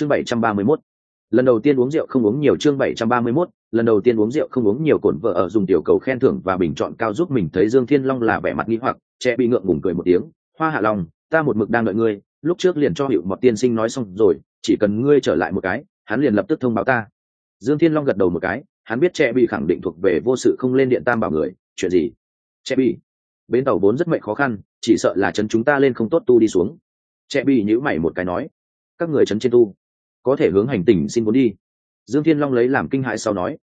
chương bảy trăm ba mươi 731. lần đầu tiên uống rượu không uống nhiều chương bảy trăm ba mươi 731, lần đầu tiên uống rượu không uống nhiều cổn vợ ở dùng tiểu cầu khen thưởng và bình chọn cao giúp mình thấy dương thiên long là vẻ mặt nghi hoặc trẻ bị ngượng ngùng cười một tiếng. Hoa hạ long ta một mực đang đợi ngươi lúc trước liền cho hiệu một tiên sinh nói xong rồi chỉ cần ngươi trở lại một cái hắn liền lập tức thông báo ta. Dương thiên long gật đầu một cái hắn biết trẻ bị khẳng định thuộc về vô sự không lên điện tam bảo người chuyện gì? Trẻ bị bến tàu vốn rất mệnh khó khăn chỉ sợ là chấn chúng ta lên không tốt tu đi xuống. Trẻ bị nhữ mày một cái nói các người chấn trên tu có thể hướng hành tinh xin muốn đi. Dương thiên long lấy làm kinh hãi sau nói,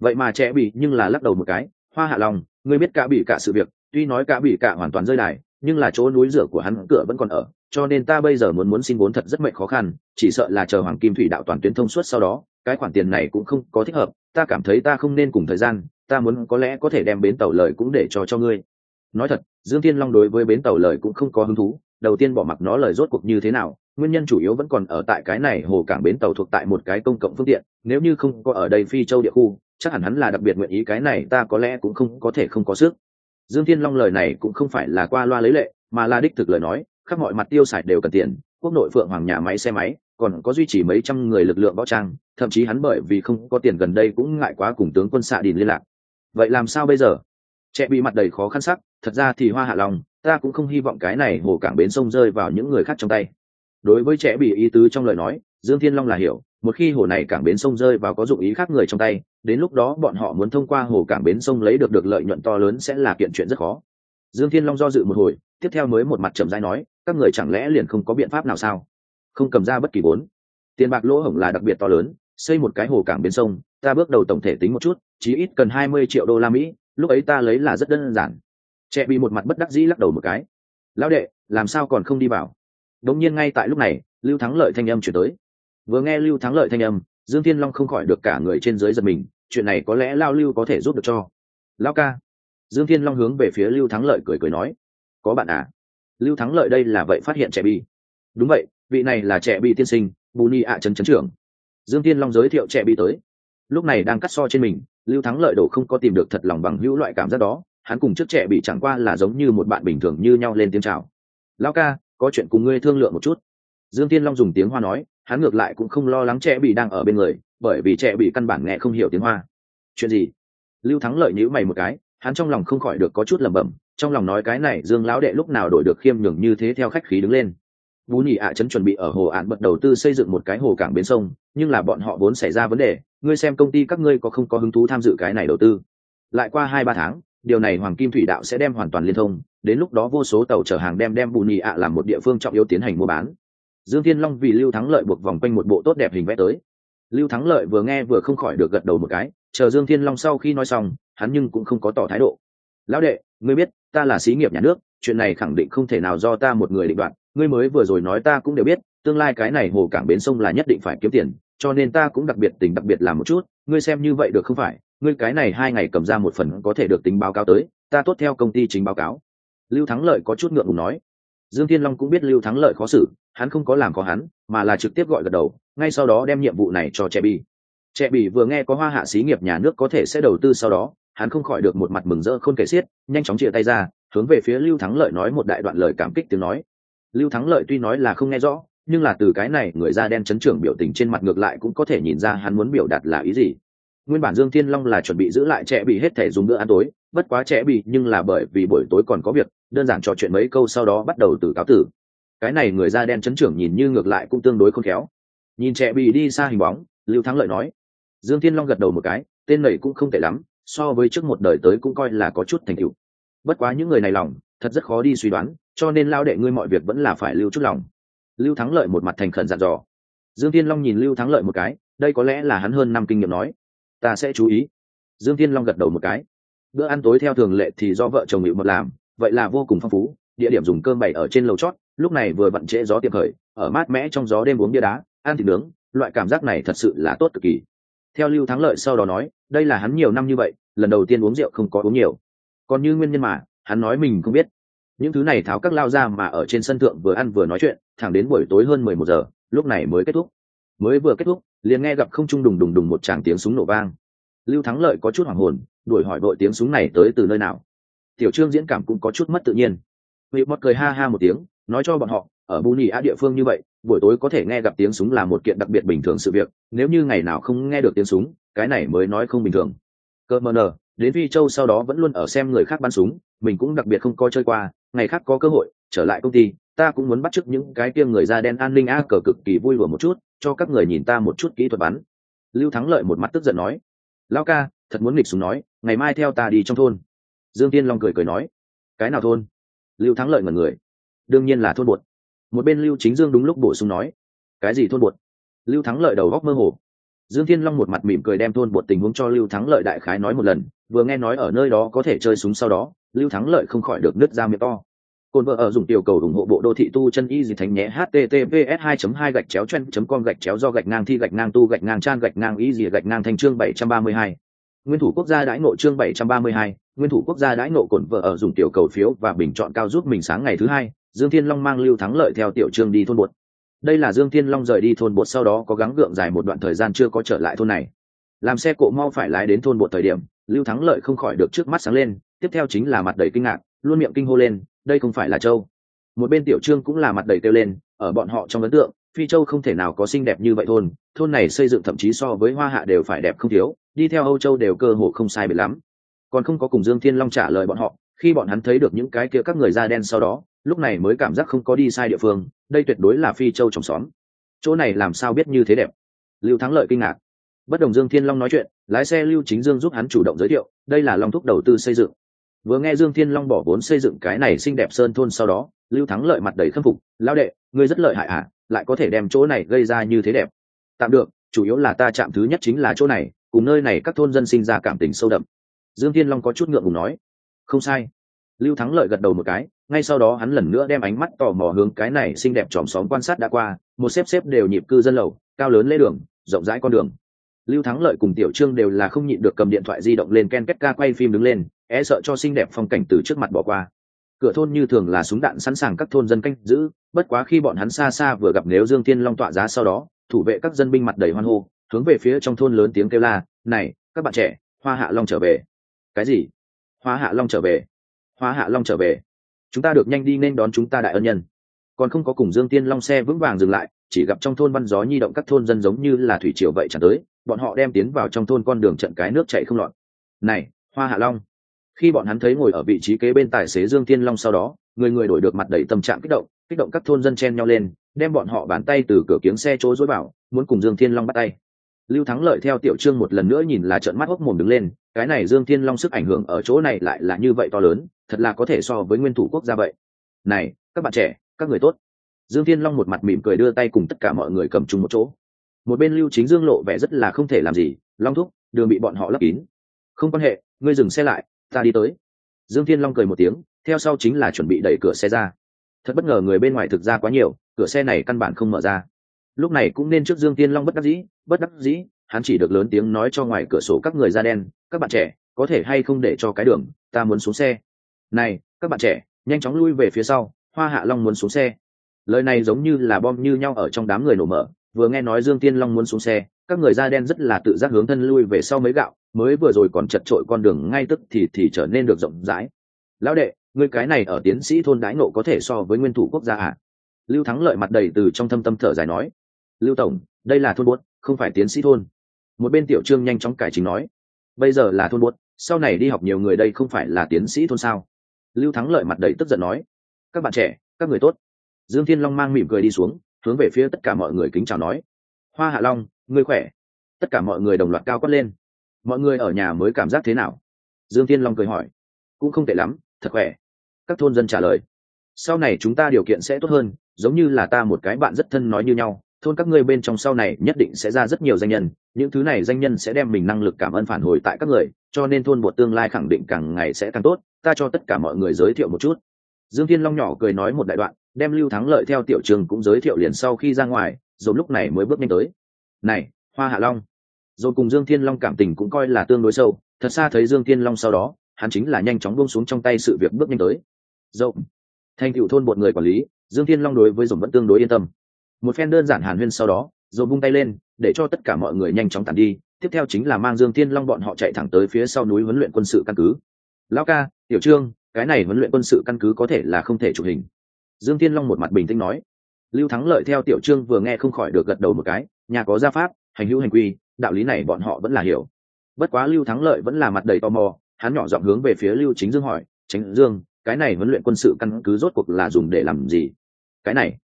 vậy mà trẻ bị nhưng là lắc đầu một cái, hoa hạ long, ngươi biết cả bị cả sự việc, tuy nói cả bị cả hoàn toàn rơi đài, nhưng là chỗ núi rửa của hắn cửa vẫn còn ở, cho nên ta bây giờ muốn muốn xin vốn thật rất mệnh khó khăn, chỉ sợ là chờ hoàng kim thủy đạo toàn tuyến thông suốt sau đó, cái khoản tiền này cũng không có thích hợp, ta cảm thấy ta không nên cùng thời gian, ta muốn có lẽ có thể đem bến tàu lời cũng để cho cho ngươi. Nói thật, dương thiên long đối với bến tàu lời cũng không có hứng thú, đầu tiên bỏ mặc nó lời rốt cuộc như thế nào nguyên nhân chủ yếu vẫn còn ở tại cái này hồ cảng bến tàu thuộc tại một cái công cộng phương tiện, nếu như không có ở đây phi châu địa khu, chắc hẳn hắn là đặc biệt nguyện ý cái này ta có lẽ cũng không có thể không có sức. Dương thiên long lời này cũng không phải là qua loa lấy lệ, mà là đích thực lời nói, khắp mọi mặt tiêu xài đều cần tiền, quốc nội phượng hoàng nhà máy xe máy, còn có duy trì mấy trăm người lực lượng võ trang, thậm chí hắn bởi vì không có tiền gần đây cũng ngại quá cùng tướng quân xạ đình liên lạc. Vậy làm sao bây giờ? Trẻ bị mặt đầy khó khăn sắc, thật ra thì hoa hạ lòng, ta cũng không hy vọng cái này hồ cảng bến sông rơi vào những người khác trong tay đối với trẻ bị ý tứ trong lời nói, dương thiên long là hiểu, một khi hồ này cảng bến sông rơi vào có dụng ý khác người trong tay, đến lúc đó bọn họ muốn thông qua hồ cảng bến sông lấy được được lợi nhuận to lớn sẽ là kiện chuyện rất khó. Dương thiên long do dự một hồi, tiếp theo mới một mặt trầm dai nói, các người chẳng lẽ liền không có biện pháp nào sao? Không cầm ra bất kỳ vốn. Tiền bạc lỗ hổng là đặc biệt to lớn, xây một cái hồ cảng bến sông, ta bước đầu tổng thể tính một chút, chí ít cần hai mươi triệu đô la mỹ, lúc ấy ta lấy là rất đơn giản. Trẻ bị một mặt bất đắc dĩ lắc đầu một cái. Lão đệ, làm sao còn không đi vào? Đống nhiên ngay tại lúc này, lưu thắng lợi thanh âm chuyển tới. Vừa nghe lưu thắng lợi thanh âm, dương thiên long không khỏi được cả người trên dưới giật mình, chuyện này có lẽ lao lưu có thể giúp được cho. Lao ca. Dương thiên long hướng về phía lưu thắng lợi cười cười nói. Có bạn à? Lưu thắng lợi đây là vậy phát hiện trẻ bi. Đúng vậy, vị này là trẻ bi tiên sinh, bù ni ạ trấn trấn trưởng. Dương thiên long giới thiệu trẻ bi tới. Lúc này đang cắt so trên mình, lưu thắng lợi đồ không có tìm được thật lòng bằng hữu loại cảm giác đó, hắn cùng trước trẻ bị chẳng qua là giống như một bạn bình thường như nhau lên tiếng chào. Lao ca có chuyện cùng ngươi thương lượng một chút. Dương tiên long dùng tiếng hoa nói, hắn ngược lại cũng không lo lắng trẻ bị đang ở bên người, bởi vì trẻ bị căn bản nghe không hiểu tiếng hoa. Chuyện gì? Lưu thắng lợi nhữ mày một cái, hắn trong lòng không khỏi được có chút lẩm bẩm, trong lòng nói cái này dương lão đệ lúc nào đổi được khiêm nhường như thế theo khách khí đứng lên. Bú nhị ạ trấn chuẩn bị ở hồ ạn bật đầu tư xây dựng một cái hồ cảng bến sông, nhưng là bọn họ vốn xảy ra vấn đề, ngươi xem công ty các ngươi có không có hứng thú tham dự cái này đầu tư? Lại qua hai ba tháng điều này hoàng kim thủy đạo sẽ đem hoàn toàn liên thông, đến lúc đó vô số tàu chở hàng đem đem bù nhị ạ làm một địa phương trọng yếu tiến hành mua bán. Dương thiên long vì lưu thắng lợi buộc vòng quanh một bộ tốt đẹp hình vẽ tới. Lưu thắng lợi vừa nghe vừa không khỏi được gật đầu một cái, chờ dương thiên long sau khi nói xong, hắn nhưng cũng không có tỏ thái độ. Lão đệ, ngươi biết, ta là xí nghiệp nhà nước, chuyện này khẳng định không thể nào do ta một người định đoạt, ngươi mới vừa rồi nói ta cũng đều biết, tương lai cái này hồ cảng bến sông là nhất định phải kiếm tiền, cho nên ta cũng đặc biệt tình đặc biệt làm một chút, ngươi xem như vậy được không phải? Ngươi cái này hai ngày cầm ra một phần có thể được tính báo cáo tới, ta tốt theo công ty chính báo cáo. Lưu thắng lợi có chút ngượng ngùng nói. Dương thiên long cũng biết lưu thắng lợi khó xử, hắn không có làm có hắn, mà là trực tiếp gọi gật đầu, ngay sau đó đem nhiệm vụ này cho trẻ bì. Trẻ bì vừa nghe có hoa hạ xí nghiệp nhà nước có thể sẽ đầu tư sau đó, hắn không khỏi được một mặt mừng rỡ khôn kể xiết, nhanh chóng chia tay ra, hướng về phía lưu thắng lợi nói một đại đoạn lời cảm kích tiếng nói. Lưu thắng lợi tuy nói là không nghe rõ, nhưng là từ cái này người da đen chấn trưởng biểu tình trên mặt ngược lại cũng có thể nhìn ra hắn muốn biểu đạt là ý gì nguyên bản dương thiên long là chuẩn bị giữ lại trẻ bị hết thể dùng bữa ăn tối, bất quá trẻ bị nhưng là bởi vì buổi tối còn có việc, đơn giản trò chuyện mấy câu sau đó bắt đầu từ cáo tử. Cái này người da đen chấn trưởng nhìn như ngược lại cũng tương đối khôn khéo. Nhìn trẻ bị đi xa hình bóng, lưu thắng lợi nói, dương thiên long gật đầu một cái, tên này cũng không tệ lắm, so với trước một đời tới cũng coi là có chút thành tựu. Bất quá những người này lòng, thật rất khó đi suy đoán, cho nên lao đệ ngươi mọi việc vẫn là phải lưu chút lòng. Lưu thắng lợi một mặt thành khẩn dặn dò. Dương thiên long nhìn lưu thắng lợi một cái, đây có lẽ là hắn hơn năm kinh nghiệm nói ta sẽ chú ý. Dương thiên long gật đầu một cái. Bữa ăn tối theo thường lệ thì do vợ chồng hiệu mật làm, vậy là vô cùng phong phú, địa điểm dùng cơm bày ở trên lầu chót, lúc này vừa vặn trễ gió tiệm khởi, ở mát mẽ trong gió đêm uống bia đá, ăn thịt nướng, loại cảm giác này thật sự là tốt cực kỳ. Theo lưu thắng lợi sau đó nói, đây là hắn nhiều năm như vậy, lần đầu tiên uống rượu không có uống nhiều. Còn như nguyên nhân mà, hắn nói mình không biết. Những thứ này tháo các lao ra mà ở trên sân thượng vừa ăn vừa nói chuyện, thẳng đến buổi tối hơn mười một giờ, lúc này mới kết thúc mới vừa kết thúc, liền nghe gặp không trung đùng đùng đùng một tràng tiếng súng nổ vang. Lưu thắng lợi có chút hoảng hồn, đuổi hỏi đội tiếng súng này tới từ nơi nào. Tiểu trương diễn cảm cũng có chút mất tự nhiên. Vị mất cười ha ha một tiếng, nói cho bọn họ, ở bù nhì a địa phương như vậy, buổi tối có thể nghe gặp tiếng súng là một kiện đặc biệt bình thường sự việc, nếu như ngày nào không nghe được tiếng súng, cái này mới nói không bình thường. Cơ mờ nờ, đến phi châu sau đó vẫn luôn ở xem người khác bắn súng, mình cũng đặc biệt không coi chơi qua, ngày khác có cơ hội, trở lại công ty ta cũng muốn bắt chước những cái kia người da đen an ninh a cờ cực kỳ vui vừa một chút, cho các người nhìn ta một chút kỹ thuật bắn. Lưu thắng lợi một mắt tức giận nói lao ca, thật muốn nghịch súng nói, ngày mai theo ta đi trong thôn. Dương tiên long cười cười nói, cái nào thôn? Lưu thắng lợi ngần người, đương nhiên là thôn bột. Một bên lưu chính dương đúng lúc bổ sung nói, cái gì thôn bột? Lưu thắng lợi đầu góc mơ hồ. Dương thiên long một mặt mỉm cười đem thôn bột tình huống cho lưu thắng lợi đại khái nói một lần, vừa nghe nói ở nơi đó có thể chơi súng sau đó, lưu thắng lợi không khỏi được nứt ra miệng to cồn vợ ở dùng tiểu cầu ủng hộ bộ đô thị tu chân y gì thành nhé https 2 2 gạch chéo chen com gạch chéo do gạch ngang thi gạch ngang tu gạch ngang trang gạch ngang y gì gạch ngang thành chương 732. nguyên thủ quốc gia đãi ngộ chương 732, nguyên thủ quốc gia đãi ngộ cồn vợ ở dùng tiểu cầu phiếu và bình chọn cao giúp mình sáng ngày thứ hai dương thiên long mang lưu thắng lợi theo tiểu trương đi thôn bột đây là dương thiên long rời đi thôn bột sau đó có gắng gượng dài một đoạn thời gian chưa có trở lại thôn này làm xe cộ mau phải lái đến thôn bột thời điểm lưu thắng lợi không khỏi được trước mắt sáng lên tiếp theo chính là mặt đầy kinh ngạc luôn miệng kinh hô lên đây không phải là châu. Một bên tiểu trương cũng là mặt đầy kêu lên, ở bọn họ trong ấn tượng, phi châu không thể nào có xinh đẹp như vậy thôn thôn này xây dựng thậm chí so với hoa hạ đều phải đẹp không thiếu, đi theo âu châu đều cơ hồ không sai biệt lắm. Còn không có cùng dương thiên long trả lời bọn họ, khi bọn hắn thấy được những cái kia các người da đen sau đó, lúc này mới cảm giác không có đi sai địa phương, đây tuyệt đối là phi châu trong xóm. Chỗ này làm sao biết như thế đẹp? Lưu thắng lợi kinh ngạc. Bất đồng dương thiên long nói chuyện, lái xe lưu chính dương giúp hắn chủ động giới thiệu, đây là long thúc đầu tư xây dựng vừa nghe dương thiên long bỏ vốn xây dựng cái này xinh đẹp sơn thôn sau đó lưu thắng lợi mặt đầy khâm phục lao đệ ngươi rất lợi hại ạ à, lại có thể đem chỗ này gây ra như thế đẹp. Tạm được chủ yếu là ta chạm thứ nhất chính là chỗ này cùng nơi này các thôn dân sinh ra cảm tình sâu đậm. Dương thiên long có chút ngượng ngùng nói. Không sai. Lưu thắng lợi gật đầu một cái ngay sau đó hắn lần nữa đem ánh mắt tò mò hướng cái này xinh đẹp tròm xóm quan sát đã qua một xếp xếp đều nhịp cư dân lầu cao lớn lê đường rộng rãi con đường. Lưu thắng lợi cùng tiểu trương đều là không nhịn được cầm điện thoại di động lên ken kết ca quay phim đứng lên e sợ cho xinh đẹp phong cảnh từ trước mặt bỏ qua. Cửa thôn như thường là súng đạn sẵn sàng các thôn dân canh giữ, bất quá khi bọn hắn xa xa vừa gặp nếu dương thiên long tọa giá sau đó, thủ vệ các dân binh mặt đầy hoan hô, hướng về phía trong thôn lớn tiếng kêu la, này, các bạn trẻ, hoa hạ long trở về. Cái gì? Hoa hạ long trở về? Hoa hạ long trở về? Chúng ta được nhanh đi nên đón chúng ta đại ân nhân. Còn không có cùng dương tiên long xe vững vàng dừng lại, chỉ gặp trong thôn văn gió nhi động các thôn dân giống như là thủy triều vậy chẳng tới, bọn họ đem tiến vào trong thôn con đường trận cái nước chạy không lọt. Này, hoa hạ long khi bọn hắn thấy ngồi ở vị trí kế bên tài xế dương tiên long sau đó, người người đổi được mặt đầy tâm trạng kích động kích động các thôn dân chen nhau lên, đem bọn họ bàn tay từ cửa kiếng xe chỗ dối bảo, muốn cùng dương thiên long bắt tay. Lưu thắng lợi theo tiểu trương một lần nữa nhìn là trợn mắt hốc mồm đứng lên, cái này dương thiên long sức ảnh hưởng ở chỗ này lại là như vậy to lớn, thật là có thể so với nguyên thủ quốc gia vậy. Này, các bạn trẻ, các người tốt. Dương thiên long một mặt mỉm cười đưa tay cùng tất cả mọi người cầm chung một chỗ. Một bên lưu chính dương lộ vẻ rất là không thể làm gì, long thúc, đường bị bọn họ lấp kín. Không quan hệ, ngươi dừng xe lại ta đi tới. Dương thiên long cười một tiếng, theo sau chính là chuẩn bị đẩy cửa xe ra. Thật bất ngờ người bên ngoài thực ra quá nhiều, cửa xe này căn bản không mở ra. Lúc này cũng nên trước dương thiên long bất đắc dĩ, bất đắc dĩ, hắn chỉ được lớn tiếng nói cho ngoài cửa sổ các người da đen, các bạn trẻ, có thể hay không để cho cái đường, ta muốn xuống xe. Này, các bạn trẻ, nhanh chóng lui về phía sau, hoa hạ long muốn xuống xe. Lời này giống như là bom như nhau ở trong đám người nổ mở, vừa nghe nói dương tiên long muốn xuống xe các người da đen rất là tự giác hướng thân lui về sau mấy gạo, mới vừa rồi còn chật trội con đường ngay tức thì thì trở nên được rộng rãi. Lão đệ người cái này ở tiến sĩ thôn đãi nộ có thể so với nguyên thủ quốc gia à? lưu thắng lợi mặt đầy từ trong thâm tâm thở dài nói. Lưu tổng, đây là thôn buốt, không phải tiến sĩ thôn. Một bên tiểu trương nhanh chóng cải chính nói. Bây giờ là thôn buốt, sau này đi học nhiều người đây không phải là tiến sĩ thôn sao? Lưu thắng lợi mặt đầy tức giận nói. Các bạn trẻ, các người tốt. Dương thiên long mang mỉm cười đi xuống, hướng về phía tất cả mọi người kính chào nói. Hoa hạ long ngươi khỏe. Tất cả mọi người đồng loạt cao quát lên. Mọi người ở nhà mới cảm giác thế nào? Dương thiên long cười hỏi. Cũng không tệ lắm, thật khỏe. Các thôn dân trả lời. Sau này chúng ta điều kiện sẽ tốt hơn, giống như là ta một cái bạn rất thân nói như nhau. Thôn các ngươi bên trong sau này nhất định sẽ ra rất nhiều danh nhân. Những thứ này danh nhân sẽ đem mình năng lực cảm ơn phản hồi tại các người, cho nên thôn bột tương lai khẳng định càng ngày sẽ càng tốt. Ta cho tất cả mọi người giới thiệu một chút. Dương thiên long nhỏ cười nói một đại đoạn, đem lưu thắng lợi theo tiểu trường cũng giới thiệu liền sau khi ra ngoài, rồi lúc này mới bước nhanh tới này, hoa hạ long. Rồi cùng dương thiên long cảm tình cũng coi là tương đối sâu, thật xa thấy dương thiên long sau đó, hắn chính là nhanh chóng buông xuống trong tay sự việc bước nhanh tới. Dậu thành cựu thôn một người quản lý, dương thiên long đối với dồn vẫn tương đối yên tâm. Một phen đơn giản hàn huyên sau đó, rồi bung tay lên, để cho tất cả mọi người nhanh chóng tàn đi, tiếp theo chính là mang dương thiên long bọn họ chạy thẳng tới phía sau núi huấn luyện quân sự căn cứ. Lão ca, tiểu trương, cái này huấn luyện quân sự căn cứ có thể là không thể chụp hình. Dương thiên long một mặt bình tĩnh nói. Lưu thắng lợi theo tiểu trương vừa nghe không khỏi được gật đầu một cái nhà có gia pháp, hành hữu hành quy, đạo lý này bọn họ vẫn là hiểu. Bất quá lưu thắng lợi vẫn là mặt đầy tò mò, hắn nhỏ giọng hướng về phía lưu chính dương hỏi, tránh dương, cái này huấn luyện quân sự căn cứ rốt cuộc là dùng để làm gì? Cái này?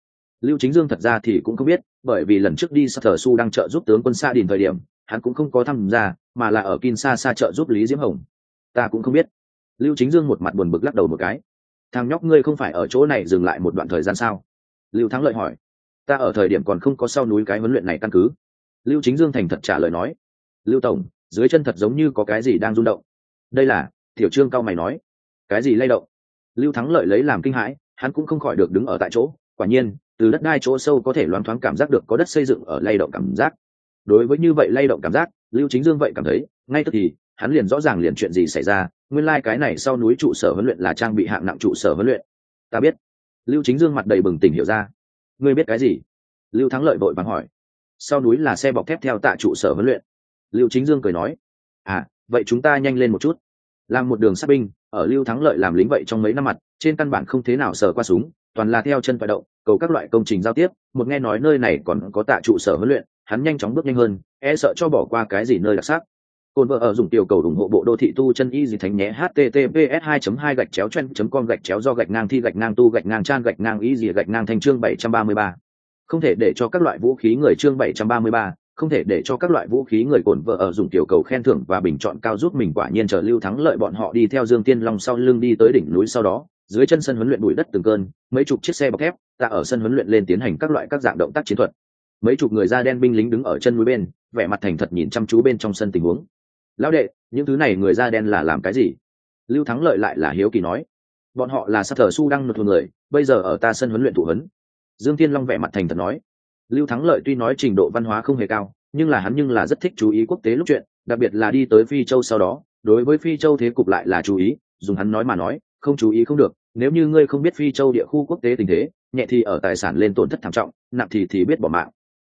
Lưu chính dương thật ra thì cũng không biết, bởi vì lần trước đi sa thờ su đang trợ giúp tướng quân sa đình thời điểm, hắn cũng không có tham gia, mà là ở kinshasa trợ giúp lý diễm hồng. Ta cũng không biết. Lưu chính dương một mặt buồn bực lắc đầu một cái. Thằng nhóc ngươi không phải ở chỗ này dừng lại một đoạn thời gian sao? Lưu thắng lợi hỏi ta ở thời điểm còn không có sau núi cái huấn luyện này căn cứ. Lưu chính dương thành thật trả lời nói. Lưu tổng, dưới chân thật giống như có cái gì đang rung động. Đây là, tiểu trương cao mày nói. Cái gì lay động? Lưu thắng lợi lấy làm kinh hãi, hắn cũng không khỏi được đứng ở tại chỗ. Quả nhiên, từ đất đai chỗ sâu có thể loáng thoáng cảm giác được có đất xây dựng ở lay động cảm giác. Đối với như vậy lay động cảm giác, lưu chính dương vậy cảm thấy, ngay tức thì, hắn liền rõ ràng liền chuyện gì xảy ra. Nguyên lai、like、cái này sau núi trụ sở huấn luyện là trang bị hạng nặng trụ sở huấn luyện. Ta biết. Lưu chính dương mặt đầy bừng tỉnh hiểu ra ngươi biết cái gì? Lưu thắng lợi vội vàng hỏi. Sau núi là xe bọc thép theo tạ trụ sở huấn luyện. Lưu chính dương cười nói. À vậy chúng ta nhanh lên một chút. Làm một đường sát binh, ở lưu thắng lợi làm lính vậy trong mấy năm mặt, trên căn bản không thế nào sờ qua súng, toàn là theo chân phải động, cầu các loại công trình giao tiếp. Một nghe nói nơi này còn có tạ trụ sở huấn luyện, hắn nhanh chóng bước nhanh hơn e sợ cho bỏ qua cái gì nơi đặc sắc. Côn vợ ở dùng tiểu cầu ủng hộ bộ đô thị tu chân y gì thánh nhé https 2 2 gạch chéo chen com gạch chéo do gạch ngang thi gạch ngang tu gạch ngang trang gạch ngang y gì gạch ngang thành chương 733. không thể để cho các loại vũ khí người chương 733, không thể để cho các loại vũ khí người cồn vợ ở dùng tiểu cầu khen thưởng và bình chọn cao giúp mình quả nhiên chờ lưu thắng lợi bọn họ đi theo dương tiên long sau lưng đi tới đỉnh núi sau đó dưới chân sân huấn luyện bụi đất từng cơn mấy chục chiếc xe bọc thép ta ở sân huấn luyện lên tiến hành các loại các dạng động tác chiến thuật mấy chục người da đen binh lính đứng ở chân núi bên vẻ mặt thành thật nhìn chăm chú bên trong sân tình huống lão đệ, những thứ này người da đen là làm cái gì? Lưu thắng lợi lại là hiếu kỳ nói. Bọn họ là sát thờ su đang nộp người, bây giờ ở ta sân huấn luyện thủ huấn. Dương thiên long vẻ mặt thành thật nói. Lưu thắng lợi tuy nói trình độ văn hóa không hề cao, nhưng là hắn nhưng là rất thích chú ý quốc tế lúc chuyện, đặc biệt là đi tới phi châu sau đó, đối với phi châu thế cục lại là chú ý, dùng hắn nói mà nói, không chú ý không được, nếu như ngươi không biết phi châu địa khu quốc tế tình thế, nhẹ thì ở tài sản lên tổn thất thảm trọng, nặng thì thì biết bỏ mạng.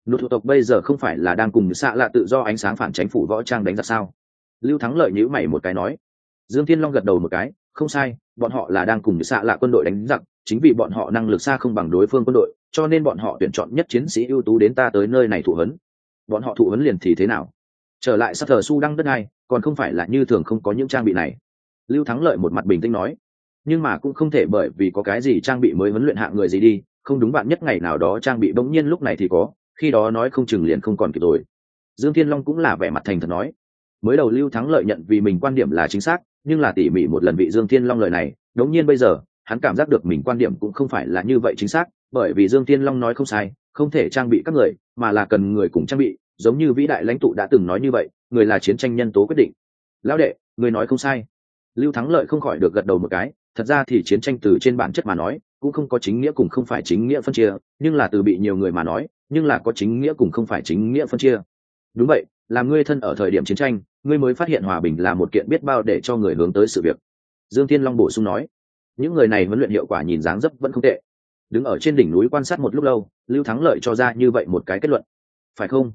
Nụ thủ tộc bây giờ không phải là đang cùng xạ lạ tự do ánh sáng phản chính phủ võ trang đánh ra sao? Lưu thắng lợi nhữ mày một cái nói. Dương thiên long gật đầu một cái, không sai, bọn họ là đang cùng xạ lạ quân đội đánh giặc, chính vì bọn họ năng lực xa không bằng đối phương quân đội, cho nên bọn họ tuyển chọn nhất chiến sĩ ưu tú đến ta tới nơi này thụ huấn. Bọn họ thụ huấn liền thì thế nào? Trở lại sắc thờ su đăng đất này, còn không phải là như thường không có những trang bị này. Lưu thắng lợi một mặt bình tĩnh nói. Nhưng mà cũng không thể bởi vì có cái gì trang bị mới huấn luyện hạng người gì đi, không đúng bạn nhất ngày nào đó trang bị bỗng nhiên lúc này thì có, khi đó nói không chừng liền không còn kịp rồi. Dương thiên long cũng là vẻ mặt thành thật nói mới đầu lưu thắng lợi nhận vì mình quan điểm là chính xác, nhưng là tỉ mỉ một lần vị dương thiên long lời này, đống nhiên bây giờ, hắn cảm giác được mình quan điểm cũng không phải là như vậy chính xác, bởi vì dương thiên long nói không sai, không thể trang bị các người, mà là cần người cùng trang bị, giống như vĩ đại lãnh tụ đã từng nói như vậy, người là chiến tranh nhân tố quyết định. Lão đệ, người nói không sai. Lưu thắng lợi không khỏi được gật đầu một cái, thật ra thì chiến tranh từ trên bản chất mà nói, cũng không có chính nghĩa cùng không phải chính nghĩa phân chia, nhưng là từ bị nhiều người mà nói, nhưng là có chính nghĩa cùng không phải chính nghĩa phân chia. Đúng vậy là ngươi thân ở thời điểm chiến tranh, ngươi mới phát hiện hòa bình là một kiện biết bao để cho người hướng tới sự việc. Dương thiên long bổ sung nói. Những người này huấn luyện hiệu quả nhìn dáng dấp vẫn không tệ. Đứng ở trên đỉnh núi quan sát một lúc lâu, lưu thắng lợi cho ra như vậy một cái kết luận. Phải không?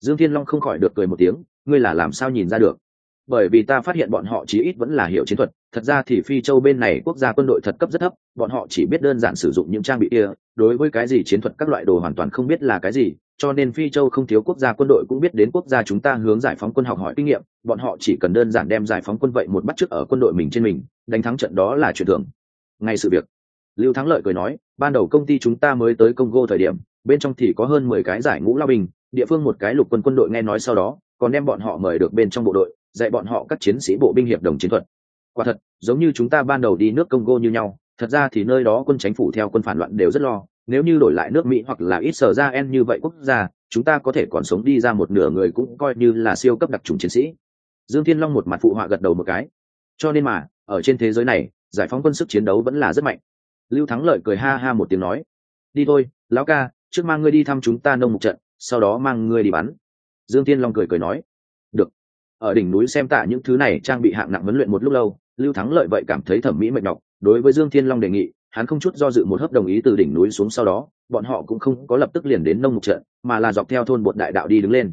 Dương thiên long không khỏi được cười một tiếng. Ngươi là làm sao nhìn ra được? Bởi vì ta phát hiện bọn họ chí ít vẫn là hiểu chiến thuật, thật ra thì phi châu bên này quốc gia quân đội thật cấp rất thấp, bọn họ chỉ biết đơn giản sử dụng những trang bị kia, đối với cái gì chiến thuật các loại đồ hoàn toàn không biết là cái gì, cho nên phi châu không thiếu quốc gia quân đội cũng biết đến quốc gia chúng ta hướng giải phóng quân học hỏi kinh nghiệm, bọn họ chỉ cần đơn giản đem giải phóng quân vậy một bắt chước ở quân đội mình trên mình, đánh thắng trận đó là chuyện thường. Ngay sự việc. Lưu thắng lợi cười nói, ban đầu công ty chúng ta mới tới congo thời điểm, bên trong thì có hơn mười cái giải ngũ lao bình địa phương một cái lục quân quân đội nghe nói sau đó, còn đem bọn họ mời được bên trong bộ đội dạy bọn họ các chiến sĩ bộ binh hiệp đồng chiến thuật. Quả thật, giống như chúng ta ban đầu đi nước congo như nhau, thật ra thì nơi đó quân chính phủ theo quân phản loạn đều rất lo, nếu như đổi lại nước mỹ hoặc là ít sở ra en như vậy quốc gia, chúng ta có thể còn sống đi ra một nửa người cũng coi như là siêu cấp đặc trùng chiến sĩ. Dương thiên long một mặt phụ họa gật đầu một cái. Cho nên mà, ở trên thế giới này, giải phóng quân sức chiến đấu vẫn là rất mạnh. Lưu thắng lợi cười ha ha một tiếng nói, đi thôi, lão ca, trước mang ngươi đi thăm chúng ta nông một trận, sau đó mang ngươi đi bắn. Dương thiên long cười cười nói, được ở đỉnh núi xem tạ những thứ này trang bị hạng nặng huấn luyện một lúc lâu, lưu thắng lợi vậy cảm thấy thẩm mỹ mệt nhọc, đối với dương thiên long đề nghị, hắn không chút do dự một hấp đồng ý từ đỉnh núi xuống sau đó, bọn họ cũng không có lập tức liền đến nông mục trận, mà là dọc theo thôn bột đại đạo đi đứng lên.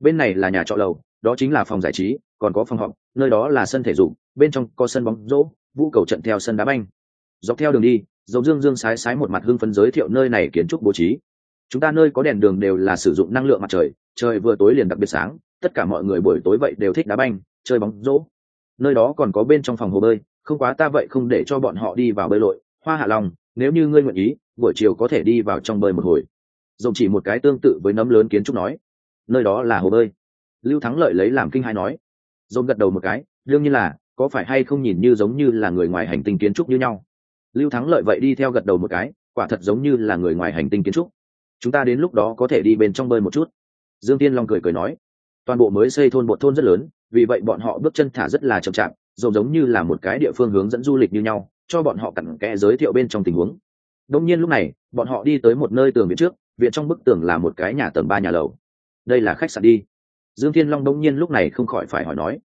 Bên này là nhà trọ lầu, đó chính là phòng giải trí, còn có phòng họp, nơi đó là sân thể dục, bên trong có sân bóng rổ, vũ cầu trận theo sân đá banh. Dọc theo đường đi, dầu dương dương sái sái một mặt hưng phấn giới thiệu nơi này kiến trúc bố trí. Chúng ta nơi có đèn đường đều là sử dụng năng lượng mặt trời trời vừa tối liền đặc biệt sáng tất cả mọi người buổi tối vậy đều thích đá banh, chơi bóng rổ. Nơi đó còn có bên trong phòng hồ bơi, không quá ta vậy không để cho bọn họ đi vào bơi lội. Hoa hạ lòng nếu như ngươi nguyện ý, buổi chiều có thể đi vào trong bơi một hồi. Dồn chỉ một cái tương tự với nấm lớn kiến trúc nói. Nơi đó là hồ bơi. Lưu thắng lợi lấy làm kinh hai nói. Dồn gật đầu một cái, đương nhiên là, có phải hay không nhìn như giống như là người ngoài hành tinh kiến trúc như nhau. Lưu thắng lợi vậy đi theo gật đầu một cái, quả thật giống như là người ngoài hành tinh kiến trúc. Chúng ta đến lúc đó có thể đi bên trong bơi một chút. Dương tiên long cười cười nói toàn bộ mới xây thôn bộ thôn rất lớn, vì vậy bọn họ bước chân thả rất là chậm chạp giống giống như là một cái địa phương hướng dẫn du lịch như nhau, cho bọn họ cặn kẽ giới thiệu bên trong tình huống. Đông nhiên lúc này, bọn họ đi tới một nơi tường viện trước, viện trong bức tường là một cái nhà tầng ba nhà lầu. Đây là khách sạn đi. Dương thiên long đông nhiên lúc này không khỏi phải hỏi nói.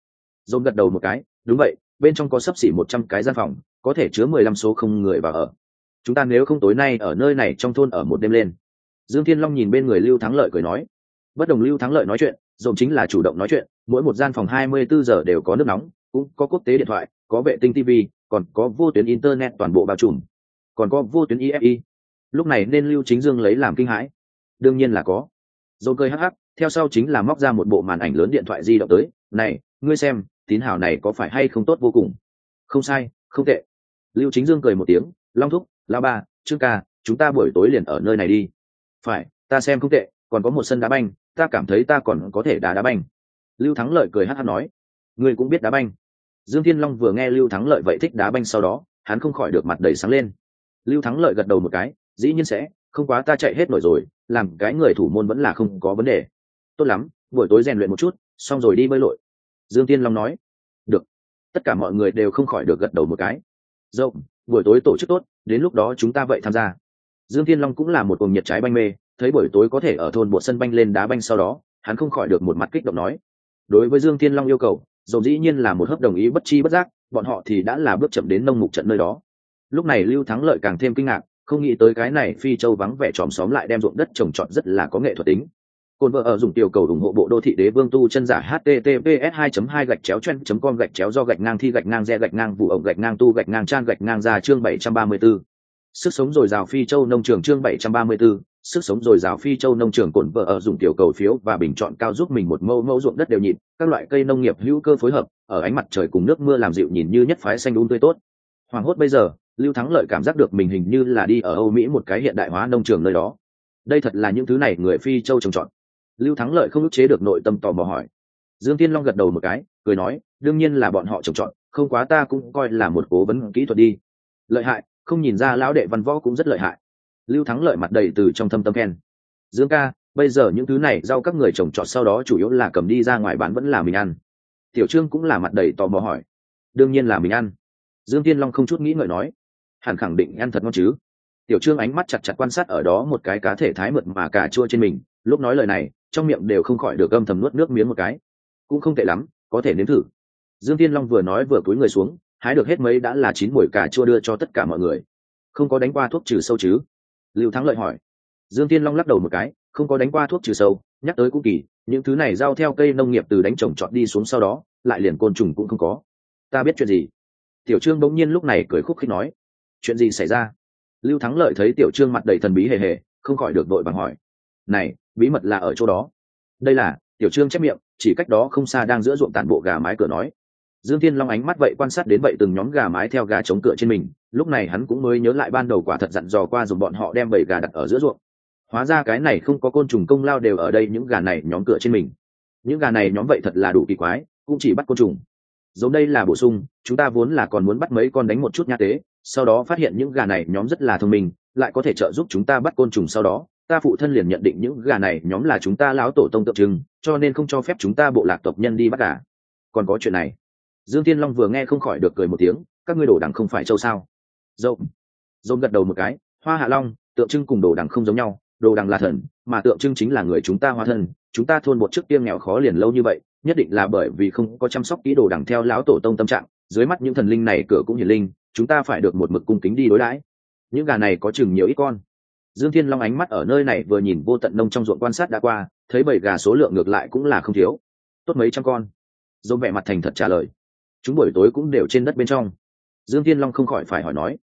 Dồn gật đầu một cái, đúng vậy, bên trong có sấp xỉ một trăm cái gian phòng, có thể chứa mười lăm số không người vào ở. Chúng ta nếu không tối nay ở nơi này trong thôn ở một đêm lên. Dương thiên long nhìn bên người lưu thắng lợi cười nói. Bất đồng lưu thắng lợi nói chuyện dồn chính là chủ động nói chuyện, mỗi một gian phòng hai mươi bốn giờ đều có nước nóng, cũng có quốc tế điện thoại, có vệ tinh tv còn có vô tuyến internet toàn bộ bao trùm, còn có vô tuyến efi lúc này nên lưu chính dương lấy làm kinh hãi. Đương nhiên là có. Dồn cười hắc hắc, theo sau chính là móc ra một bộ màn ảnh lớn điện thoại di động tới, này, ngươi xem, tín hào này có phải hay không tốt vô cùng? Không sai, không tệ. Lưu chính dương cười một tiếng, long thúc lao ba, trương ca, chúng ta buổi tối liền ở nơi này đi. Phải, ta xem không tệ, còn có một sân đá banh ta cảm thấy ta còn có thể đá đá banh. Lưu thắng lợi cười hát hát nói, ngươi cũng biết đá banh. Dương thiên long vừa nghe lưu thắng lợi vậy thích đá banh sau đó, hắn không khỏi được mặt đầy sáng lên. Lưu thắng lợi gật đầu một cái, dĩ nhiên sẽ, không quá ta chạy hết nổi rồi, làm cái người thủ môn vẫn là không có vấn đề. Tốt lắm, buổi tối rèn luyện một chút, xong rồi đi bơi lội. Dương tiên long nói, được. Tất cả mọi người đều không khỏi được gật đầu một cái. Rộng, buổi tối tổ chức tốt, đến lúc đó chúng ta vậy tham gia. Dương tiên long cũng là một cùng nhiệt trái banh mê thấy buổi tối có thể ở thôn bộ sân banh lên đá banh sau đó, hắn không khỏi được một mặt kích động nói, đối với dương Thiên long yêu cầu dầu dĩ nhiên là một hấp đồng ý bất chi bất giác, bọn họ thì đã là bước chậm đến nông mục trận nơi đó lúc này lưu thắng lợi càng thêm kinh ngạc, không nghĩ tới cái này phi châu vắng vẻ tròm xóm lại đem ruộng đất trồng trọt rất là có nghệ thuật tính cồn vợ ở dùng tiểu cầu ủng hộ bộ đô thị đế vương tu chân giả https 2 2 gạch chéo chen com gạch chéo do gạch ngang thi gạch ngang re gạch ngang vụ ổng gạch ngang tu gạch ngang trang gạch ngang ra chương 734. sức sống dồi dào phi châu nông trường chương 734 sức sống dồi dào phi châu nông trường cồn vợ ở dùng tiểu cầu phiếu và bình chọn cao giúp mình một mẫu mẫu ruộng đất đều nhịn, các loại cây nông nghiệp hữu cơ phối hợp, ở ánh mặt trời cùng nước mưa làm dịu nhìn như nhất phái xanh đun tươi tốt. Hoàng hốt bây giờ, lưu thắng lợi cảm giác được mình hình như là đi ở âu mỹ một cái hiện đại hóa nông trường nơi đó. Đây thật là những thứ này người phi châu trồng trọt. Lưu thắng lợi không ức chế được nội tâm tò mò hỏi. Dương tiên long gật đầu một cái, cười nói, đương nhiên là bọn họ trồng trọt, không quá ta cũng coi là một cố vấn kỹ thuật đi. Lợi hại, không nhìn ra lão đệ văn võ cũng rất lợi hại lưu thắng lợi mặt đầy từ trong thâm tâm khen. Dương ca, bây giờ những thứ này rau các người trồng trọt sau đó chủ yếu là cầm đi ra ngoài bán vẫn là mình ăn. Tiểu trương cũng là mặt đầy tò mò hỏi. Đương nhiên là mình ăn. Dương tiên long không chút nghĩ ngợi nói. Hẳn khẳng định ăn thật ngon chứ. Tiểu trương ánh mắt chặt chặt quan sát ở đó một cái cá thể thái mượt mà cà chua trên mình, lúc nói lời này, trong miệng đều không khỏi được âm thầm nuốt nước miếng một cái. Cũng không tệ lắm, có thể nếm thử. Dương tiên long vừa nói vừa cúi người xuống, hái được hết mấy đã là chín mùi cà chua đưa cho tất cả mọi người. Không có đánh qua thuốc trừ sâu chứ? Lưu thắng lợi hỏi. Dương tiên long lắc đầu một cái, không có đánh qua thuốc trừ sâu, nhắc tới cũng kỳ, những thứ này giao theo cây nông nghiệp từ đánh trồng trọt đi xuống sau đó, lại liền côn trùng cũng không có. Ta biết chuyện gì? Tiểu trương bỗng nhiên lúc này cười khúc khích nói. Chuyện gì xảy ra? Lưu thắng lợi thấy tiểu trương mặt đầy thần bí hề hề, không khỏi được đội bằng hỏi. Này, bí mật là ở chỗ đó? Đây là, tiểu trương chép miệng, chỉ cách đó không xa đang giữa ruộng tàn bộ gà mái cửa nói dương thiên long ánh mắt vậy quan sát đến vậy từng nhóm gà mái theo gà chống cửa trên mình, lúc này hắn cũng mới nhớ lại ban đầu quả thật dặn dò qua dùng bọn họ đem bảy gà đặt ở giữa ruộng. Hóa ra cái này không có côn trùng công lao đều ở đây những gà này nhóm cửa trên mình. Những gà này nhóm vậy thật là đủ kỳ quái, cũng chỉ bắt côn trùng. Giống đây là bổ sung, chúng ta vốn là còn muốn bắt mấy con đánh một chút nha tế, sau đó phát hiện những gà này nhóm rất là thông minh, lại có thể trợ giúp chúng ta bắt côn trùng sau đó, ta phụ thân liền nhận định những gà này nhóm là chúng ta láo tổ tông tượng trưng, cho nên không cho phép chúng ta bộ lạc tộc nhân đi bắt gà. Còn có chuyện này dương Thiên long vừa nghe không khỏi được cười một tiếng, các ngươi đồ đằng không phải châu sao? Dâu dâu gật đầu một cái, hoa hạ long, tượng trưng cùng đồ đằng không giống nhau, đồ đằng là thần, mà tượng trưng chính là người chúng ta hóa thân, chúng ta thôn một trước tiêm nghèo khó liền lâu như vậy, nhất định là bởi vì không có chăm sóc kỹ đồ đằng theo lão tổ tông tâm trạng, dưới mắt những thần linh này cửa cũng hiển linh, chúng ta phải được một mực cung kính đi đối đãi. Những gà này có chừng nhiều ít con. Dương thiên long ánh mắt ở nơi này vừa nhìn vô tận nông trong ruộng quan sát đã qua, thấy bảy gà số lượng ngược lại cũng là không thiếu. Tốt mấy trăm con. Dồn vẻ mặt thành thật trả lời chúng buổi tối cũng đều trên đất bên trong. Dương thiên long không khỏi phải hỏi nói.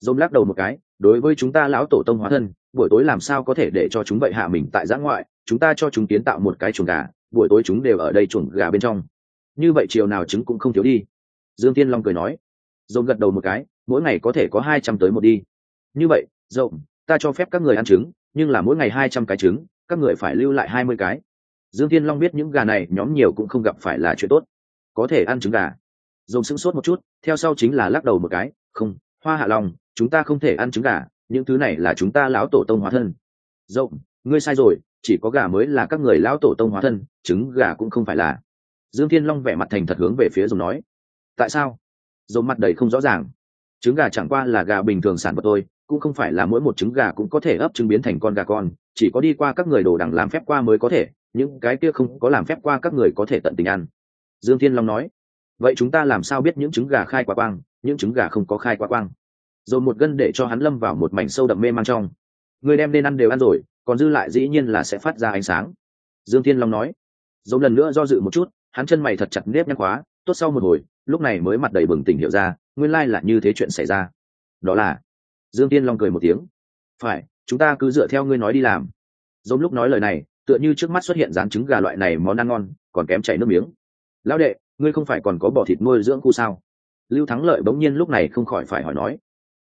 Dồn lắc đầu một cái, đối với chúng ta lão tổ tông hóa thân, buổi tối làm sao có thể để cho chúng vậy hạ mình tại giã ngoại, chúng ta cho chúng kiến tạo một cái chuồng gà, buổi tối chúng đều ở đây chuồng gà bên trong. Như vậy chiều nào trứng cũng không thiếu đi. Dương tiên long cười nói. Dồn gật đầu một cái, mỗi ngày có thể có hai trăm tới một đi. Như vậy rộng ta cho phép các người ăn trứng, nhưng là mỗi ngày hai trăm cái trứng, các người phải lưu lại hai mươi cái. Dương tiên long biết những gà này nhóm nhiều cũng không gặp phải là chuyện tốt. Có thể ăn trứng gà dồn sững sốt một chút, theo sau chính là lắc đầu một cái, không, hoa hạ long, chúng ta không thể ăn trứng gà, những thứ này là chúng ta lão tổ tông hóa thân. Rộng, ngươi sai rồi, chỉ có gà mới là các người lão tổ tông hóa thân, trứng gà cũng không phải là. Dương thiên long vẻ mặt thành thật hướng về phía dồn nói. Tại sao? Dồn mặt đầy không rõ ràng. Trứng gà chẳng qua là gà bình thường sản vật thôi, cũng không phải là mỗi một trứng gà cũng có thể ấp trứng biến thành con gà con, chỉ có đi qua các người đồ đẳng làm phép qua mới có thể, những cái kia không có làm phép qua các người có thể tận tình ăn. Dương thiên long nói vậy chúng ta làm sao biết những trứng gà khai quá quang, những trứng gà không có khai quá quang? Rồi một gân để cho hắn lâm vào một mảnh sâu đậm mê mang trong. Người đem nên ăn đều ăn rồi, còn dư lại dĩ nhiên là sẽ phát ra ánh sáng. Dương thiên long nói. Dồn lần nữa do dự một chút, hắn chân mày thật chặt nếp nhăn khóa tốt sau một hồi, lúc này mới mặt đầy bừng tỉnh hiểu ra, nguyên lai là như thế chuyện xảy ra. Đó là, dương tiên long cười một tiếng. Phải, chúng ta cứ dựa theo ngươi nói đi làm. Giống lúc nói lời này, tựa như trước mắt xuất hiện rán trứng gà loại này món ăn ngon, còn kém chảy nước miếng. Lão đệ ngươi không phải còn có bỏ thịt nuôi dưỡng khu sao? Lưu thắng lợi bỗng nhiên lúc này không khỏi phải hỏi nói.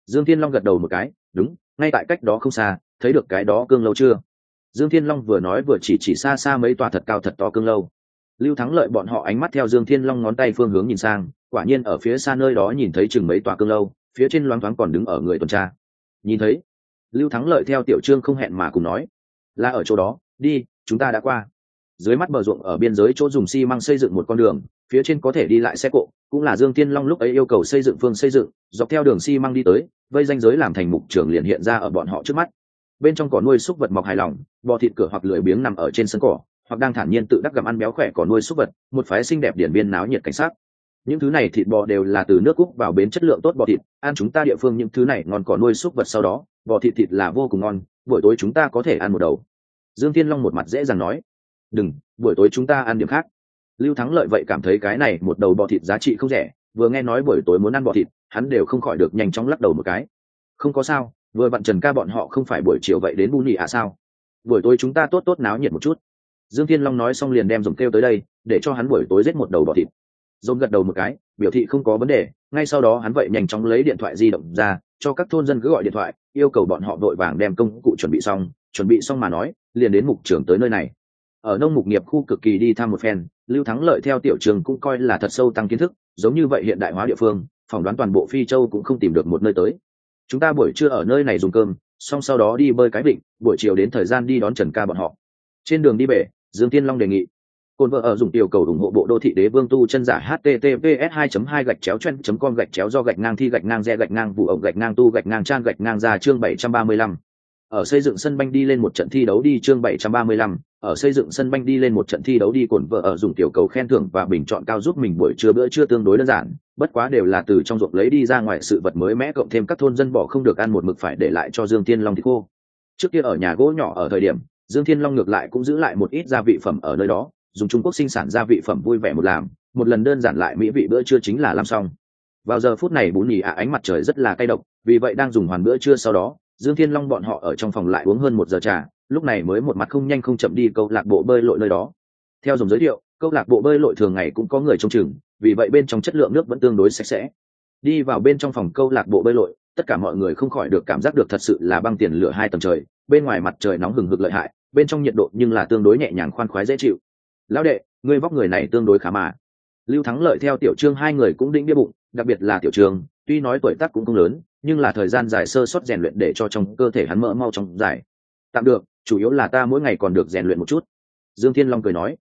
Dương thiên long gật đầu một cái, đúng, ngay tại cách đó không xa, thấy được cái đó cương lâu chưa? Dương thiên long vừa nói vừa chỉ chỉ xa xa mấy tòa thật cao thật to cương lâu. Lưu thắng lợi bọn họ ánh mắt theo dương thiên long ngón tay phương hướng nhìn sang, quả nhiên ở phía xa nơi đó nhìn thấy chừng mấy tòa cương lâu, phía trên loáng thoáng còn đứng ở người tuần tra. Nhìn thấy, lưu thắng lợi theo tiểu trương không hẹn mà cùng nói, là ở chỗ đó, đi, chúng ta đã qua. Dưới mắt bờ ruộng ở biên giới chỗ dùng xi măng xây dựng một con đường phía trên có thể đi lại xe cộ, cũng là dương tiên long lúc ấy yêu cầu xây dựng phương xây dựng, dọc theo đường xi đi tới, vây danh giới làm thành mục trường liền hiện ra ở bọn họ trước mắt. Bên trong cỏ nuôi súc vật mọc hài lòng, bò thịt cửa hoặc lười biếng nằm ở trên sân cỏ, hoặc đang thản nhiên tự đắc gặm ăn béo khỏe cỏ nuôi súc vật, một phái xinh đẹp điển biên náo nhiệt cảnh sát những thứ này thịt bò đều là từ nước cúc vào bến chất lượng tốt bò thịt, ăn chúng ta địa phương những thứ này ngon cỏ nuôi súc vật sau đó, bò thịt thịt là vô cùng ngon, buổi tối chúng ta có thể ăn một đầu. Dương thiên long một mặt dễ dàng nói. Đừng, buổi tối chúng ta ăn điểm khác lưu thắng lợi vậy cảm thấy cái này một đầu bò thịt giá trị không rẻ, vừa nghe nói buổi tối muốn ăn bò thịt, hắn đều không khỏi được nhanh chóng lắc đầu một cái. Không có sao, vừa bạn trần ca bọn họ không phải buổi chiều vậy đến bu nhị à sao? Buổi tối chúng ta tốt tốt náo nhiệt một chút. Dương thiên long nói xong liền đem dùng kêu tới đây, để cho hắn buổi tối giết một đầu bò thịt. Dồn gật đầu một cái, biểu thị không có vấn đề, ngay sau đó hắn vậy nhanh chóng lấy điện thoại di động ra, cho các thôn dân cứ gọi điện thoại, yêu cầu bọn họ vội vàng đem công cụ chuẩn bị xong, chuẩn bị xong mà nói, liền đến mục trưởng tới nơi này ở nông mục nghiệp khu cực kỳ đi thăm một phen lưu thắng lợi theo tiểu trường cũng coi là thật sâu tăng kiến thức giống như vậy hiện đại hóa địa phương phỏng đoán toàn bộ phi châu cũng không tìm được một nơi tới. Chúng ta buổi trưa ở nơi này dùng cơm xong sau đó đi bơi cái vịnh buổi chiều đến thời gian đi đón trần ca bọn họ. Trên đường đi bể dương tiên long đề nghị cồn vợ ở dùng tiểu cầu ủng hộ bộ đô thị đế vương tu chân giả https 2 2 gạch chéo chen com gạch chéo do gạch ngang thi gạch ngang re gạch ngang vụ ổng gạch ngang tu gạch ngang trang gạch ngang ra chương 735 ở xây dựng sân banh đi lên một trận thi đấu đi chương 735, ở xây dựng sân banh đi lên một trận thi đấu đi cổn vợ ở dùng tiểu cầu khen thưởng và bình chọn cao giúp mình buổi trưa bữa trưa tương đối đơn giản, bất quá đều là từ trong ruộng lấy đi ra ngoài sự vật mới mẽ cộng thêm các thôn dân bỏ không được ăn một mực phải để lại cho Dương Thiên Long thì khô. Trước kia ở nhà gỗ nhỏ ở thời điểm, Dương Thiên Long ngược lại cũng giữ lại một ít gia vị phẩm ở nơi đó, dùng Trung Quốc sinh sản gia vị phẩm vui vẻ một làm, một lần đơn giản lại mỹ vị bữa trưa chính là làm xong. Vào giờ phút này bún nhì ạ ánh mặt trời rất là cay độc, vì vậy đang dùng hoàn bữa trưa sau đó, dương thiên long bọn họ ở trong phòng lại uống hơn một giờ trà lúc này mới một mặt không nhanh không chậm đi câu lạc bộ bơi lội nơi đó. Theo dòng giới thiệu, câu lạc bộ bơi lội thường ngày cũng có người trông chừng, vì vậy bên trong chất lượng nước vẫn tương đối sạch sẽ. Đi vào bên trong phòng câu lạc bộ bơi lội, tất cả mọi người không khỏi được cảm giác được thật sự là băng tiền lửa hai tầng trời, bên ngoài mặt trời nóng hừng hực lợi hại, bên trong nhiệt độ nhưng là tương đối nhẹ nhàng khoan khoái dễ chịu. Lão đệ, ngươi vóc người này tương đối khá mà. Lưu thắng lợi theo tiểu trương hai người cũng đĩnh bia bụng, đặc biệt là tiểu trương, tuy nói tuổi tác cũng không lớn, nhưng là thời gian dài sơ sót rèn luyện để cho trong cơ thể hắn mỡ mau trong dài tạm được, chủ yếu là ta mỗi ngày còn được rèn luyện một chút. Dương thiên long cười nói.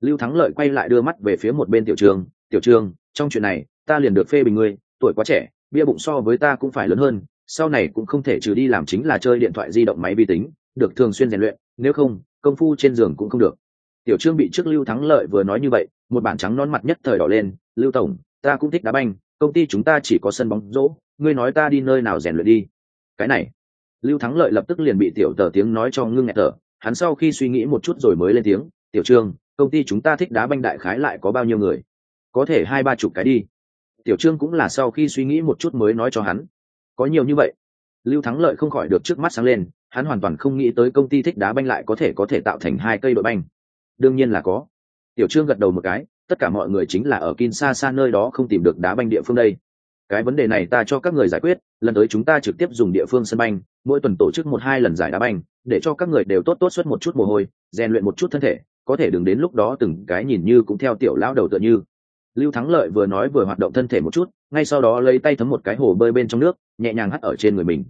Lưu thắng lợi quay lại đưa mắt về phía một bên tiểu trường. Tiểu trường, trong chuyện này, ta liền được phê bình ngươi, tuổi quá trẻ, bia bụng so với ta cũng phải lớn hơn, sau này cũng không thể trừ đi làm chính là chơi điện thoại di động máy vi tính, được thường xuyên rèn luyện, nếu không, công phu trên giường cũng không được. Tiểu trương bị trước lưu thắng lợi vừa nói như vậy, một bản trắng non mặt nhất thời đỏ lên, lưu tổng, ta cũng thích đá banh, công ty chúng ta chỉ có sân bóng rổ ngươi nói ta đi nơi nào rèn luyện đi? Cái này lưu thắng lợi lập tức liền bị tiểu tờ tiếng nói cho ngưng nghẹt thở. Hắn sau khi suy nghĩ một chút rồi mới lên tiếng, tiểu trương, công ty chúng ta thích đá banh đại khái lại có bao nhiêu người? Có thể hai ba chục cái đi. Tiểu trương cũng là sau khi suy nghĩ một chút mới nói cho hắn. Có nhiều như vậy? Lưu thắng lợi không khỏi được trước mắt sáng lên, hắn hoàn toàn không nghĩ tới công ty thích đá banh lại có thể có thể tạo thành hai cây đội banh. Đương nhiên là có. Tiểu trương gật đầu một cái, tất cả mọi người chính là ở Kinshasa nơi đó không tìm được đá banh địa phương đây cái vấn đề này ta cho các người giải quyết, lần tới chúng ta trực tiếp dùng địa phương sân banh, mỗi tuần tổ chức một hai lần giải đá banh, để cho các người đều tốt tốt suốt một chút mồ hôi, rèn luyện một chút thân thể, có thể đừng đến lúc đó từng cái nhìn như cũng theo tiểu lão đầu tựa như. Lưu thắng lợi vừa nói vừa hoạt động thân thể một chút, ngay sau đó lấy tay thấm một cái hồ bơi bên trong nước, nhẹ nhàng hắt ở trên người mình.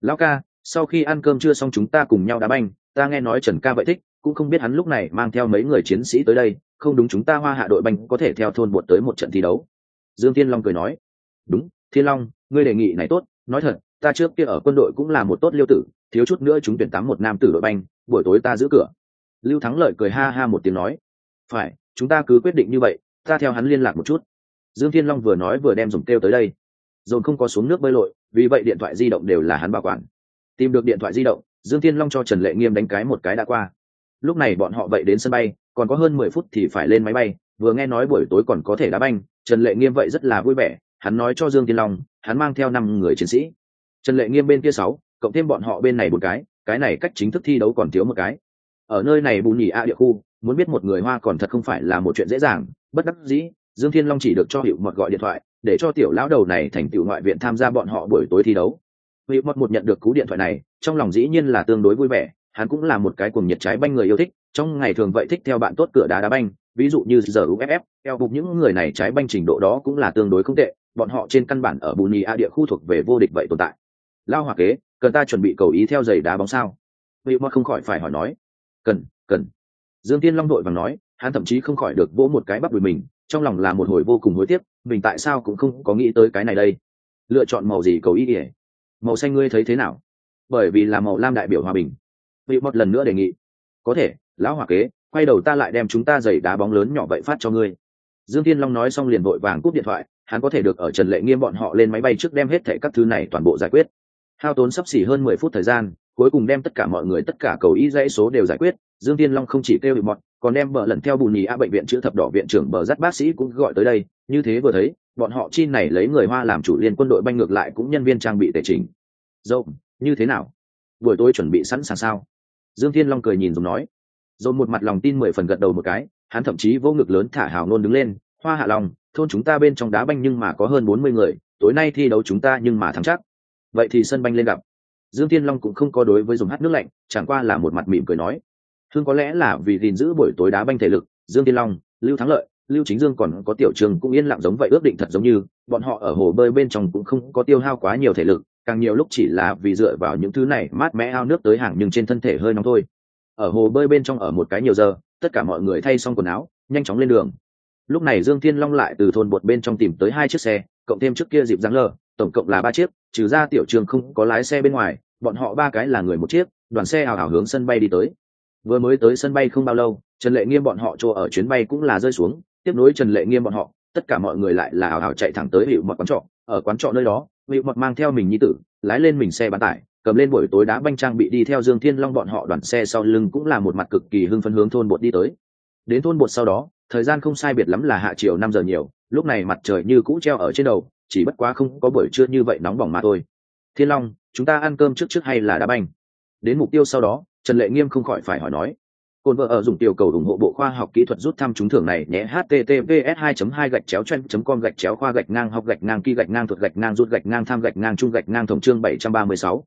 Lão ca, sau khi ăn cơm trưa xong chúng ta cùng nhau đá banh, ta nghe nói trần ca vậy thích, cũng không biết hắn lúc này mang theo mấy người chiến sĩ tới đây, không đúng chúng ta hoa hạ đội banh có thể theo thôn bột tới một trận thi đấu. Dương tiên long cười nói đúng, thiên long, ngươi đề nghị này tốt, nói thật, ta trước kia ở quân đội cũng là một tốt liêu tử, thiếu chút nữa chúng tuyển tám một nam tử đội banh, buổi tối ta giữ cửa. Lưu thắng lợi cười ha ha một tiếng nói, phải, chúng ta cứ quyết định như vậy, ta theo hắn liên lạc một chút. Dương thiên long vừa nói vừa đem dùng kêu tới đây. Dồn không có xuống nước bơi lội, vì vậy điện thoại di động đều là hắn bảo quản. Tìm được điện thoại di động, dương thiên long cho trần lệ nghiêm đánh cái một cái đã qua. Lúc này bọn họ vậy đến sân bay, còn có hơn mười phút thì phải lên máy bay, vừa nghe nói buổi tối còn có thể đá banh, trần lệ nghiêm vậy rất là vui vẻ hắn nói cho dương thiên long, hắn mang theo năm người chiến sĩ. Trần lệ nghiêm bên kia sáu, cộng thêm bọn họ bên này một cái cái này cách chính thức thi đấu còn thiếu một cái. Ở nơi này bù nhì a địa khu, muốn biết một người hoa còn thật không phải là một chuyện dễ dàng, bất đắc dĩ, dương thiên long chỉ được cho hiệu mật gọi điện thoại, để cho tiểu lão đầu này thành tiểu ngoại viện tham gia bọn họ buổi tối thi đấu. Hiệu mật một nhận được cú điện thoại này, trong lòng dĩ nhiên là tương đối vui vẻ, hắn cũng là một cái cuồng nhiệt trái banh người yêu thích, trong ngày thường vậy thích theo bạn tốt cửa đá đá banh, ví dụ như giờ uff eo bục những người này trái banh trình độ đó cũng là tương đối không tệ bọn họ trên căn bản ở bù nhì a địa khu thuộc về vô địch vậy tồn tại. Lao hòa kế, cần ta chuẩn bị cầu ý theo giày đá bóng sao? Hiệu mà không khỏi phải hỏi nói. Cần cần. Dương tiên long đội và nói, hắn thậm chí không khỏi được vỗ một cái bắp đùi mình, trong lòng là một hồi vô cùng hối tiếc, mình tại sao cũng không có nghĩ tới cái này đây. Lựa chọn màu gì cầu ý ỉa màu xanh ngươi thấy thế nào? Bởi vì là màu lam đại biểu hòa bình. Vị một lần nữa đề nghị. Có thể, lão hòa kế, quay đầu ta lại đem chúng ta giày đá bóng lớn nhỏ vậy phát cho ngươi dương thiên long nói xong liền vội vàng cúp điện thoại, hắn có thể được ở trần lệ nghiêm bọn họ lên máy bay trước đem hết thẻ các thứ này toàn bộ giải quyết. Hao tốn sắp xỉ hơn mười phút thời gian, cuối cùng đem tất cả mọi người, tất cả cầu ý dãy số đều giải quyết. Dương Thiên long không chỉ kêu bị mọt, còn đem bờ lần theo bù nhì a bệnh viện chữ thập đỏ viện trưởng bờ dắt bác sĩ cũng gọi tới đây. Như thế vừa thấy, bọn họ chi này lấy người hoa làm chủ liên quân đội banh ngược lại cũng nhân viên trang bị tề chỉnh. dâu như thế nào? Buổi tối chuẩn bị sẵn sàng sao? Dương thiên long cười nhìn dùng nói. Rồi một mặt lòng tin mười phần gật đầu một cái hắn thậm chí vô ngực lớn thả hào nôn đứng lên, hoa hạ lòng thôn chúng ta bên trong đá banh nhưng mà có hơn bốn mươi người, tối nay thi đấu chúng ta nhưng mà thắng chắc. Vậy thì sân banh lên gặp. Dương thiên long cũng không có đối với dùng hát nước lạnh, chẳng qua là một mặt mỉm cười nói thương có lẽ là vì gìn giữ buổi tối đá banh thể lực, dương thiên long, lưu thắng lợi, lưu chính dương còn có tiểu trường cũng yên lặng giống vậy ước định thật giống như, bọn họ ở hồ bơi bên trong cũng không có tiêu hao quá nhiều thể lực, càng nhiều lúc chỉ là vì dựa vào những thứ này mát mẽ ao nước tới hàng nhưng trên thân thể hơi nóng thôi. Ở hồ bơi bên trong ở một cái nhiều giờ tất cả mọi người thay xong quần áo, nhanh chóng lên đường. Lúc này dương thiên long lại từ thôn bột bên trong tìm tới hai chiếc xe, cộng thêm trước kia dịp giáng lờ, tổng cộng là ba chiếc, trừ ra tiểu trường không có lái xe bên ngoài, bọn họ ba cái là người một chiếc, đoàn xe hào hào hướng sân bay đi tới. Vừa mới tới sân bay không bao lâu, trần lệ nghiêm bọn họ chỗ ở chuyến bay cũng là rơi xuống, tiếp nối trần lệ nghiêm bọn họ, tất cả mọi người lại là hào hào chạy thẳng tới hiệu mật quán trọ, ở quán trọ nơi đó hiệu mật mang theo mình nhi tử, lái lên mình xe bán tải cầm lên buổi tối đá banh trang bị đi theo dương thiên long bọn họ đoàn xe sau lưng cũng là một mặt cực kỳ hưng phấn hướng thôn bột đi tới. Đến thôn bột sau đó, thời gian không sai biệt lắm là hạ chiều năm giờ nhiều, lúc này mặt trời như cũ treo ở trên đầu, chỉ bất quá không có buổi trưa như vậy nóng bỏng mà thôi. Thiên long, chúng ta ăn cơm trước trước hay là đá banh? Đến mục tiêu sau đó, trần lệ nghiêm không khỏi phải hỏi nói. Cồn vợ ở dùng tiểu cầu ủng hộ bộ khoa học kỹ thuật rút thăm trúng thưởng này, nhé, https 2 2 gạch chéo chen com gạch chéo khoa gạch ngang, học gạch ngang kỳ gạch ngang, thuật gạch ngang, rút gạch ngang, tham gạch ngang, trung gạch ngang, tổng chương 736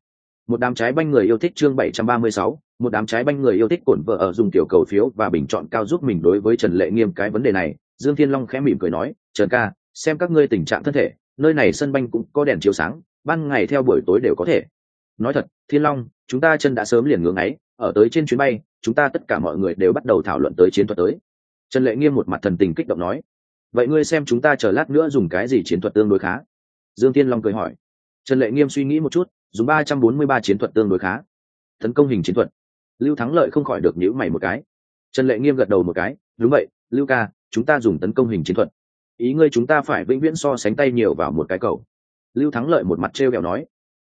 một đám trái banh người yêu thích chương 736, một đám trái banh người yêu thích cổn vợ ở dùng tiểu cầu phiếu và bình chọn cao giúp mình đối với trần lệ nghiêm cái vấn đề này dương thiên long khẽ mỉm cười nói trần ca xem các ngươi tình trạng thân thể nơi này sân banh cũng có đèn chiếu sáng ban ngày theo buổi tối đều có thể. Nói thật thiên long chúng ta chân đã sớm liền ngưỡng ấy ở tới trên chuyến bay chúng ta tất cả mọi người đều bắt đầu thảo luận tới chiến thuật tới. Trần lệ nghiêm một mặt thần tình kích động nói vậy ngươi xem chúng ta chờ lát nữa dùng cái gì chiến thuật tương đối khá? Dương thiên long cười hỏi. Trần lệ nghiêm suy nghĩ một chút dùng ba trăm bốn mươi ba chiến thuật tương đối khá. Tấn công hình chiến thuật. Lưu thắng lợi không khỏi được nhữ mày một cái. Trần lệ nghiêm gật đầu một cái, đúng vậy, lưu ca, chúng ta dùng tấn công hình chiến thuật. Ý ngươi chúng ta phải vĩnh viễn so sánh tay nhiều vào một cái cầu. Lưu thắng lợi một mặt t r e o kẹo nói,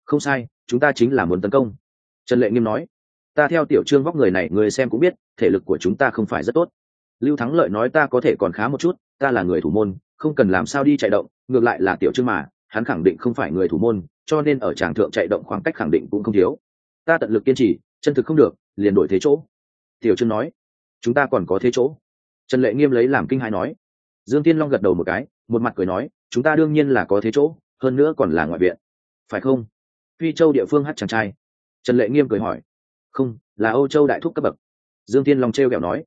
không sai, chúng ta chính là muốn tấn công. Trần lệ nghiêm nói, ta theo tiểu trương vóc người này, người xem cũng biết, thể lực của chúng ta không phải rất tốt. Lưu thắng lợi nói, ta có thể còn khá một chút, ta là người thủ môn, không cần làm sao đi chạy động, ngược lại là tiểu trương mà hắn khẳng định không phải người thủ môn, cho nên ở tràng thượng chạy động khoảng cách khẳng định cũng không thiếu. Ta tận lực kiên trì, chân thực không được, liền đổi thế chỗ. Tiểu trương nói. Chúng ta còn có thế chỗ. Trần lệ nghiêm lấy làm kinh hãi nói. Dương tiên long gật đầu một cái, một mặt cười nói, chúng ta đương nhiên là có thế chỗ, hơn nữa còn là ngoại viện. Phải không? Phi châu địa phương hát chàng trai. Trần lệ nghiêm cười hỏi. Không, là âu châu đại thúc cấp bậc. Dương tiên long t r e o kẹo nói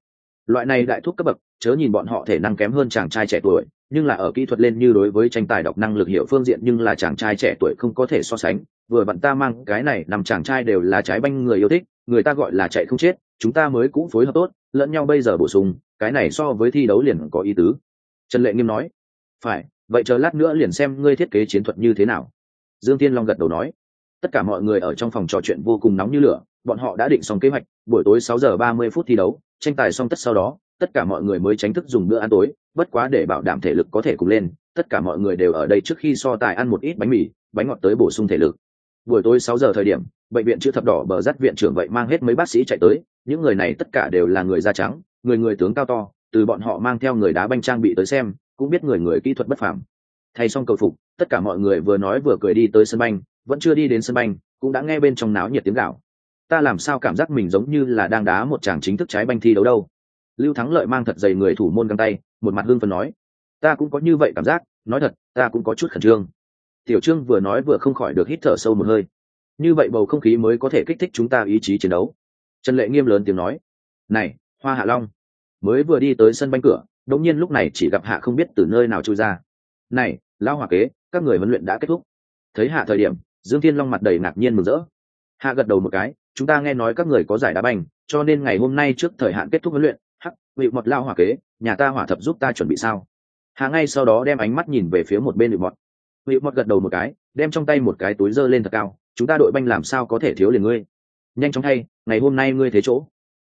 loại này đại thúc cấp bậc, chớ nhìn bọn họ thể năng kém hơn chàng trai trẻ tuổi, nhưng là ở kỹ thuật lên như đối với tranh tài đọc năng lực hiệu phương diện nhưng là chàng trai trẻ tuổi không có thể so sánh. Vừa bạn ta mang cái này nằm chàng trai đều là trái banh người yêu thích, người ta gọi là chạy không chết, chúng ta mới cũng phối hợp tốt, lẫn nhau bây giờ bổ sung, cái này so với thi đấu liền có ý tứ. Trần lệ nghiêm nói, phải, vậy chờ lát nữa liền xem ngươi thiết kế chiến thuật như thế nào. Dương tiên long gật đầu nói, tất cả mọi người ở trong phòng trò chuyện vô cùng nóng như lửa bọn họ đã định xong kế hoạch, buổi tối sáu giờ ba mươi phút thi đấu, tranh tài xong tất sau đó, tất cả mọi người mới tránh thức dùng bữa ăn tối, bất quá để bảo đảm thể lực có thể cùng lên, tất cả mọi người đều ở đây trước khi so tài ăn một ít bánh mì, bánh ngọt tới bổ sung thể lực. Buổi tối sáu giờ thời điểm, bệnh viện chữ thập đỏ bờ dắt viện trưởng vậy mang hết mấy bác sĩ chạy tới, những người này tất cả đều là người da trắng, người người tướng cao to, từ bọn họ mang theo người đá banh trang bị tới xem, cũng biết người người kỹ thuật bất phàm. Thay xong cầu phục, tất cả mọi người vừa nói vừa cười đi tới sân banh, vẫn chưa đi đến sân banh, cũng đã nghe bên trong náo nhiệt tiếng gạo ta làm sao cảm giác mình giống như là đang đá một chàng chính thức trái banh thi đấu đâu? Lưu thắng lợi mang thật dày người thủ môn găng tay, một mặt hương phần nói. Ta cũng có như vậy cảm giác, nói thật, ta cũng có chút khẩn trương. Tiểu trương vừa nói vừa không khỏi được hít thở sâu một hơi. Như vậy bầu không khí mới có thể kích thích chúng ta ý chí chiến đấu. Trần lệ nghiêm lớn tiếng nói. Này, hoa hạ long, mới vừa đi tới sân banh cửa đống nhiên lúc này chỉ gặp hạ không biết từ nơi nào trôi ra. Này lao hòa kế, các người huấn luyện đã kết thúc. Thấy hạ thời điểm, dương thiên long mặt đầy ngạc nhiên mừng rỡ. Hạ gật đầu một cái chúng ta nghe nói các người có giải đá banh cho nên ngày hôm nay trước thời hạn kết thúc huấn luyện, hắc vị mọt lao hỏa kế, nhà ta hỏa thập giúp ta chuẩn bị sao? Hà ngay sau đó đem ánh mắt nhìn về phía một bên vị mọt. Vị mọt gật đầu một cái, đem trong tay một cái túi dơ lên thật cao, chúng ta đội banh làm sao có thể thiếu liền ngươi? Nhanh chóng thay, ngày hôm nay ngươi thế chỗ.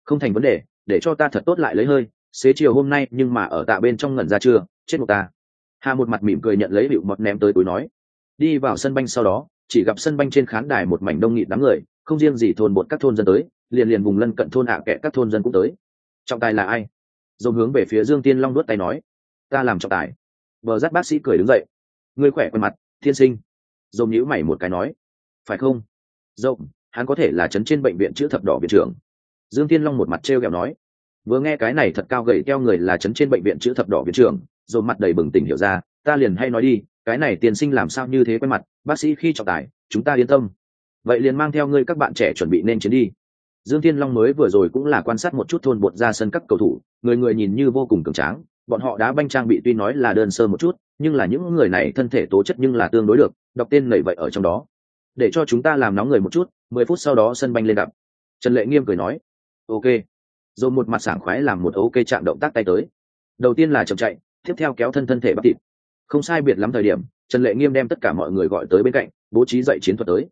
Không thành vấn đề, để cho ta thật tốt lại lấy hơi, xế chiều hôm nay nhưng mà ở tạ bên trong ngẩn ra chưa, chết một ta. Hà một mặt mỉm cười nhận lấy bịu mọt ném tới túi nói. Đi vào sân banh sau đó, chỉ gặp sân banh trên khán đài một mảnh đông nghịt đám người không riêng gì thôn bột các thôn dân tới, liền liền vùng lân cận thôn ạ à kệ các thôn dân cũng tới. Trọng tài là ai? Dồn hướng về phía dương tiên long đuốt tay nói. Ta làm trọng tài. Vợ dắt bác sĩ cười đứng dậy. Ngươi khỏe quen mặt, thiên sinh. Dồn nhíu mày một cái nói. Phải không? Dồn hắn có thể là chấn trên bệnh viện chữ thập đỏ viện trưởng. Dương tiên long một mặt t r kẹo nói. Vừa nghe cái này thật cao gầy theo người là chấn trên bệnh viện chữ thập đỏ viện trưởng dồn mặt đầy bừng tỉnh hiểu ra. Ta liền hay nói đi, cái này tiền sinh làm sao như thế quen mặt, bác sĩ khi trọng tài, chúng ta yên tâm vậy liền mang theo ngươi các bạn trẻ chuẩn bị nên chiến đi. Dương thiên long mới vừa rồi cũng là quan sát một chút thôn bột ra sân các cầu thủ, người người nhìn như vô cùng cường tráng, bọn họ đá banh trang bị tuy nói là đơn sơ một chút, nhưng là những người này thân thể tố chất nhưng là tương đối được, đọc tên nảy vậy ở trong đó. Để cho chúng ta làm nóng người một chút, mười phút sau đó sân banh lên gặp. Trần lệ nghiêm cười nói, ok. Rồi một mặt sảng khoái làm một ok chạm động tác tay tới. Đầu tiên là chậm chạy, tiếp theo kéo thân thân thể bắt thịt. Không sai biệt lắm thời điểm, trần lệ nghiêm đem tất cả mọi người gọi tới bên cạnh, bố trí dạy chiến thuật tới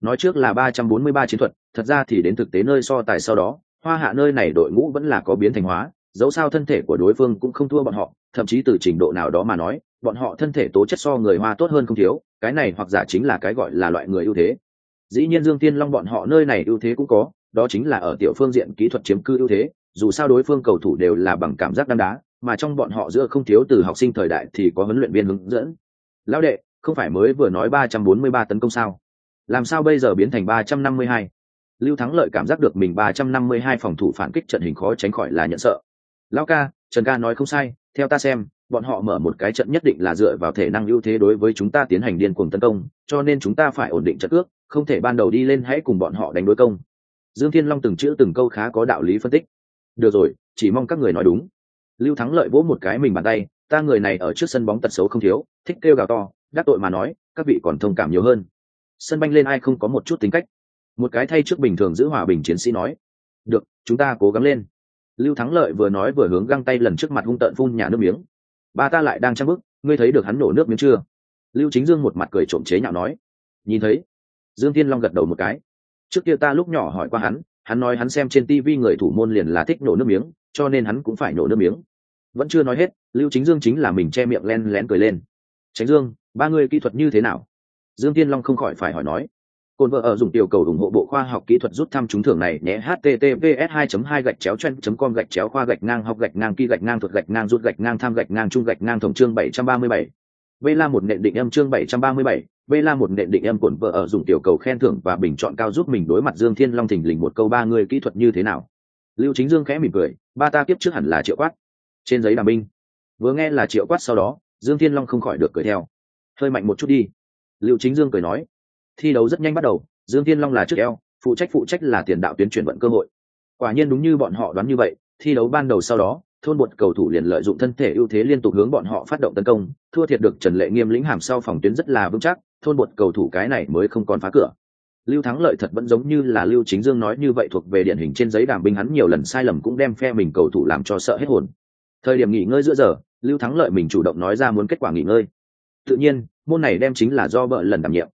nói trước là ba trăm bốn mươi ba chiến thuật, thật ra thì đến thực tế nơi so tài sau đó, hoa hạ nơi này đội ngũ vẫn là có biến thành hóa, dẫu sao thân thể của đối phương cũng không thua bọn họ, thậm chí từ trình độ nào đó mà nói, bọn họ thân thể tố chất so người hoa tốt hơn không thiếu, cái này hoặc giả chính là cái gọi là loại người ưu thế. Dĩ nhiên dương tiên long bọn họ nơi này ưu thế cũng có, đó chính là ở tiểu phương diện kỹ thuật chiếm cư ưu thế, dù sao đối phương cầu thủ đều là bằng cảm giác đăng đá, mà trong bọn họ giữa không thiếu từ học sinh thời đại thì có huấn luyện viên hướng dẫn. Lão đệ, không phải mới vừa nói ba trăm bốn mươi ba tấn công sao? Làm sao bây giờ biến thành ba trăm năm mươi hai? Lưu thắng lợi cảm giác được mình ba trăm năm mươi hai phòng thủ phản kích trận hình khó tránh khỏi là nhận sợ. Lão ca, trần ca nói không sai, theo ta xem, bọn họ mở một cái trận nhất định là dựa vào thể năng ưu thế đối với chúng ta tiến hành điên cuồng tấn công, cho nên chúng ta phải ổn định trận ước, không thể ban đầu đi lên hãy cùng bọn họ đánh đối công. Dương thiên long từng chữ từng câu khá có đạo lý phân tích. Được rồi, chỉ mong các người nói đúng. Lưu thắng lợi vỗ một cái mình bàn tay, ta người này ở trước sân bóng tật xấu không thiếu, thích kêu gào to, đắc tội mà nói, các vị còn thông cảm nhiều hơn sân banh lên ai không có một chút tính cách. Một cái thay trước bình thường giữ hòa bình chiến sĩ nói, được, chúng ta cố gắng lên. Lưu thắng lợi vừa nói vừa hướng găng tay lần trước mặt hung tợn phun nhà nước miếng. Ba ta lại đang trang bức ngươi thấy được hắn nổ nước miếng chưa? Lưu chính dương một mặt cười trộm chế nhạo nói, nhìn thấy. Dương thiên long gật đầu một cái. Trước kia ta lúc nhỏ hỏi qua hắn hắn nói hắn xem trên tv người thủ môn liền là thích nổ nước miếng, cho nên hắn cũng phải nổ nước miếng. Vẫn chưa nói hết, lưu chính dương chính là mình che miệng len lén cười lên. Tránh dương, ba người kỹ thuật như thế nào? Dương tiên long không khỏi phải hỏi nói cồn vợ ở dùng tiểu cầu ủng hộ bộ khoa học kỹ thuật rút thăm trúng thưởng này, nhé, https 2 2 gạch chéo chen com gạch chéo khoa gạch ngang, học gạch ngang kỳ gạch ngang, thuật gạch ngang, rút gạch ngang, tham gạch ngang, trung gạch ngang tổng chương 737. vê la một nện định âm chương bảy trăm ba mươi bảy. Vê la một nện định âm Cổn vợ ở dùng tiểu cầu khen thưởng và bình chọn cao giúp mình đối mặt dương thiên long thình lình một câu ba người kỹ thuật như thế nào? Lưu chính dương khẽ mỉm cười, ba ta tiếp trước hẳn là triệu quát. Trên giấy đàm binh vừa nghe là triệu quát sau đó, dương thiên long không khỏi được cười theo. Hơi mạnh một chút đi lưu chính dương cười nói, thi đấu rất nhanh bắt đầu, dương thiên long là trước eo, phụ trách phụ trách là tiền đạo tuyến chuyển vận cơ hội. Quả nhiên đúng như bọn họ đoán như vậy, thi đấu ban đầu sau đó, thôn buột cầu thủ liền lợi dụng thân thể ưu thế liên tục hướng bọn họ phát động tấn công, thua thiệt được trần lệ nghiêm lĩnh hàm sau phòng tuyến rất là vững chắc, thôn buột cầu thủ cái này mới không còn phá cửa. Lưu thắng lợi thật vẫn giống như là lưu chính dương nói như vậy thuộc về điển hình trên giấy đàm binh hắn nhiều lần sai lầm cũng đem phe mình cầu thủ làm cho sợ hết hồn. Thời điểm nghỉ ngơi giữa giờ, lưu thắng lợi mình chủ động nói ra muốn kết quả nghỉ ngơi. Tự nhiên môn này đem chính là do vợ lần đảm nhiệm.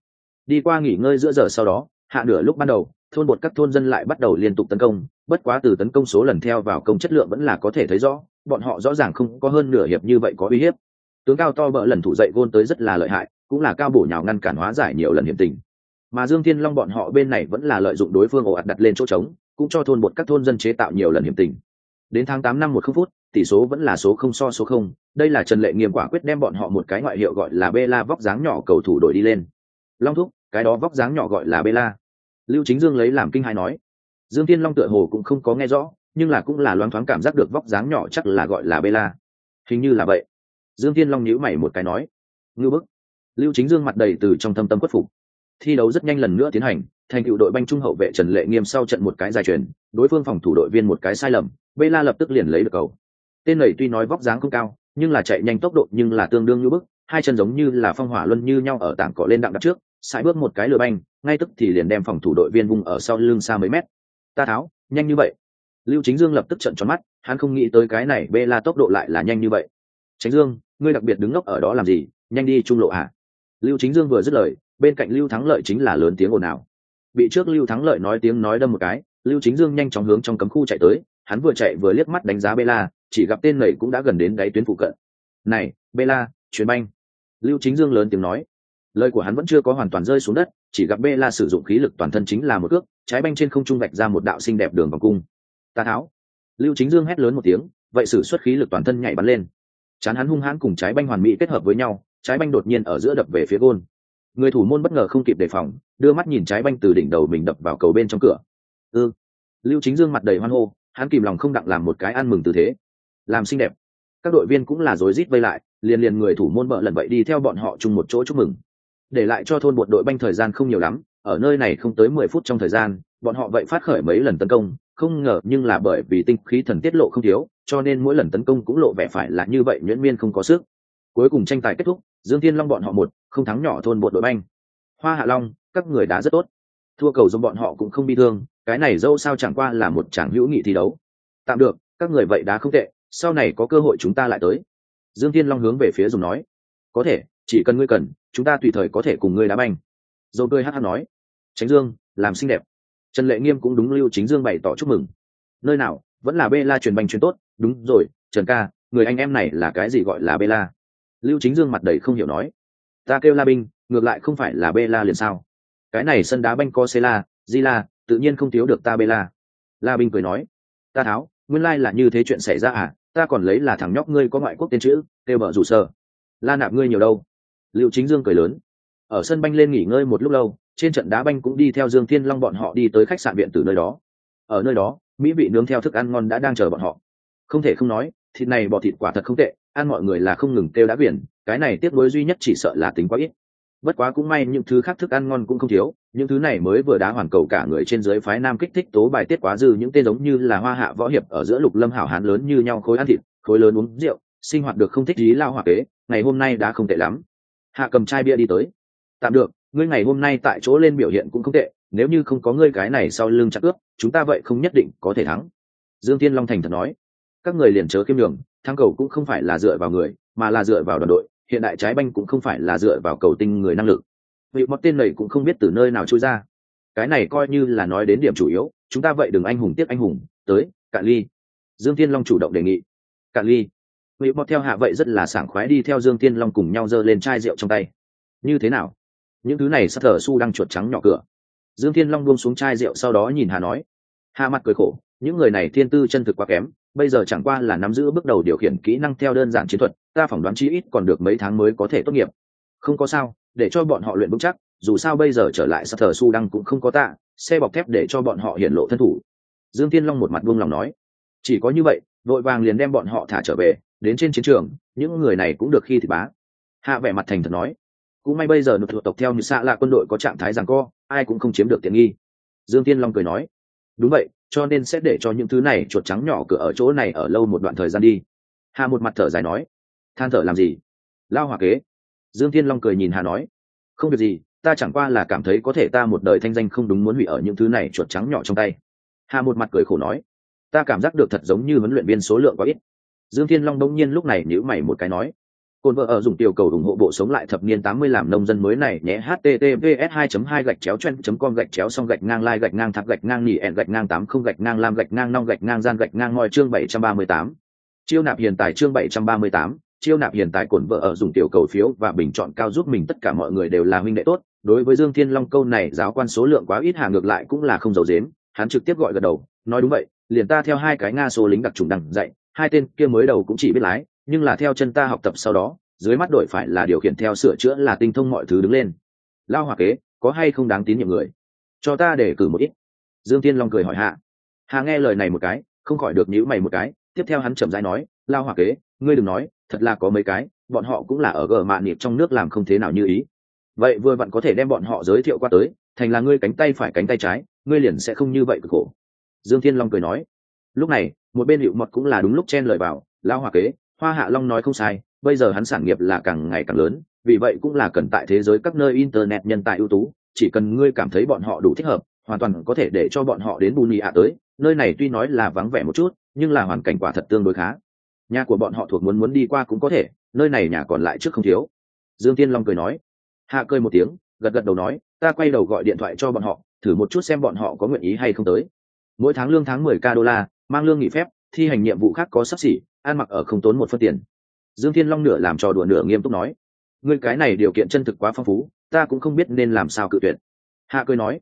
Đi qua nghỉ ngơi giữa giờ sau đó, hạ nửa lúc ban đầu, thôn bột các thôn dân lại bắt đầu liên tục tấn công, bất quá từ tấn công số lần theo vào công chất lượng vẫn là có thể thấy rõ, bọn họ rõ ràng không có hơn nửa hiệp như vậy có uy hiếp. Tướng cao to vợ lần thủ dậy gôn tới rất là lợi hại, cũng là cao bổ nhào ngăn cản hóa giải nhiều lần hiểm tình. Mà dương thiên long bọn họ bên này vẫn là lợi dụng đối phương ồ ạt đặt lên chỗ trống, cũng cho thôn bột các thôn dân chế tạo nhiều lần hiểm tình. Đến tháng tám năm một phút tỷ số vẫn là số không so số không. Đây là trần lệ nghiêm quả quyết đem bọn họ một cái ngoại hiệu gọi là bê la vóc dáng nhỏ cầu thủ đội đi lên. Long thúc, cái đó vóc dáng nhỏ gọi là bê la. Lưu chính dương lấy làm kinh hai nói. Dương thiên long tựa hồ cũng không có nghe rõ, nhưng là cũng là loáng thoáng cảm giác được vóc dáng nhỏ chắc là gọi là bê la. Hình như là vậy. Dương thiên long nhíu mày một cái nói. Ngư bức. Lưu chính dương mặt đầy từ trong thâm tâm khuất phục. Thi đấu rất nhanh lần nữa tiến hành, thành cựu đội banh trung hậu vệ trần lệ nghiêm sau trận một cái dài truyền, đối phương phòng thủ đội viên một cái sai lầm, bê la lập tức liền lấy được cầu tên này tuy nói vóc dáng không cao, nhưng là chạy nhanh tốc độ nhưng là tương đương như bức, hai chân giống như là phong hỏa luân như nhau ở tảng cỏ lên đặng đặt trước, sải bước một cái lửa banh, ngay tức thì liền đem phòng thủ đội viên vùng ở sau lưng xa mấy mét. Ta tháo, nhanh như vậy. Lưu chính dương lập tức trận tròn mắt, hắn không nghĩ tới cái này bê la tốc độ lại là nhanh như vậy. Tránh dương, ngươi đặc biệt đứng ngốc ở đó làm gì, nhanh đi trung lộ à lưu chính dương vừa dứt lời, bên cạnh lưu thắng lợi chính là lớn tiếng ồn ào. Bị trước lưu thắng lợi nói tiếng nói đâm một cái, lưu chính dương nhanh chóng hướng trong cấm khu chạy tới, hắn vừa chạy vừa liếc mắt đánh giá bê la chỉ gặp tên nầy cũng đã gần đến đáy tuyến phụ cận. Này, bela chuyến banh. Lưu chính dương lớn tiếng nói. Lời của hắn vẫn chưa có hoàn toàn rơi xuống đất, chỉ gặp bela sử dụng khí lực toàn thân chính là một cước, trái banh trên không trung vạch ra một đạo xinh đẹp đường vòng cung. Ta tháo. Lưu chính dương hét lớn một tiếng, vậy sử xuất khí lực toàn thân nhảy bắn lên. Chán hắn hung hãn cùng trái banh hoàn mỹ kết hợp với nhau, trái banh đột nhiên ở giữa đập về phía gôn. Người thủ môn bất ngờ không kịp đề phòng, đưa mắt nhìn trái banh từ đỉnh đầu mình đập vào cầu bên trong cửa. Ư? Lưu chính dương mặt đầy hoan hô, hắn kìm lòng không đặng làm một cái ăn mừng tư thế làm xinh đẹp. Các đội viên cũng là rối rít vây lại, liền liền người thủ môn bợ lần vậy đi theo bọn họ chung một chỗ chúc mừng. Để lại cho thôn một đội banh thời gian không nhiều lắm, ở nơi này không tới mười phút trong thời gian, bọn họ vậy phát khởi mấy lần tấn công, không ngờ nhưng là bởi vì tinh khí thần tiết lộ không thiếu, cho nên mỗi lần tấn công cũng lộ vẻ phải là như vậy, nhuyễn miên không có sức. Cuối cùng tranh tài kết thúc, dương thiên long bọn họ một, không thắng nhỏ thôn một đội banh. Hoa hạ long, các người đá rất tốt. Thua cầu giống bọn họ cũng không bi thương, cái này dâu sao chẳng qua là một chàng hữu nghị thi đấu. Tạm được, các người vậy đá không tệ sau này có cơ hội chúng ta lại tới. Dương thiên long hướng về phía dùng nói, có thể, chỉ cần ngươi cần, chúng ta tùy thời có thể cùng ngươi đá banh. Dâu tươi hát hát nói, tránh dương, làm xinh đẹp. Trần lệ nghiêm cũng đúng lưu chính dương bày tỏ chúc mừng. Nơi nào, vẫn là bê la truyền banh truyền tốt. Đúng rồi, trần ca, người anh em này là cái gì gọi là bê la lưu chính dương mặt đầy không hiểu nói, ta kêu la binh, ngược lại không phải là bê la liền sao? Cái này sân đá banh có xê la, di la, tự nhiên không thiếu được ta bê la la binh cười nói, ta tháo, nguyên lai là như thế chuyện xảy ra à? Ta còn lấy là thằng nhóc ngươi có ngoại quốc tên chữ, kêu bợ rủ sơ la nạp ngươi nhiều đâu? Liệu chính dương cười lớn. Ở sân banh lên nghỉ ngơi một lúc lâu, trên trận đá banh cũng đi theo dương thiên long bọn họ đi tới khách sạn viện từ nơi đó. Ở nơi đó, mỹ vị nướng theo thức ăn ngon đã đang chờ bọn họ. Không thể không nói, thịt này bọ thịt quả thật không tệ, ăn mọi người là không ngừng kêu đã biển, cái này tiếc nuối duy nhất chỉ sợ là tính quá ít bất quá cũng may những thứ khác thức ăn ngon cũng không thiếu, những thứ này mới vừa đá hoàn cầu cả người trên dưới phái nam kích thích tố bài tiết quá dư, những tên giống như là hoa hạ võ hiệp ở giữa lục lâm hảo hán lớn như nhau khối ăn thịt, khối lớn uống rượu, sinh hoạt được không thích lý lao hoa kế, ngày hôm nay đã không tệ lắm. Hạ cầm chai bia đi tới. Tạm được, ngươi ngày hôm nay tại chỗ lên biểu hiện cũng không tệ, nếu như không có ngươi cái này sau lưng chặt ướp, chúng ta vậy không nhất định có thể thắng. Dương tiên long thành thật nói. Các người liền chớ kiêm đường thắng cầu cũng không phải là dựa vào người, mà là dựa vào đoàn đội hiện đại trái banh cũng không phải là dựa vào cầu tinh người năng lực. Vị mọt tên này cũng không biết từ nơi nào trôi ra. Cái này coi như là nói đến điểm chủ yếu, chúng ta vậy đừng anh hùng tiếc anh hùng, tới cạn ly. Dương thiên long chủ động đề nghị. Cạn ly. Vị mọt theo hạ vậy rất là sảng khoái đi theo dương thiên long cùng nhau giơ lên chai rượu trong tay. Như thế nào? Những thứ này sắp thở su đang chuột trắng nhỏ cửa. Dương thiên long buông xuống chai rượu sau đó nhìn hà nói. Hà mặt cười khổ, những người này thiên tư chân thực quá kém bây giờ chẳng qua là nắm giữ bước đầu điều khiển kỹ năng theo đơn giản chiến thuật, ta phỏng đoán chi ít còn được mấy tháng mới có thể tốt nghiệp. Không có sao, để cho bọn họ luyện vững chắc, dù sao bây giờ trở lại sắc thờ su đăng cũng không có tạ, xe bọc thép để cho bọn họ hiện lộ thân thủ. Dương tiên long một mặt buông lòng nói. Chỉ có như vậy, vội vàng liền đem bọn họ thả trở về, đến trên chiến trường, những người này cũng được khi thì bá. Hạ vẻ mặt thành thật nói. Cũng may bây giờ nộp thuộc tộc theo như xạ là quân đội có trạng thái rằng co, ai cũng không chiếm được tiện nghi. Dương tiên long cười nói đúng vậy, cho nên sẽ để cho những thứ này chuột trắng nhỏ cửa ở chỗ này ở lâu một đoạn thời gian đi. Hà một mặt thở dài nói. Than thở làm gì? Lao hòa kế. Dương Thiên long cười nhìn hà nói. Không việc gì, ta chẳng qua là cảm thấy có thể ta một đời thanh danh không đúng muốn hủy ở những thứ này chuột trắng nhỏ trong tay. Hà một mặt cười khổ nói. Ta cảm giác được thật giống như huấn luyện viên số lượng quá ít. Dương thiên long đông nhiên lúc này nhữ mày một cái nói. Côn vợ ở dùng tiểu cầu ủng hộ bộ sống lại thập niên 80 làm nông dân mới này nhé https 2 2 gạch chéo chen com gạch chéo xong gạch ngang lai gạch ngang thạc gạch ngang nỉ ẹn gạch ngang 80 gạch ngang lam gạch ngang nong gạch ngang gian gạch ngang ngoi chương 738. Chiêu nạp hiện tại chương 738, chiêu nạp hiện tại cổn vợ ở dùng tiểu cầu phiếu và bình chọn cao giúp mình tất cả mọi người đều là huynh đệ tốt. Đối với Dương Thiên Long câu này giáo quan số lượng quá ít hàng ngược lại cũng là không giấu giếm, hắn trực tiếp gọi gật đầu, nói đúng vậy, liền ta theo hai cái nga số lính đặc trùng đằng dạy, hai tên kia mới đầu cũng chỉ biết lái, nhưng là theo chân ta học tập sau đó, dưới mắt đổi phải là điều khiển theo sửa chữa là tinh thông mọi thứ đứng lên. Lao hòa kế, có hay không đáng tín nhiệm người? Cho ta để cử một ít. Dương tiên long cười hỏi hạ. Hà nghe lời này một cái, không khỏi được nhíu mày một cái, tiếp theo hắn chậm rãi nói, lao hòa kế, ngươi đừng nói, thật là có mấy cái, bọn họ cũng là ở gờ mạn nịp trong nước làm không thế nào như ý. Vậy vừa vặn có thể đem bọn họ giới thiệu qua tới, thành là ngươi cánh tay phải cánh tay trái, ngươi liền sẽ không như vậy cực khổ. Dương thiên long cười nói. Lúc này, một bên hiệu mật cũng là đúng lúc chen lời vào, lao hòa kế hoa hạ long nói không sai, bây giờ hắn sản nghiệp là càng ngày càng lớn, vì vậy cũng là cần tại thế giới các nơi internet nhân tài ưu tú, chỉ cần ngươi cảm thấy bọn họ đủ thích hợp, hoàn toàn có thể để cho bọn họ đến bù nhì ạ tới, nơi này tuy nói là vắng vẻ một chút, nhưng là hoàn cảnh quả thật tương đối khá. Nhà của bọn họ thuộc muốn muốn đi qua cũng có thể, nơi này nhà còn lại trước không thiếu. Dương tiên long cười nói. Hạ cười một tiếng, gật gật đầu nói, ta quay đầu gọi điện thoại cho bọn họ, thử một chút xem bọn họ có nguyện ý hay không tới. Mỗi tháng lương tháng mười k đô la, mang lương nghỉ phép, thi hành nhiệm vụ khác có sắp xỉ ăn mặc ở không tốn một phân tiền. Dương thiên long nửa làm trò đùa nửa nghiêm túc nói, ngươi cái này điều kiện chân thực quá phong phú, ta cũng không biết nên làm sao cự tuyệt. Hạ cười nói,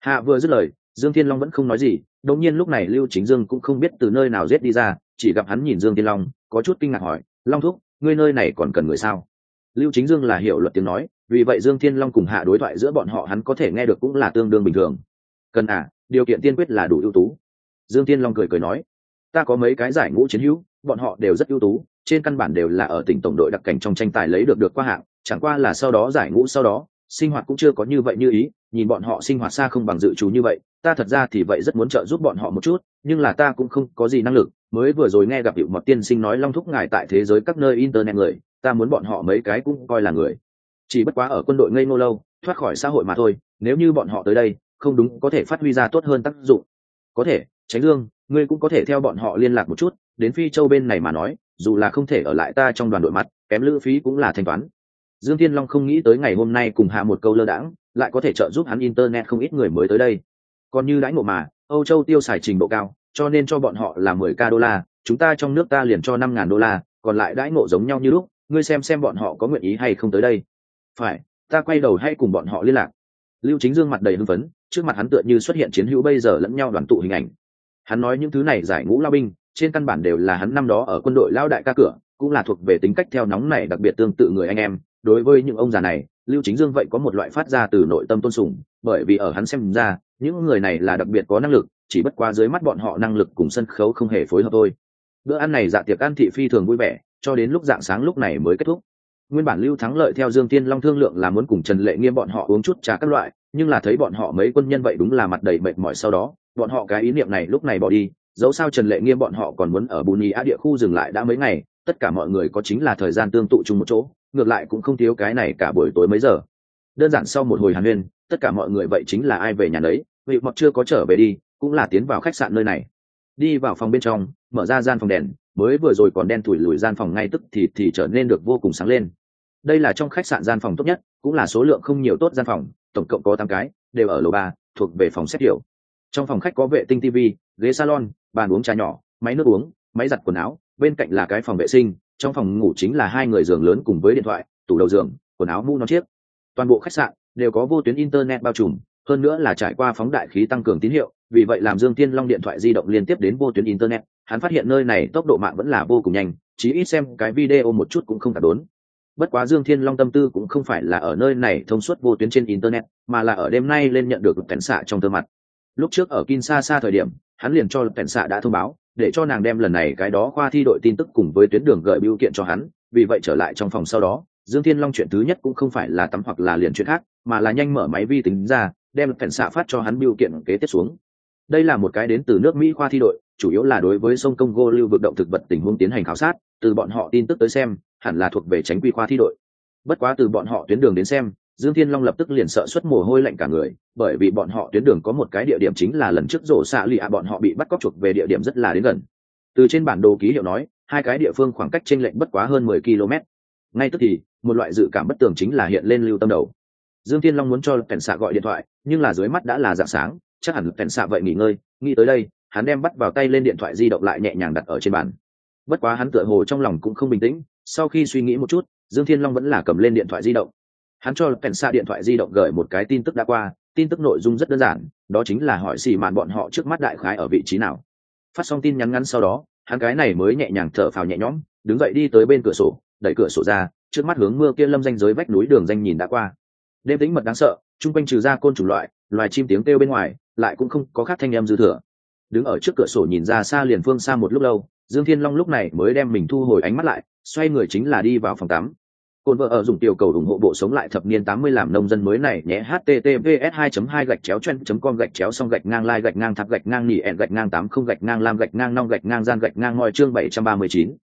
hạ vừa dứt lời, dương thiên long vẫn không nói gì, đột nhiên lúc này lưu chính dương cũng không biết từ nơi nào giết đi ra, chỉ gặp hắn nhìn dương thiên long, có chút kinh ngạc hỏi, long thúc, ngươi nơi này còn cần người sao? Lưu chính dương là hiểu luật tiếng nói, vì vậy dương thiên long cùng hạ đối thoại giữa bọn họ hắn có thể nghe được cũng là tương đương bình thường. Cần à điều kiện tiên quyết là đủ ưu tú. Dương thiên long cười cười nói, ta có mấy cái giải ngũ chiến hữu bọn họ đều rất ưu tú, trên căn bản đều là ở tỉnh tổng đội đặc cảnh trong tranh tài lấy được được qua hạng, chẳng qua là sau đó giải ngũ sau đó, sinh hoạt cũng chưa có như vậy như ý, nhìn bọn họ sinh hoạt xa không bằng dự trù như vậy, ta thật ra thì vậy rất muốn trợ giúp bọn họ một chút, nhưng là ta cũng không có gì năng lực, mới vừa rồi nghe gặp hiệu mật tiên sinh nói long thúc ngài tại thế giới các nơi internet người, ta muốn bọn họ mấy cái cũng coi là người. Chỉ bất quá ở quân đội ngây ngô lâu, thoát khỏi xã hội mà thôi, nếu như bọn họ tới đây, không đúng có thể phát huy ra tốt hơn tác dụng. Có thể, tránh lương ngươi cũng có thể theo bọn họ liên lạc một chút, đến phi châu bên này mà nói, dù là không thể ở lại ta trong đoàn đội mặt, kém lữ phí cũng là thanh toán. Dương thiên long không nghĩ tới ngày hôm nay cùng hạ một câu lơ đãng, lại có thể trợ giúp hắn internet không ít người mới tới đây. Còn như đãi ngộ mà, âu châu tiêu xài trình độ cao, cho nên cho bọn họ là mười k đô la, chúng ta trong nước ta liền cho năm ngàn đô la, còn lại đãi ngộ giống nhau như lúc, ngươi xem xem bọn họ có nguyện ý hay không tới đây. Phải, ta quay đầu hay cùng bọn họ liên lạc. Lưu chính dương mặt đầy hưng phấn, trước mặt hắn tựa như xuất hiện chiến hữu bây giờ lẫn nhau đoàn tụ hình ảnh hắn nói những thứ này giải ngũ lao binh, trên căn bản đều là hắn năm đó ở quân đội lao đại ca cửa, cũng là thuộc về tính cách theo nóng này đặc biệt tương tự người anh em. Đối với những ông già này, lưu chính dương vậy có một loại phát ra từ nội tâm tôn sùng, bởi vì ở hắn xem ra, những người này là đặc biệt có năng lực, chỉ bất qua dưới mắt bọn họ năng lực cùng sân khấu không hề phối hợp thôi. Bữa ăn này dạ tiệc ăn thị phi thường vui vẻ, cho đến lúc dạng sáng lúc này mới kết thúc. Nguyên bản lưu thắng lợi theo dương tiên long thương lượng là muốn cùng trần lệ nghiêm bọn họ uống chút trà các loại, nhưng là thấy bọn họ mấy quân nhân vậy đúng là mặt đầy mệt mỏi sau đó bọn họ cái ý niệm này lúc này bỏ đi, dẫu sao trần lệ nghiêm bọn họ còn muốn ở bù nhì á địa khu dừng lại đã mấy ngày, tất cả mọi người có chính là thời gian tương tụ chung một chỗ, ngược lại cũng không thiếu cái này cả buổi tối mấy giờ. Đơn giản sau một hồi hàn huyên, tất cả mọi người vậy chính là ai về nhà đấy vị mọt chưa có trở về đi, cũng là tiến vào khách sạn nơi này. Đi vào phòng bên trong, mở ra gian phòng đèn, mới vừa rồi còn đen thủi lùi gian phòng ngay tức thì thì trở nên được vô cùng sáng lên. Đây là trong khách sạn gian phòng tốt nhất, cũng là số lượng không nhiều tốt gian phòng, tổng cộng có tám cái, đều ở lầu ba, thuộc về phòng xét hiểu trong phòng khách có vệ tinh tv ghế salon, bàn uống trà nhỏ, máy nước uống, máy giặt quần áo, bên cạnh là cái phòng vệ sinh, trong phòng ngủ chính là hai người giường lớn cùng với điện thoại, tủ đầu giường, quần áo mũ non chiếc. Toàn bộ khách sạn đều có vô tuyến internet bao trùm, hơn nữa là trải qua phóng đại khí tăng cường tín hiệu, vì vậy làm dương thiên long điện thoại di động liên tiếp đến vô tuyến internet, hắn phát hiện nơi này tốc độ mạng vẫn là vô cùng nhanh, chí ít xem cái video một chút cũng không cả đốn. Bất quá dương thiên long tâm tư cũng không phải là ở nơi này thông suốt vô tuyến trên internet, mà là ở đêm nay lên nhận được cảnh xạ trong tơ mặt lúc trước ở kinshasa thời điểm, hắn liền cho cảnh xạ đã thông báo, để cho nàng đem lần này cái đó khoa thi đội tin tức cùng với tuyến đường gợi biểu kiện cho hắn, vì vậy trở lại trong phòng sau đó, dương thiên long chuyện thứ nhất cũng không phải là tắm hoặc là liền chuyện khác, mà là nhanh mở máy vi tính ra, đem cảnh xạ phát cho hắn biểu kiện kế tiếp xuống. Đây là một cái đến từ nước mỹ khoa thi đội, chủ yếu là đối với sông congo lưu vực động thực vật tình huống tiến hành khảo sát, từ bọn họ tin tức tới xem, hẳn là thuộc về tránh quy khoa thi đội. Bất quá từ bọn họ tuyến đường đến xem dương thiên long lập tức liền sợ xuất mồ hôi lạnh cả người, bởi vì bọn họ tuyến đường có một cái địa điểm chính là lần trước rổ xạ lì ạ, bọn họ bị bắt cóc chuộc về địa điểm rất là đến gần. Từ trên bản đồ ký hiệu nói, hai cái địa phương khoảng cách t r ê n lệch bất quá hơn mười km. Ngay tức thì, một loại dự cảm bất tường chính là hiện lên lưu tâm đầu. Dương thiên long muốn cho cảnh xạ gọi điện thoại, nhưng là dưới mắt đã là dạng sáng, chắc hẳn cảnh xạ vậy nghỉ ngơi, nghĩ tới đây, hắn đem bắt vào tay lên điện thoại di động lại nhẹ nhàng đặt ở trên bàn. Bất quá hắn tựa hồ trong lòng cũng không bình tĩnh, sau khi suy nghĩ một chút, dương thiên long vẫn là cầm lên điện thoại di động hắn cho cảnh xa điện thoại di động gửi một cái tin tức đã qua, tin tức nội dung rất đơn giản, đó chính là hỏi xì màn bọn họ trước mắt đại khái ở vị trí nào. Phát xong tin nhắn ngắn sau đó, hắn cái này mới nhẹ nhàng thở phào nhẹ nhõm, đứng dậy đi tới bên cửa sổ, đẩy cửa sổ ra, trước mắt hướng mưa kia lâm danh giới vách núi đường danh nhìn đã qua. Đêm tĩnh mật đáng sợ, chung quanh trừ ra côn chủng loại, loài chim tiếng kêu bên ngoài, lại cũng không có khác thanh em dư thừa. Đứng ở trước cửa sổ nhìn ra xa liền phương xa một lúc lâu, dương thiên long lúc này mới đem mình thu hồi ánh mắt lại, xoay người chính là đi vào phòng tắm. Côn vợ ở dùng tiểu cầu ủng hộ bộ sống lại thập niên tám mươi làm nông dân mới này nhé https 2 2 gạch chéo chen com gạch chéo xong gạch ngang lai gạch ngang tháp gạch ngang nỉ ẹn gạch ngang tám không gạch ngang lam gạch ngang nong gạch ngang gian gạch ngang ngòi chương bảy trăm ba mươi chín.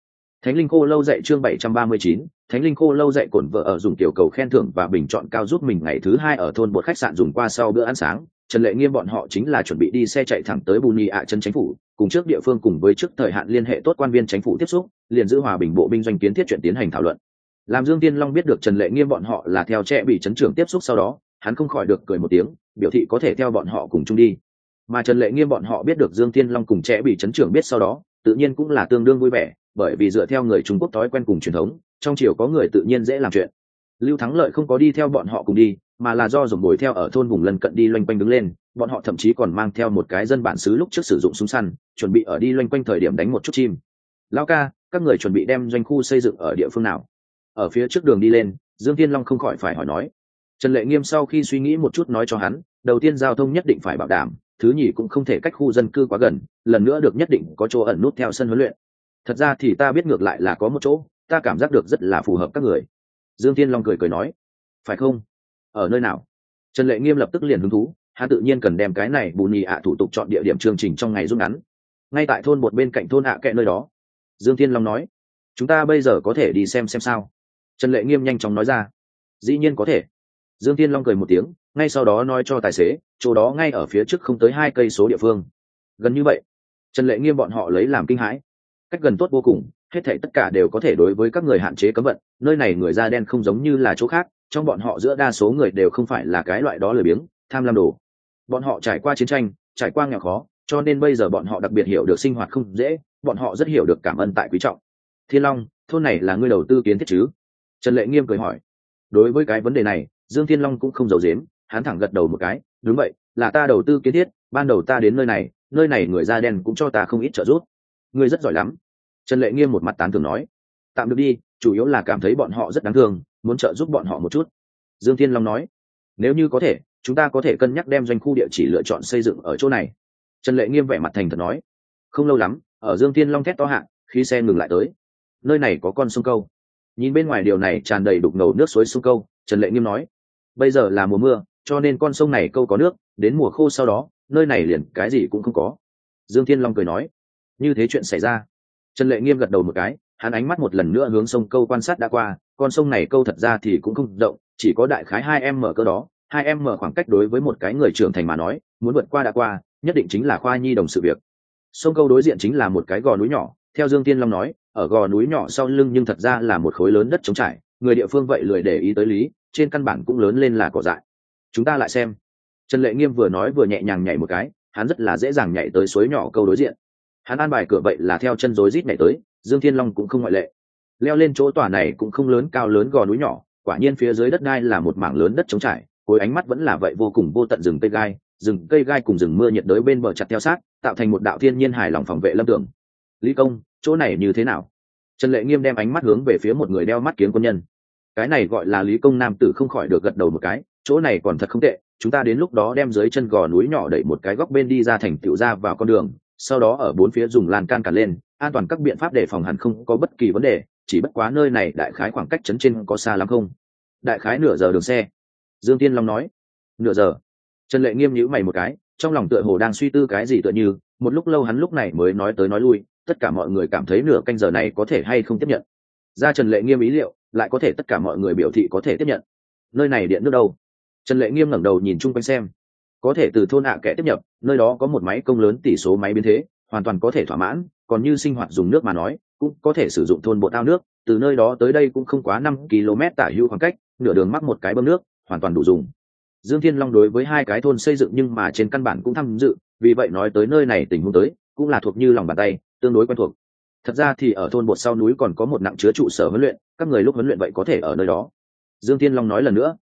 Thánh linh cô lâu dạy chương bảy trăm ba mươi chín. Thánh linh cô lâu dạy cổn vợ ở dùng tiểu cầu khen thưởng và bình chọn cao giúp mình ngày thứ hai ở thôn một khách sạn dùng qua sau bữa ăn sáng, Trần Lệ Nghiêm bọn họ chính là chuẩn bị đi xe chạy thẳng tới Buni ạ chân chính phủ, cùng trước địa phương cùng với trước thời hạn liên hệ tốt quan viên chính phủ tiếp xúc, liền giữ hòa bình bộ binh doanh kiến thiết chuyện tiến hành thảo luận. Làm Dương Tiên Long biết được Trần Lệ Nghiêm bọn họ là theo trẻ bị chấn trưởng tiếp xúc sau đó, hắn không khỏi được cười một tiếng, biểu thị có thể theo bọn họ cùng chung đi. Mà Trần Lệ Nghiêm bọn họ biết được Dương Tiên Long cùng trẻ bị chấn trưởng biết sau đó, tự nhiên cũng là tương đương vui vẻ, bởi vì dựa theo người Trung Quốc thói quen cùng truyền thống, trong triều có người tự nhiên dễ làm chuyện. Lưu Thắng Lợi không có đi theo bọn họ cùng đi, mà là do dùng bồi theo ở thôn vùng lân cận đi loanh quanh đứng lên, bọn họ thậm chí còn mang theo một cái dân bản xứ lúc trước sử dụng súng săn chuẩn bị ở đi loanh quanh thời điểm đánh một chút chim lao ca các người chuẩn bị đem doanh khu xây dựng ở địa phương nào ở phía trước đường đi lên, dương thiên long không khỏi phải hỏi nói. Trần lệ nghiêm sau khi suy nghĩ một chút nói cho hắn, đầu tiên giao thông nhất định phải bảo đảm, thứ nhì cũng không thể cách khu dân cư quá gần, lần nữa được nhất định có chỗ ẩn nút theo sân huấn luyện. Thật ra thì ta biết ngược lại là có một chỗ, ta cảm giác được rất là phù hợp các người. Dương thiên long cười cười nói. Phải không? Ở nơi nào? Trần lệ nghiêm lập tức liền hứng thú, hắn tự nhiên cần đem cái này bù nhì ạ thủ tục chọn địa điểm chương trình trong ngày rút ngắn. Ngay tại thôn một bên cạnh thôn ạ kệ nơi đó, dương thiên long nói. Chúng ta bây giờ có thể đi xem xem sao trần lệ nghiêm nhanh chóng nói ra. Dĩ nhiên có thể. Dương thiên long cười một tiếng, ngay sau đó nói cho tài xế, chỗ đó ngay ở phía trước không tới hai cây số địa phương. Gần như vậy. Trần lệ nghiêm bọn họ lấy làm kinh hãi. Cách gần tốt vô cùng, hết thảy tất cả đều có thể đối với các người hạn chế cấm vận, nơi này người da đen không giống như là chỗ khác, trong bọn họ giữa đa số người đều không phải là cái loại đó lười biếng, tham lam đồ. Bọn họ trải qua chiến tranh, trải qua nghèo khó, cho nên bây giờ bọn họ đặc biệt hiểu được sinh hoạt không dễ, bọn họ rất hiểu được cảm ơn tại quý trọng. Thiên long, thôn này là ngươi đầu tư kiến thiết chứ? Trần lệ nghiêm cười hỏi, đối với cái vấn đề này, dương thiên long cũng không giấu dếm hắn thẳng gật đầu một cái, đúng vậy, là ta đầu tư kiến thiết, ban đầu ta đến nơi này nơi này người da đen cũng cho ta không ít trợ giúp. Ngươi rất giỏi lắm. Trần lệ nghiêm một mặt tán thường nói, tạm được đi, chủ yếu là cảm thấy bọn họ rất đáng thương, muốn trợ giúp bọn họ một chút. Dương thiên long nói, nếu như có thể, chúng ta có thể cân nhắc đem doanh khu địa chỉ lựa chọn xây dựng ở chỗ này. Trần lệ nghiêm vẻ mặt thành thật nói, không lâu lắm, ở dương Thiên long thét to hạng khi xe ngừng lại tới, nơi này có con sông câu nhìn bên ngoài điều này tràn đầy đục ngầu nước suối sông câu trần lệ nghiêm nói bây giờ là mùa mưa cho nên con sông này câu có nước đến mùa khô sau đó nơi này liền cái gì cũng không có. Dương thiên long cười nói như thế chuyện xảy ra. Trần lệ nghiêm gật đầu một cái hắn ánh mắt một lần nữa hướng sông câu quan sát đã qua con sông này câu thật ra thì cũng không động, chỉ có đại khái hai em mở cơ đó hai em mở khoảng cách đối với một cái người trưởng thành mà nói muốn vượt qua đã qua nhất định chính là khoa nhi đồng sự việc. Sông câu đối diện chính là một cái gò núi nhỏ theo dương tiên long nói ở gò núi nhỏ sau lưng nhưng thật ra là một khối lớn đất trống trải, người địa phương vậy lười để ý tới lý, trên căn bản cũng lớn lên là cỏ dại. Chúng ta lại xem. Trần lệ nghiêm vừa nói vừa nhẹ nhàng nhảy một cái, hắn rất là dễ dàng nhảy tới suối nhỏ câu đối diện. Hắn an bài cửa vậy là theo chân rối rít nhảy tới, dương thiên long cũng không ngoại lệ. Leo lên chỗ tòa này cũng không lớn, cao lớn gò núi nhỏ, quả nhiên phía dưới đất đai là một mảng lớn đất trống trải, cuối ánh mắt vẫn là vậy vô cùng vô tận rừng cây gai, rừng cây gai cùng rừng mưa nhiệt đới bên bờ chặt theo sát, tạo thành một đạo thiên nhiên hài lòng phòng vệ lâm tưởng lý công chỗ này như thế nào? Trần lệ nghiêm đem ánh mắt hướng về phía một người đeo mắt kiếm quân nhân. Cái này gọi là lý công nam tử không khỏi được gật đầu một cái, chỗ này còn thật không tệ, chúng ta đến lúc đó đem dưới chân gò núi nhỏ đẩy một cái góc bên đi ra thành tựu ra vào con đường, sau đó ở bốn phía dùng lan can cản lên, an toàn các biện pháp để phòng hẳn không có bất kỳ vấn đề, chỉ bất quá nơi này đại khái khoảng cách chấn trên có xa lắm không? Đại khái nửa giờ đường xe. Dương tiên long nói. Nửa giờ. Trần lệ nghiêm nhữ mày một cái, trong lòng tựa hồ đang suy tư cái gì tựa như, một lúc lâu hắn lúc này mới nói tới nói lui tất cả mọi người cảm thấy nửa canh giờ này có thể hay không tiếp nhận. Ra trần lệ nghiêm ý liệu, lại có thể tất cả mọi người biểu thị có thể tiếp nhận. Nơi này điện nước đâu? Trần lệ nghiêm ngẩng đầu nhìn chung quanh xem. Có thể từ thôn hạ kẻ tiếp nhập, nơi đó có một máy công lớn tỷ số máy biến thế, hoàn toàn có thể thỏa mãn, còn như sinh hoạt dùng nước mà nói, cũng có thể sử dụng thôn bộ tao nước, từ nơi đó tới đây cũng không quá năm km tả hữu khoảng cách, nửa đường mắc một cái bơm nước, hoàn toàn đủ dùng. Dương thiên long đối với hai cái thôn xây dựng nhưng mà trên căn bản cũng tham dự, vì vậy nói tới nơi này tình huống tới, cũng là thuộc như lòng bàn tay tương đối quen thuộc. Thật ra thì ở thôn bột sau núi còn có một nặng chứa trụ sở huấn luyện, các người lúc huấn luyện vậy có thể ở nơi đó. Dương thiên long nói lần nữa,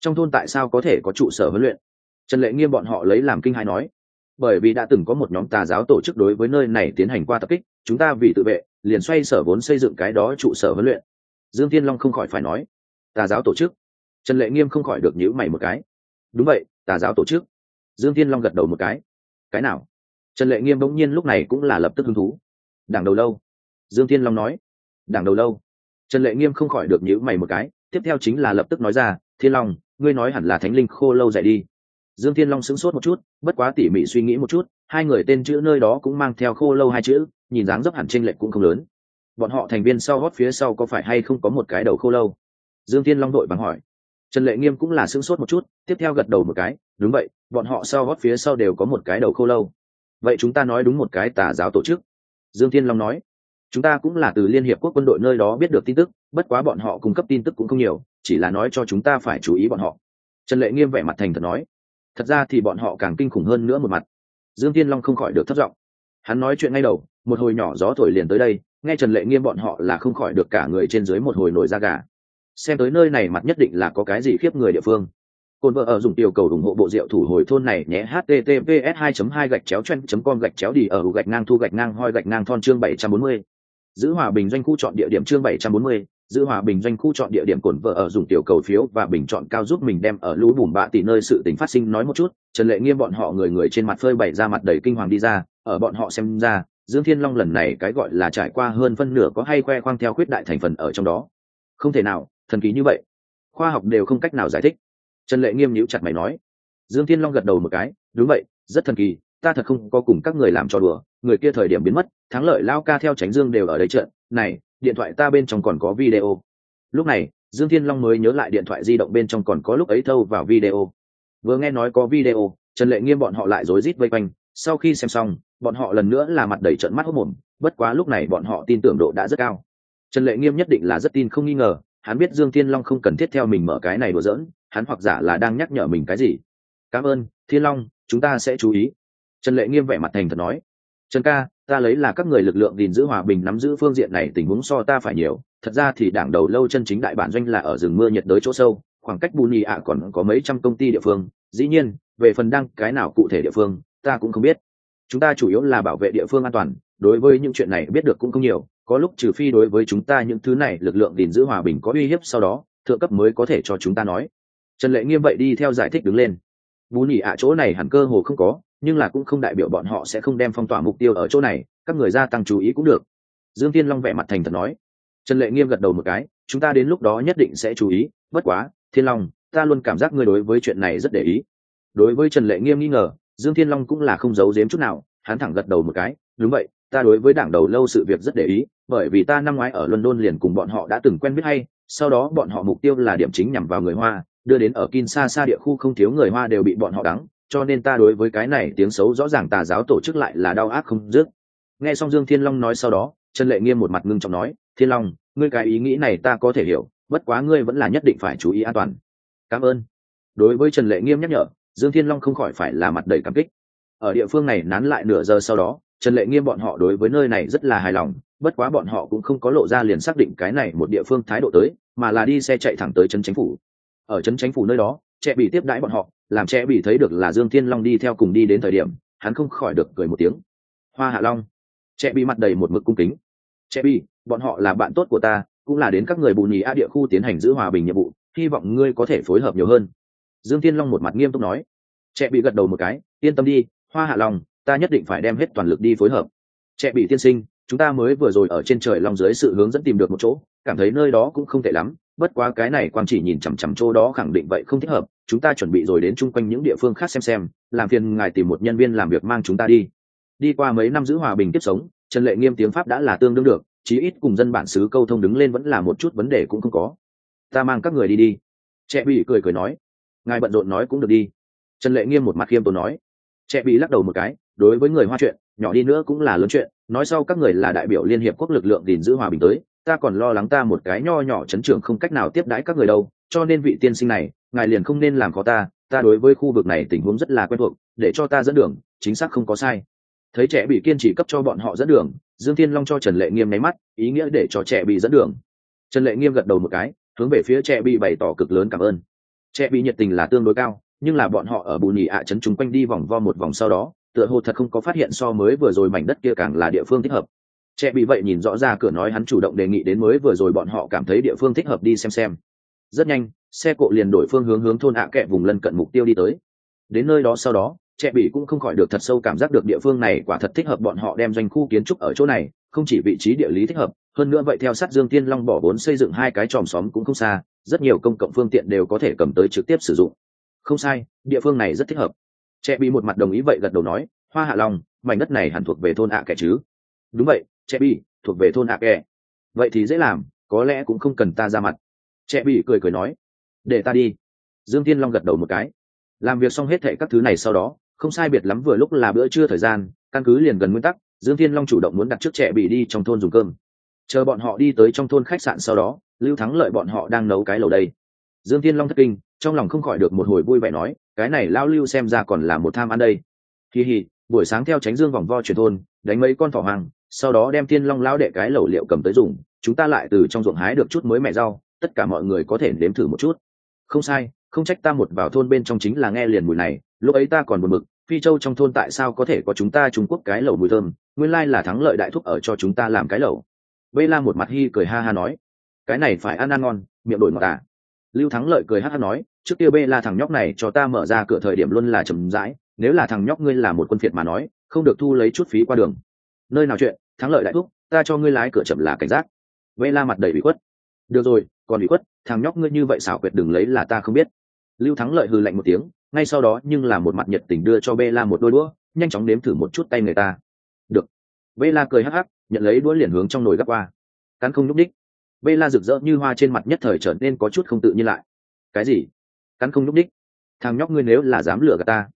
trong thôn tại sao có thể có trụ sở huấn luyện? Trần lệ nghiêm bọn họ lấy làm kinh hai nói, bởi vì đã từng có một nhóm tà giáo tổ chức đối với nơi này tiến hành qua tập kích, chúng ta vì tự vệ, liền xoay sở vốn xây dựng cái đó trụ sở huấn luyện. Dương thiên long không khỏi phải nói, tà giáo tổ chức? Trần lệ nghiêm không khỏi được nhữ mày một cái. Đúng vậy, tà giáo tổ chức. Dương thiên long gật đầu một cái. Cái nào? Trần lệ nghiêm bỗng nhiên lúc này cũng là lập tức hứng thú đảng đầu lâu. Dương thiên long nói. Đảng đầu lâu. Trần lệ nghiêm không khỏi được nhữ mày một cái, tiếp theo chính là lập tức nói ra, thiên long, ngươi nói hẳn là thánh linh khô lâu dạy đi. Dương thiên long sững sốt một chút, bất quá tỉ mỉ suy nghĩ một chút, hai người tên chữ nơi đó cũng mang theo khô lâu hai chữ, nhìn dáng dấp hẳn tranh lệch cũng không lớn. Bọn họ thành viên sau gót phía sau có phải hay không có một cái đầu khô lâu? Dương thiên long đội bằng hỏi. Trần lệ nghiêm cũng là sững sốt một chút, tiếp theo gật đầu một cái, đúng vậy, bọn họ sau gót phía sau đều có một cái đầu khô lâu. Vậy chúng ta nói đúng một cái tà giáo tổ chức dương thiên long nói, chúng ta cũng là từ liên hiệp quốc quân đội nơi đó biết được tin tức, bất quá bọn họ cung cấp tin tức cũng không nhiều, chỉ là nói cho chúng ta phải chú ý bọn họ. Trần lệ nghiêm vẻ mặt thành thật nói, thật ra thì bọn họ càng kinh khủng hơn nữa một mặt. Dương Thiên long không khỏi được thất vọng. Hắn nói chuyện ngay đầu, một hồi nhỏ gió thổi liền tới đây, nghe trần lệ nghiêm bọn họ là không khỏi được cả người trên dưới một hồi nổi da gà. Xem tới nơi này mặt nhất định là có cái gì khiếp người địa phương. Côn vợ ở dùng tiểu cầu ủng hộ bộ rượu thủ hồi thôn này nhé https 2 2 gạch chéo chen com gạch chéo đi ở gạch ngang thu gạch ngang hoi gạch ngang thon chương 740. giữ hòa bình doanh khu chọn địa điểm chương 740, giữ hòa bình doanh khu chọn địa điểm cồn vợ ở dùng tiểu cầu phiếu và bình chọn cao giúp mình đem ở lũ bùn bạ tỷ nơi sự tình phát sinh nói một chút. Trần lệ nghiêm bọn họ người người trên mặt phơi bày ra mặt đầy kinh hoàng đi ra ở bọn họ xem ra dương thiên long lần này cái gọi là trải qua hơn phân nửa có hay khoe khoang theo khuyết đại thành phần ở trong đó. Không thể nào thần kỳ như vậy. Khoa học đều không cách nào giải thích trần lệ nghiêm nhíu chặt mày nói. Dương thiên long gật đầu một cái, đúng vậy, rất thần kỳ, ta thật không có cùng các người làm cho đùa, người kia thời điểm biến mất, thắng lợi lao ca theo tránh dương đều ở đây trận, này, điện thoại ta bên trong còn có video. Lúc này, dương thiên long mới nhớ lại điện thoại di động bên trong còn có lúc ấy thâu vào video. Vừa nghe nói có video, trần lệ nghiêm bọn họ lại rối rít vây quanh, sau khi xem xong, bọn họ lần nữa là mặt đầy trận mắt hốc mồm, bất quá lúc này bọn họ tin tưởng độ đã rất cao. Trần lệ nghiêm nhất định là rất tin không nghi ngờ, hắn biết dương thiên long không cần thiết theo mình mở cái này đùa dỡn hắn hoặc giả là đang nhắc nhở mình cái gì. Cảm ơn, thiên long, chúng ta sẽ chú ý. Trần lệ nghiêm vẻ mặt thành thật nói. Trần ca, ta lấy là các người lực lượng gìn giữ hòa bình nắm giữ phương diện này tình huống so ta phải nhiều. Thật ra thì đảng đầu lâu chân chính đại bản doanh là ở rừng mưa nhiệt đới chỗ sâu. Khoảng cách bù nhì ạ còn có mấy trăm công ty địa phương. Dĩ nhiên, về phần đăng cái nào cụ thể địa phương, ta cũng không biết. Chúng ta chủ yếu là bảo vệ địa phương an toàn. Đối với những chuyện này biết được cũng không nhiều. Có lúc trừ phi đối với chúng ta những thứ này lực lượng gìn giữ hòa bình có uy hiếp sau đó, thượng cấp mới có thể cho chúng ta nói trần lệ nghiêm vậy đi theo giải thích đứng lên. Bù nhì ạ chỗ này hẳn cơ hồ không có, nhưng là cũng không đại biểu bọn họ sẽ không đem phong tỏa mục tiêu ở chỗ này, các người gia tăng chú ý cũng được. Dương tiên long vẻ mặt thành thật nói. Trần lệ nghiêm gật đầu một cái, chúng ta đến lúc đó nhất định sẽ chú ý, bất quá, thiên long, ta luôn cảm giác ngươi đối với chuyện này rất để ý. Đối với trần lệ nghiêm nghi ngờ, dương thiên long cũng là không giấu giếm chút nào, hắn thẳng gật đầu một cái, đúng vậy, ta đối với đảng đầu lâu sự việc rất để ý, bởi vì ta năm ngoái ở london liền cùng bọn họ đã từng quen biết hay, sau đó bọn họ mục tiêu là điểm chính nhằm vào người hoa đưa đến ở Kinshasa địa khu không thiếu người Hoa đều bị bọn họ đắng, cho nên ta đối với cái này tiếng xấu rõ ràng tà giáo tổ chức lại là đau ác không dứt. Nghe xong Dương Thiên Long nói sau đó, Trần Lệ Nghiêm một mặt ngưng trọng nói, "Thiên Long, ngươi cái ý nghĩ này ta có thể hiểu, bất quá ngươi vẫn là nhất định phải chú ý an toàn." "Cảm ơn." Đối với Trần Lệ Nghiêm nhắc nhở, Dương Thiên Long không khỏi phải là mặt đầy cảm kích. Ở địa phương này nán lại nửa giờ sau đó, Trần Lệ Nghiêm bọn họ đối với nơi này rất là hài lòng, bất quá bọn họ cũng không có lộ ra liền xác định cái này một địa phương thái độ tới, mà là đi xe chạy thẳng tới trấn chính phủ. Ở trấn chánh phủ nơi đó, trẻ bị tiếp đãi bọn họ làm trẻ bị thấy được là dương thiên long đi theo cùng đi đến thời điểm hắn không khỏi được cười một tiếng. Hoa hạ long trẻ bị mặt đầy một mực cung kính. Trẻ bị bọn họ là bạn tốt của ta cũng là đến các người bù nhì a địa khu tiến hành giữ hòa bình nhiệm vụ hy vọng ngươi có thể phối hợp nhiều hơn. Dương thiên long một mặt nghiêm túc nói. Trẻ bị gật đầu một cái yên tâm đi hoa hạ long ta nhất định phải đem hết toàn lực đi phối hợp. Trẻ bị tiên sinh chúng ta mới vừa rồi ở trên trời long dưới sự hướng dẫn tìm được một chỗ cảm thấy nơi đó cũng không tệ lắm bất quá cái này quang chỉ nhìn chằm chằm chỗ đó khẳng định vậy không thích hợp, chúng ta chuẩn bị rồi đến chung quanh những địa phương khác xem xem, làm phiền ngài tìm một nhân viên làm việc mang chúng ta đi. Đi qua mấy năm giữ hòa bình tiếp sống, trần lệ nghiêm tiếng pháp đã là tương đương được, chí ít cùng dân bản xứ câu thông đứng lên vẫn là một chút vấn đề cũng không có. Ta mang các người đi đi. Trẻ bị cười cười nói. Ngài bận rộn nói cũng được đi. Trần lệ nghiêm một mặt khiêm tốn nói. Trẻ bị lắc đầu một cái, đối với người hoa chuyện, nhỏ đi nữa cũng là lớn chuyện, nói sau các người là đại biểu liên hiệp quốc lực lượng gìn giữ hòa bình tới ta còn lo lắng ta một cái nho nhỏ chấn trưởng không cách nào tiếp đãi các người đâu, cho nên vị tiên sinh này, ngài liền không nên làm khó ta ta đối với khu vực này tình huống rất là quen thuộc, để cho ta dẫn đường, chính xác không có sai. Thấy trẻ bị kiên trì cấp cho bọn họ dẫn đường, dương thiên long cho trần lệ nghiêm nháy mắt, ý nghĩa để cho trẻ bị dẫn đường. Trần lệ nghiêm gật đầu một cái, hướng về phía trẻ bị bày tỏ cực lớn cảm ơn. Trẻ bị nhiệt tình là tương đối cao, nhưng là bọn họ ở bù nhì ạ chấn chúng quanh đi vòng vo một vòng sau đó, tựa hồ thật không có phát hiện so mới vừa rồi mảnh đất kia càng là địa phương thích hợp trẻ bị vậy nhìn rõ ra cửa nói hắn chủ động đề nghị đến mới vừa rồi bọn họ cảm thấy địa phương thích hợp đi xem xem. Rất nhanh, xe cộ liền đổi phương hướng hướng thôn ạ à kẹ vùng lân cận mục tiêu đi tới. Đến nơi đó sau đó, trẻ bị cũng không khỏi được thật sâu cảm giác được địa phương này quả thật thích hợp bọn họ đem doanh khu kiến trúc ở chỗ này, không chỉ vị trí địa lý thích hợp, hơn nữa vậy theo sát dương tiên long bỏ vốn xây dựng hai cái tròm xóm cũng không xa, rất nhiều công cộng phương tiện đều có thể cầm tới trực tiếp sử dụng. Không sai, địa phương này rất thích hợp. Trẻ bị một mặt đồng ý vậy gật đầu nói, hoa hạ long, mảnh đất này hẳn thuộc về thôn ạ kẻ chứ? Đúng vậy trẻ bị thuộc về thôn ạ kẻ vậy thì dễ làm, có lẽ cũng không cần ta ra mặt. Trẻ bị cười cười nói, để ta đi. Dương tiên long gật đầu một cái. Làm việc xong hết thệ các thứ này sau đó, không sai biệt lắm vừa lúc là bữa trưa thời gian, căn cứ liền gần nguyên tắc, dương thiên long chủ động muốn đặt trước trẻ bị đi trong thôn dùng cơm. Chờ bọn họ đi tới trong thôn khách sạn sau đó, lưu thắng lợi bọn họ đang nấu cái lầu đây. Dương thiên long thất kinh, trong lòng không khỏi được một hồi vui vẻ nói, cái này lao lưu xem ra còn là một tham ăn đây. Kỳ hì buổi sáng theo tránh dương vòng vo truyền thôn, đánh mấy con thỏ hoàng sau đó đem thiên long lão đệ cái lẩu liệu cầm tới dùng, chúng ta lại từ trong ruộng hái được chút mới mẹ rau, tất cả mọi người có thể nếm thử một chút. Không sai, không trách ta một vào thôn bên trong chính là nghe liền mùi này, lúc ấy ta còn buồn bực, phi châu trong thôn tại sao có thể có chúng ta trung quốc cái lẩu mùi thơm, nguyên lai là thắng lợi đại thúc ở cho chúng ta làm cái lẩu. Vây la một mặt hi cười ha ha nói, cái này phải ăn ăn ngon, miệng đổi ngọt à. Lưu thắng lợi cười hát hát nói, trước kia bê la thằng nhóc này cho ta mở ra cửa thời điểm luôn là chầm rãi, nếu là thằng nhóc ngươi là một quân phiệt mà nói, không được thu lấy chút phí qua đường. Nơi nào chuyện thắng lợi đại thúc, ta cho ngươi lái cửa chậm là cảnh giác. Vê la mặt đầy bị khuất. Được rồi, còn bị khuất, thằng nhóc ngươi như vậy xảo quyệt đừng lấy là ta không biết. Lưu thắng lợi hừ lạnh một tiếng, ngay sau đó nhưng là một mặt nhiệt tình đưa cho bê la một đôi đũa, nhanh chóng nếm thử một chút tay người ta. Được. Bê la cười hắc hắc, nhận lấy đũa liền hướng trong nồi gắp qua. Cắn không nhúc đích bê la rực rỡ như hoa trên mặt nhất thời trở nên có chút không tự nhiên lại. Cái gì? Cắn không nhúc đích thằng nhóc ngươi nếu là dám lừa gạt ta.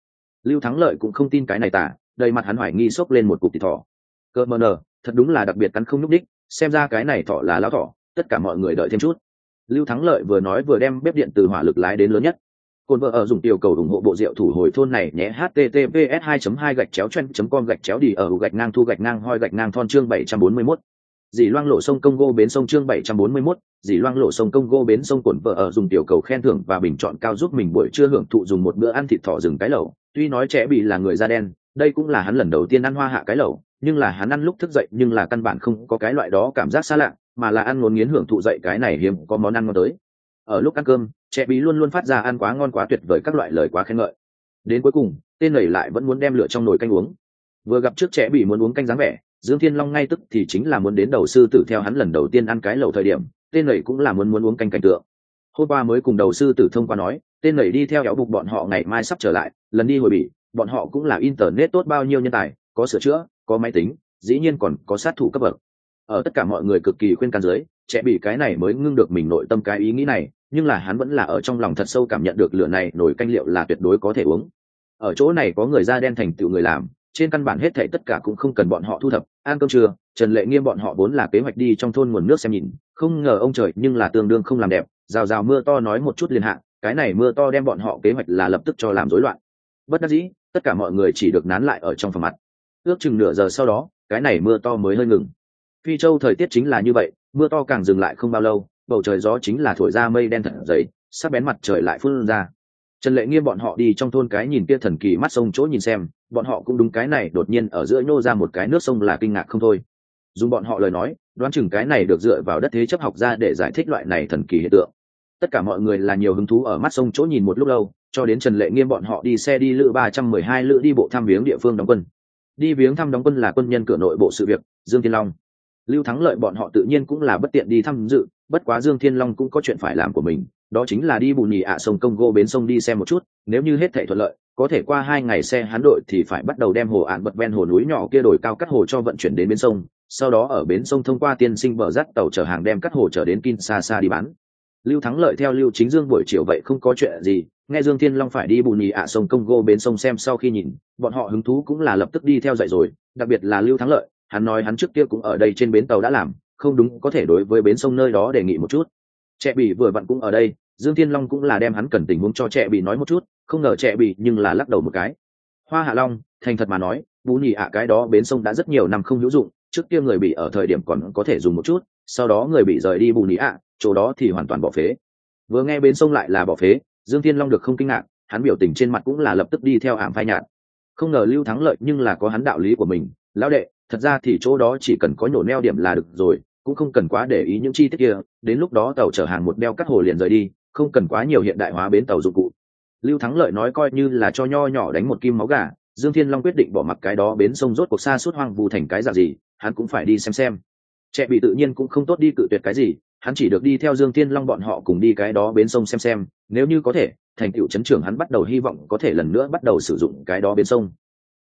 Lưu thắng lợi cũng không tin cái này tả, đầy mặt hắn hoài nghi xốc lên một cục thịt thỏ. Cơ mờ nờ thật đúng là đặc biệt cắn không nhúc đích xem ra cái này thọ là lão thọ, tất cả mọi người đợi thêm chút. Lưu thắng lợi vừa nói vừa đem bếp điện từ hỏa lực lái đến lớn nhất. Cồn vợ ở dùng tiểu cầu ủng hộ bộ rượu thủ hồi thôn này nhé https 2 2 gạch chéo chen com gạch chéo đi ở gạch ngang thu gạch ngang hoi gạch ngang thon chương 741 dì loang lộ sông Congo bến sông chương 741, dì loang lộ sông Congo bến sông cồn vợ ở dùng tiểu cầu khen thưởng và bình chọn cao giúp mình buổi trưa hưởng thụ dùng một bữa ăn thịt thỏ rừng cái lẩu. Tuy nói trẻ bị là người da đen, đây cũng là hắn lần đầu tiên ăn hoa hạ cái lẩu, nhưng là hắn ăn lúc thức dậy nhưng là căn bản không có cái loại đó cảm giác xa lạ, mà là ăn ngốn nghiến hưởng thụ dậy cái này hiếm có món ăn ngon tới. Ở lúc ăn cơm, trẻ bí luôn luôn phát ra ăn quá ngon quá tuyệt vời các loại lời quá khen ngợi. Đến cuối cùng, tên nầy lại vẫn muốn đem lửa trong nồi canh uống. Vừa gặp trước trẻ bị muốn uống canh dáng vẻ, dương thiên long ngay tức thì chính là muốn đến đầu sư tử theo hắn lần đầu tiên ăn cái lẩu thời điểm tên lầy cũng là muốn muốn uống canh cảnh tượng hôm qua mới cùng đầu sư tử thông qua nói tên lầy đi theo kéo bục bọn họ ngày mai sắp trở lại lần đi hồi bỉ bọn họ cũng là internet tốt bao nhiêu nhân tài có sửa chữa có máy tính, dĩ nhiên còn có sát thủ cấp bậc. Ở tất cả mọi người cực kỳ khuyên can dưới trẻ bị cái này mới ngưng được mình nội tâm cái ý nghĩ này, nhưng là hắn vẫn là ở trong lòng thật sâu cảm nhận được lửa này nổi canh liệu là tuyệt đối có thể uống. Ở chỗ này có người da đen thành tựu người làm, trên căn bản hết thảy tất cả cũng không cần bọn họ thu thập, ăn cơm trưa, trần lệ nghiêm bọn họ vốn là kế hoạch đi trong thôn nguồn nước xem nhìn, không ngờ ông trời nhưng là tương đương không làm đẹp, rào rào mưa to nói một chút liền hạ, cái này mưa to đem bọn họ kế hoạch là lập tức cho làm rối loạn. Bất đắc dĩ, tất cả mọi người chỉ được nán lại ở trong phòng mặt ước chừng nửa giờ sau đó, cái này mưa to mới hơi ngừng. Phi châu thời tiết chính là như vậy, mưa to càng dừng lại không bao lâu, bầu trời gió chính là thổi ra mây đen thật giấy sắc bén mặt trời lại phun ra. Trần lệ nghiêm bọn họ đi trong thôn cái nhìn kia thần kỳ mắt sông chỗ nhìn xem, bọn họ cũng đúng cái này, đột nhiên ở giữa nhô ra một cái nước sông là kinh ngạc không thôi. Dùng bọn họ lời nói, đoán chừng cái này được dựa vào đất thế chấp học ra để giải thích loại này thần kỳ hiện tượng. Tất cả mọi người là nhiều hứng thú ở mắt sông chỗ nhìn một lúc lâu, cho đến trần lệ nghiêm bọn họ đi xe đi lữ ba trăm mười hai lữ đi bộ thăm viếng địa phương đóng quân đi viếng thăm đóng quân là quân nhân cửa nội bộ sự việc, dương thiên long lưu thắng lợi bọn họ tự nhiên cũng là bất tiện đi thăm dự, bất quá dương thiên long cũng có chuyện phải làm của mình, đó chính là đi bù nhì ạ sông công gô bến sông đi xem một chút, nếu như hết thể thuận lợi, có thể qua hai ngày xe hắn đội thì phải bắt đầu đem hồ ạn bật ven hồ núi nhỏ kia đổi cao cắt hồ cho vận chuyển đến bến sông, sau đó ở bến sông thông qua tiên sinh bờ rắt tàu chở hàng đem cắt hồ trở đến Kinshasa đi bán. Lưu Thắng Lợi theo Lưu Chính Dương buổi chiều vậy không có chuyện gì, nghe Dương Thiên Long phải đi bù nhì ạ sông Congo bến sông xem sau khi nhìn, bọn họ hứng thú cũng là lập tức đi theo dạy rồi, đặc biệt là Lưu Thắng Lợi, hắn nói hắn trước kia cũng ở đây trên bến tàu đã làm, không đúng có thể đối với bến sông nơi đó đề nghị một chút. Trẻ bị vừa vặn cũng ở đây, Dương Thiên Long cũng là đem hắn cần tình huống cho trẻ bị nói một chút, không ngờ trẻ bị nhưng là lắc đầu một cái. Hoa Hạ Long, thành thật mà nói, bù nhì ạ cái đó bến sông đã rất nhiều năm không hữu dụng, trước kia người bị ở thời điểm còn có thể dùng một chút sau đó người bị rời đi bù nị ạ, chỗ đó thì hoàn toàn bỏ phế. Vừa nghe bến sông lại là bỏ phế, dương thiên long được không kinh ngạc, hắn biểu tình trên mặt cũng là lập tức đi theo ảm phai nhạt. Không ngờ lưu thắng lợi nhưng là có hắn đạo lý của mình, lão đệ, thật ra thì chỗ đó chỉ cần có nhổ neo điểm là được rồi, cũng không cần quá để ý những chi tiết kia, đến lúc đó tàu chở hàng một đeo cắt hồ liền rời đi, không cần quá nhiều hiện đại hóa bến tàu dụng cụ. Lưu thắng lợi nói coi như là cho nho nhỏ đánh một kim máu gà, dương thiên long quyết định bỏ mặc cái đó bến sông rốt cuộc xa suốt hoang vu thành cái dạng gì, hắn cũng phải đi xem xem trẻ bị tự nhiên cũng không tốt đi cự tuyệt cái gì, hắn chỉ được đi theo dương thiên long bọn họ cùng đi cái đó bến sông xem xem, nếu như có thể, thành tựu chấn trưởng hắn bắt đầu hy vọng có thể lần nữa bắt đầu sử dụng cái đó bến sông.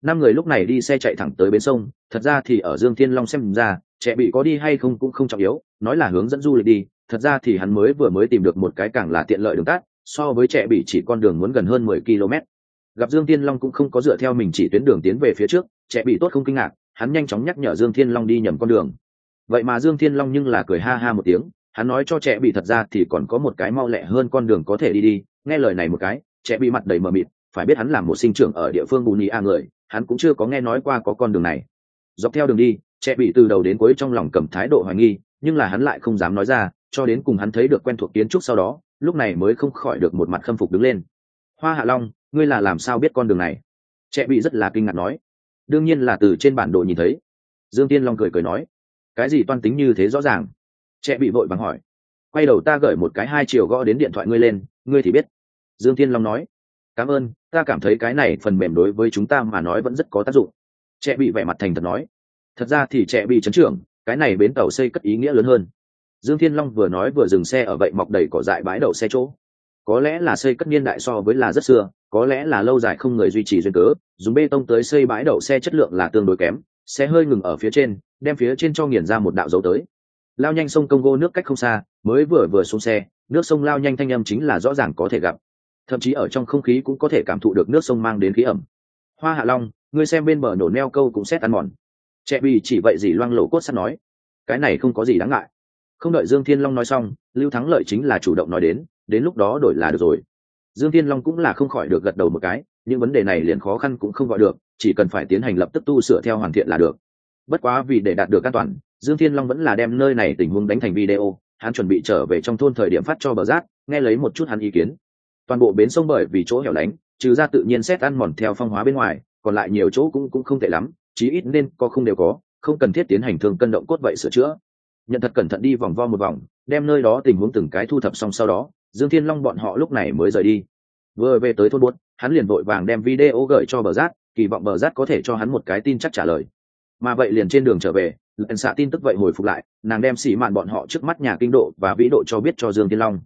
Năm người lúc này đi xe chạy thẳng tới bến sông, thật ra thì ở dương thiên long xem ra, trẻ bị có đi hay không cũng không trọng yếu, nói là hướng dẫn du lịch đi, thật ra thì hắn mới vừa mới tìm được một cái càng là tiện lợi đường tắt, so với trẻ bị chỉ con đường muốn gần hơn mười km gặp dương thiên long cũng không có dựa theo mình chỉ tuyến đường tiến về phía trước, trẻ bị tốt không kinh ngạc, hắn nhanh chóng nhắc nhở dương thiên long đi nhầm con đường vậy mà dương thiên long nhưng là cười ha ha một tiếng, hắn nói cho trẻ bị thật ra thì còn có một cái mau lẹ hơn con đường có thể đi đi, nghe lời này một cái, trẻ bị mặt đầy mờ mịt, phải biết hắn là một sinh trưởng ở địa phương bù nhì a người, hắn cũng chưa có nghe nói qua có con đường này. Dọc theo đường đi, trẻ bị từ đầu đến cuối trong lòng cầm thái độ hoài nghi, nhưng là hắn lại không dám nói ra, cho đến cùng hắn thấy được quen thuộc kiến trúc sau đó, lúc này mới không khỏi được một mặt khâm phục đứng lên. Hoa hạ long, ngươi là làm sao biết con đường này? Trẻ bị rất là kinh ngạc nói. Đương nhiên là từ trên bản đồ nhìn thấy. Dương tiên long cười cười nói cái gì toan tính như thế rõ ràng? Trẻ bị vội vàng hỏi. Quay đầu ta gửi một cái hai chiều gõ đến điện thoại ngươi lên, ngươi thì biết. Dương Thiên long nói. Cảm ơn, ta cảm thấy cái này phần mềm đối với chúng ta mà nói vẫn rất có tác dụng. Trẻ bị vẻ mặt thành thật nói. Thật ra thì trẻ bị chấn trưởng, cái này bến tàu xây cất ý nghĩa lớn hơn. Dương thiên long vừa nói vừa dừng xe ở vậy mọc đầy cỏ dại bãi đậu xe chỗ. Có lẽ là xây cất niên đại so với là rất xưa, có lẽ là lâu dài không người duy trì duyên cớ, dùng bê tông tới xây bãi đậu xe chất lượng là tương đối kém sẽ hơi ngừng ở phía trên, đem phía trên cho nghiền ra một đạo dấu tới. Lao nhanh sông congo nước cách không xa, mới vừa vừa xuống xe, nước sông lao nhanh thanh âm chính là rõ ràng có thể gặp. Thậm chí ở trong không khí cũng có thể cảm thụ được nước sông mang đến khí ẩm. Hoa hạ long, ngươi xem bên bờ nổ neo câu cũng xét ăn mòn. Trẻ bì chỉ vậy gì loang lổ cốt sắt nói. Cái này không có gì đáng ngại. Không đợi dương thiên long nói xong, lưu thắng lợi chính là chủ động nói đến đến lúc đó đổi là được rồi. Dương thiên long cũng là không khỏi được gật đầu một cái những vấn đề này liền khó khăn cũng không gọi được, chỉ cần phải tiến hành lập tức tu sửa theo hoàn thiện là được. Bất quá vì để đạt được an toàn, dương thiên long vẫn là đem nơi này tình huống đánh thành video, hắn chuẩn bị trở về trong thôn thời điểm phát cho bờ rác, nghe lấy một chút hắn ý kiến. Toàn bộ bến sông bởi vì chỗ hẻo lánh, trừ ra tự nhiên xét ăn mòn theo phong hóa bên ngoài, còn lại nhiều chỗ cũng cũng không tệ lắm, chí ít nên có không đều có, không cần thiết tiến hành thường cân động cốt vậy sửa chữa. Nhận thật cẩn thận đi vòng vo một vòng, đem nơi đó tình huống từng cái thu thập xong sau đó, dương thiên long bọn họ lúc này mới rời đi vừa về tới thôn buốt hắn liền vội vàng đem video gửi cho bờ rát kỳ vọng bờ rát có thể cho hắn một cái tin chắc trả lời. Mà vậy liền trên đường trở về lần xạ tin tức vậy hồi phục lại nàng đem xỉ mạn bọn họ trước mắt nhà kinh độ và vĩ độ cho biết cho dương thiên long.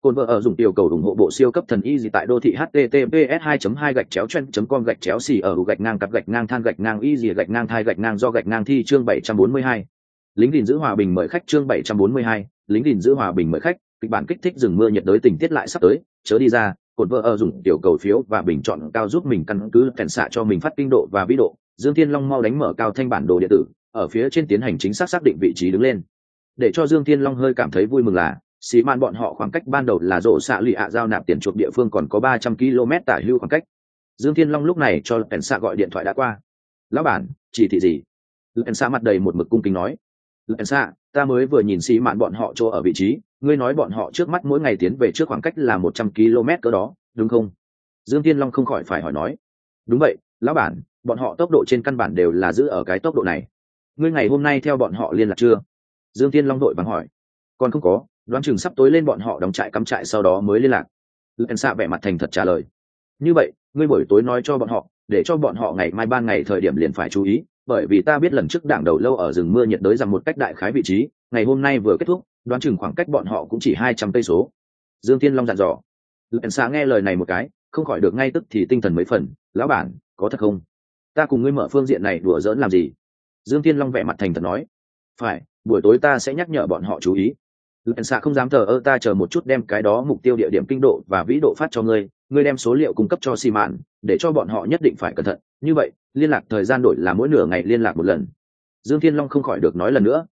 Cồn vợ ở dùng tiểu cầu ủng hộ bộ siêu cấp thần y gì tại đô thị https 2 2 gạch chéo chen com gạch chéo xỉ ở gạch ngang cặp gạch ngang than gạch ngang y gì gạch ngang thai gạch ngang do gạch ngang thi chương 742. lính gìn giữ hòa bình mời khách chương 742, lính gìn giữ hòa bình mời khách kịch bản kích thích rừng mưa nhiệt đới tình tiết lại sắp tới chớ đi ra cột vợ ở dùng tiểu cầu phiếu và bình chọn cao giúp mình căn cứ kèn xạ cho mình phát kinh độ và vĩ độ. Dương thiên long mau đánh mở cao thanh bản đồ điện tử, ở phía trên tiến hành chính xác xác định vị trí đứng lên. Để cho dương thiên long hơi cảm thấy vui mừng là xì man bọn họ khoảng cách ban đầu là rộ xạ lụy ạ giao nạp tiền chuộc địa phương còn có ba trăm km tả hưu khoảng cách. Dương thiên long lúc này cho kèn xạ gọi điện thoại đã qua. Lão bản, chỉ thị gì? Kèn xạ mặt đầy một mực cung kính nói. Kèn xạ, ta mới vừa nhìn xì man bọn họ chỗ ở vị trí ngươi nói bọn họ trước mắt mỗi ngày tiến về trước khoảng cách là một trăm km cỡ đó, đúng không? Dương tiên long không khỏi phải hỏi nói. Đúng vậy, lão bản, bọn họ tốc độ trên căn bản đều là giữ ở cái tốc độ này. Ngươi ngày hôm nay theo bọn họ liên lạc chưa? Dương tiên long đội vắng hỏi. Còn không có, đoán chừng sắp tối lên bọn họ đóng trại cắm trại sau đó mới liên lạc. Lần xạ vẻ mặt thành thật trả lời. Như vậy, ngươi buổi tối nói cho bọn họ, để cho bọn họ ngày mai ban ngày thời điểm liền phải chú ý, bởi vì ta biết lần trước đảng đầu lâu ở rừng mưa nhiệt đới rằng một cách đại khái vị trí, ngày hôm nay vừa kết thúc đoán chừng khoảng cách bọn họ cũng chỉ hai trăm cây số. Dương tiên long dặn dò. Lần xạ nghe lời này một cái, không khỏi được ngay tức thì tinh thần mấy phần, lão bản, có thật không? Ta cùng ngươi mở phương diện này đùa giỡn làm gì? Dương tiên long vẻ mặt thành thật nói. Phải, buổi tối ta sẽ nhắc nhở bọn họ chú ý. Lần xạ không dám thờ ơ, ta chờ một chút đem cái đó mục tiêu địa điểm kinh độ và vĩ độ phát cho ngươi ngươi đem số liệu cung cấp cho xi mạn để cho bọn họ nhất định phải cẩn thận. Như vậy, liên lạc thời gian đổi là mỗi nửa ngày liên lạc một lần. Dương thiên long không khỏi được nói lần nữa.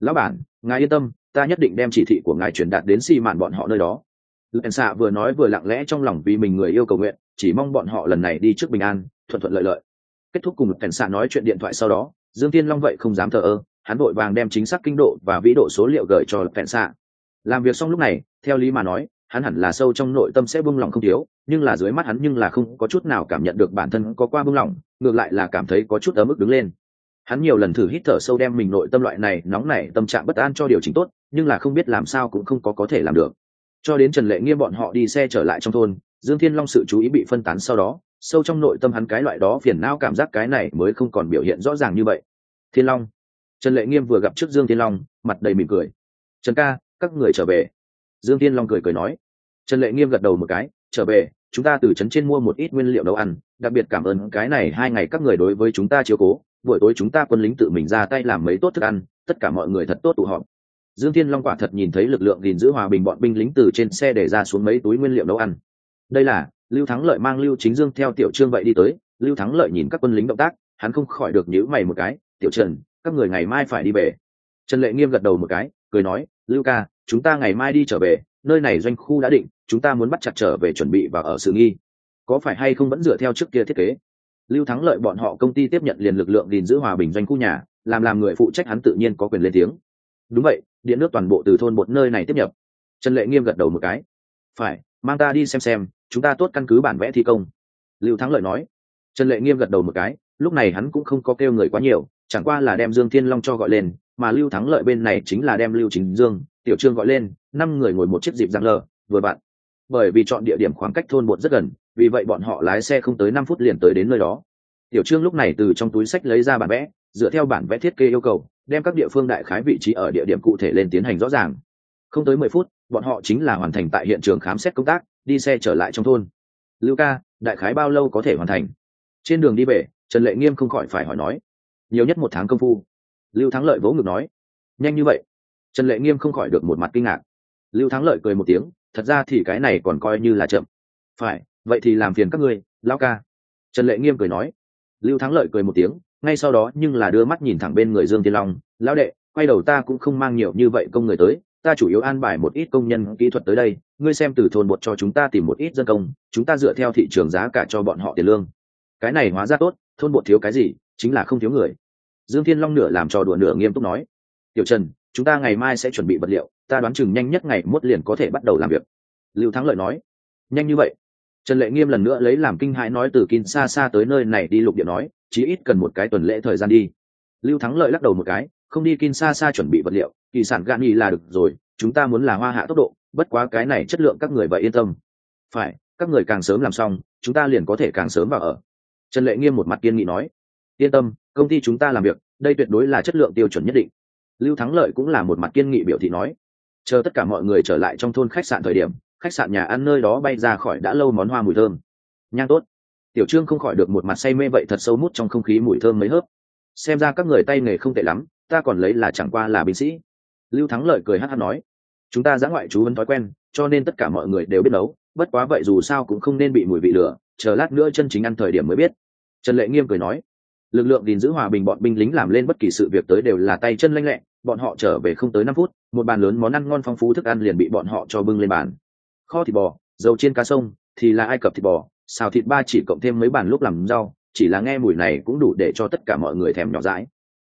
Lão bản, ngài yên tâm ta nhất định đem chỉ thị của ngài truyền đạt đến xi mạn bọn họ nơi đó. Lần xạ vừa nói vừa lặng lẽ trong lòng vì mình người yêu cầu nguyện, chỉ mong bọn họ lần này đi trước bình an, thuận thuận lợi lợi. Kết thúc cùng lần xạ nói chuyện điện thoại sau đó, dương thiên long vậy không dám thờ ơ, hắn vội vàng đem chính xác kinh độ và vĩ độ số liệu gửi cho lần xạ làm việc xong lúc này, theo lý mà nói, hắn hẳn là sâu trong nội tâm sẽ buông lỏng không thiếu, nhưng là dưới mắt hắn nhưng là không có chút nào cảm nhận được bản thân có qua buông lỏng, ngược lại là cảm thấy có chút ấm ức đứng lên hắn nhiều lần thử hít thở sâu đem mình nội tâm loại này nóng nảy tâm trạng bất an cho điều chỉnh tốt, nhưng là không biết làm sao cũng không có có thể làm được. Cho đến trần lệ nghiêm bọn họ đi xe trở lại trong thôn, dương thiên long sự chú ý bị phân tán sau đó, sâu trong nội tâm hắn cái loại đó phiền não cảm giác cái này mới không còn biểu hiện rõ ràng như vậy. Thiên long. Trần lệ nghiêm vừa gặp trước dương thiên long, mặt đầy mỉm cười. Trần ca, các người trở về. Dương thiên long cười cười nói. Trần lệ nghiêm gật đầu một cái. Trở về, chúng ta từ trấn trên mua một ít nguyên liệu nấu ăn, đặc biệt cảm ơn cái này hai ngày các người đối với chúng ta chiếu cố buổi tối chúng ta quân lính tự mình ra tay làm mấy tốt thức ăn, tất cả mọi người thật tốt tụ họp. Dương thiên long quả thật nhìn thấy lực lượng gìn giữ hòa bình bọn binh lính từ trên xe để ra xuống mấy túi nguyên liệu nấu ăn. Đây là, lưu thắng lợi mang lưu chính dương theo tiểu trương vậy đi tới, lưu thắng lợi nhìn các quân lính động tác, hắn không khỏi được nhữ mày một cái, tiểu trần, các người ngày mai phải đi về. Trần lệ nghiêm gật đầu một cái, cười nói, lưu ca, chúng ta ngày mai đi trở về, nơi này doanh khu đã định, chúng ta muốn bắt chặt trở về chuẩn bị và ở sự nghi. Có phải hay không vẫn dựa theo trước kia thiết kế? Lưu thắng lợi bọn họ công ty tiếp nhận liền lực lượng gìn giữ hòa bình doanh khu nhà, làm làm người phụ trách hắn tự nhiên có quyền lên tiếng. Đúng vậy, điện nước toàn bộ từ thôn một nơi này tiếp nhập. Trần lệ nghiêm gật đầu một cái. Phải, mang ta đi xem xem, chúng ta tốt căn cứ bản vẽ thi công. Lưu thắng lợi nói. Trần lệ nghiêm gật đầu một cái, lúc này hắn cũng không có kêu người quá nhiều, chẳng qua là đem dương thiên long cho gọi lên, mà lưu thắng lợi bên này chính là đem lưu chính dương, tiểu trương gọi lên, năm người ngồi một chiếc dịp giang lờ, vừa bạn. Bởi vì chọn địa điểm khoảng cách thôn bột rất gần vì vậy bọn họ lái xe không tới năm phút liền tới đến nơi đó. Tiểu trương lúc này từ trong túi sách lấy ra bản vẽ, dựa theo bản vẽ thiết kế yêu cầu, đem các địa phương đại khái vị trí ở địa điểm cụ thể lên tiến hành rõ ràng. Không tới mười phút, bọn họ chính là hoàn thành tại hiện trường khám xét công tác, đi xe trở lại trong thôn. Lưu ca, đại khái bao lâu có thể hoàn thành? Trên đường đi về, trần lệ nghiêm không khỏi phải hỏi nói. Nhiều nhất một tháng công phu. Lưu thắng lợi vỗ ngực nói. Nhanh như vậy? Trần lệ nghiêm không khỏi được một mặt kinh ngạc. Lưu thắng lợi cười một tiếng, thật ra thì cái này còn coi như là chậm. Phải vậy thì làm phiền các ngươi, lão ca. Trần lệ nghiêm cười nói. Lưu thắng lợi cười một tiếng, ngay sau đó nhưng là đưa mắt nhìn thẳng bên người dương tiên long, lão đệ, quay đầu ta cũng không mang nhiều như vậy công người tới, ta chủ yếu an bài một ít công nhân kỹ thuật tới đây, ngươi xem từ thôn bột cho chúng ta tìm một ít dân công, chúng ta dựa theo thị trường giá cả cho bọn họ tiền lương. Cái này hóa ra tốt, thôn bột thiếu cái gì, chính là không thiếu người. Dương thiên long nửa làm trò đùa nửa nghiêm túc nói. Tiểu trần, chúng ta ngày mai sẽ chuẩn bị vật liệu, ta đoán chừng nhanh nhất ngày mốt liền có thể bắt đầu làm việc. Lưu thắng lợi nói. Nhanh như vậy trần lệ nghiêm lần nữa lấy làm kinh hãi nói từ kin xa xa tới nơi này đi lục địa nói, chí ít cần một cái tuần lễ thời gian đi. Lưu thắng lợi lắc đầu một cái, không đi kin xa xa chuẩn bị vật liệu, kỳ sản gạn nghi là được rồi, chúng ta muốn là hoa hạ tốc độ, bất quá cái này chất lượng các người vậy yên tâm. Phải, các người càng sớm làm xong, chúng ta liền có thể càng sớm vào ở. Trần lệ nghiêm một mặt kiên nghị nói, yên tâm, công ty chúng ta làm việc, đây tuyệt đối là chất lượng tiêu chuẩn nhất định. Lưu thắng lợi cũng là một mặt kiên nghị biểu thị nói, chờ tất cả mọi người trở lại trong thôn khách sạn thời điểm khách sạn nhà ăn nơi đó bay ra khỏi đã lâu món hoa mùi thơm. Nhang tốt. Tiểu trương không khỏi được một mặt say mê vậy thật sâu mút trong không khí mùi thơm mấy hớp. Xem ra các người tay nghề không tệ lắm, ta còn lấy là chẳng qua là binh sĩ. Lưu thắng lợi cười hát hát nói, chúng ta giã ngoại chú vẫn thói quen, cho nên tất cả mọi người đều biết nấu, bất quá vậy dù sao cũng không nên bị mùi vị lửa, chờ lát nữa chân chính ăn thời điểm mới biết. Trần lệ nghiêm cười nói, lực lượng gìn giữ hòa bình bọn binh lính làm lên bất kỳ sự việc tới đều là tay chân lanh lẹ, bọn họ trở về không tới năm phút, một bàn lớn món ăn ngon phong phú thức ăn liền bị bọn họ cho bưng lên bàn kho thịt bò, dầu chiên cá sông, thì là ai cập thịt bò, xào thịt ba chỉ cộng thêm mấy bàn lúc làm rau, chỉ là nghe mùi này cũng đủ để cho tất cả mọi người thèm nhỏ dãi.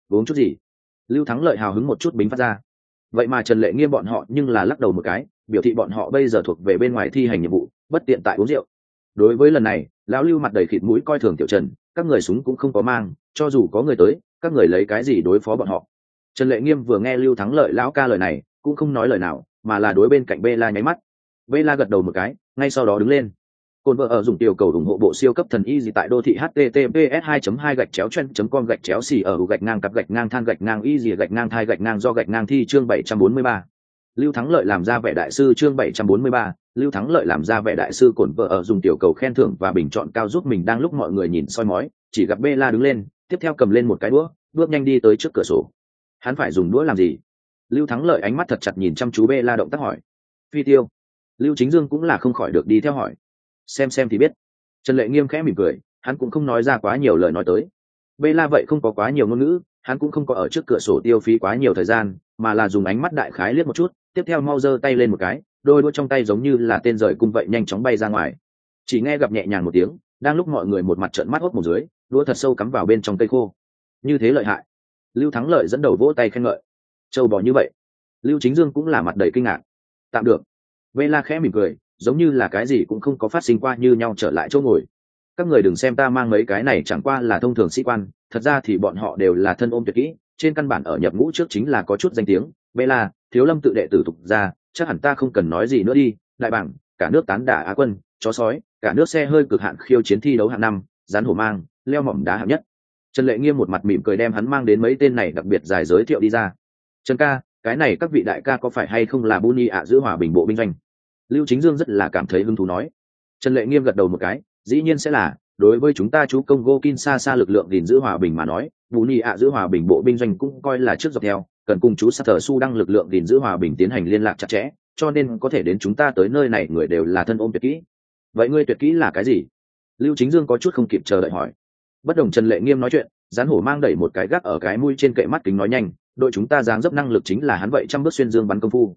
Uống chút gì? Lưu thắng lợi hào hứng một chút bính phát ra. Vậy mà trần lệ nghiêm bọn họ nhưng là lắc đầu một cái, biểu thị bọn họ bây giờ thuộc về bên ngoài thi hành nhiệm vụ, bất tiện tại uống rượu. Đối với lần này, lão lưu mặt đầy khịt mũi coi thường tiểu trần, các người súng cũng không có mang, cho dù có người tới, các người lấy cái gì đối phó bọn họ? Trần lệ nghiêm vừa nghe lưu thắng lợi lão ca lời này, cũng không nói lời nào, mà là đối bên cạnh bê la nháy mắt bê la gật đầu một cái ngay sau đó đứng lên. Cồn vợ ở dùng tiểu cầu ủng hộ bộ siêu cấp thần y gì tại đô thị https 2 2 gạch chéo chen com gạch chéo xì ở gạch ngang cặp gạch ngang than gạch ngang y gì gạch ngang thai gạch ngang do gạch ngang thi chương 743. lưu thắng lợi làm ra vẻ đại sư chương 743, lưu thắng lợi làm ra vẻ đại sư cồn vợ ở dùng tiểu cầu khen thưởng và bình chọn cao giúp mình đang lúc mọi người nhìn soi mói chỉ gặp bê la đứng lên tiếp theo cầm lên một cái đũa bước nhanh đi tới trước cửa sổ. Hắn phải dùng đũa làm gì? Lưu thắng lợi ánh mắt thật chặt nhìn chăm chú bê la động tác hỏi. Phi tiêu lưu chính dương cũng là không khỏi được đi theo hỏi. Xem xem thì biết. Trần lệ nghiêm khẽ mỉm cười, hắn cũng không nói ra quá nhiều lời nói tới. Bê la vậy không có quá nhiều ngôn ngữ, hắn cũng không có ở trước cửa sổ tiêu phí quá nhiều thời gian, mà là dùng ánh mắt đại khái liếc một chút, tiếp theo mau giơ tay lên một cái, đôi đũa trong tay giống như là tên rời cung vậy nhanh chóng bay ra ngoài. Chỉ nghe gặp nhẹ nhàng một tiếng, đang lúc mọi người một mặt trợn mắt hốt một dưới, đũa thật sâu cắm vào bên trong cây khô. Như thế lợi hại. Lưu thắng lợi dẫn đầu vỗ tay khen ngợi. Châu bò như vậy. Lưu chính dương cũng là mặt đầy kinh ngạc. Tạm được vê la khẽ mỉm cười, giống như là cái gì cũng không có phát sinh qua như nhau trở lại chỗ ngồi. Các người đừng xem ta mang mấy cái này chẳng qua là thông thường sĩ quan, thật ra thì bọn họ đều là thân ôm tuyệt kỹ, trên căn bản ở nhập ngũ trước chính là có chút danh tiếng. Vê la, thiếu lâm tự đệ tử tục ra chắc hẳn ta không cần nói gì nữa đi, đại bảng, cả nước tán đả á quân, chó sói, cả nước xe hơi cực hạn khiêu chiến thi đấu hạng năm rán hổ mang, leo mỏm đá hạng nhất. Trần lệ nghiêm một mặt mỉm cười đem hắn mang đến mấy tên này đặc biệt giải giới thiệu đi ra. Trần ca, cái này các vị đại ca có phải hay không là buni ạ giữ hòa bình bộ binh doanh? Lưu chính dương rất là cảm thấy hứng thú nói. Trần lệ nghiêm gật đầu một cái, dĩ nhiên sẽ là, đối với chúng ta chú công congo kinshasa lực lượng gìn giữ hòa bình mà nói, bù ni ạ giữ hòa bình bộ binh doanh cũng coi là trước dọc theo, cần cùng chú sát thờ su đăng lực lượng gìn giữ hòa bình tiến hành liên lạc chặt chẽ, cho nên có thể đến chúng ta tới nơi này người đều là thân ôm tuyệt kỹ. Vậy ngươi tuyệt kỹ là cái gì? Lưu chính dương có chút không kịp chờ đợi hỏi. Bất đồng trần lệ nghiêm nói chuyện, gián hổ mang đẩy một cái gác ở cái mũi trên kệ mắt kính nói nhanh, đội chúng ta dáng dấp năng lực chính là hắn vậy trăm bước xuyên dương bắn công phu.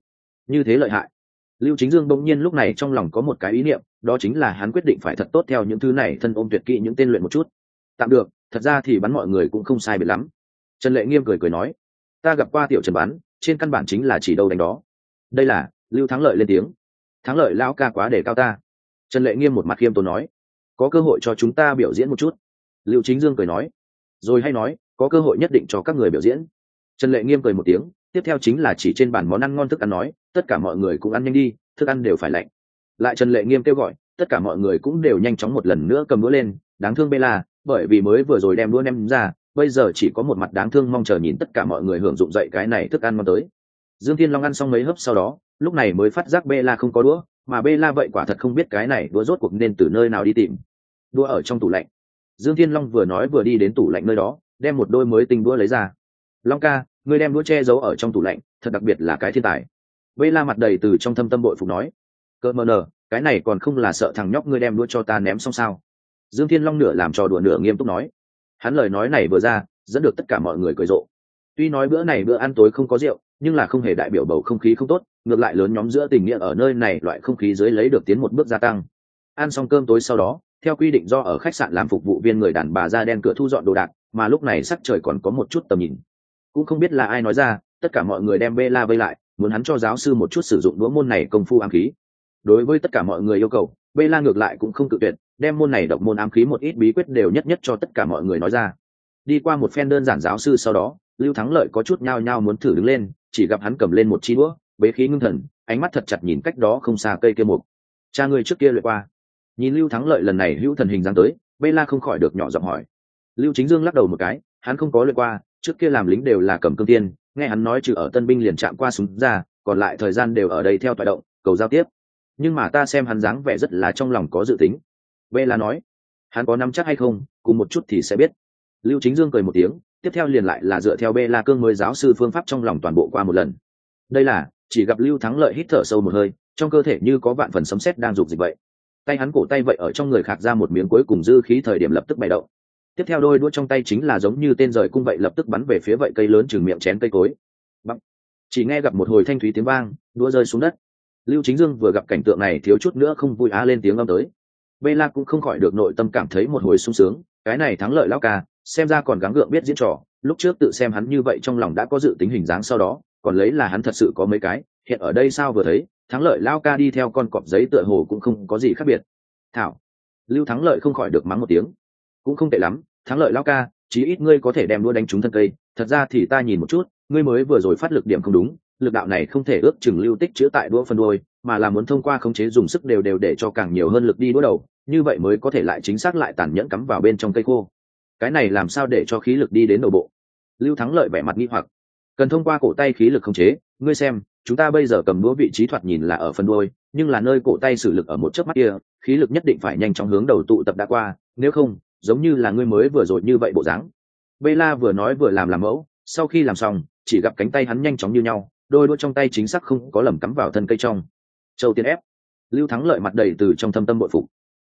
Như thế lợi hại lưu chính dương bỗng nhiên lúc này trong lòng có một cái ý niệm, đó chính là hắn quyết định phải thật tốt theo những thứ này, thân ôm tuyệt kỹ những tên luyện một chút. Tạm được, thật ra thì bắn mọi người cũng không sai biệt lắm. Trần lệ nghiêm cười cười nói, ta gặp qua tiểu trần bắn, trên căn bản chính là chỉ đâu đánh đó. Đây là, lưu thắng lợi lên tiếng. Thắng lợi lão ca quá để cao ta. Trần lệ nghiêm một mặt khiêm tốn nói, có cơ hội cho chúng ta biểu diễn một chút. Lưu chính dương cười nói, rồi hay nói, có cơ hội nhất định cho các người biểu diễn. Trần lệ nghiêm cười một tiếng tiếp theo chính là chỉ trên bàn món ăn ngon thức ăn nói, tất cả mọi người cũng ăn nhanh đi, thức ăn đều phải lạnh. Lại trần lệ nghiêm kêu gọi, tất cả mọi người cũng đều nhanh chóng một lần nữa cầm đũa lên, đáng thương bella bởi vì mới vừa rồi đem đũa nem ra, bây giờ chỉ có một mặt đáng thương mong chờ nhìn tất cả mọi người hưởng dụng dậy cái này thức ăn ngon tới. Dương thiên long ăn xong mấy hớp sau đó, lúc này mới phát giác bella không có đũa, mà bella vậy quả thật không biết cái này đũa rốt cuộc nên từ nơi nào đi tìm. Đũa ở trong tủ lạnh. Dương thiên long vừa nói vừa đi đến tủ lạnh nơi đó, đem một đôi mới tinh đũa lấy ra. Long ca ngươi đem đũa che giấu ở trong tủ lạnh, thật đặc biệt là cái thiên tài. Bê la mặt đầy từ trong thâm tâm bội phục nói cỡ mờ nờ, cái này còn không là sợ thằng nhóc ngươi đem đũa cho ta ném xong sao? Dương thiên long nửa làm trò đùa nửa nghiêm túc nói. Hắn lời nói này vừa ra, dẫn được tất cả mọi người cười rộ. Tuy nói bữa này bữa ăn tối không có rượu, nhưng là không hề đại biểu bầu không khí không tốt, ngược lại lớn nhóm giữa tình nghĩa ở nơi này loại không khí dưới lấy được tiến một bước gia tăng. Ăn xong cơm tối sau đó, theo quy định do ở khách sạn làm phục vụ viên người đàn bà ra đen cửa thu dọn đồ đạc, mà lúc này sắc trời còn có một chút tầm nhìn cũng không biết là ai nói ra, tất cả mọi người đem bê la vây lại, muốn hắn cho giáo sư một chút sử dụng đũa môn này công phu ám khí. Đối với tất cả mọi người yêu cầu, bê la ngược lại cũng không tự tuyệt, đem môn này độc môn ám khí một ít bí quyết đều nhất nhất cho tất cả mọi người nói ra. Đi qua một phen đơn giản giáo sư sau đó, lưu thắng lợi có chút nhao nhao muốn thử đứng lên, chỉ gặp hắn cầm lên một chi đũa, bế khí ngưng thần, ánh mắt thật chặt nhìn cách đó không xa cây kia mục. Cha người trước kia lượt qua. Nhìn lưu thắng lợi lần này hữu thần hình dáng tới, bê la không khỏi được nhỏ giọng hỏi. Lưu chính dương lắc đầu một cái, hắn không có lượt qua trước kia làm lính đều là cầm cương tiên, nghe hắn nói trừ ở tân binh liền chạm qua súng ra, còn lại thời gian đều ở đây theo toại động, cầu giao tiếp. Nhưng mà ta xem hắn dáng vẻ rất là trong lòng có dự tính. B là nói, hắn có nắm chắc hay không, cùng một chút thì sẽ biết. Lưu chính dương cười một tiếng, tiếp theo liền lại là dựa theo b la cương mới giáo sư phương pháp trong lòng toàn bộ qua một lần. Đây là, chỉ gặp lưu thắng lợi hít thở sâu một hơi, trong cơ thể như có vạn phần sấm sét đang rục dịch vậy. Tay hắn cổ tay vậy ở trong người khạc ra một miếng cuối cùng dư khí thời điểm lập tức bày động tiếp theo đôi đũa trong tay chính là giống như tên rời cung vậy, lập tức bắn về phía vậy cây lớn chừng miệng chén cây cối. Bằng. chỉ nghe gặp một hồi thanh thúy tiếng vang, đũa rơi xuống đất. Lưu chính dương vừa gặp cảnh tượng này thiếu chút nữa không vui á lên tiếng âm tới. Bê la cũng không khỏi được nội tâm cảm thấy một hồi sung sướng, cái này thắng lợi lao ca, xem ra còn gắng gượng biết diễn trò, lúc trước tự xem hắn như vậy trong lòng đã có dự tính hình dáng sau đó, còn lấy là hắn thật sự có mấy cái, hiện ở đây sao vừa thấy, thắng lợi lao ca đi theo con cọp giấy tựa hồ cũng không có gì khác biệt. Thảo. Lưu thắng lợi không khỏi được mắng một tiếng. Cũng không tệ lắm thắng lợi lao ca, chí ít ngươi có thể đem đua đánh trúng thân cây. Thật ra thì ta nhìn một chút, ngươi mới vừa rồi phát lực điểm không đúng, lực đạo này không thể ước chừng lưu tích chữa tại đũa phân đôi mà là muốn thông qua khống chế dùng sức đều đều để cho càng nhiều hơn lực đi đũa đầu, như vậy mới có thể lại chính xác lại tàn nhẫn cắm vào bên trong cây khô. Cái này làm sao để cho khí lực đi đến nội bộ? Lưu thắng lợi vẻ mặt nghi hoặc. Cần thông qua cổ tay khí lực khống chế, ngươi xem, chúng ta bây giờ cầm đũa vị trí thoạt nhìn là ở phần đôi nhưng là nơi cổ tay sử lực ở một chớp mắt kia, khí lực nhất định phải nhanh chóng hướng đầu tụ tập đã qua, nếu không giống như là ngươi mới vừa rồi như vậy bộ dáng. Bella vừa nói vừa làm làm mẫu, sau khi làm xong, chỉ gặp cánh tay hắn nhanh chóng như nhau, đôi đũa trong tay chính xác không có lầm cắm vào thân cây trong. Châu tiên ép. Lưu thắng lợi mặt đầy từ trong thâm tâm bội phục.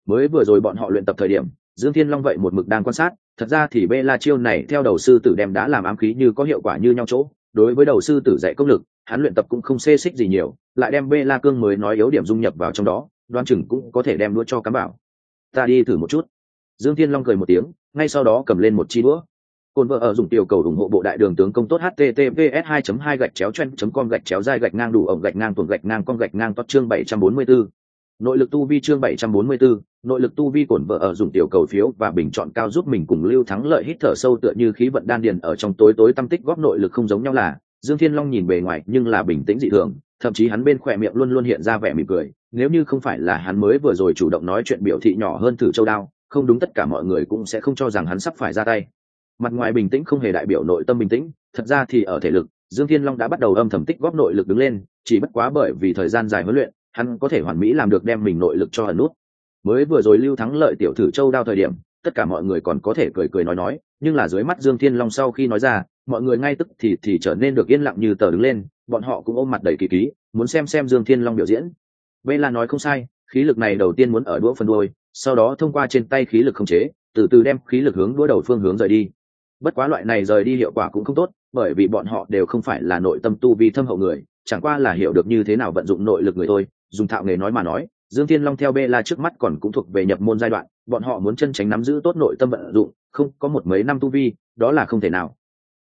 Mới vừa rồi bọn họ luyện tập thời điểm, dương thiên long vậy một mực đang quan sát, thật ra thì bê la chiêu này theo đầu sư tử đem đã làm ám khí như có hiệu quả như nhau chỗ, đối với đầu sư tử dạy công lực, hắn luyện tập cũng không xê xích gì nhiều, lại đem bê la cương mới nói yếu điểm dung nhập vào trong đó, đoan chừng cũng có thể đem đũa cho cắm bảo ta đi thử một chút dương thiên long cười một tiếng ngay sau đó cầm lên một chi đũa cồn vợ ở dùng tiểu cầu ủng hộ bộ đại đường tướng công tốt https 2 2 gạch chéo chen com gạch chéo dai gạch ngang đủ ổng gạch ngang tuần gạch ngang con gạch ngang tốt chương 744. nội lực tu vi chương 744, nội lực tu vi cổn vợ ở dùng tiểu cầu phiếu và bình chọn cao giúp mình cùng lưu thắng lợi hít thở sâu tựa như khí vận đan điền ở trong tối tối tâm tích góp nội lực không giống nhau là dương thiên long nhìn bề ngoài nhưng là bình tĩnh dị thường thậm chí hắn bên khỏe miệng luôn luôn hiện ra vẻ mỉm cười nếu như không phải là hắn mới vừa rồi chủ động nói chuyện biểu thị nhỏ hơn thử châu đao không đúng tất cả mọi người cũng sẽ không cho rằng hắn sắp phải ra tay. Mặt ngoài bình tĩnh không hề đại biểu nội tâm bình tĩnh, thật ra thì ở thể lực, dương thiên long đã bắt đầu âm thầm tích góp nội lực đứng lên, chỉ bất quá bởi vì thời gian dài huấn luyện, hắn có thể hoàn mỹ làm được đem mình nội lực cho hần nút. Mới vừa rồi lưu thắng lợi tiểu thử châu đao thời điểm, tất cả mọi người còn có thể cười cười nói nói, nhưng là dưới mắt dương thiên long sau khi nói ra, mọi người ngay tức thì thì trở nên được yên lặng như tờ đứng lên, bọn họ cũng ôm mặt đầy kỳ ký, muốn xem xem dương thiên long biểu diễn. V là nói không sai, khí lực này đầu tiên muốn ở đũa phân đôi sau đó thông qua trên tay khí lực khống chế, từ từ đem khí lực hướng đua đầu phương hướng rời đi. Bất quá loại này rời đi hiệu quả cũng không tốt, bởi vì bọn họ đều không phải là nội tâm tu vi thâm hậu người, chẳng qua là hiểu được như thế nào vận dụng nội lực người thôi, dùng thạo nghề nói mà nói, dương thiên long theo bê la trước mắt còn cũng thuộc về nhập môn giai đoạn, bọn họ muốn chân tránh nắm giữ tốt nội tâm vận dụng, không có một mấy năm tu vi, đó là không thể nào.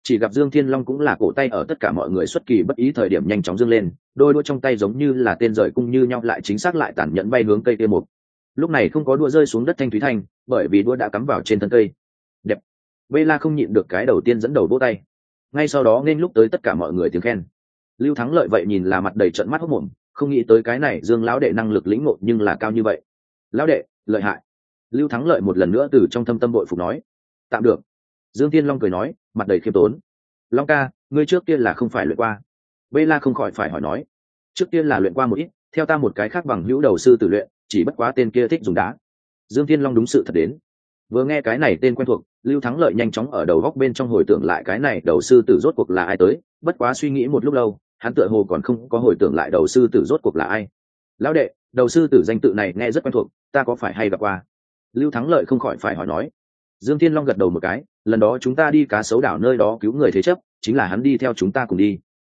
Chỉ gặp dương thiên long cũng là cổ tay ở tất cả mọi người xuất kỳ bất ý thời điểm nhanh chóng dương lên, đôi đua trong tay giống như là tên rời cung như nhau lại chính xác lại tản nhẫn bay hướng cây kia mục lúc này không có đua rơi xuống đất thanh thúy thanh, bởi vì đua đã cắm vào trên thân cây. Đẹp. Vê la không nhịn được cái đầu tiên dẫn đầu vỗ tay. Ngay sau đó nên lúc tới tất cả mọi người tiếng khen. Lưu thắng lợi vậy nhìn là mặt đầy trận mắt hốc mồm không nghĩ tới cái này dương lão đệ năng lực lĩnh ngộ nhưng là cao như vậy. Lão đệ, lợi hại. Lưu thắng lợi một lần nữa từ trong thâm tâm bội phục nói. Tạm được. Dương tiên long cười nói, mặt đầy khiêm tốn. Long ca, ngươi trước kia là không phải luyện qua. Bê la không khỏi phải hỏi nói. Trước kia là luyện qua một ít, theo ta một cái khác bằng hữu đầu sư tự luyện chỉ bất quá tên kia thích dùng đá. Dương Thiên long đúng sự thật đến. Vừa nghe cái này tên quen thuộc, lưu thắng lợi nhanh chóng ở đầu góc bên trong hồi tưởng lại cái này đầu sư tử rốt cuộc là ai tới, bất quá suy nghĩ một lúc lâu, hắn tựa hồ còn không có hồi tưởng lại đầu sư tử rốt cuộc là ai. Lão đệ, đầu sư tử danh tự này nghe rất quen thuộc, ta có phải hay gặp qua? Lưu thắng lợi không khỏi phải hỏi nói. Dương thiên long gật đầu một cái, lần đó chúng ta đi cá sấu đảo nơi đó cứu người thế chấp, chính là hắn đi theo chúng ta cùng đi.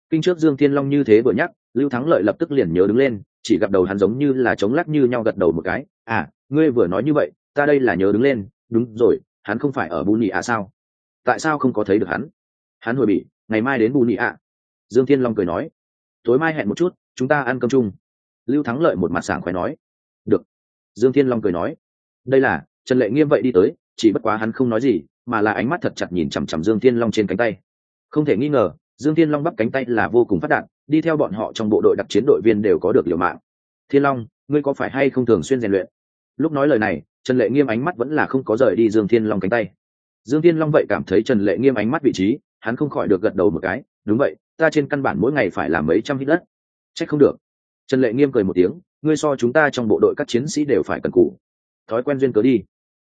Kinh trước dương thiên long như thế vừa nhắc, lưu thắng lợi lập tức liền nhớ đứng lên chỉ gặp đầu hắn giống như là chống lắc như nhau gật đầu một cái. À ngươi vừa nói như vậy, ta đây là nhớ đứng lên. Đúng rồi, hắn không phải ở bù nị ạ sao? Tại sao không có thấy được hắn? Hắn hồi bị ngày mai đến bù nị ạ. Dương thiên long cười nói. Tối mai hẹn một chút, chúng ta ăn cơm chung. Lưu thắng lợi một mặt sảng khoái nói. Được. Dương thiên long cười nói. Đây là, trần lệ nghiêm vậy đi tới, chỉ bất quá hắn không nói gì, mà là ánh mắt thật chặt nhìn chằm chằm dương thiên long trên cánh tay. Không thể nghi ngờ, dương thiên long bắp cánh tay là vô cùng phát đạn đi theo bọn họ trong bộ đội đặc chiến đội viên đều có được liều mạng. Thiên long, ngươi có phải hay không thường xuyên rèn luyện? Lúc nói lời này, trần lệ nghiêm ánh mắt vẫn là không có rời đi dương thiên long cánh tay. Dương thiên long vậy cảm thấy trần lệ nghiêm ánh mắt vị trí, hắn không khỏi được gật đầu một cái, đúng vậy, ta trên căn bản mỗi ngày phải làm mấy trăm hít đất. Trách không được. Trần lệ nghiêm cười một tiếng, ngươi so chúng ta trong bộ đội các chiến sĩ đều phải cần cù. Thói quen duyên cớ đi.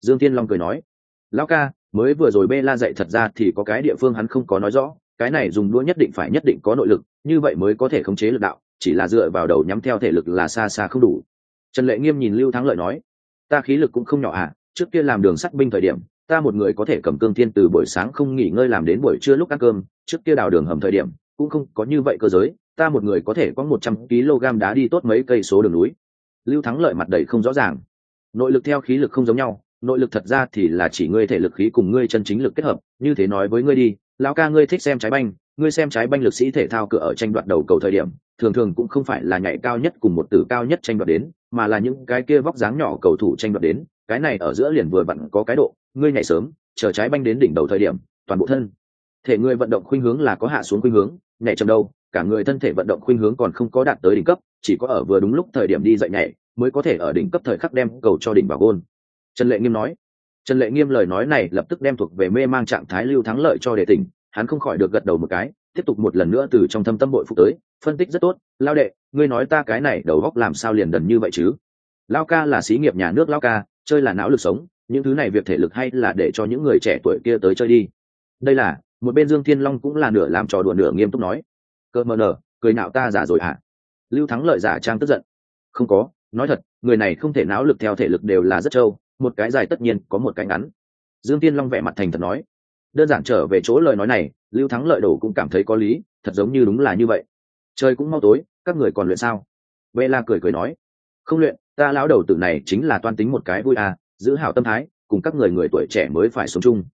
Dương thiên long cười nói, lão ca, mới vừa rồi bê la dạy thật ra thì có cái địa phương hắn không có nói rõ cái này dùng đũa nhất định phải nhất định có nội lực, như vậy mới có thể khống chế lực đạo, chỉ là dựa vào đầu nhắm theo thể lực là xa xa không đủ. Trần lệ nghiêm nhìn lưu thắng lợi nói, ta khí lực cũng không nhỏ à trước kia làm đường sắt binh thời điểm, ta một người có thể cầm cương thiên từ buổi sáng không nghỉ ngơi làm đến buổi trưa lúc ăn cơm, trước kia đào đường hầm thời điểm, cũng không có như vậy cơ giới, ta một người có thể có một trăm kg đá đi tốt mấy cây số đường núi. Lưu thắng lợi mặt đầy không rõ ràng. Nội lực theo khí lực không giống nhau, nội lực thật ra thì là chỉ ngươi thể lực khí cùng ngươi chân chính lực kết hợp, như thế nói với ngươi đi lão ca ngươi thích xem trái banh, ngươi xem trái banh lực sĩ thể thao cửa ở tranh đoạt đầu cầu thời điểm, thường thường cũng không phải là nhảy cao nhất cùng một từ cao nhất tranh đoạt đến, mà là những cái kia vóc dáng nhỏ cầu thủ tranh đoạt đến, cái này ở giữa liền vừa vặn có cái độ, ngươi nhảy sớm, chờ trái banh đến đỉnh đầu thời điểm, toàn bộ thân. Thể ngươi vận động khuynh hướng là có hạ xuống khuynh hướng, nhảy chậm đâu cả người thân thể vận động khuynh hướng còn không có đạt tới đỉnh cấp, chỉ có ở vừa đúng lúc thời điểm đi dậy nhảy, mới có thể ở đỉnh cấp thời khắc đem cầu cho đỉnh vào gôn. Trần lệ nghiêm nói trần lệ nghiêm lời nói này lập tức đem thuộc về mê mang trạng thái lưu thắng lợi cho đệ tỉnh, hắn không khỏi được gật đầu một cái, tiếp tục một lần nữa từ trong thâm tâm bội phục tới, phân tích rất tốt, lao đệ, ngươi nói ta cái này đầu góc làm sao liền đần như vậy chứ? Lao ca là xí nghiệp nhà nước lao ca, chơi là não lực sống, những thứ này việc thể lực hay là để cho những người trẻ tuổi kia tới chơi đi. Đây là, một bên dương thiên long cũng là nửa làm trò đùa nửa nghiêm túc nói. Cơ mờ nở cười nạo ta giả rồi hả? Lưu thắng lợi giả trang tức giận. Không có, nói thật, người này không thể não lực theo thể lực đều là rất trâu một cái dài tất nhiên có một cái ngắn. Dương tiên long vẻ mặt thành thật nói, đơn giản trở về chỗ lời nói này, lưu thắng lợi đổ cũng cảm thấy có lý, thật giống như đúng là như vậy. Trời cũng mau tối, các người còn luyện sao? Vệ la cười cười nói, không luyện, ta lão đầu tử này chính là toan tính một cái vui à giữ hảo tâm thái, cùng các người người tuổi trẻ mới phải sống chung.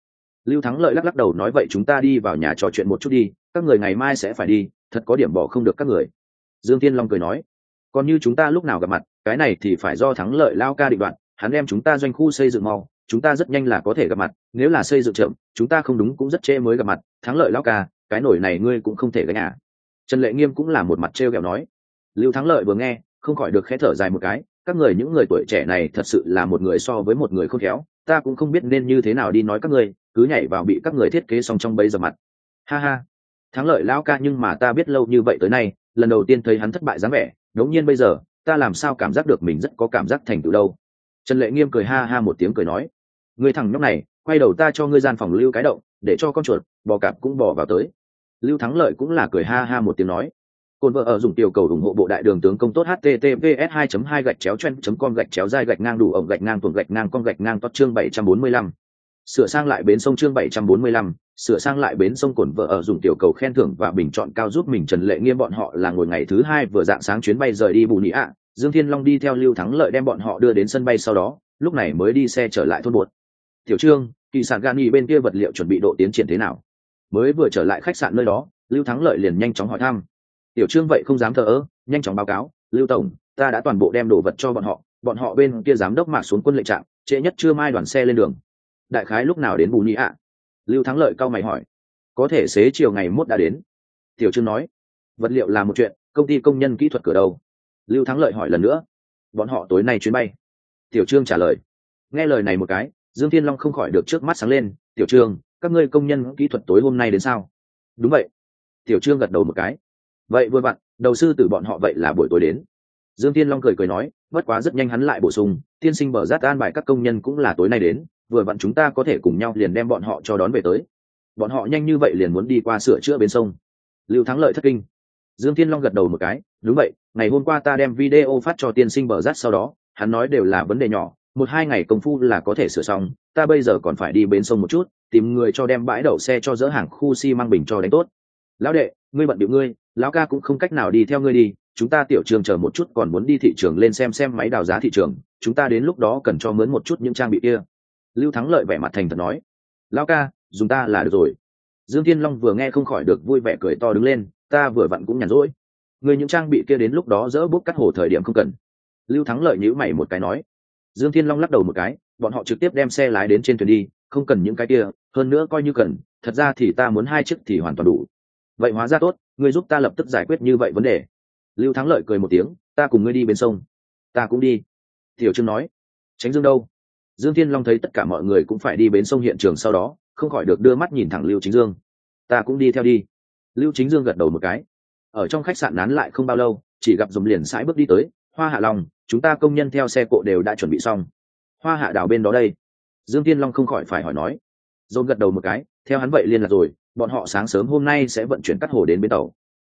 Lưu thắng lợi lắc lắc đầu nói, vậy chúng ta đi vào nhà trò chuyện một chút đi, các người ngày mai sẽ phải đi, thật có điểm bỏ không được các người. Dương tiên long cười nói, còn như chúng ta lúc nào gặp mặt, cái này thì phải do thắng lợi lao ca định đoạn hắn đem chúng ta doanh khu xây dựng mau, chúng ta rất nhanh là có thể gặp mặt, nếu là xây dựng chậm, chúng ta không đúng cũng rất trễ mới gặp mặt, thắng lợi lao ca, cái nổi này ngươi cũng không thể gánh à. trần lệ nghiêm cũng là một mặt t r e o kẹo nói. Lưu thắng lợi vừa nghe, không khỏi được khẽ thở dài một cái, các người những người tuổi trẻ này thật sự là một người so với một người khôn khéo, ta cũng không biết nên như thế nào đi nói các người, cứ nhảy vào bị các người thiết kế xong trong bấy giờ mặt. Ha ha. Thắng lợi lao ca nhưng mà ta biết lâu như vậy tới nay, lần đầu tiên thấy hắn thất bại dáng vẻ ngẫu nhiên bây giờ, ta làm sao cảm giác được mình rất có cảm giác thành tựu đâu trần lệ nghiêm cười ha ha một tiếng cười nói người thằng nhóc này quay đầu ta cho ngươi gian phòng lưu cái động để cho con chuột bò cạp cũng bò vào tới lưu thắng lợi cũng là cười ha ha một tiếng nói cồn vợ ở dùng tiểu cầu ủng hộ bộ đại đường tướng công tốt https 2 2 gạch chéo chen com gạch chéo dai gạch ngang đủ ổng gạch ngang tuồng gạch ngang con gạch ngang tốt chương 745. sửa sang lại bến sông chương 745, sửa sang lại bến sông cồn vợ ở dùng tiểu cầu khen thưởng và bình chọn cao giúp mình trần lệ nghiêm bọn họ là ngồi ngày thứ hai vừa dạng sáng chuyến bay rời đi bù nhị ạ dương thiên long đi theo lưu thắng lợi đem bọn họ đưa đến sân bay sau đó, lúc này mới đi xe trở lại thôn bột tiểu trương, kỳ sản gan nghi bên kia vật liệu chuẩn bị độ tiến triển thế nào? Mới vừa trở lại khách sạn nơi đó, lưu thắng lợi liền nhanh chóng hỏi thăm. Tiểu trương vậy không dám thờ ơ, nhanh chóng báo cáo, lưu tổng, ta đã toàn bộ đem đồ vật cho bọn họ bọn họ bên kia giám đốc mạc xuống quân lệnh trạm, trễ nhất chưa mai đoàn xe lên đường. Đại khái lúc nào đến bù nhĩ ạ? Lưu thắng lợi cao mày hỏi. Có thể xế chiều ngày mốt đã đến. Tiểu trương nói. Vật liệu là một chuyện, công ty công nhân kỹ thuật cửa đầu lưu thắng lợi hỏi lần nữa. Bọn họ tối nay chuyến bay. Tiểu trương trả lời. Nghe lời này một cái, dương thiên long không khỏi được trước mắt sáng lên. Tiểu trương, các ngươi công nhân kỹ thuật tối hôm nay đến sao? Đúng vậy. Tiểu trương gật đầu một cái. Vậy vừa vặn, đầu sư từ bọn họ vậy là buổi tối đến. Dương thiên long cười cười nói, bất quá rất nhanh hắn lại bổ sung, tiên sinh bờ rát an bài các công nhân cũng là tối nay đến, vừa vặn chúng ta có thể cùng nhau liền đem bọn họ cho đón về tới. Bọn họ nhanh như vậy liền muốn đi qua sửa chữa bên sông. Lưu thắng lợi thất kinh dương thiên long gật đầu một cái, đúng vậy, ngày hôm qua ta đem video phát cho tiên sinh bờ rát sau đó, hắn nói đều là vấn đề nhỏ, một hai ngày công phu là có thể sửa xong, ta bây giờ còn phải đi bến sông một chút, tìm người cho đem bãi đậu xe cho dỡ hàng khu xi si bình cho đánh tốt. Lão đệ, ngươi bận điệu ngươi, lão ca cũng không cách nào đi theo ngươi đi, chúng ta tiểu trường chờ một chút còn muốn đi thị trường lên xem xem máy đào giá thị trường, chúng ta đến lúc đó cần cho mướn một chút những trang bị kia. Lưu thắng lợi vẻ mặt thành thật nói, lão ca, dùng ta là được rồi. Dương thiên long vừa nghe không khỏi được vui vẻ cười to đứng lên ta vừa vặn cũng nhàn rỗi. Người những trang bị kia đến lúc đó dỡ bút cắt hồ thời điểm không cần. Lưu thắng lợi nhữ mày một cái nói. Dương thiên long lắc đầu một cái, bọn họ trực tiếp đem xe lái đến trên thuyền đi, không cần những cái kia, hơn nữa coi như cần, thật ra thì ta muốn hai chiếc thì hoàn toàn đủ. Vậy hóa ra tốt ngươi giúp ta lập tức giải quyết như vậy vấn đề. Lưu thắng lợi cười một tiếng, ta cùng ngươi đi bên sông. Ta cũng đi. Tiểu trương nói. Tránh dương đâu? Dương thiên long thấy tất cả mọi người cũng phải đi bến sông hiện trường sau đó, không khỏi được đưa mắt nhìn thẳng lưu chính dương. Ta cũng đi theo đi lưu chính dương gật đầu một cái. Ở trong khách sạn nán lại không bao lâu, chỉ gặp dùng liền sãi bước đi tới, hoa hạ long, chúng ta công nhân theo xe cộ đều đã chuẩn bị xong. Hoa hạ đảo bên đó đây. Dương tiên long không khỏi phải hỏi nói. Dồn gật đầu một cái, theo hắn vậy liên lạc rồi, bọn họ sáng sớm hôm nay sẽ vận chuyển cắt hồ đến bến tàu.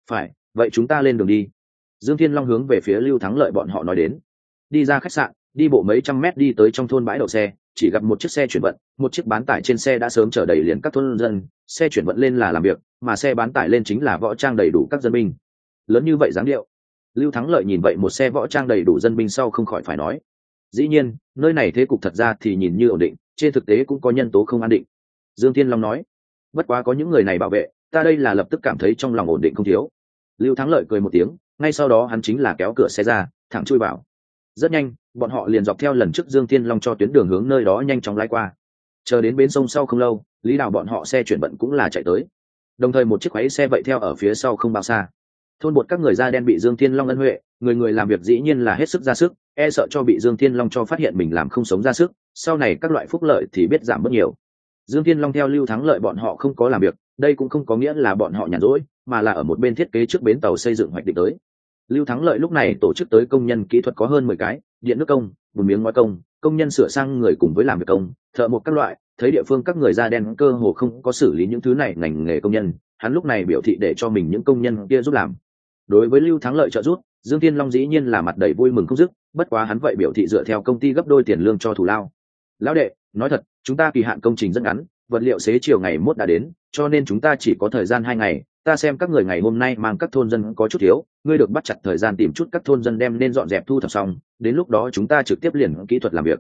Phải, vậy chúng ta lên đường đi. Dương thiên long hướng về phía lưu thắng lợi bọn họ nói đến. Đi ra khách sạn, đi bộ mấy trăm mét đi tới trong thôn bãi đậu xe chỉ gặp một chiếc xe chuyển vận, một chiếc bán tải trên xe đã sớm chở đầy liền các thôn dân. Xe chuyển vận lên là làm việc, mà xe bán tải lên chính là võ trang đầy đủ các dân binh. Lớn như vậy dáng điệu. Lưu thắng lợi nhìn vậy một xe võ trang đầy đủ dân binh sau không khỏi phải nói. Dĩ nhiên, nơi này thế cục thật ra thì nhìn như ổn định, trên thực tế cũng có nhân tố không an định. Dương thiên long nói, bất quá có những người này bảo vệ, ta đây là lập tức cảm thấy trong lòng ổn định không thiếu. Lưu thắng lợi cười một tiếng, ngay sau đó hắn chính là kéo cửa xe ra, thẳng chui vào. Rất nhanh bọn họ liền dọc theo lần trước dương thiên long cho tuyến đường hướng nơi đó nhanh chóng lái qua. Chờ đến bến sông sau không lâu, lý đào bọn họ xe chuyển bận cũng là chạy tới. Đồng thời một chiếc khoáy xe vậy theo ở phía sau không bao xa. Thôn bột các người da đen bị dương thiên long ân huệ, người người làm việc dĩ nhiên là hết sức ra sức e sợ cho bị dương thiên long cho phát hiện mình làm không sống ra sức, sau này các loại phúc lợi thì biết giảm bớt nhiều. Dương thiên long theo lưu thắng lợi bọn họ không có làm việc, đây cũng không có nghĩa là bọn họ nhàn rỗi, mà là ở một bên thiết kế trước bến tàu xây dựng hoạch định tới. Lưu thắng lợi lúc này tổ chức tới công nhân kỹ thuật có hơn mười cái điện nước công một miếng ngói công công nhân sửa sang người cùng với làm việc công, thợ một các loại, thấy địa phương các người da đen cơ hồ không có xử lý những thứ này ngành nghề công nhân, hắn lúc này biểu thị để cho mình những công nhân kia giúp làm. Đối với lưu thắng lợi trợ giúp, dương tiên long dĩ nhiên là mặt đầy vui mừng không dứt, bất quá hắn vậy biểu thị dựa theo công ty gấp đôi tiền lương cho thủ lao. Lão đệ, nói thật, chúng ta kỳ hạn công trình rất ngắn, vật liệu xế chiều ngày mốt đã đến, cho nên chúng ta chỉ có thời gian hai ngày ta xem các người ngày hôm nay mang các thôn dân có chút thiếu, ngươi được bắt chặt thời gian tìm chút các thôn dân đem nên dọn dẹp thu thập xong, đến lúc đó chúng ta trực tiếp liền kỹ thuật làm việc.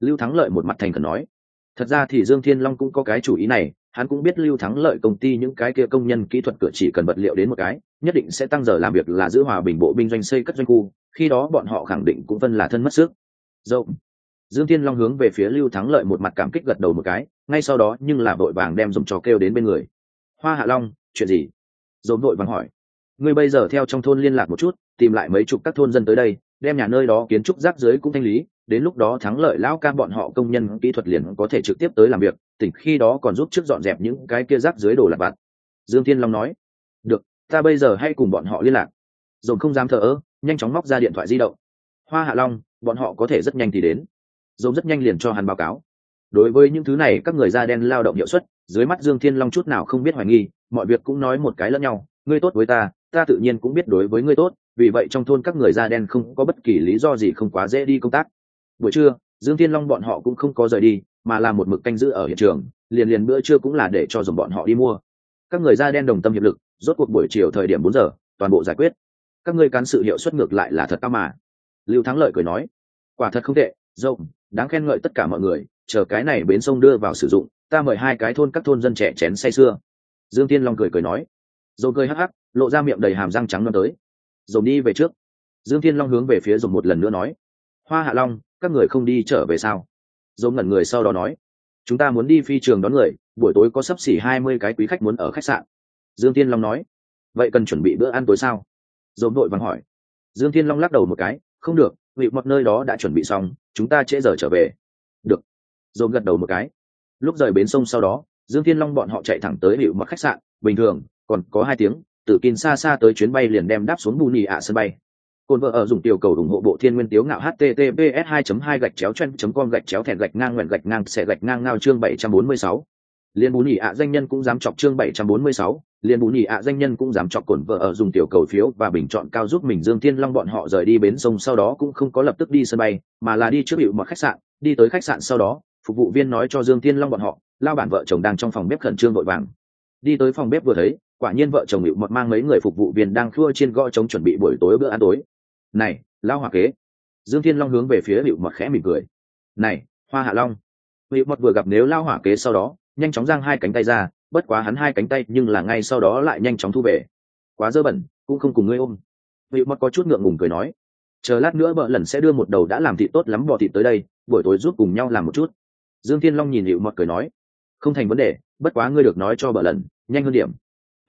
Lưu thắng lợi một mặt thành khẩn nói. Thật ra thì dương thiên long cũng có cái chủ ý này, hắn cũng biết lưu thắng lợi công ty những cái kia công nhân kỹ thuật cửa chỉ cần vật liệu đến một cái, nhất định sẽ tăng giờ làm việc là giữ hòa bình bộ binh doanh xây cất doanh khu, khi đó bọn họ khẳng định cũng phân là thân mất sức. Dậu dương thiên long hướng về phía lưu thắng lợi một mặt cảm kích gật đầu một cái, ngay sau đó nhưng là vội vàng đem dùng trò kêu đến bên người. Hoa hạ long, chuyện gì? Dồn vội vàng hỏi. Ngươi bây giờ theo trong thôn liên lạc một chút, tìm lại mấy chục các thôn dân tới đây, đem nhà nơi đó kiến trúc rác dưới cũng thanh lý, đến lúc đó thắng lợi lão ca bọn họ công nhân kỹ thuật liền có thể trực tiếp tới làm việc, tỉnh khi đó còn giúp trước dọn dẹp những cái kia rác dưới đồ lặt vặt. Dương thiên long nói, được, ta bây giờ hãy cùng bọn họ liên lạc. Dồn không dám thờ ơ, nhanh chóng móc ra điện thoại di động. Hoa hạ long, bọn họ có thể rất nhanh thì đến. Dồn rất nhanh liền cho hắn báo cáo. Đối với những thứ này, các người da đen lao động hiệu suất dưới mắt dương thiên long chút nào không biết hoài nghi, mọi việc cũng nói một cái lẫn nhau, ngươi tốt với ta ta tự nhiên cũng biết đối với ngươi tốt, vì vậy trong thôn các người da đen không có bất kỳ lý do gì không quá dễ đi công tác. Buổi trưa, dương thiên long bọn họ cũng không có rời đi, mà là một mực canh giữ ở hiện trường, liền liền bữa trưa cũng là để cho dùng bọn họ đi mua. Các người da đen đồng tâm hiệp lực, rốt cuộc buổi chiều thời điểm bốn giờ, toàn bộ giải quyết. Các ngươi cán sự hiệu suất ngược lại là thật cao mà. Lưu thắng lợi cười nói, quả thật không tệ, rộng, đáng khen ngợi tất cả mọi người, chờ cái này bến sông đưa vào sử dụng ta mời hai cái thôn các thôn dân trẻ chén say xưa dương tiên long cười cười nói. Dồn cười hắc hắc, lộ ra miệng đầy hàm răng trắng non tới. Dồn đi về trước. Dương tiên long hướng về phía dồn một lần nữa nói. Hoa hạ long, các người không đi trở về sao? Dồn ngẩn người sau đó nói. Chúng ta muốn đi phi trường đón người, buổi tối có sắp xỉ hai mươi cái quý khách muốn ở khách sạn. Dương tiên long nói. Vậy cần chuẩn bị bữa ăn tối sao? Dồn đội vắng hỏi. Dương tiên long lắc đầu một cái. Không được, vị một nơi đó đã chuẩn bị xong, chúng ta trễ giờ trở về. Được. Dồn gật đầu một cái lúc rời bến sông sau đó dương thiên long bọn họ chạy thẳng tới hiệu mặc khách sạn bình thường còn có hai tiếng từ kin xa xa tới chuyến bay liền đem đáp xuống bù nhì ạ sân bay cồn vợ ở dùng tiểu cầu ủng hộ bộ thiên nguyên tiếu ngạo https 2 2 gạch chéo chen com gạch chéo thẹn gạch ngang nguyện gạch ngang xẻ gạch ngang ngao chương 746. liên bù nhì ạ danh nhân cũng dám chọc chương 746, liên bù nhì ạ danh nhân cũng dám chọc cồn vợ ở dùng tiểu cầu phiếu và bình chọn cao giúp mình dương thiên long bọn họ rời đi bến sông sau đó cũng không có lập tức đi sân bay mà là đi trước hiệu một khách sạn đi tới khách sạn sau đó phục vụ viên nói cho dương thiên long bọn họ, lao bản vợ chồng đang trong phòng bếp khẩn trương vội vàng. Đi tới phòng bếp vừa thấy, quả nhiên vợ chồng hiệu mật mang mấy người phục vụ viên đang khua trên gõ trống chuẩn bị buổi tối bữa ăn tối. Này, lao hòa kế. Dương thiên long hướng về phía hiệu mật khẽ mỉm cười. Này, hoa hạ long. Hiệu mật vừa gặp nếu lao hỏa kế sau đó, nhanh chóng giang hai cánh tay ra, bất quá hắn hai cánh tay nhưng là ngay sau đó lại nhanh chóng thu về. Quá dơ bẩn, cũng không cùng ngươi ôm. Hiệu mật có chút ngượng ngùng cười nói. Chờ lát nữa vợ lần sẽ đưa một đầu đã làm thịt tốt lắm bò thịt tới đây, buổi tối giúp cùng nhau làm một chút dương thiên long nhìn hiệu mật cười nói, không thành vấn đề, bất quá ngươi được nói cho bờ lần, nhanh hơn điểm.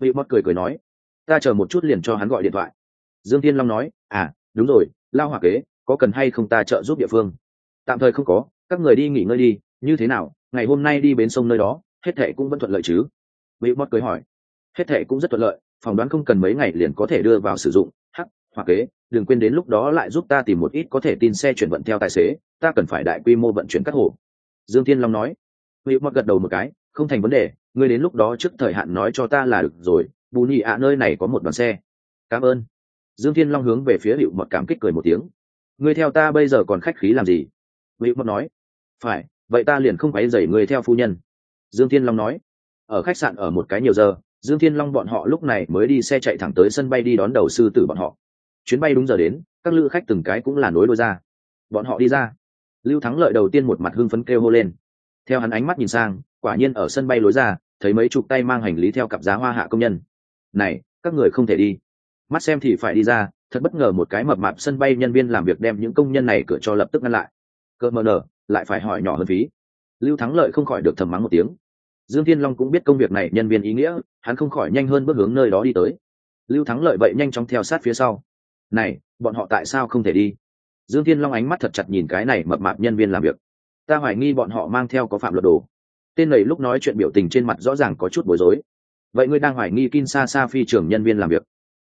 Hiệu mật cười cười nói, ta chờ một chút liền cho hắn gọi điện thoại. Dương thiên long nói à đúng rồi, lao hỏa kế, có cần hay không ta trợ giúp địa phương? Tạm thời không có, các người đi nghỉ ngơi đi, như thế nào, ngày hôm nay đi bến sông nơi đó, hết thệ cũng vẫn thuận lợi chứ? Hiệu mật cười hỏi, hết thệ cũng rất thuận lợi, phỏng đoán không cần mấy ngày liền có thể đưa vào sử dụng. Hắc, hỏa kế, đừng quên đến lúc đó lại giúp ta tìm một ít có thể tin xe chuyển vận theo tài xế, ta cần phải đại quy mô vận chuyển các hồ dương thiên long nói. Hữu mặc gật đầu một cái, không thành vấn đề, ngươi đến lúc đó trước thời hạn nói cho ta là được rồi, bù nhị ạ, nơi này có một đoàn xe. Cảm ơn. Dương thiên long hướng về phía hữu Mặc cảm kích cười một tiếng. Ngươi theo ta bây giờ còn khách khí làm gì? Hữu Mặc nói. Phải, vậy ta liền không phải dày ngươi theo phu nhân. Dương thiên long nói. Ở khách sạn ở một cái nhiều giờ, dương thiên long bọn họ lúc này mới đi xe chạy thẳng tới sân bay đi đón đầu sư tử bọn họ. Chuyến bay đúng giờ đến, các lữ khách từng cái cũng là nối đôi ra. Bọn họ đi ra lưu thắng lợi đầu tiên một mặt hưng phấn kêu hô lên. Theo hắn ánh mắt nhìn sang, quả nhiên ở sân bay lối ra, thấy mấy chục tay mang hành lý theo cặp giá hoa hạ công nhân. Này, các người không thể đi. Mắt xem thì phải đi ra, thật bất ngờ một cái mập mạp sân bay nhân viên làm việc đem những công nhân này cửa cho lập tức ngăn lại. Cơ mờ nở, lại phải hỏi nhỏ hơn phí. Lưu thắng lợi không khỏi được thầm mắng một tiếng. Dương thiên long cũng biết công việc này nhân viên ý nghĩa, hắn không khỏi nhanh hơn bước hướng nơi đó đi tới. Lưu thắng lợi vậy nhanh chóng theo sát phía sau. Này, bọn họ tại sao không thể đi? Dương thiên long ánh mắt thật chặt nhìn cái này mập mạp nhân viên làm việc. Ta hoài nghi bọn họ mang theo có phạm luật đồ. Tên này lúc nói chuyện biểu tình trên mặt rõ ràng có chút bối rối. Vậy ngươi đang hoài nghi Sa Sa phi trưởng nhân viên làm việc?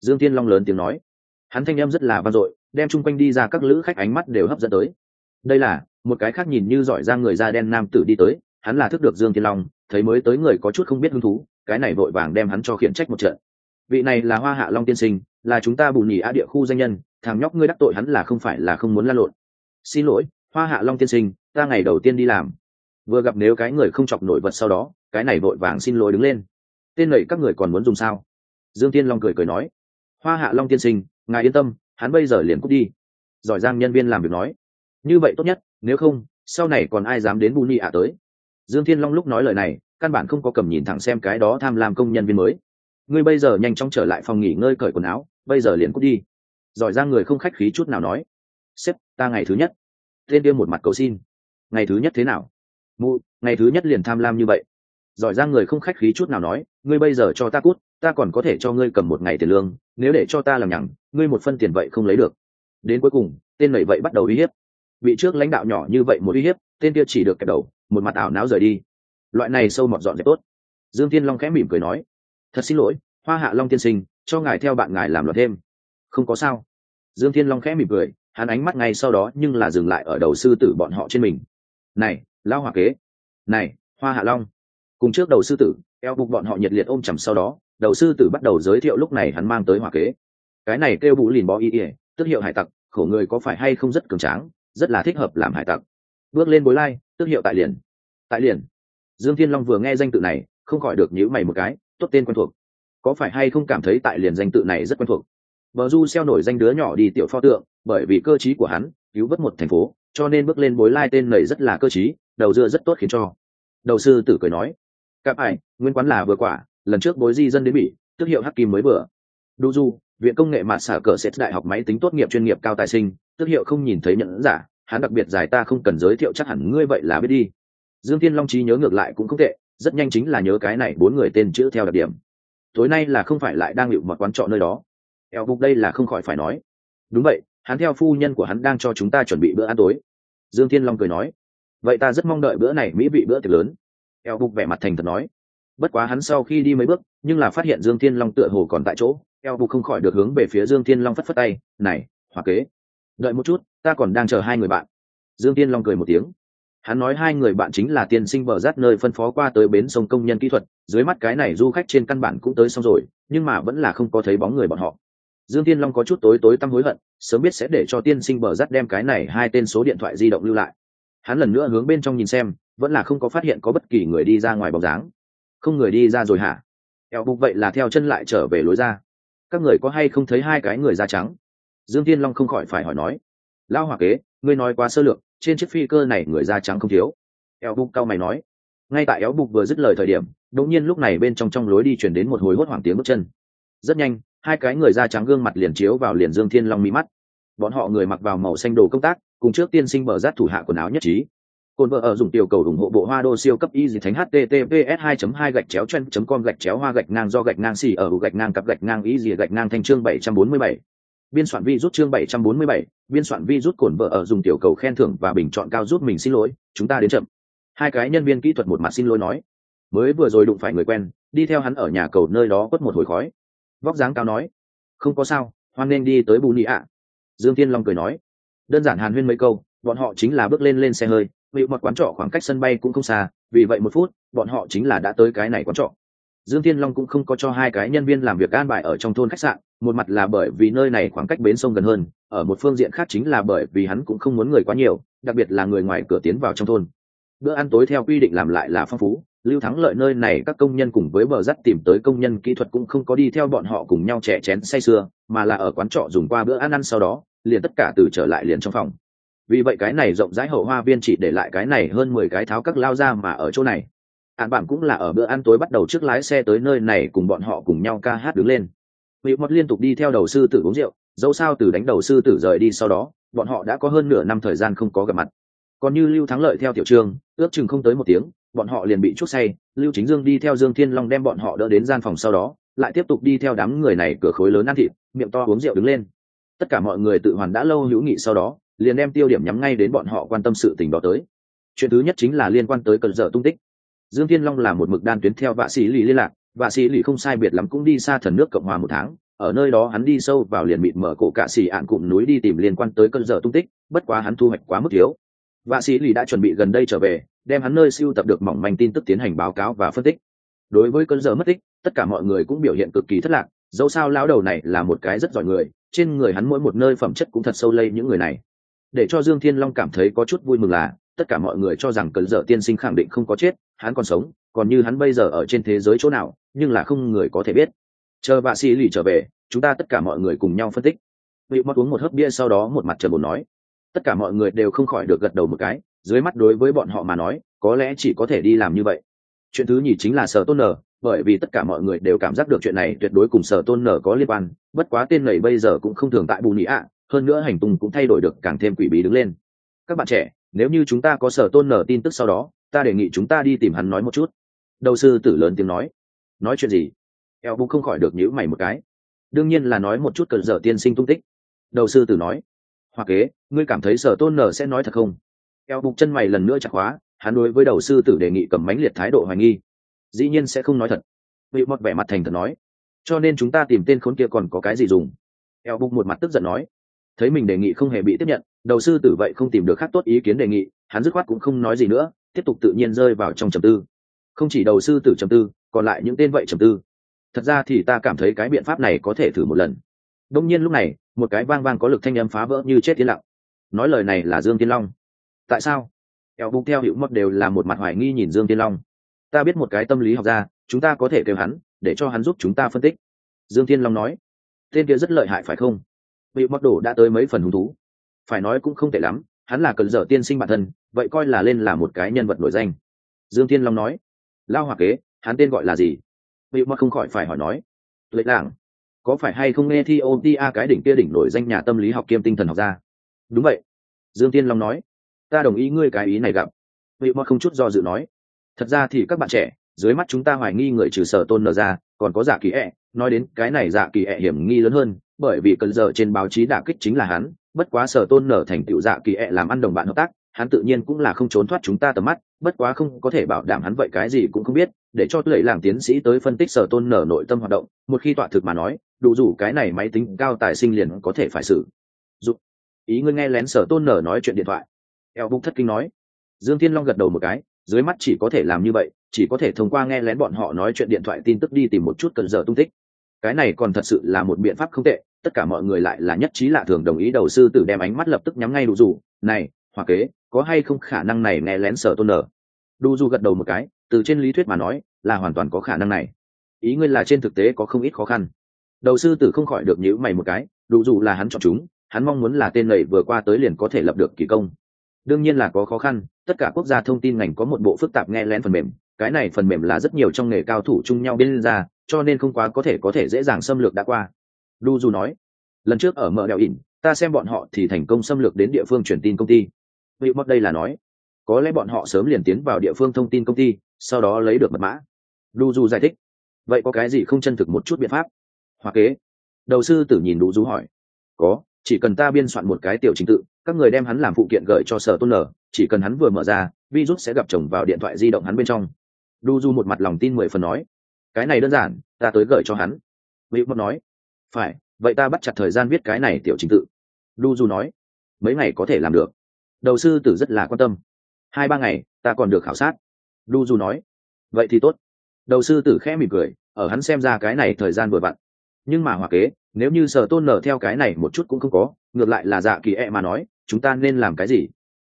Dương thiên long lớn tiếng nói. Hắn thanh em rất là vang dội, đem chung quanh đi ra các lữ khách ánh mắt đều hấp dẫn tới. Đây là, một cái khác nhìn như giỏi ra người da đen nam tử đi tới, hắn là thức được dương thiên long, thấy mới tới người có chút không biết hứng thú, cái này vội vàng đem hắn cho khiển trách một trận. Vị này là hoa hạ long tiên sinh, là chúng ta bù nhì á địa khu danh nhân thằng nhóc ngươi đắc tội hắn là không phải là không muốn la lộn. Xin lỗi, hoa hạ long tiên sinh, ta ngày đầu tiên đi làm. Vừa gặp nếu cái người không chọc nổi vật sau đó, cái này vội vàng xin lỗi đứng lên. Tên lầy các người còn muốn dùng sao? Dương tiên long cười cười nói. Hoa hạ long tiên sinh, ngài yên tâm, hắn bây giờ liền cút đi. Giỏi giang nhân viên làm việc nói. Như vậy tốt nhất, nếu không, sau này còn ai dám đến bù nhì ạ tới? Dương thiên long lúc nói lời này, căn bản không có cầm nhìn thẳng xem cái đó tham lam công nhân viên mới. Ngươi bây giờ nhanh chóng trở lại phòng nghỉ ngơi cởi quần áo, bây giờ liền cút đi giỏi ra người không khách khí chút nào nói, sếp, ta ngày thứ nhất. Tên kia một mặt cầu xin, ngày thứ nhất thế nào? Mụ, ngày thứ nhất liền tham lam như vậy. Giỏi ra người không khách khí chút nào nói, ngươi bây giờ cho ta cút, ta còn có thể cho ngươi cầm một ngày tiền lương, nếu để cho ta làm nhằng, ngươi một phân tiền vậy không lấy được. Đến cuối cùng, tên nầy vậy bắt đầu uy hiếp. Bị trước lãnh đạo nhỏ như vậy một uy hiếp, tên kia chỉ được kẹp đầu, một mặt ảo não rời đi. Loại này sâu mọt dọn dẹp tốt. Dương thiên long khẽ mỉm cười nói, thật xin lỗi, hoa hạ long tiên sinh, cho ngài theo bạn ngài làm luật thêm không có sao. Dương thiên long khẽ mỉm cười, hắn ánh mắt ngay sau đó nhưng là dừng lại ở đầu sư tử bọn họ trên mình. Này lao hòa kế. Này, hoa hạ long. Cùng trước đầu sư tử, eo bục bọn họ nhiệt liệt ôm chầm sau đó, đầu sư tử bắt đầu giới thiệu lúc này hắn mang tới hỏa kế. Cái này kêu bụ lìn bó y ỉa tức hiệu hải tặc, khổ người có phải hay không rất cường tráng, rất là thích hợp làm hải tặc. Bước lên bối lai, tức hiệu tại liền. Tại liền. Dương thiên long vừa nghe danh tự này, không khỏi được nhíu mày một cái, tốt tên quen thuộc. Có phải hay không cảm thấy tại liền danh tự này rất quen thuộc? Bờ Du xeo nổi danh đứa nhỏ đi tiểu pho tượng, bởi vì cơ trí của hắn, cứu vớt một thành phố, cho nên bước lên bối lai tên này rất là cơ trí, đầu dưa rất tốt khiến cho. Đầu sư tử cười nói, các ai, nguyên quán là vừa quả, lần trước bối di dân đến bị, tức hiệu hắc kim mới vừa. Đu Du, viện công nghệ mạt xả cờ sẽ đại học máy tính tốt nghiệp chuyên nghiệp cao tài sinh, tức hiệu không nhìn thấy nhận giả, hắn đặc biệt giải ta không cần giới thiệu chắc hẳn ngươi vậy là biết đi. Dương Thiên Long trí nhớ ngược lại cũng không tệ, rất nhanh chính là nhớ cái này bốn người tên chữ theo đặc điểm. Tối nay là không phải lại đang liệu một quán trọ nơi đó, eo bục đây là không khỏi phải nói. Đúng vậy, hắn theo phu nhân của hắn đang cho chúng ta chuẩn bị bữa ăn tối. Dương thiên long cười nói. Vậy ta rất mong đợi bữa này mỹ vị bữa tiệc lớn. Eo bục vẻ mặt thành thật nói. Bất quá hắn sau khi đi mấy bước, nhưng là phát hiện dương thiên long tựa hồ còn tại chỗ, eo bục không khỏi được hướng về phía dương thiên long phất phất tay. Này, hòa kế. Đợi một chút, ta còn đang chờ hai người bạn. Dương thiên long cười một tiếng. Hắn nói hai người bạn chính là tiên sinh bờ rát nơi phân phó qua tới bến sông công nhân kỹ thuật. Dưới mắt cái này du khách trên căn bản cũng tới xong rồi, nhưng mà vẫn là không có thấy bóng người bọn họ dương tiên long có chút tối tối tăm hối hận, sớm biết sẽ để cho tiên sinh bờ rắt đem cái này hai tên số điện thoại di động lưu lại. Hắn lần nữa hướng bên trong nhìn xem, vẫn là không có phát hiện có bất kỳ người đi ra ngoài bóng dáng. Không người đi ra rồi hả? Eo bục vậy là theo chân lại trở về lối ra. Các người có hay không thấy hai cái người da trắng? Dương tiên long không khỏi phải hỏi nói. Lao hòa kế, ngươi nói quá sơ lược, trên chiếc phi cơ này người da trắng không thiếu. Eo bục cao mày nói. Ngay tại Eo bục vừa dứt lời thời điểm, đột nhiên lúc này bên trong trong lối đi chuyển đến một hồi hốt hoảng tiếng bước chân. Rất nhanh hai cái người da trắng gương mặt liền chiếu vào liền dương thiên long mỹ mắt. Bọn họ người mặc vào màu xanh đồ công tác cùng trước tiên sinh bờ rát thủ hạ quần áo nhất trí. Cồn vợ ở dùng tiểu cầu ủng hộ bộ hoa đô siêu cấp y dị thánh https 2 2 gạch chéo chen com gạch chéo hoa gạch ngang do gạch ngang xì ở gạch ngang cặp gạch ngang y dị gạch ngang thanh chương 747. biên soạn vi rút chương 747, biên soạn vi rút cồn vợ ở dùng tiểu cầu khen thưởng và bình chọn cao rút mình xin lỗi chúng ta đến chậm. Hai cái nhân viên kỹ thuật một mặt xin lỗi nói. Mới vừa rồi đụng phải người quen đi theo hắn ở nhà cầu nơi đó quất một hồi khói vóc dáng cao nói, không có sao, hoan nên đi tới bù nị ạ. Dương Thiên long cười nói, đơn giản hàn huyên mấy câu, bọn họ chính là bước lên lên xe hơi bị một quán trọ khoảng cách sân bay cũng không xa, vì vậy một phút, bọn họ chính là đã tới cái này quán trọ. Dương Thiên long cũng không có cho hai cái nhân viên làm việc an bài ở trong thôn khách sạn, một mặt là bởi vì nơi này khoảng cách bến sông gần hơn, ở một phương diện khác chính là bởi vì hắn cũng không muốn người quá nhiều, đặc biệt là người ngoài cửa tiến vào trong thôn. Bữa ăn tối theo quy định làm lại là phong phú lưu thắng lợi nơi này các công nhân cùng với bờ rắt tìm tới công nhân kỹ thuật cũng không có đi theo bọn họ cùng nhau chè chén say sưa, mà là ở quán trọ dùng qua bữa ăn ăn sau đó, liền tất cả từ trở lại liền trong phòng. Vì vậy cái này rộng rãi hậu hoa viên chỉ để lại cái này hơn mười cái tháo các lao ra mà ở chỗ này. Ạn bạn cũng là ở bữa ăn tối bắt đầu trước lái xe tới nơi này cùng bọn họ cùng nhau ca hát đứng lên. Vị mọt liên tục đi theo đầu sư tử uống rượu, dẫu sao từ đánh đầu sư tử rời đi sau đó, bọn họ đã có hơn nửa năm thời gian không có gặp mặt. Còn như lưu thắng lợi theo tiểu trương, ước chừng không tới một tiếng bọn họ liền bị chút say, lưu chính dương đi theo dương thiên long đem bọn họ đỡ đến gian phòng sau đó, lại tiếp tục đi theo đám người này cửa khối lớn ăn thịt, miệng to uống rượu đứng lên. Tất cả mọi người tự hoàn đã lâu hữu nghị sau đó, liền đem tiêu điểm nhắm ngay đến bọn họ quan tâm sự tình đó tới. Chuyện thứ nhất chính là liên quan tới cần dở tung tích. Dương thiên long là một mực đan tuyến theo vạ sĩ lì liên lạc, vạ sĩ lì không sai biệt lắm cũng đi xa thần nước cộng hòa một tháng, ở nơi đó hắn đi sâu vào liền mịt mở cổ cạ xì ạn cụm núi đi tìm liên quan tới cơn dở tung tích, bất quá hắn thu hoạch quá mức thiếu. Vạ sĩ lì đã chuẩn bị gần đây trở về đem hắn nơi siêu tập được mỏng manh tin tức tiến hành báo cáo và phân tích. Đối với cơn dở mất tích, tất cả mọi người cũng biểu hiện cực kỳ thất lạc, dẫu sao lão đầu này là một cái rất giỏi người, trên người hắn mỗi một nơi phẩm chất cũng thật sâu lây những người này. Để cho dương thiên long cảm thấy có chút vui mừng là, tất cả mọi người cho rằng cơn dở tiên sinh khẳng định không có chết, hắn còn sống, còn như hắn bây giờ ở trên thế giới chỗ nào, nhưng là không người có thể biết. Chờ vạ sĩ lì trở về, chúng ta tất cả mọi người cùng nhau phân tích. Vị mất uống một hớp bia sau đó một mặt trần bồn nói. Tất cả mọi người đều không khỏi được gật đầu một cái dưới mắt đối với bọn họ mà nói, có lẽ chỉ có thể đi làm như vậy. Chuyện thứ nhì chính là sở tôn nở bởi vì tất cả mọi người đều cảm giác được chuyện này tuyệt đối cùng sở tôn nở có liên quan, bất quá tên này bây giờ cũng không thường tại bù nhị ạ, hơn nữa hành tung cũng thay đổi được càng thêm quỷ bí đứng lên. Các bạn trẻ, nếu như chúng ta có sở tôn nở tin tức sau đó, ta đề nghị chúng ta đi tìm hắn nói một chút. Đầu sư tử lớn tiếng nói. Nói chuyện gì? Eo bụng không khỏi được nhíu mày một cái. Đương nhiên là nói một chút cờ dở tiên sinh tung tích. Đầu sư tử nói. Hoặc kế, ngươi cảm thấy sở tôn nở sẽ nói thật không? Eo bục chân mày lần nữa chặt khóa, hắn đối với đầu sư tử đề nghị cầm mánh liệt thái độ hoài nghi. Dĩ nhiên sẽ không nói thật. Vị mọt vẻ mặt thành thật nói. Cho nên chúng ta tìm tên khốn kia còn có cái gì dùng? Eo bục một mặt tức giận nói. Thấy mình đề nghị không hề bị tiếp nhận, đầu sư tử vậy không tìm được khác tốt ý kiến đề nghị, hắn dứt khoát cũng không nói gì nữa, tiếp tục tự nhiên rơi vào trong trầm tư. Không chỉ đầu sư tử trầm tư, còn lại những tên vậy trầm tư. Thật ra thì ta cảm thấy cái biện pháp này có thể thử một lần. Đông nhiên lúc này, một cái vang vang có lực thanh âm phá vỡ như chết tiến lặng. Nói lời này là dương tiên long tại sao? Eo bục theo hiệu mất đều là một mặt hoài nghi nhìn dương tiên long. Ta biết một cái tâm lý học ra chúng ta có thể kêu hắn, để cho hắn giúp chúng ta phân tích. Dương tiên long nói. Tên kia rất lợi hại phải không? Bị mất đổ đã tới mấy phần hứng thú. Phải nói cũng không tệ lắm, hắn là cần dở tiên sinh bản thân, vậy coi là lên là một cái nhân vật nổi danh. Dương tiên long nói. Lao hòa kế, hắn tên gọi là gì? Bị mất không khỏi phải hỏi nói. Lệ làng. Có phải hay không nghe thi ô ti a cái đỉnh kia đỉnh nổi danh nhà tâm lý học kiêm tinh thần học ra đúng vậy. Dương tiên long nói ta đồng ý ngươi cái ý này gặp. Vị mọt không chút do dự nói. Thật ra thì các bạn trẻ, dưới mắt chúng ta hoài nghi người trừ sở tôn nở ra, còn có giả kỳ ẹ. Nói đến cái này giả kỳ ẹ hiểm nghi lớn hơn, bởi vì cần giờ trên báo chí đả kích chính là hắn. Bất quá sở tôn nở thành tựu dạ kỳ ẹ làm ăn đồng bạn hợp tác, hắn tự nhiên cũng là không trốn thoát chúng ta tầm mắt. Bất quá không có thể bảo đảm hắn vậy cái gì cũng không biết. Để cho lệ làng tiến sĩ tới phân tích sở tôn nở nội tâm hoạt động, một khi tọa thực mà nói, đủ dù cái này máy tính cao tài sinh liền có thể phải xử. Dụng ý ngươi nghe lén sở tôn nở nói chuyện điện thoại eo bục thất kinh nói. Dương thiên long gật đầu một cái, dưới mắt chỉ có thể làm như vậy, chỉ có thể thông qua nghe lén bọn họ nói chuyện điện thoại tin tức đi tìm một chút cần giờ tung tích. Cái này còn thật sự là một biện pháp không tệ, tất cả mọi người lại là nhất trí lạ thường đồng ý đầu sư tử đem ánh mắt lập tức nhắm ngay đủ dù này hoặc kế, có hay không khả năng này nghe lén sở tôn nở đủ dù gật đầu một cái, từ trên lý thuyết mà nói, là hoàn toàn có khả năng này. Ý ngươi là trên thực tế có không ít khó khăn. Đầu sư tử không khỏi được nhữ mày một cái đủ dù là hắn chọn chúng, hắn mong muốn là tên này vừa qua tới liền có thể lập được kỳ công đương nhiên là có khó khăn, tất cả quốc gia thông tin ngành có một bộ phức tạp nghe lén phần mềm, cái này phần mềm là rất nhiều trong nghề cao thủ chung nhau bên ra, cho nên không quá có thể có thể dễ dàng xâm lược đã qua. Du du nói, lần trước ở mở đèo ỉn, ta xem bọn họ thì thành công xâm lược đến địa phương truyền tin công ty. Vị mất đây là nói, có lẽ bọn họ sớm liền tiến vào địa phương thông tin công ty, sau đó lấy được mật mã. Du du giải thích, vậy có cái gì không chân thực một chút biện pháp? Hoa kế. Đầu sư tử nhìn đủ du hỏi, có chỉ cần ta biên soạn một cái tiểu trình tự, các người đem hắn làm phụ kiện gửi cho sở tôn nở chỉ cần hắn vừa mở ra, virus sẽ gặp chồng vào điện thoại di động hắn bên trong. Du du một mặt lòng tin mười phần nói, cái này đơn giản, ta tới gửi cho hắn. Vị mất nói, phải, vậy ta bắt chặt thời gian viết cái này tiểu trình tự. Du du nói, mấy ngày có thể làm được. Đầu sư tử rất là quan tâm. Hai ba ngày, ta còn được khảo sát. Du du nói, vậy thì tốt. Đầu sư tử khẽ mỉm cười, ở hắn xem ra cái này thời gian vừa vặn. Nhưng mà hòa kế nếu như sở tôn nở theo cái này một chút cũng không có ngược lại là dạ kỳ e mà nói chúng ta nên làm cái gì?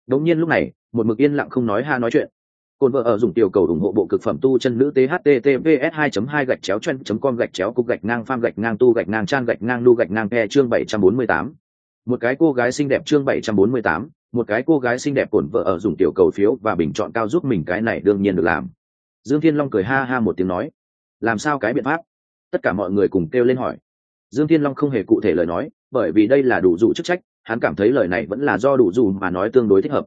Đống nhiên lúc này một mực yên lặng không nói ha nói chuyện. Cồn vợ ở dùng tiểu cầu ủng hộ bộ cực phẩm tu chân nữ thttps 2 2 gạch chéo chen com gạch chéo cục gạch ngang pham gạch ngang tu gạch ngang trang gạch ngang nu gạch ngang e chương 748. một cái cô gái xinh đẹp chương 748, một cái cô gái xinh đẹp cồn vợ ở dùng tiểu cầu phiếu và bình chọn cao giúp mình cái này đương nhiên được làm. Dương thiên long cười ha ha một tiếng nói làm sao cái biện pháp? Tất cả mọi người cùng kêu lên hỏi dương thiên long không hề cụ thể lời nói, bởi vì đây là đủ dù chức trách, hắn cảm thấy lời này vẫn là do đủ dù mà nói tương đối thích hợp.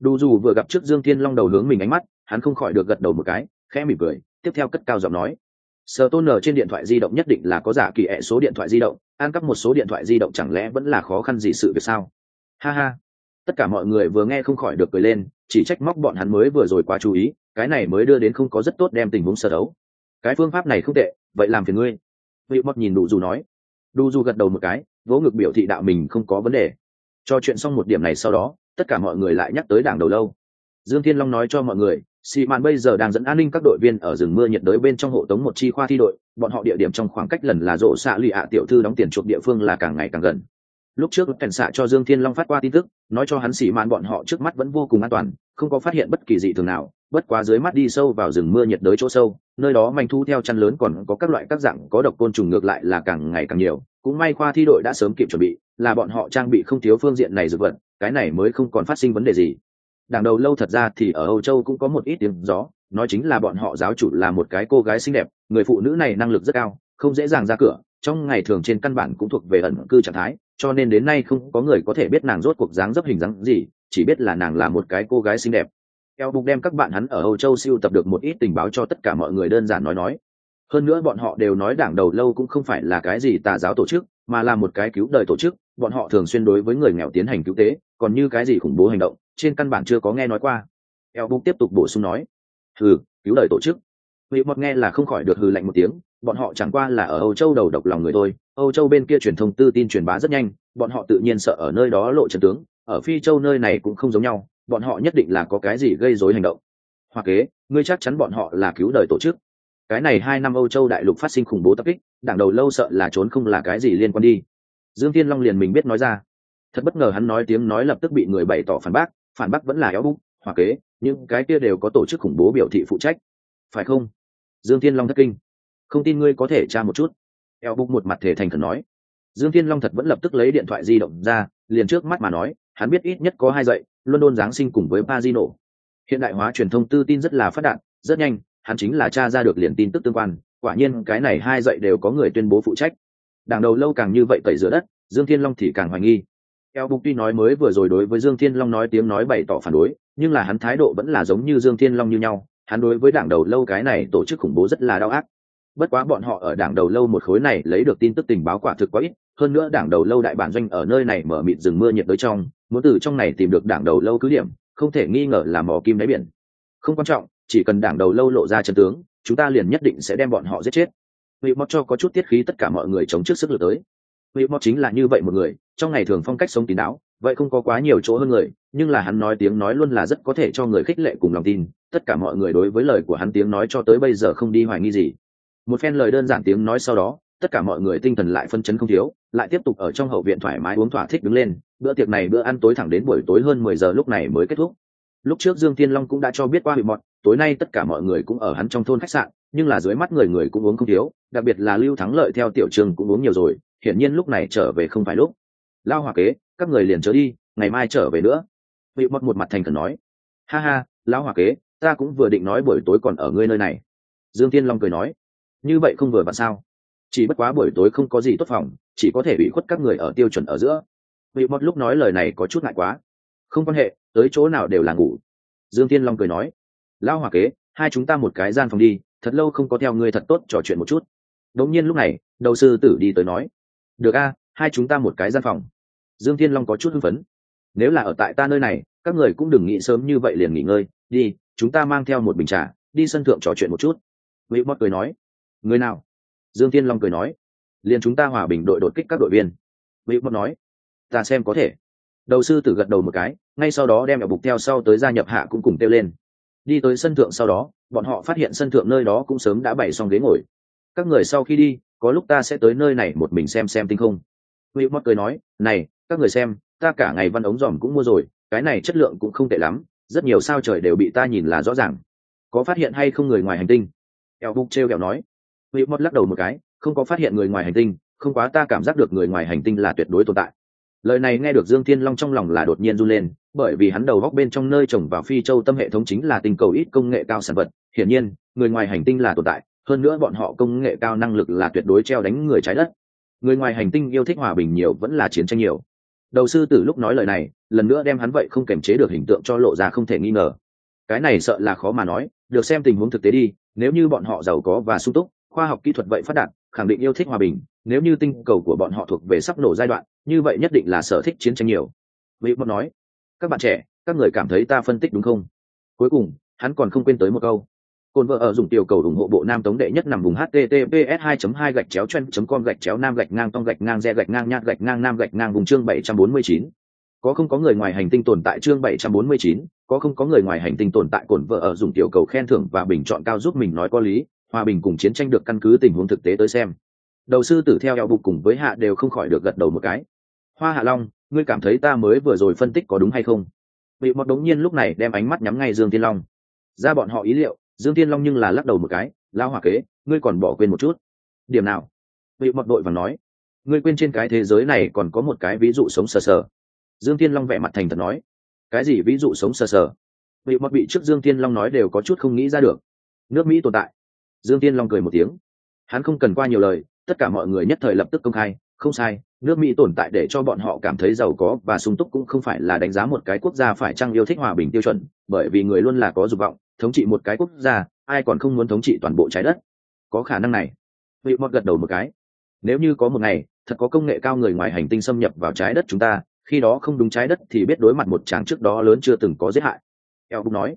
Đủ dù vừa gặp trước dương thiên long đầu hướng mình ánh mắt, hắn không khỏi được gật đầu một cái, khẽ mỉm cười, tiếp theo cất cao giọng nói. Sờ tôn nở trên điện thoại di động nhất định là có giả kỳ ẹ số điện thoại di động, ăn cắp một số điện thoại di động chẳng lẽ vẫn là khó khăn gì sự việc sao? Ha ha. Tất cả mọi người vừa nghe không khỏi được cười lên, chỉ trách móc bọn hắn mới vừa rồi quá chú ý, cái này mới đưa đến không có rất tốt đem tình huống sơ đấu. Cái phương pháp này không tệ, vậy làm phiền ngươi. Vị mọt nhìn đủ dù nói đu du gật đầu một cái vỗ ngực biểu thị đạo mình không có vấn đề cho chuyện xong một điểm này sau đó tất cả mọi người lại nhắc tới đảng đầu lâu dương thiên long nói cho mọi người Sĩ Mạn bây giờ đang dẫn an ninh các đội viên ở rừng mưa nhiệt đới bên trong hộ tống một chi khoa thi đội, bọn họ địa điểm trong khoảng cách lần là rộ xạ lụy ạ tiểu thư đóng tiền chuộc địa phương là càng ngày càng gần. Lúc trước cảnh xạ cho Dương Thiên Long phát qua tin tức, nói cho hắn xỉ Mạn bọn họ trước mắt vẫn vô cùng an toàn, không có phát hiện bất kỳ dị thường nào, bất quá dưới mắt đi sâu vào rừng mưa nhiệt đới chỗ sâu, nơi đó manh thu theo chăn lớn còn có các loại các dạng có độc côn trùng ngược lại là càng ngày càng nhiều. Cũng may khoa thi đội đã sớm kịp chuẩn bị, là bọn họ trang bị không thiếu phương diện này dược vật, cái này mới không còn phát sinh vấn đề gì đảng đầu lâu thật ra thì ở âu châu cũng có một ít tiếng gió nói chính là bọn họ giáo chủ là một cái cô gái xinh đẹp người phụ nữ này năng lực rất cao không dễ dàng ra cửa trong ngày thường trên căn bản cũng thuộc về ẩn cư trạng thái cho nên đến nay không có người có thể biết nàng rốt cuộc dáng dấp hình dáng gì, chỉ biết là nàng là một cái cô gái xinh đẹp. Eo bục đem các bạn hắn ở âu châu siêu tập được một ít tình báo cho tất cả mọi người đơn giản nói nói. Hơn nữa bọn họ đều nói đảng đầu lâu cũng không phải là cái gì tà giáo tổ chức, mà là một cái cứu đời tổ chức, bọn họ thường xuyên đối với người nghèo tiến hành cứu tế, còn như cái gì khủng bố hành động, trên căn bản chưa có nghe nói qua. Eo bục tiếp tục bổ sung nói, hừ, cứu đời tổ chức. Vị mọt nghe là không khỏi được hừ lạnh một tiếng bọn họ chẳng qua là ở âu châu đầu độc lòng người thôi. Âu châu bên kia truyền thông tư tin truyền bá rất nhanh bọn họ tự nhiên sợ ở nơi đó lộ trận tướng. Ở phi châu nơi này cũng không giống nhau bọn họ nhất định là có cái gì gây rối hành động. Hoa kế ngươi chắc chắn bọn họ là cứu đời tổ chức. Cái này hai năm âu châu đại lục phát sinh khủng bố tập kích đảng đầu lâu sợ là trốn không là cái gì liên quan đi. Dương thiên long liền mình biết nói ra. Thật bất ngờ hắn nói tiếng nói lập tức bị người bày tỏ phản bác phản bác vẫn là éo bụng, hoa kế những cái kia đều có tổ chức khủng bố biểu thị phụ trách. Phải không? Dương thiên long thất kinh không tin ngươi có thể tra một chút. Eo bục một mặt thể thành khẩn nói. Dương thiên long thật vẫn lập tức lấy điện thoại di động ra, liền trước mắt mà nói, hắn biết ít nhất có hai dạy, london giáng sinh cùng với pazino hiện đại hóa truyền thông tư tin rất là phát đạt, rất nhanh, hắn chính là tra ra được liền tin tức tương quan, quả nhiên cái này hai dạy đều có người tuyên bố phụ trách. Đảng đầu lâu càng như vậy tẩy rửa đất, dương thiên long thì càng hoài nghi. Eo bục tuy nói mới vừa rồi đối với dương thiên long nói tiếng nói bày tỏ phản đối, nhưng là hắn thái độ vẫn là giống như dương thiên long như nhau, hắn đối với đảng đầu lâu cái này tổ chức khủng bố rất là đau ác bất quá bọn họ ở đảng đầu lâu một khối này lấy được tin tức tình báo quả thực quá ít, hơn nữa đảng đầu lâu đại bản doanh ở nơi này mở mịt rừng mưa nhiệt đới trong, muốn từ trong này tìm được đảng đầu lâu cứ điểm, không thể nghi ngờ là mò kim đáy biển. Không quan trọng, chỉ cần đảng đầu lâu lộ ra chân tướng, chúng ta liền nhất định sẽ đem bọn họ giết chết. Vị mọt cho có chút tiết khí tất cả mọi người chống trước sức lực tới. Vị mọt chính là như vậy một người, trong ngày thường phong cách sống tín đáo, vậy không có quá nhiều chỗ hơn người, nhưng là hắn nói tiếng nói luôn là rất có thể cho người khích lệ cùng lòng tin, tất cả mọi người đối với lời của hắn tiếng nói cho tới bây giờ không đi hoài nghi gì một phen lời đơn giản tiếng nói sau đó, tất cả mọi người tinh thần lại phân chấn không thiếu, lại tiếp tục ở trong hậu viện thoải mái uống thỏa thích đứng lên. Bữa tiệc này bữa ăn tối thẳng đến buổi tối hơn mười giờ lúc này mới kết thúc. Lúc trước dương tiên long cũng đã cho biết qua bị mọt, tối nay tất cả mọi người cũng ở hắn trong thôn khách sạn, nhưng là dưới mắt người người cũng uống không thiếu, đặc biệt là lưu thắng lợi theo tiểu trường cũng uống nhiều rồi, hiển nhiên lúc này trở về không phải lúc. Lao hòa kế, các người liền trở đi, ngày mai trở về nữa. Bị mọt một mặt thành thần nói. Ha ha lão hòa kế, ta cũng vừa định nói buổi tối còn ở ngươi nơi này. Dương tiên long cười nói như vậy không vừa vặn sao? Chỉ bất quá buổi tối không có gì tốt phòng, chỉ có thể bị khuất các người ở tiêu chuẩn ở giữa. Vị mọt lúc nói lời này có chút ngại quá. Không quan hệ, tới chỗ nào đều là ngủ. Dương tiên long cười nói lao hòa kế, hai chúng ta một cái gian phòng đi, thật lâu không có theo ngươi thật tốt trò chuyện một chút. Đống nhiên lúc này, đầu sư tử đi tới nói, được a, hai chúng ta một cái gian phòng. Dương thiên long có chút hưng phấn, nếu là ở tại ta nơi này, các người cũng đừng nghĩ sớm như vậy liền nghỉ ngơi, đi, chúng ta mang theo một bình trà, đi sân thượng trò chuyện một chút. Vị mọt cười nói người nào? Dương thiên long cười nói. Liền chúng ta hòa bình đội đột kích các đội viên. Vị mất nói. Ta xem có thể. Đầu sư tử gật đầu một cái ngay sau đó đem ở bục theo sau tới gia nhập hạ cũng cùng kêu lên. Đi tới sân thượng sau đó bọn họ phát hiện sân thượng nơi đó cũng sớm đã bày xong ghế ngồi. Các người sau khi đi có lúc ta sẽ tới nơi này một mình xem xem tinh không. Vị mất cười nói, này, các người xem, ta cả ngày văn ống giòm cũng mua rồi, cái này chất lượng cũng không tệ lắm, rất nhiều sao trời đều bị ta nhìn là rõ ràng. Có phát hiện hay không người ngoài hành tinh? Eo Bục treo kẹo nói. Will Mott lắc đầu một cái, không có phát hiện người ngoài hành tinh, không quá ta cảm giác được người ngoài hành tinh là tuyệt đối tồn tại. Lời này nghe được Dương Thiên Long trong lòng là đột nhiên run lên, bởi vì hắn đầu góc bên trong nơi trồng vào phi châu tâm hệ thống chính là tình cầu ít công nghệ cao sản vật, hiển nhiên, người ngoài hành tinh là tồn tại, hơn nữa bọn họ công nghệ cao năng lực là tuyệt đối treo đánh người trái đất. Người ngoài hành tinh yêu thích hòa bình nhiều vẫn là chiến tranh nhiều. Đầu sư tử lúc nói lời này lần nữa đem hắn vậy không kềm chế được hình tượng cho lộ ra không thể nghi ngờ. Cái này sợ là khó mà nói được xem tình huống thực tế đi nếu như bọn họ giàu có và sung túc khoa học kỹ thuật vậy phát đạt khẳng định yêu thích hòa bình nếu như tinh cầu của bọn họ thuộc về sắp nổ giai đoạn như vậy nhất định là sở thích chiến tranh nhiều. Vị mất nói. Các bạn trẻ các người cảm thấy ta phân tích đúng không? Cuối cùng hắn còn không quên tới một câu. Cồn vợ ở dùng tiểu cầu ủng hộ bộ nam tống đệ nhất nằm vùng https 2 2 gạch chéo chen com gạch chéo nam gạch ngang tông gạch ngang re gạch ngang nhát gạch ngang nam gạch ngang vùng chương 749. có không có người ngoài hành tinh tồn tại chương 749, có không có người ngoài hành tinh tồn tại cồn vợ ở dùng tiểu cầu khen thưởng và bình chọn cao giúp mình nói có lý hòa bình cùng chiến tranh được căn cứ tình huống thực tế tới xem. Đầu sư tử theo eo bục cùng với hạ đều không khỏi được gật đầu một cái. Hoa hạ long, ngươi cảm thấy ta mới vừa rồi phân tích có đúng hay không? Vị mọt đống nhiên lúc này đem ánh mắt nhắm ngay dương tiên long. Ra bọn họ ý liệu, dương tiên long nhưng là lắc đầu một cái lao hỏa kế, ngươi còn bỏ quên một chút. Điểm nào? Vị mọt đội và nói. Ngươi quên trên cái thế giới này còn có một cái ví dụ sống sờ sờ. Dương tiên long vẻ mặt thành thật nói. Cái gì ví dụ sống sờ sờ? Vị mọt bị trước dương tiên long nói đều có chút không nghĩ ra được. Nước mỹ tồn tại dương tiên long cười một tiếng. Hắn không cần qua nhiều lời, tất cả mọi người nhất thời lập tức công khai, không sai, nước mỹ tồn tại để cho bọn họ cảm thấy giàu có và sung túc cũng không phải là đánh giá một cái quốc gia phải chăng yêu thích hòa bình tiêu chuẩn, bởi vì người luôn là có dục vọng, thống trị một cái quốc gia, ai còn không muốn thống trị toàn bộ trái đất. Có khả năng này. Vị mọt gật đầu một cái. Nếu như có một ngày, thật có công nghệ cao người ngoài hành tinh xâm nhập vào trái đất chúng ta, khi đó không đúng trái đất thì biết đối mặt một tráng trước đó lớn chưa từng có giết hại. Eo cũng nói.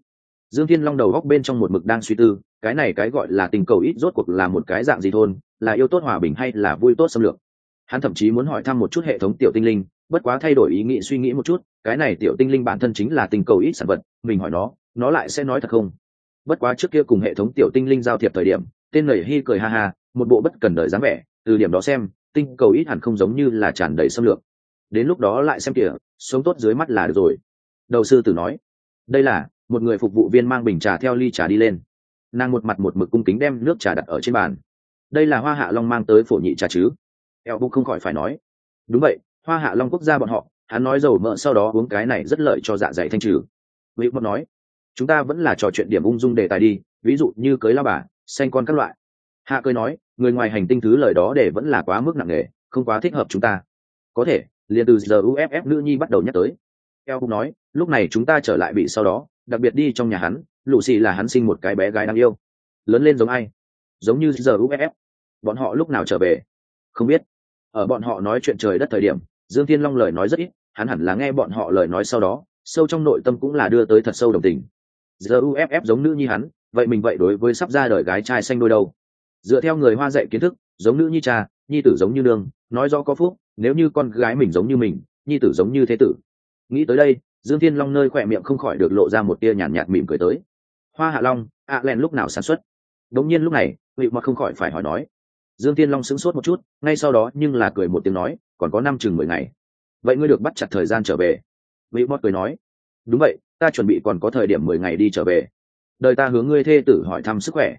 Dương thiên long đầu góc bên trong một mực đang suy tư cái này cái gọi là tình cầu ít rốt cuộc là một cái dạng gì thôn, là yêu tốt hòa bình hay là vui tốt xâm lược? Hắn thậm chí muốn hỏi thăm một chút hệ thống tiểu tinh linh, bất quá thay đổi ý nghĩ suy nghĩ một chút, cái này tiểu tinh linh bản thân chính là tình cầu ít sản vật, mình hỏi nó nó lại sẽ nói thật không? Bất quá trước kia cùng hệ thống tiểu tinh linh giao thiệp thời điểm, tên nầy hi cười ha ha, một bộ bất cần đời dáng vẻ, từ điểm đó xem, tinh cầu ít hẳn không giống như là tràn đầy xâm lược. Đến lúc đó lại xem kìa, sống tốt dưới mắt là được rồi. Đầu sư tử nói, đây là, một người phục vụ viên mang bình trà theo ly trà đi lên nàng một mặt một mực cung kính đem nước trà đặt ở trên bàn. Đây là hoa hạ long mang tới phổ nhị trà chứ? Eo bụng không khỏi phải nói. Đúng vậy, hoa hạ long quốc gia bọn họ, hắn nói dầu mỡ sau đó uống cái này rất lợi cho dạ dày thanh trừ. Vị một nói, chúng ta vẫn là trò chuyện điểm ung dung đề tài đi, ví dụ như cưới lao bà xanh con các loại. Hạ cười nói, người ngoài hành tinh thứ lời đó để vẫn là quá mức nặng nề, không quá thích hợp chúng ta. Có thể, liền từ giờ uff nữ nhi bắt đầu nhắc tới. Eo cũng nói, lúc này chúng ta trở lại bị sau đó, đặc biệt đi trong nhà hắn lụ xì là hắn sinh một cái bé gái đáng yêu. Lớn lên giống ai? Giống như giờ uff bọn họ lúc nào trở về? Không biết. Ở bọn họ nói chuyện trời đất thời điểm dương thiên long lời nói rất ít hắn hẳn là nghe bọn họ lời nói sau đó sâu trong nội tâm cũng là đưa tới thật sâu đồng tình. Giờ uff giống nữ như hắn vậy mình vậy đối với sắp ra đời gái trai xanh đôi đâu? Dựa theo người hoa dạy kiến thức giống nữ như cha nhi tử giống như nương nói do có phúc nếu như con gái mình giống như mình nhi tử giống như thế tử. Nghĩ tới đây dương thiên long nơi khỏe miệng không khỏi được lộ ra một tia nhàn nhạt, nhạt mỉm cười tới hoa hạ long, ạ len lúc nào sản xuất? Đống nhiên lúc này, ngụy mặc không khỏi phải hỏi nói. Dương thiên long sững sốt một chút, ngay sau đó nhưng là cười một tiếng nói, còn có năm chừng mười ngày. Vậy ngươi được bắt chặt thời gian trở về. Ngụy mọt cười nói. Đúng vậy, ta chuẩn bị còn có thời điểm mười ngày đi trở về. Đời ta hướng ngươi thê tử hỏi thăm sức khỏe.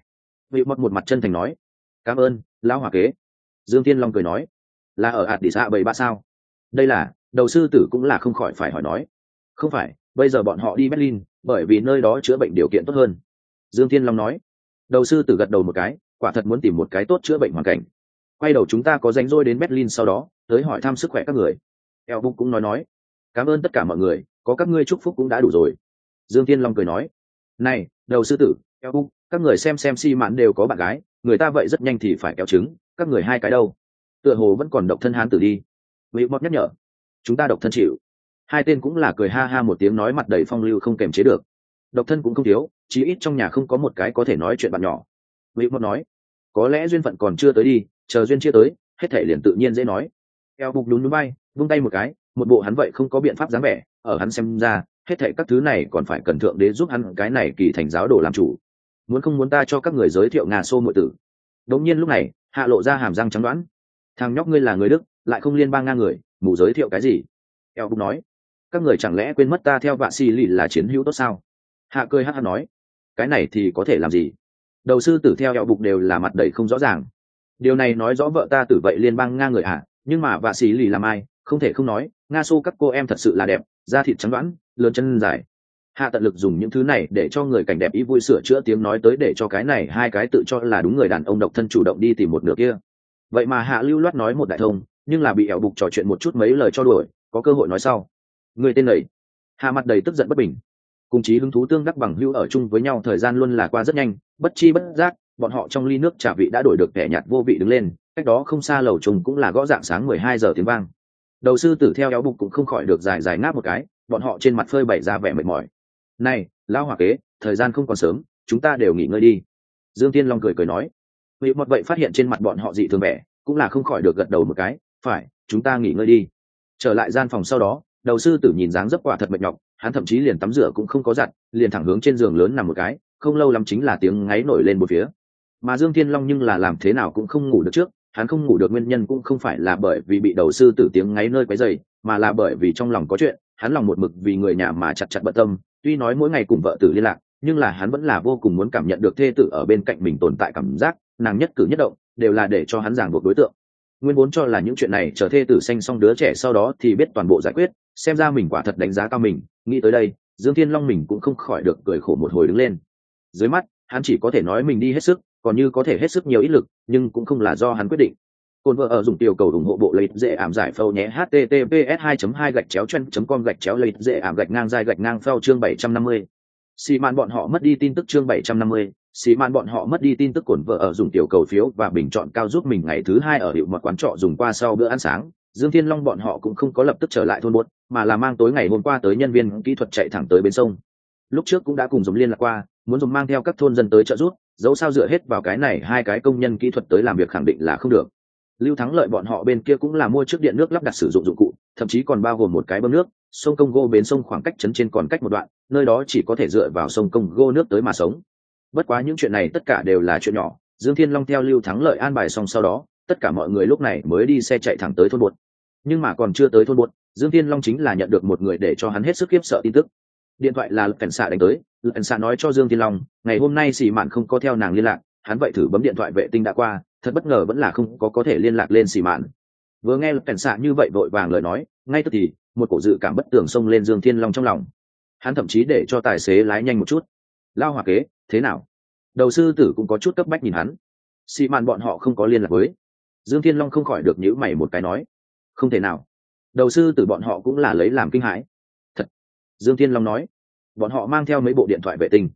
Ngụy mọt một mặt chân thành nói. Cảm ơn, lão hòa kế. Dương thiên long cười nói. Là ở hạt đi xạ bảy ba sao? Đây là, đầu sư tử cũng là không khỏi phải hỏi nói. Không phải, bây giờ bọn họ đi berlin bởi vì nơi đó chữa bệnh điều kiện tốt hơn. Dương thiên long nói. Đầu sư tử gật đầu một cái, quả thật muốn tìm một cái tốt chữa bệnh hoàn cảnh. Quay đầu chúng ta có rảnh rỗi đến berlin sau đó, tới hỏi thăm sức khỏe các người. Eo bục cũng nói nói. Cảm ơn tất cả mọi người, có các ngươi chúc phúc cũng đã đủ rồi. Dương thiên long cười nói. Này, đầu sư tử, eo bục các người xem xem si mãn đều có bạn gái, người ta vậy rất nhanh thì phải kéo trứng, các người hai cái đâu? Tựa hồ vẫn còn độc thân hán tử đi. Vị mọt nhắc nhở. Chúng ta độc thân chịu hai tên cũng là cười ha ha một tiếng nói mặt đầy phong lưu không kềm chế được. Độc thân cũng không thiếu, chí ít trong nhà không có một cái có thể nói chuyện bạn nhỏ. Vị mốt nói, có lẽ duyên phận còn chưa tới đi, chờ duyên chưa tới, hết thể liền tự nhiên dễ nói. Eo bục lún núi bay, vung tay một cái, một bộ hắn vậy không có biện pháp dáng vẻ, ở hắn xem ra, hết thể các thứ này còn phải cần thượng đế giúp hắn cái này kỳ thành giáo đồ làm chủ. Muốn không muốn ta cho các người giới thiệu ngà xô nội tử. Đống nhiên lúc này, hạ lộ ra hàm răng trắng đoán. Thằng nhóc ngươi là người đức, lại không liên bang ngang người, mù giới thiệu cái gì? Eo bục nói các người chẳng lẽ quên mất ta theo vạ xì lì là chiến hữu tốt sao? Hạ cười hát hát nói cái này thì có thể làm gì? Đầu sư tử theo eo bục đều là mặt đầy không rõ ràng. Điều này nói rõ vợ ta tử vậy liên bang nga người ạ à, nhưng mà vạ xì lì làm ai? Không thể không nói nga xô các cô em thật sự là đẹp da thịt trắng đoãn lớn chân dài. Hạ tận lực dùng những thứ này để cho người cảnh đẹp ý vui sửa chữa tiếng nói tới để cho cái này hai cái tự cho là đúng người đàn ông độc thân chủ động đi tìm một nửa kia. Vậy mà hạ lưu loát nói một đại thông nhưng là bị ẻo bục trò chuyện một chút mấy lời cho đuổi có cơ hội nói sau người tên này. Hạ mặt đầy tức giận bất bình. Cùng chí hứng thú tương đắc bằng hữu ở chung với nhau thời gian luôn là qua rất nhanh, bất chi bất giác, bọn họ trong ly nước trà vị đã đổi được kẻ nhạt vô vị đứng lên, cách đó không xa lầu trùng cũng là gõ dạng sáng mười hai giờ tiếng vang. Đầu sư tử theo éo bục cũng không khỏi được dài dài ngáp một cái, bọn họ trên mặt phơi bày ra vẻ mệt mỏi. Này, lão hòa kế, thời gian không còn sớm, chúng ta đều nghỉ ngơi đi. Dương tiên long cười cười nói. Vị một vậy phát hiện trên mặt bọn họ dị thường vẻ, cũng là không khỏi được gật đầu một cái. Phải, chúng ta nghỉ ngơi đi. Trở lại gian phòng sau đó đầu sư tử nhìn dáng dấp quả thật mệt nhọc, hắn thậm chí liền tắm rửa cũng không có giặt, liền thẳng hướng trên giường lớn nằm một cái, không lâu lắm chính là tiếng ngáy nổi lên một phía. Mà dương thiên long nhưng là làm thế nào cũng không ngủ được trước, hắn không ngủ được nguyên nhân cũng không phải là bởi vì bị đầu sư tử tiếng ngáy nơi quấy dày mà là bởi vì trong lòng có chuyện, hắn lòng một mực vì người nhà mà chặt chặt bận tâm, tuy nói mỗi ngày cùng vợ tử liên lạc, nhưng là hắn vẫn là vô cùng muốn cảm nhận được thê tử ở bên cạnh mình tồn tại cảm giác, nàng nhất cử nhất động, đều là để cho hắn giảng buộc đối tượng nguyên vốn cho là những chuyện này chờ thê tử sanh xong đứa trẻ sau đó thì biết toàn bộ giải quyết xem ra mình quả thật đánh giá cao mình nghĩ tới đây dương thiên long mình cũng không khỏi được cười khổ một hồi đứng lên. Dưới mắt hắn chỉ có thể nói mình đi hết sức còn như có thể hết sức nhiều ít lực nhưng cũng không là do hắn quyết định. Cồn vợ ở dùng tiểu cầu ủng hộ bộ lấy dễ ảm giải phâu nhé https 2 2 gạch chéo chen com gạch chéo lấy dễ ảm gạch ngang dài gạch ngang phao chương 750. xì màn bọn họ mất đi tin tức chương 750, xì man bọn họ mất đi tin tức cổn vợ ở dùng tiểu cầu phiếu và bình chọn cao giúp mình ngày thứ hai ở hiệu một quán trọ dùng qua sau bữa ăn sáng. Dương thiên long bọn họ cũng không có lập tức trở lại thôn buốt mà là mang tối ngày hôm qua tới nhân viên kỹ thuật chạy thẳng tới bên sông. Lúc trước cũng đã cùng dùng liên lạc qua, muốn dùng mang theo các thôn dân tới trợ giúp, dẫu sao dựa hết vào cái này hai cái công nhân kỹ thuật tới làm việc khẳng định là không được. Lưu thắng lợi bọn họ bên kia cũng là mua trước điện nước lắp đặt sử dụng dụng cụ, thậm chí còn bao gồm một cái bơm nước, sông công gô bến sông khoảng cách chấn trên còn cách một đoạn, nơi đó chỉ có thể dựa vào sông công gô nước tới mà sống bất quá những chuyện này tất cả đều là chuyện nhỏ. Dương thiên long theo lưu thắng lợi an bài xong sau đó, tất cả mọi người lúc này mới đi xe chạy thẳng tới thôn buột nhưng mà còn chưa tới thôn buột dương thiên long chính là nhận được một người để cho hắn hết sức khiếp sợ tin tức. Điện thoại là cảnh xạ đánh tới. Cảnh xạ nói cho dương thiên long, ngày hôm nay xì mạn không có theo nàng liên lạc, hắn vậy thử bấm điện thoại vệ tinh đã qua, thật bất ngờ vẫn là không có có thể liên lạc lên xì mạn. Vừa nghe cảnh xạ như vậy vội vàng lời nói, ngay tức thì, một cổ dự cảm bất tường xông lên dương thiên long trong lòng. Hắn thậm chí để cho tài xế lái nhanh một chút lao hòa kế, thế nào? Đầu sư tử cũng có chút cấp bách nhìn hắn. Xị mạn bọn họ không có liên lạc với. Dương thiên long không khỏi được nhữ mày một cái nói, không thể nào. Đầu sư tử bọn họ cũng là lấy làm kinh hãi. Thật. Dương thiên long nói. Bọn họ mang theo mấy bộ điện thoại vệ tinh.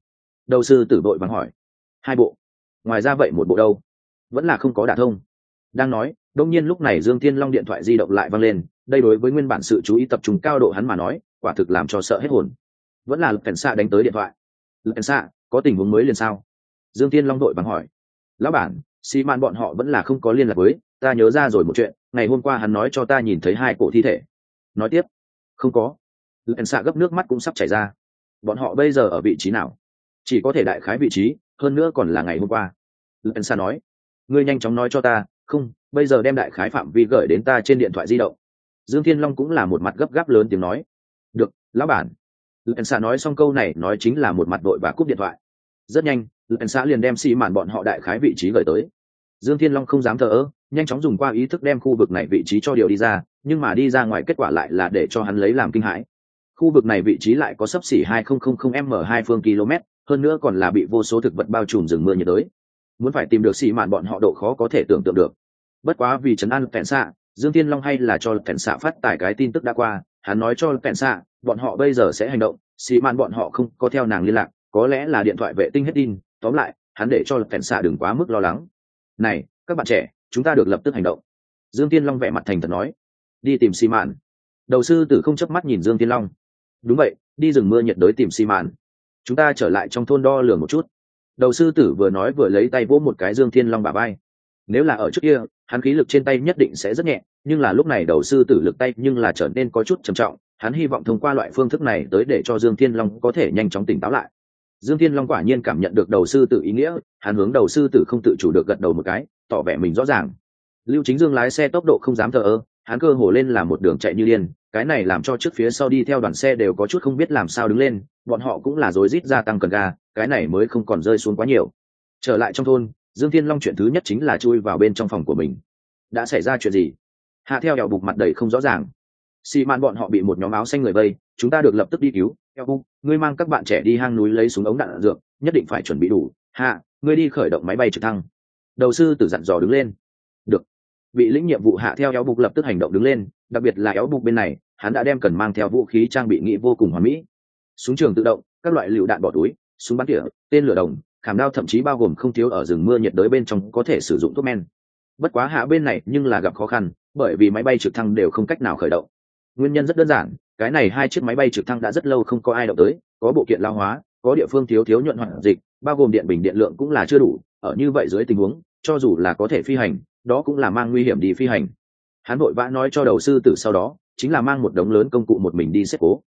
Đầu sư tử vội vàng hỏi, hai bộ? Ngoài ra vậy một bộ đâu? Vẫn là không có đả thông. Đang nói đông nhiên lúc này dương thiên long điện thoại di động lại văng lên, đây đối với nguyên bản sự chú ý tập trung cao độ hắn mà nói, quả thực làm cho sợ hết hồn. Vẫn là cảnh xạ đánh tới điện thoại lực xạ, có tình huống mới liền sao? Dương thiên long đội bằng hỏi. Lão bản, xi mạn bọn họ vẫn là không có liên lạc với, ta nhớ ra rồi một chuyện, ngày hôm qua hắn nói cho ta nhìn thấy hai cổ thi thể. Nói tiếp. Không có. Lẹn xạ gấp nước mắt cũng sắp chảy ra. Bọn họ bây giờ ở vị trí nào? Chỉ có thể đại khái vị trí, hơn nữa còn là ngày hôm qua. Lẹn xạ nói. Ngươi nhanh chóng nói cho ta, không, bây giờ đem đại khái phạm vi gửi đến ta trên điện thoại di động. Dương thiên long cũng là một mặt gấp gáp lớn tiếng nói. Được, lão bản lẹn xạ nói xong câu này, nói chính là một mặt đội và cúp điện thoại. Rất nhanh lẹn xạ liền đem xì màn bọn họ đại khái vị trí gửi tới. Dương thiên long không dám thờ ơ, nhanh chóng dùng qua ý thức đem khu vực này vị trí cho điều đi ra, nhưng mà đi ra ngoài kết quả lại là để cho hắn lấy làm kinh hãi. Khu vực này vị trí lại có sấp xỉ 2000 m 2 phương km, hơn nữa còn là bị vô số thực vật bao trùm rừng mưa nhiệt đới. Muốn phải tìm được xì mạn bọn họ độ khó có thể tưởng tượng được. Bất quá vì trấn an kẹn xạ dương thiên long hay là cho kẹn xạ phát tải cái tin tức đã qua hắn nói cho kẹn xạ bọn họ bây giờ sẽ hành động, xì mạn bọn họ không có theo nàng liên lạc, có lẽ là điện thoại vệ tinh hết tin, tóm lại, hắn để cho kẹn xạ đừng quá mức lo lắng. Này, các bạn trẻ, chúng ta được lập tức hành động. Dương tiên long vẻ mặt thành thật nói. Đi tìm xì mạn. Đầu sư tử không chớp mắt nhìn dương tiên long. Đúng vậy, đi rừng mưa nhiệt đới tìm xì mạn. Chúng ta trở lại trong thôn đo lường một chút. Đầu sư tử vừa nói vừa lấy tay vỗ một cái dương thiên long bà bay nếu là ở trước kia, hắn khí lực trên tay nhất định sẽ rất nhẹ, nhưng là lúc này đầu sư tử lực tay nhưng là trở nên có chút trầm trọng, hắn hy vọng thông qua loại phương thức này tới để cho dương thiên long có thể nhanh chóng tỉnh táo lại. Dương thiên long quả nhiên cảm nhận được đầu sư tử ý nghĩa, hắn hướng đầu sư tử không tự chủ được gật đầu một cái, tỏ vẻ mình rõ ràng. Lưu chính dương lái xe tốc độ không dám thờ ơ, hắn cơ hồ lên là một đường chạy như điên, cái này làm cho trước phía sau đi theo đoàn xe đều có chút không biết làm sao đứng lên, bọn họ cũng là rối rít gia tăng cần ga, cái này mới không còn rơi xuống quá nhiều. Trở lại trong thôn dương thiên long chuyện thứ nhất chính là chui vào bên trong phòng của mình. Đã xảy ra chuyện gì? Hạ theo đèo bục mặt đầy không rõ ràng. Xì mạn bọn họ bị một nhóm áo xanh người vây chúng ta được lập tức đi cứu. Theo bục ngươi mang các bạn trẻ đi hang núi lấy súng ống đạn, đạn dược nhất định phải chuẩn bị đủ. Hạ ngươi đi khởi động máy bay trực thăng. Đầu sư tử dặn dò đứng lên. Được. Bị lĩnh nhiệm vụ hạ theo éo bục lập tức hành động đứng lên đặc biệt là éo bục bên này hắn đã đem cần mang theo vũ khí trang bị nghị vô cùng hoàn mỹ. Súng trường tự động các loại lựu đạn bỏ túi súng bắn tỉa tên lửa đồng khảm đao thậm chí bao gồm không thiếu ở rừng mưa nhiệt đới bên trong có thể sử dụng thuốc men. Bất quá hạ bên này nhưng là gặp khó khăn, bởi vì máy bay trực thăng đều không cách nào khởi động. Nguyên nhân rất đơn giản, cái này hai chiếc máy bay trực thăng đã rất lâu không có ai động tới, có bộ kiện lao hóa, có địa phương thiếu thiếu nhuận hoạt dịch, bao gồm điện bình điện lượng cũng là chưa đủ, ở như vậy dưới tình huống, cho dù là có thể phi hành, đó cũng là mang nguy hiểm đi phi hành. Hắn vội vã nói cho đầu sư tử sau đó, chính là mang một đống lớn công cụ một mình đi xếp cố.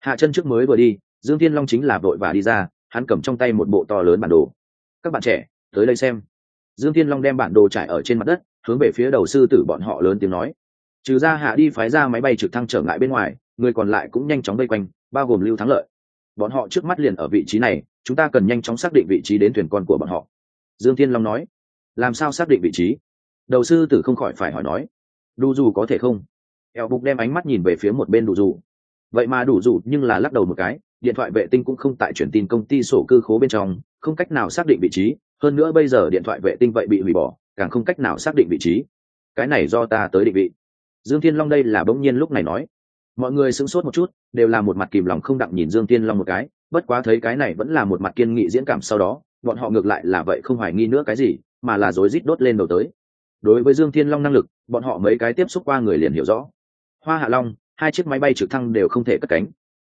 Hạ chân trước mới vừa đi, dương thiên long chính là vội và đi ra hắn cầm trong tay một bộ to lớn bản đồ. Các bạn trẻ, tới đây xem. Dương thiên long đem bản đồ trải ở trên mặt đất, hướng về phía đầu sư tử bọn họ lớn tiếng nói. Trừ ra hạ đi phái ra máy bay trực thăng trở ngại bên ngoài, người còn lại cũng nhanh chóng vây quanh, bao gồm lưu thắng lợi. Bọn họ trước mắt liền ở vị trí này, chúng ta cần nhanh chóng xác định vị trí đến thuyền con của bọn họ. Dương thiên long nói. Làm sao xác định vị trí? Đầu sư tử không khỏi phải hỏi nói. Đủ dù có thể không? Eo bục đem ánh mắt nhìn về phía một bên đủ dù. Vậy mà đủ dù nhưng là lắc đầu một cái điện thoại vệ tinh cũng không tại truyền tin công ty sổ cư khố bên trong, không cách nào xác định vị trí, hơn nữa bây giờ điện thoại vệ tinh vậy bị hủy bỏ, càng không cách nào xác định vị trí. Cái này do ta tới định vị. Dương thiên long đây là bỗng nhiên lúc này nói. Mọi người sững sốt một chút, đều là một mặt kìm lòng không đặng nhìn dương thiên long một cái, bất quá thấy cái này vẫn là một mặt kiên nghị diễn cảm sau đó, bọn họ ngược lại là vậy không hoài nghi nữa cái gì, mà là rối rít đốt lên đầu tới. Đối với dương thiên long năng lực, bọn họ mấy cái tiếp xúc qua người liền hiểu rõ. Hoa hạ long, hai chiếc máy bay trực thăng đều không thể cất cánh.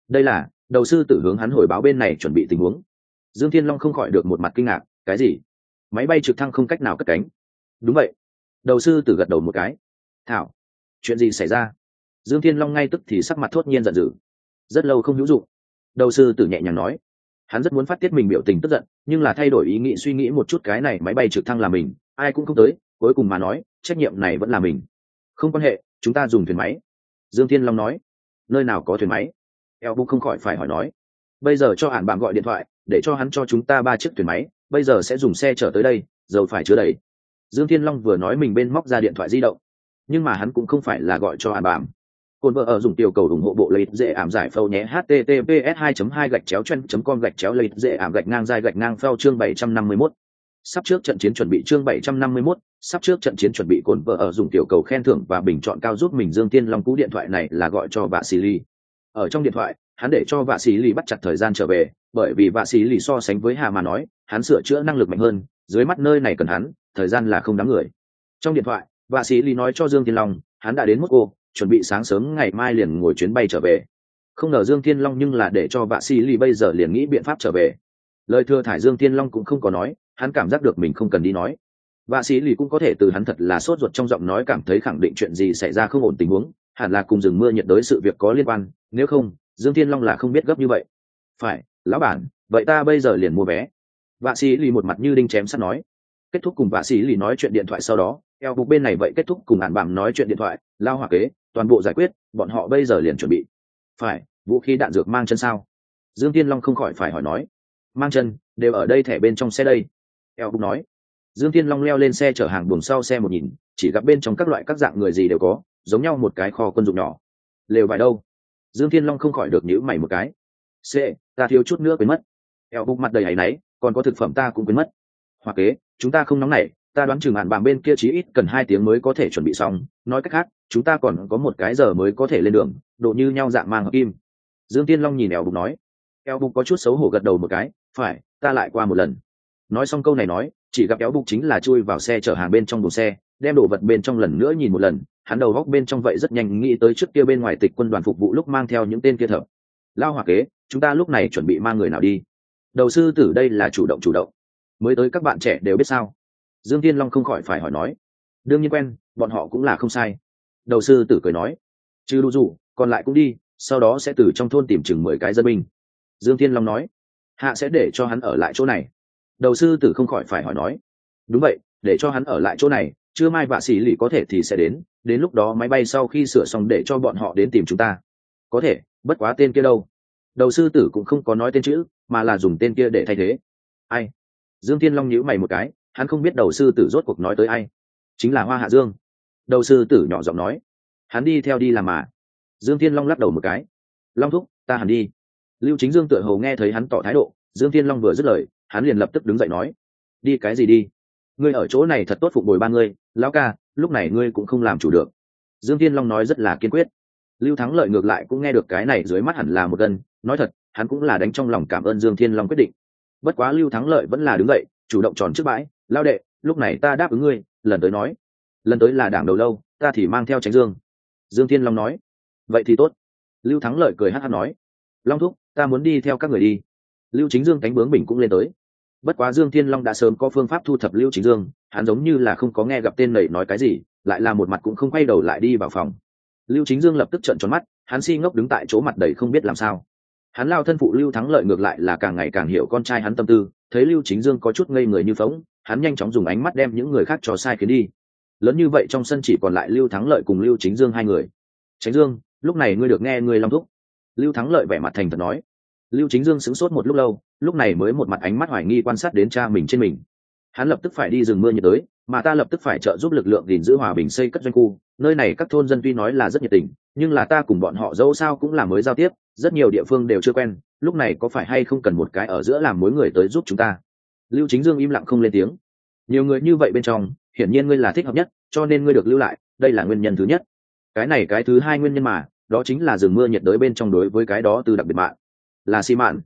Đây là đầu sư tử hướng hắn hồi báo bên này chuẩn bị tình huống. Dương thiên long không khỏi được một mặt kinh ngạc, cái gì? Máy bay trực thăng không cách nào cất cánh. Đúng vậy. Đầu sư tử gật đầu một cái. Thảo, chuyện gì xảy ra? Dương thiên long ngay tức thì sắc mặt thốt nhiên giận dữ. Rất lâu không hữu dụng. Đầu sư tử nhẹ nhàng nói. Hắn rất muốn phát tiết mình biểu tình tức giận, nhưng là thay đổi ý nghĩ suy nghĩ một chút cái này máy bay trực thăng là mình, ai cũng không tới, cuối cùng mà nói, trách nhiệm này vẫn là mình. Không quan hệ, chúng ta dùng thuyền máy. Dương thiên long nói. Nơi nào có thuyền máy? Eo bu không khỏi phải hỏi nói, bây giờ cho hạn bạn gọi điện thoại, để cho hắn cho chúng ta ba chiếc thuyền máy, bây giờ sẽ dùng xe chở tới đây, dầu phải chứa đầy. Dương thiên long vừa nói mình bên móc ra điện thoại di động, nhưng mà hắn cũng không phải là gọi cho hạn bàm cồn vợ ở dùng tiểu cầu ủng hộ bộ lấy dễ ảm giải phâu nhé, https 2 2 gạch chéo chen com gạch chéo lấy dễ ảm gạch ngang dài gạch ngang phao chương 751 sắp trước trận chiến chuẩn bị chương 751 sắp trước trận chiến chuẩn bị cồn vợ ở dùng tiểu cầu khen thưởng và bình chọn cao giúp mình. Dương Tiên Long cú điện thoại này là gọi cho bà xì ly. Ở trong điện thoại, hắn để cho vạ Sĩ Lì bắt chặt thời gian trở về, bởi vì vạ Sĩ Lì so sánh với Hà mà nói, hắn sửa chữa năng lực mạnh hơn, dưới mắt nơi này cần hắn, thời gian là không đáng người. Trong điện thoại, vạ Sĩ Lì nói cho Dương Thiên Long, hắn đã đến Moscow, chuẩn bị sáng sớm ngày mai liền ngồi chuyến bay trở về. Không ngờ Dương Thiên Long nhưng là để cho vạ Sĩ Lì bây giờ liền nghĩ biện pháp trở về. Lời thừa thải Dương Thiên Long cũng không có nói, hắn cảm giác được mình không cần đi nói vạ sĩ lì cũng có thể từ hắn thật là sốt ruột trong giọng nói cảm thấy khẳng định chuyện gì xảy ra không ổn tình huống hẳn là cùng rừng mưa nhiệt đới sự việc có liên quan, nếu không, dương thiên long là không biết gấp như vậy. Phải, lão bản, vậy ta bây giờ liền mua vé. Vạ sĩ lì một mặt như đinh chém sắt nói. Kết thúc cùng vạ sĩ lì nói chuyện điện thoại sau đó, eo bục bên này vậy kết thúc cùng ản bảng nói chuyện điện thoại, lao hỏa kế, toàn bộ giải quyết, bọn họ bây giờ liền chuẩn bị. Phải, vũ khí đạn dược mang chân sao? Dương tiên long không khỏi phải hỏi nói. Mang chân, đều ở đây thẻ bên trong xe đây. Eo bục nói. Dương thiên long leo lên xe chở hàng buồng sau xe một nhìn, chỉ gặp bên trong các loại các dạng người gì đều có giống nhau một cái kho quân dụng nhỏ. Lều vải đâu? Dương thiên long không khỏi được nhữ mày một cái. C, ta thiếu chút nữa quên mất. Eo bục mặt đầy áy náy, còn có thực phẩm ta cũng quên mất. Hoặc kế, chúng ta không nóng nảy, ta đoán chừng hạn bạn bên kia chí ít cần hai tiếng mới có thể chuẩn bị xong. Nói cách khác, chúng ta còn có một cái giờ mới có thể lên đường, độ như nhau dạng mang hợp kim. Dương tiên long nhìn eo bục nói. Eo bục có chút xấu hổ gật đầu một cái. Phải, ta lại qua một lần. Nói xong câu này nói, chỉ gặp eo bục chính là chui vào xe chở hàng bên trong đồn xe đem đồ vật bên trong lần nữa nhìn một lần, hắn đầu góc bên trong vậy rất nhanh nghĩ tới trước kia bên ngoài tịch quân đoàn phục vụ lúc mang theo những tên kia thợ. Lao hòa kế, chúng ta lúc này chuẩn bị mang người nào đi? Đầu sư tử đây là chủ động chủ động. Mới tới các bạn trẻ đều biết sao? Dương tiên long không khỏi phải hỏi nói. Đương nhiên quen, bọn họ cũng là không sai. Đầu sư tử cười nói. Chứ đủ rủ còn lại cũng đi, sau đó sẽ từ trong thôn tìm chừng mười cái dân binh. Dương tiên long nói. Hạ sẽ để cho hắn ở lại chỗ này. Đầu sư tử không khỏi phải hỏi nói. Đúng vậy, để cho hắn ở lại chỗ này chưa mai vạ xỉ lì có thể thì sẽ đến đến lúc đó máy bay sau khi sửa xong để cho bọn họ đến tìm chúng ta. Có thể, bất quá tên kia đâu? Đầu sư tử cũng không có nói tên chữ, mà là dùng tên kia để thay thế. Ai? Dương tiên long nhíu mày một cái, hắn không biết đầu sư tử rốt cuộc nói tới ai. Chính là hoa hạ dương. Đầu sư tử nhỏ giọng nói. Hắn đi theo đi làm mà. Dương tiên long lắc đầu một cái. Long thúc, ta hẳn đi. Lưu chính dương tựa hầu nghe thấy hắn tỏ thái độ, dương tiên long vừa dứt lời, hắn liền lập tức đứng dậy nói. Đi cái gì đi? Ngươi ở chỗ này thật tốt phục bồi ba ngươi, lão ca, lúc này ngươi cũng không làm chủ được. Dương thiên long nói rất là kiên quyết. Lưu thắng lợi ngược lại cũng nghe được cái này dưới mắt hẳn là một gân, nói thật, hắn cũng là đánh trong lòng cảm ơn dương thiên long quyết định. Bất quá lưu thắng lợi vẫn là đứng dậy, chủ động tròn trước bãi lao đệ, lúc này ta đáp ứng ngươi, lần tới nói. Lần tới là đảng đầu lâu, ta thì mang theo tránh dương. Dương thiên long nói. Vậy thì tốt. Lưu thắng lợi cười hát hát nói. Long thúc, ta muốn đi theo các người đi. Lưu chính dương cánh bướng bình cũng lên tới bất quá dương thiên long đã sớm có phương pháp thu thập lưu chính dương, hắn giống như là không có nghe gặp tên nầy nói cái gì, lại là một mặt cũng không quay đầu lại đi vào phòng. Lưu chính dương lập tức trợn tròn mắt, hắn si ngốc đứng tại chỗ mặt đầy không biết làm sao. Hắn lao thân phụ lưu thắng lợi ngược lại là càng ngày càng hiểu con trai hắn tâm tư, thấy lưu chính dương có chút ngây người như phóng hắn nhanh chóng dùng ánh mắt đem những người khác trò sai khiến đi. Lớn như vậy trong sân chỉ còn lại lưu thắng lợi cùng lưu chính dương hai người. Tránh dương, lúc này ngươi được nghe ngươi long thúc. Lưu thắng lợi vẻ mặt thành thật nói. Lưu chính dương sững sốt một lúc lâu lúc này mới một mặt ánh mắt hoài nghi quan sát đến cha mình trên mình. Hắn lập tức phải đi rừng mưa nhiệt đới, mà ta lập tức phải trợ giúp lực lượng gìn giữ hòa bình xây cất doanh khu. Nơi này các thôn dân tuy nói là rất nhiệt tình, nhưng là ta cùng bọn họ dẫu sao cũng là mới giao tiếp, rất nhiều địa phương đều chưa quen, lúc này có phải hay không cần một cái ở giữa làm mối người tới giúp chúng ta? Lưu chính dương im lặng không lên tiếng. Nhiều người như vậy bên trong, hiển nhiên ngươi là thích hợp nhất, cho nên ngươi được lưu lại, đây là nguyên nhân thứ nhất. Cái này cái thứ hai nguyên nhân mà, đó chính là rừng mưa nhiệt đới bên trong đối với cái đó từ đặc biệt mạng. Là xi mạn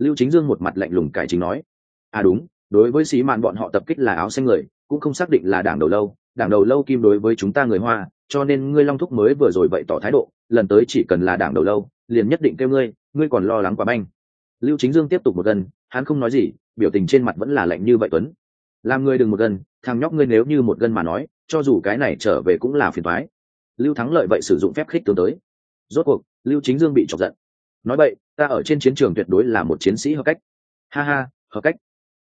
lưu chính dương một mặt lạnh lùng cải chính nói à đúng, đối với xí mạn bọn họ tập kích là áo xanh người, cũng không xác định là đảng đầu lâu, đảng đầu lâu kim đối với chúng ta người hoa, cho nên ngươi long thúc mới vừa rồi vậy tỏ thái độ, lần tới chỉ cần là đảng đầu lâu, liền nhất định kêu ngươi ngươi còn lo lắng quá banh. Lưu chính dương tiếp tục một gần, hắn không nói gì, biểu tình trên mặt vẫn là lạnh như vậy tuấn. Làm ngươi đừng một gần, thằng nhóc ngươi nếu như một gần mà nói, cho dù cái này trở về cũng là phiền thoái lưu thắng lợi vậy sử dụng phép khích tướng tới. Rốt cuộc, lưu chính dương bị chọc giận nói vậy ta ở trên chiến trường tuyệt đối là một chiến sĩ hợp cách. Ha ha hợp cách.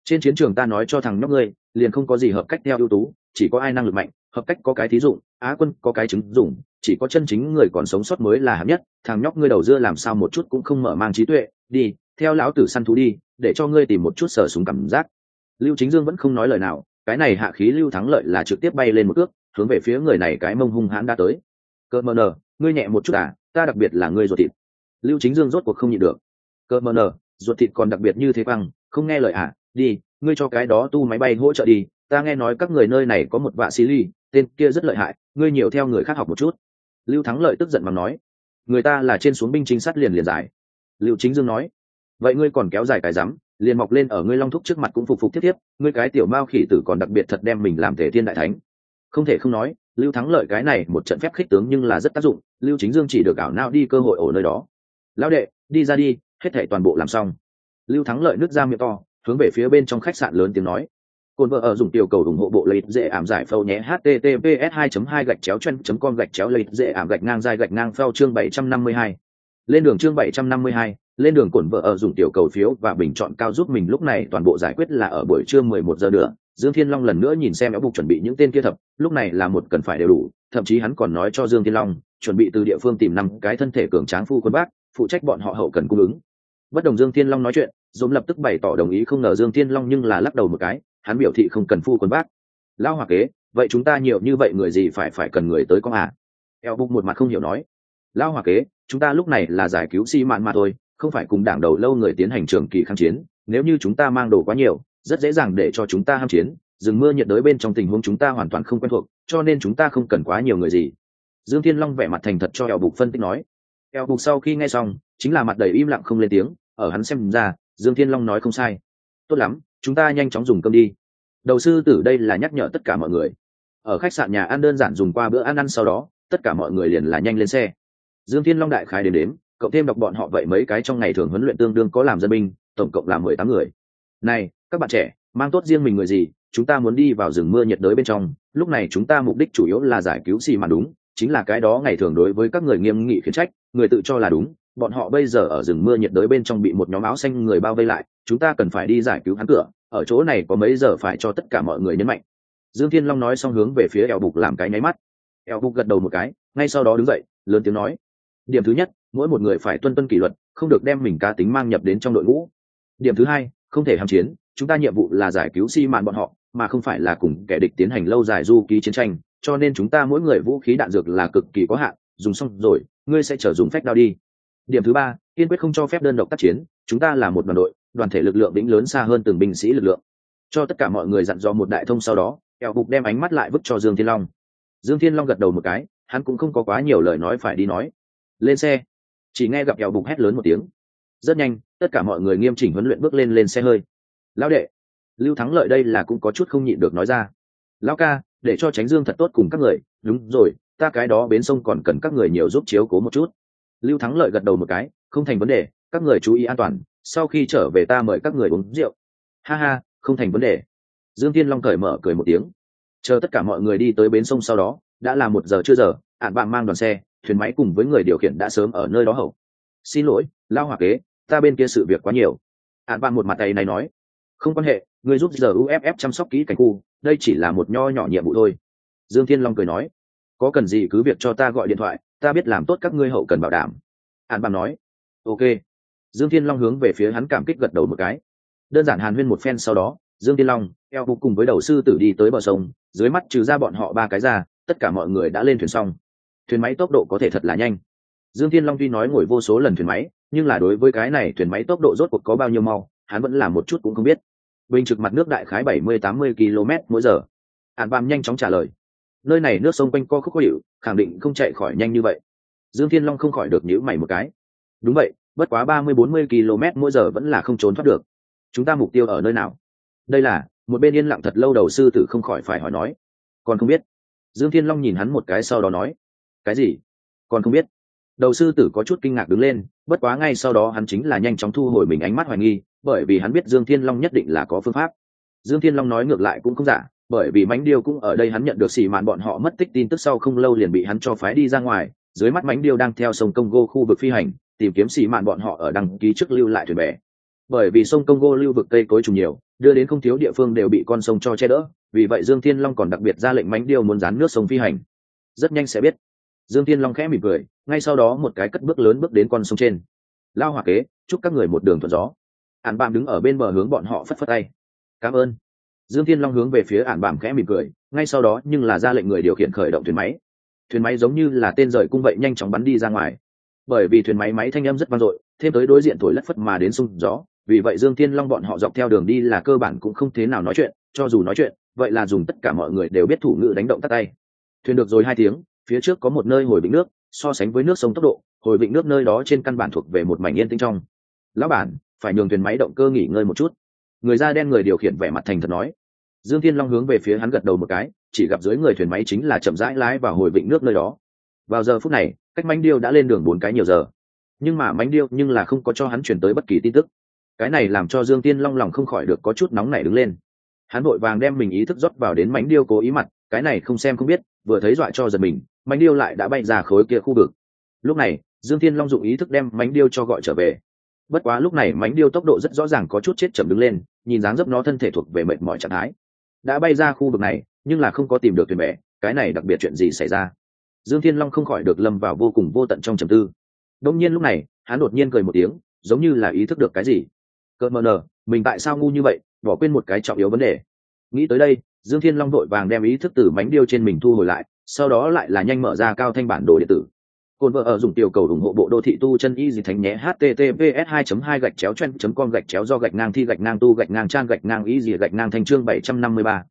Trên chiến trường ta nói cho thằng nhóc ngươi liền không có gì hợp cách theo ưu tú chỉ có ai năng lực mạnh hợp cách có cái thí dụng á quân có cái chứng dụng, chỉ có chân chính người còn sống sót mới là hạng nhất. Thằng nhóc ngươi đầu dưa làm sao một chút cũng không mở mang trí tuệ đi theo lão tử săn thú đi để cho ngươi tìm một chút sở súng cảm giác. Lưu chính dương vẫn không nói lời nào cái này hạ khí lưu thắng lợi là trực tiếp bay lên một ước hướng về phía người này cái mông hung hãn đã tới. Cợt mờ nờ ngươi nhẹ một chút à ta đặc biệt là ngươi ruột thịt lưu chính dương rốt cuộc không nhịn được. Cơ mờ nờ, ruột thịt còn đặc biệt như thế băng không nghe lời à? Đi, ngươi cho cái đó tu máy bay hỗ trợ đi. Ta nghe nói các người nơi này có một vạ xí ly tên kia rất lợi hại, ngươi nhiều theo người khác học một chút. Lưu thắng lợi tức giận mà nói. Người ta là trên xuống binh chính sát liền liền giải. Lưu chính dương nói. Vậy ngươi còn kéo dài cái rắm, liền mọc lên ở ngươi long thúc trước mặt cũng phục phục thiết tiếp. ngươi cái tiểu mao khỉ tử còn đặc biệt thật đem mình làm thể thiên đại thánh. Không thể không nói, lưu thắng lợi cái này một trận phép khích tướng nhưng là rất tác dụng, lưu chính dương chỉ được ảo nao đi cơ hội ở nơi đó lão đệ đi ra đi hết thể toàn bộ làm xong. Lưu thắng lợi nước ra miệng to hướng về phía bên trong khách sạn lớn tiếng nói. Cồn vợ ở dùng tiểu cầu ủng hộ bộ lấy dễ ảm giải phâu nhé https 2 2 gạch chéo chen com gạch chéo lấy dễ ảm gạch ngang dài gạch ngang phao chương 752. lên đường chương 752, lên đường cồn vợ ở dùng tiểu cầu phiếu và bình chọn cao giúp mình lúc này toàn bộ giải quyết là ở buổi trưa 11 giờ nữa. Dương thiên long lần nữa nhìn xem éo bục chuẩn bị những tên kia thập lúc này là một cần phải đều đủ thậm chí hắn còn nói cho dương thiên long chuẩn bị từ địa phương tìm năm cái thân thể cường tráng phu quân bác phụ trách bọn họ hậu cần cung ứng. Bất đồng dương thiên long nói chuyện dồn lập tức bày tỏ đồng ý không ngờ dương thiên long nhưng là lắc đầu một cái, hắn biểu thị không cần phu quân bác. Lao hòa kế, vậy chúng ta nhiều như vậy người gì phải phải cần người tới con à? Eo bục một mặt không hiểu nói. Lao hòa kế, chúng ta lúc này là giải cứu si mạn mà thôi, không phải cùng đảng đầu lâu người tiến hành trường kỳ kháng chiến, nếu như chúng ta mang đồ quá nhiều, rất dễ dàng để cho chúng ta ham chiến, rừng mưa nhiệt đới bên trong tình huống chúng ta hoàn toàn không quen thuộc, cho nên chúng ta không cần quá nhiều người gì. Dương thiên long vẻ mặt thành thật cho eo bục phân tích nói eo bục sau khi nghe xong, chính là mặt đầy im lặng không lên tiếng, ở hắn xem ra, dương thiên long nói không sai. Tốt lắm, chúng ta nhanh chóng dùng cơm đi. Đầu sư tử đây là nhắc nhở tất cả mọi người. Ở khách sạn nhà ăn đơn giản dùng qua bữa ăn ăn sau đó, tất cả mọi người liền là nhanh lên xe. Dương thiên long đại khái đến đến cộng thêm đọc bọn họ vậy mấy cái trong ngày thường huấn luyện tương đương có làm dân binh, tổng cộng là mười tám người. Này, các bạn trẻ, mang tốt riêng mình người gì, chúng ta muốn đi vào rừng mưa nhiệt đới bên trong, lúc này chúng ta mục đích chủ yếu là giải cứu xì mà đúng chính là cái đó ngày thường đối với các người nghiêm nghị khiển trách, người tự cho là đúng, bọn họ bây giờ ở rừng mưa nhiệt đới bên trong bị một nhóm áo xanh người bao vây lại, chúng ta cần phải đi giải cứu hắn cửa, ở chỗ này có mấy giờ phải cho tất cả mọi người nhấn mạnh. Dương thiên long nói xong hướng về phía eo bục làm cái nháy mắt. Eo bục gật đầu một cái, ngay sau đó đứng dậy, lớn tiếng nói, điểm thứ nhất, mỗi một người phải tuân tuân kỷ luật, không được đem mình cá tính mang nhập đến trong đội ngũ. Điểm thứ hai, không thể hàm chiến, chúng ta nhiệm vụ là giải cứu si mạn bọn họ, mà không phải là cùng kẻ địch tiến hành lâu dài du ký chiến tranh cho nên chúng ta mỗi người vũ khí đạn dược là cực kỳ có hạn, dùng xong rồi, ngươi sẽ trở dùng phép đao đi. Điểm thứ ba, kiên quyết không cho phép đơn độc tác chiến, chúng ta là một đoàn đội, đoàn thể lực lượng đỉnh lớn xa hơn từng binh sĩ lực lượng. Cho tất cả mọi người dặn dò một đại thông sau đó kẹo bục đem ánh mắt lại vứt cho dương thiên long. Dương thiên long gật đầu một cái, hắn cũng không có quá nhiều lời nói phải đi nói. Lên xe. Chỉ nghe gặp kẹo bục hét lớn một tiếng. Rất nhanh, tất cả mọi người nghiêm chỉnh huấn luyện bước lên lên xe hơi. Lão đệ, lưu thắng lợi đây là cũng có chút không nhịn được nói ra. Lão ca để cho tránh dương thật tốt cùng các người. Đúng rồi, ta cái đó bến sông còn cần các người nhiều giúp chiếu cố một chút. Lưu thắng lợi gật đầu một cái, không thành vấn đề, các người chú ý an toàn, sau khi trở về ta mời các người uống rượu. Ha ha, không thành vấn đề. Dương thiên long cởi mở cười một tiếng. Chờ tất cả mọi người đi tới bến sông sau đó, đã là một giờ chưa giờ, ạn bạn mang đoàn xe, thuyền máy cùng với người điều khiển đã sớm ở nơi đó hậu. Xin lỗi, lao hòa kế, ta bên kia sự việc quá nhiều. Ạn bạn một mặt tay này nói không quan hệ người giúp giờ uff chăm sóc kỹ cảnh khu, đây chỉ là một nho nhỏ nhiệm vụ thôi. Dương thiên long cười nói. Có cần gì cứ việc cho ta gọi điện thoại, ta biết làm tốt các ngươi hậu cần bảo đảm. Ạn bạn nói. Ok. Dương thiên long hướng về phía hắn cảm kích gật đầu một cái. Đơn giản hàn huyên một phen sau đó, dương thiên long, eo bục cùng với đầu sư tử đi tới bờ sông, dưới mắt trừ ra bọn họ ba cái ra, tất cả mọi người đã lên thuyền xong. Thuyền máy tốc độ có thể thật là nhanh. Dương thiên long tuy nói ngồi vô số lần thuyền máy, nhưng là đối với cái này thuyền máy tốc độ rốt cuộc có bao nhiêu mau hắn vẫn làm một chút cũng không biết. Bình trực mặt nước đại khái bảy mươi tám mươi km mỗi giờ. Hạn bàm nhanh chóng trả lời. Nơi này nước sông quanh co khúc khó hiệu khẳng định không chạy khỏi nhanh như vậy. Dương thiên long không khỏi được nhữ mày một cái. Đúng vậy, bất quá ba mươi bốn mươi km mỗi giờ vẫn là không trốn thoát được. Chúng ta mục tiêu ở nơi nào? Đây là, một bên yên lặng thật lâu đầu sư tử không khỏi phải hỏi nói. Còn không biết. Dương thiên long nhìn hắn một cái sau đó nói. Cái gì? Còn không biết đầu sư tử có chút kinh ngạc đứng lên, bất quá ngay sau đó hắn chính là nhanh chóng thu hồi mình ánh mắt hoài nghi, bởi vì hắn biết dương thiên long nhất định là có phương pháp. Dương thiên long nói ngược lại cũng không giả, bởi vì mánh điêu cũng ở đây hắn nhận được xì mạn bọn họ mất tích tin tức sau không lâu liền bị hắn cho phái đi ra ngoài, dưới mắt mánh điêu đang theo sông công gô khu vực phi hành, tìm kiếm xì mạn bọn họ ở đăng ký trước lưu lại thuyền bè. Bởi vì sông công gô lưu vực cây cối trùng nhiều, đưa đến không thiếu địa phương đều bị con sông cho che đỡ, vì vậy dương thiên long còn đặc biệt ra lệnh mánh điêu muốn dán nước sông phi hành. Rất nhanh sẽ biết dương thiên long khẽ mỉm cười, ngay sau đó một cái cất bước lớn bước đến con sông trên. Lao hỏa kế, chúc các người một đường thuận gió. Ản bạm đứng ở bên bờ hướng bọn họ phất phất tay. Cảm ơn. Dương thiên long hướng về phía ản bạm khẽ mỉm cười, ngay sau đó nhưng là ra lệnh người điều khiển khởi động thuyền máy. Thuyền máy giống như là tên rời cung vậy nhanh chóng bắn đi ra ngoài. Bởi vì thuyền máy máy thanh âm rất vang dội, thêm tới đối diện thổi lất phất mà đến sung gió, vì vậy dương thiên long bọn họ dọc theo đường đi là cơ bản cũng không thế nào nói chuyện, cho dù nói chuyện, vậy là dùng tất cả mọi người đều biết thủ ngữ đánh động tắt tay. Thuyền được rồi hai tiếng phía trước có một nơi hồi vịnh nước, so sánh với nước sông tốc độ, hồi vịnh nước nơi đó trên căn bản thuộc về một mảnh yên tĩnh trong. Lão bản, phải nhường thuyền máy động cơ nghỉ ngơi một chút. Người da đen người điều khiển vẻ mặt thành thật nói. Dương thiên long hướng về phía hắn gật đầu một cái, chỉ gặp dưới người thuyền máy chính là chậm rãi lái vào hồi vịnh nước nơi đó. Vào giờ phút này, cách mánh điêu đã lên đường bốn cái nhiều giờ. Nhưng mà mánh điêu nhưng là không có cho hắn chuyển tới bất kỳ tin tức. Cái này làm cho dương tiên long lòng không khỏi được có chút nóng nảy đứng lên. Hắn vội vàng đem mình ý thức rót vào đến mánh điêu cố ý mặt, cái này không xem không biết, vừa thấy dọa cho giật mình mánh điêu lại đã bay ra khối kia khu vực. Lúc này, dương thiên long dụng ý thức đem mánh điêu cho gọi trở về. Bất quá lúc này mánh điêu tốc độ rất rõ ràng có chút chết chậm đứng lên, nhìn dáng dấp nó thân thể thuộc về mệt mỏi trạng thái. Đã bay ra khu vực này, nhưng là không có tìm được thuyền bè, cái này đặc biệt chuyện gì xảy ra? Dương thiên long không khỏi được lâm vào vô cùng vô tận trong trầm tư. Đông nhiên lúc này, hắn đột nhiên cười một tiếng, giống như là ý thức được cái gì. Cợt mờ nờ, mình tại sao ngu như vậy, bỏ quên một cái trọng yếu vấn đề. Nghĩ tới đây, dương thiên long đội vàng đem ý thức từ mánh điêu trên mình thu hồi lại sau đó lại là nhanh mở ra cao thanh bản đồ điện tử. Cồn vợ ở dùng tiểu cầu ủng hộ bộ đô thị tu chân y dì thánh nhé https 2 2 gạch chéo chen com gạch chéo do gạch ngang thi gạch ngang tu gạch ngang trang gạch ngang y dì gạch ngang thành chương 753.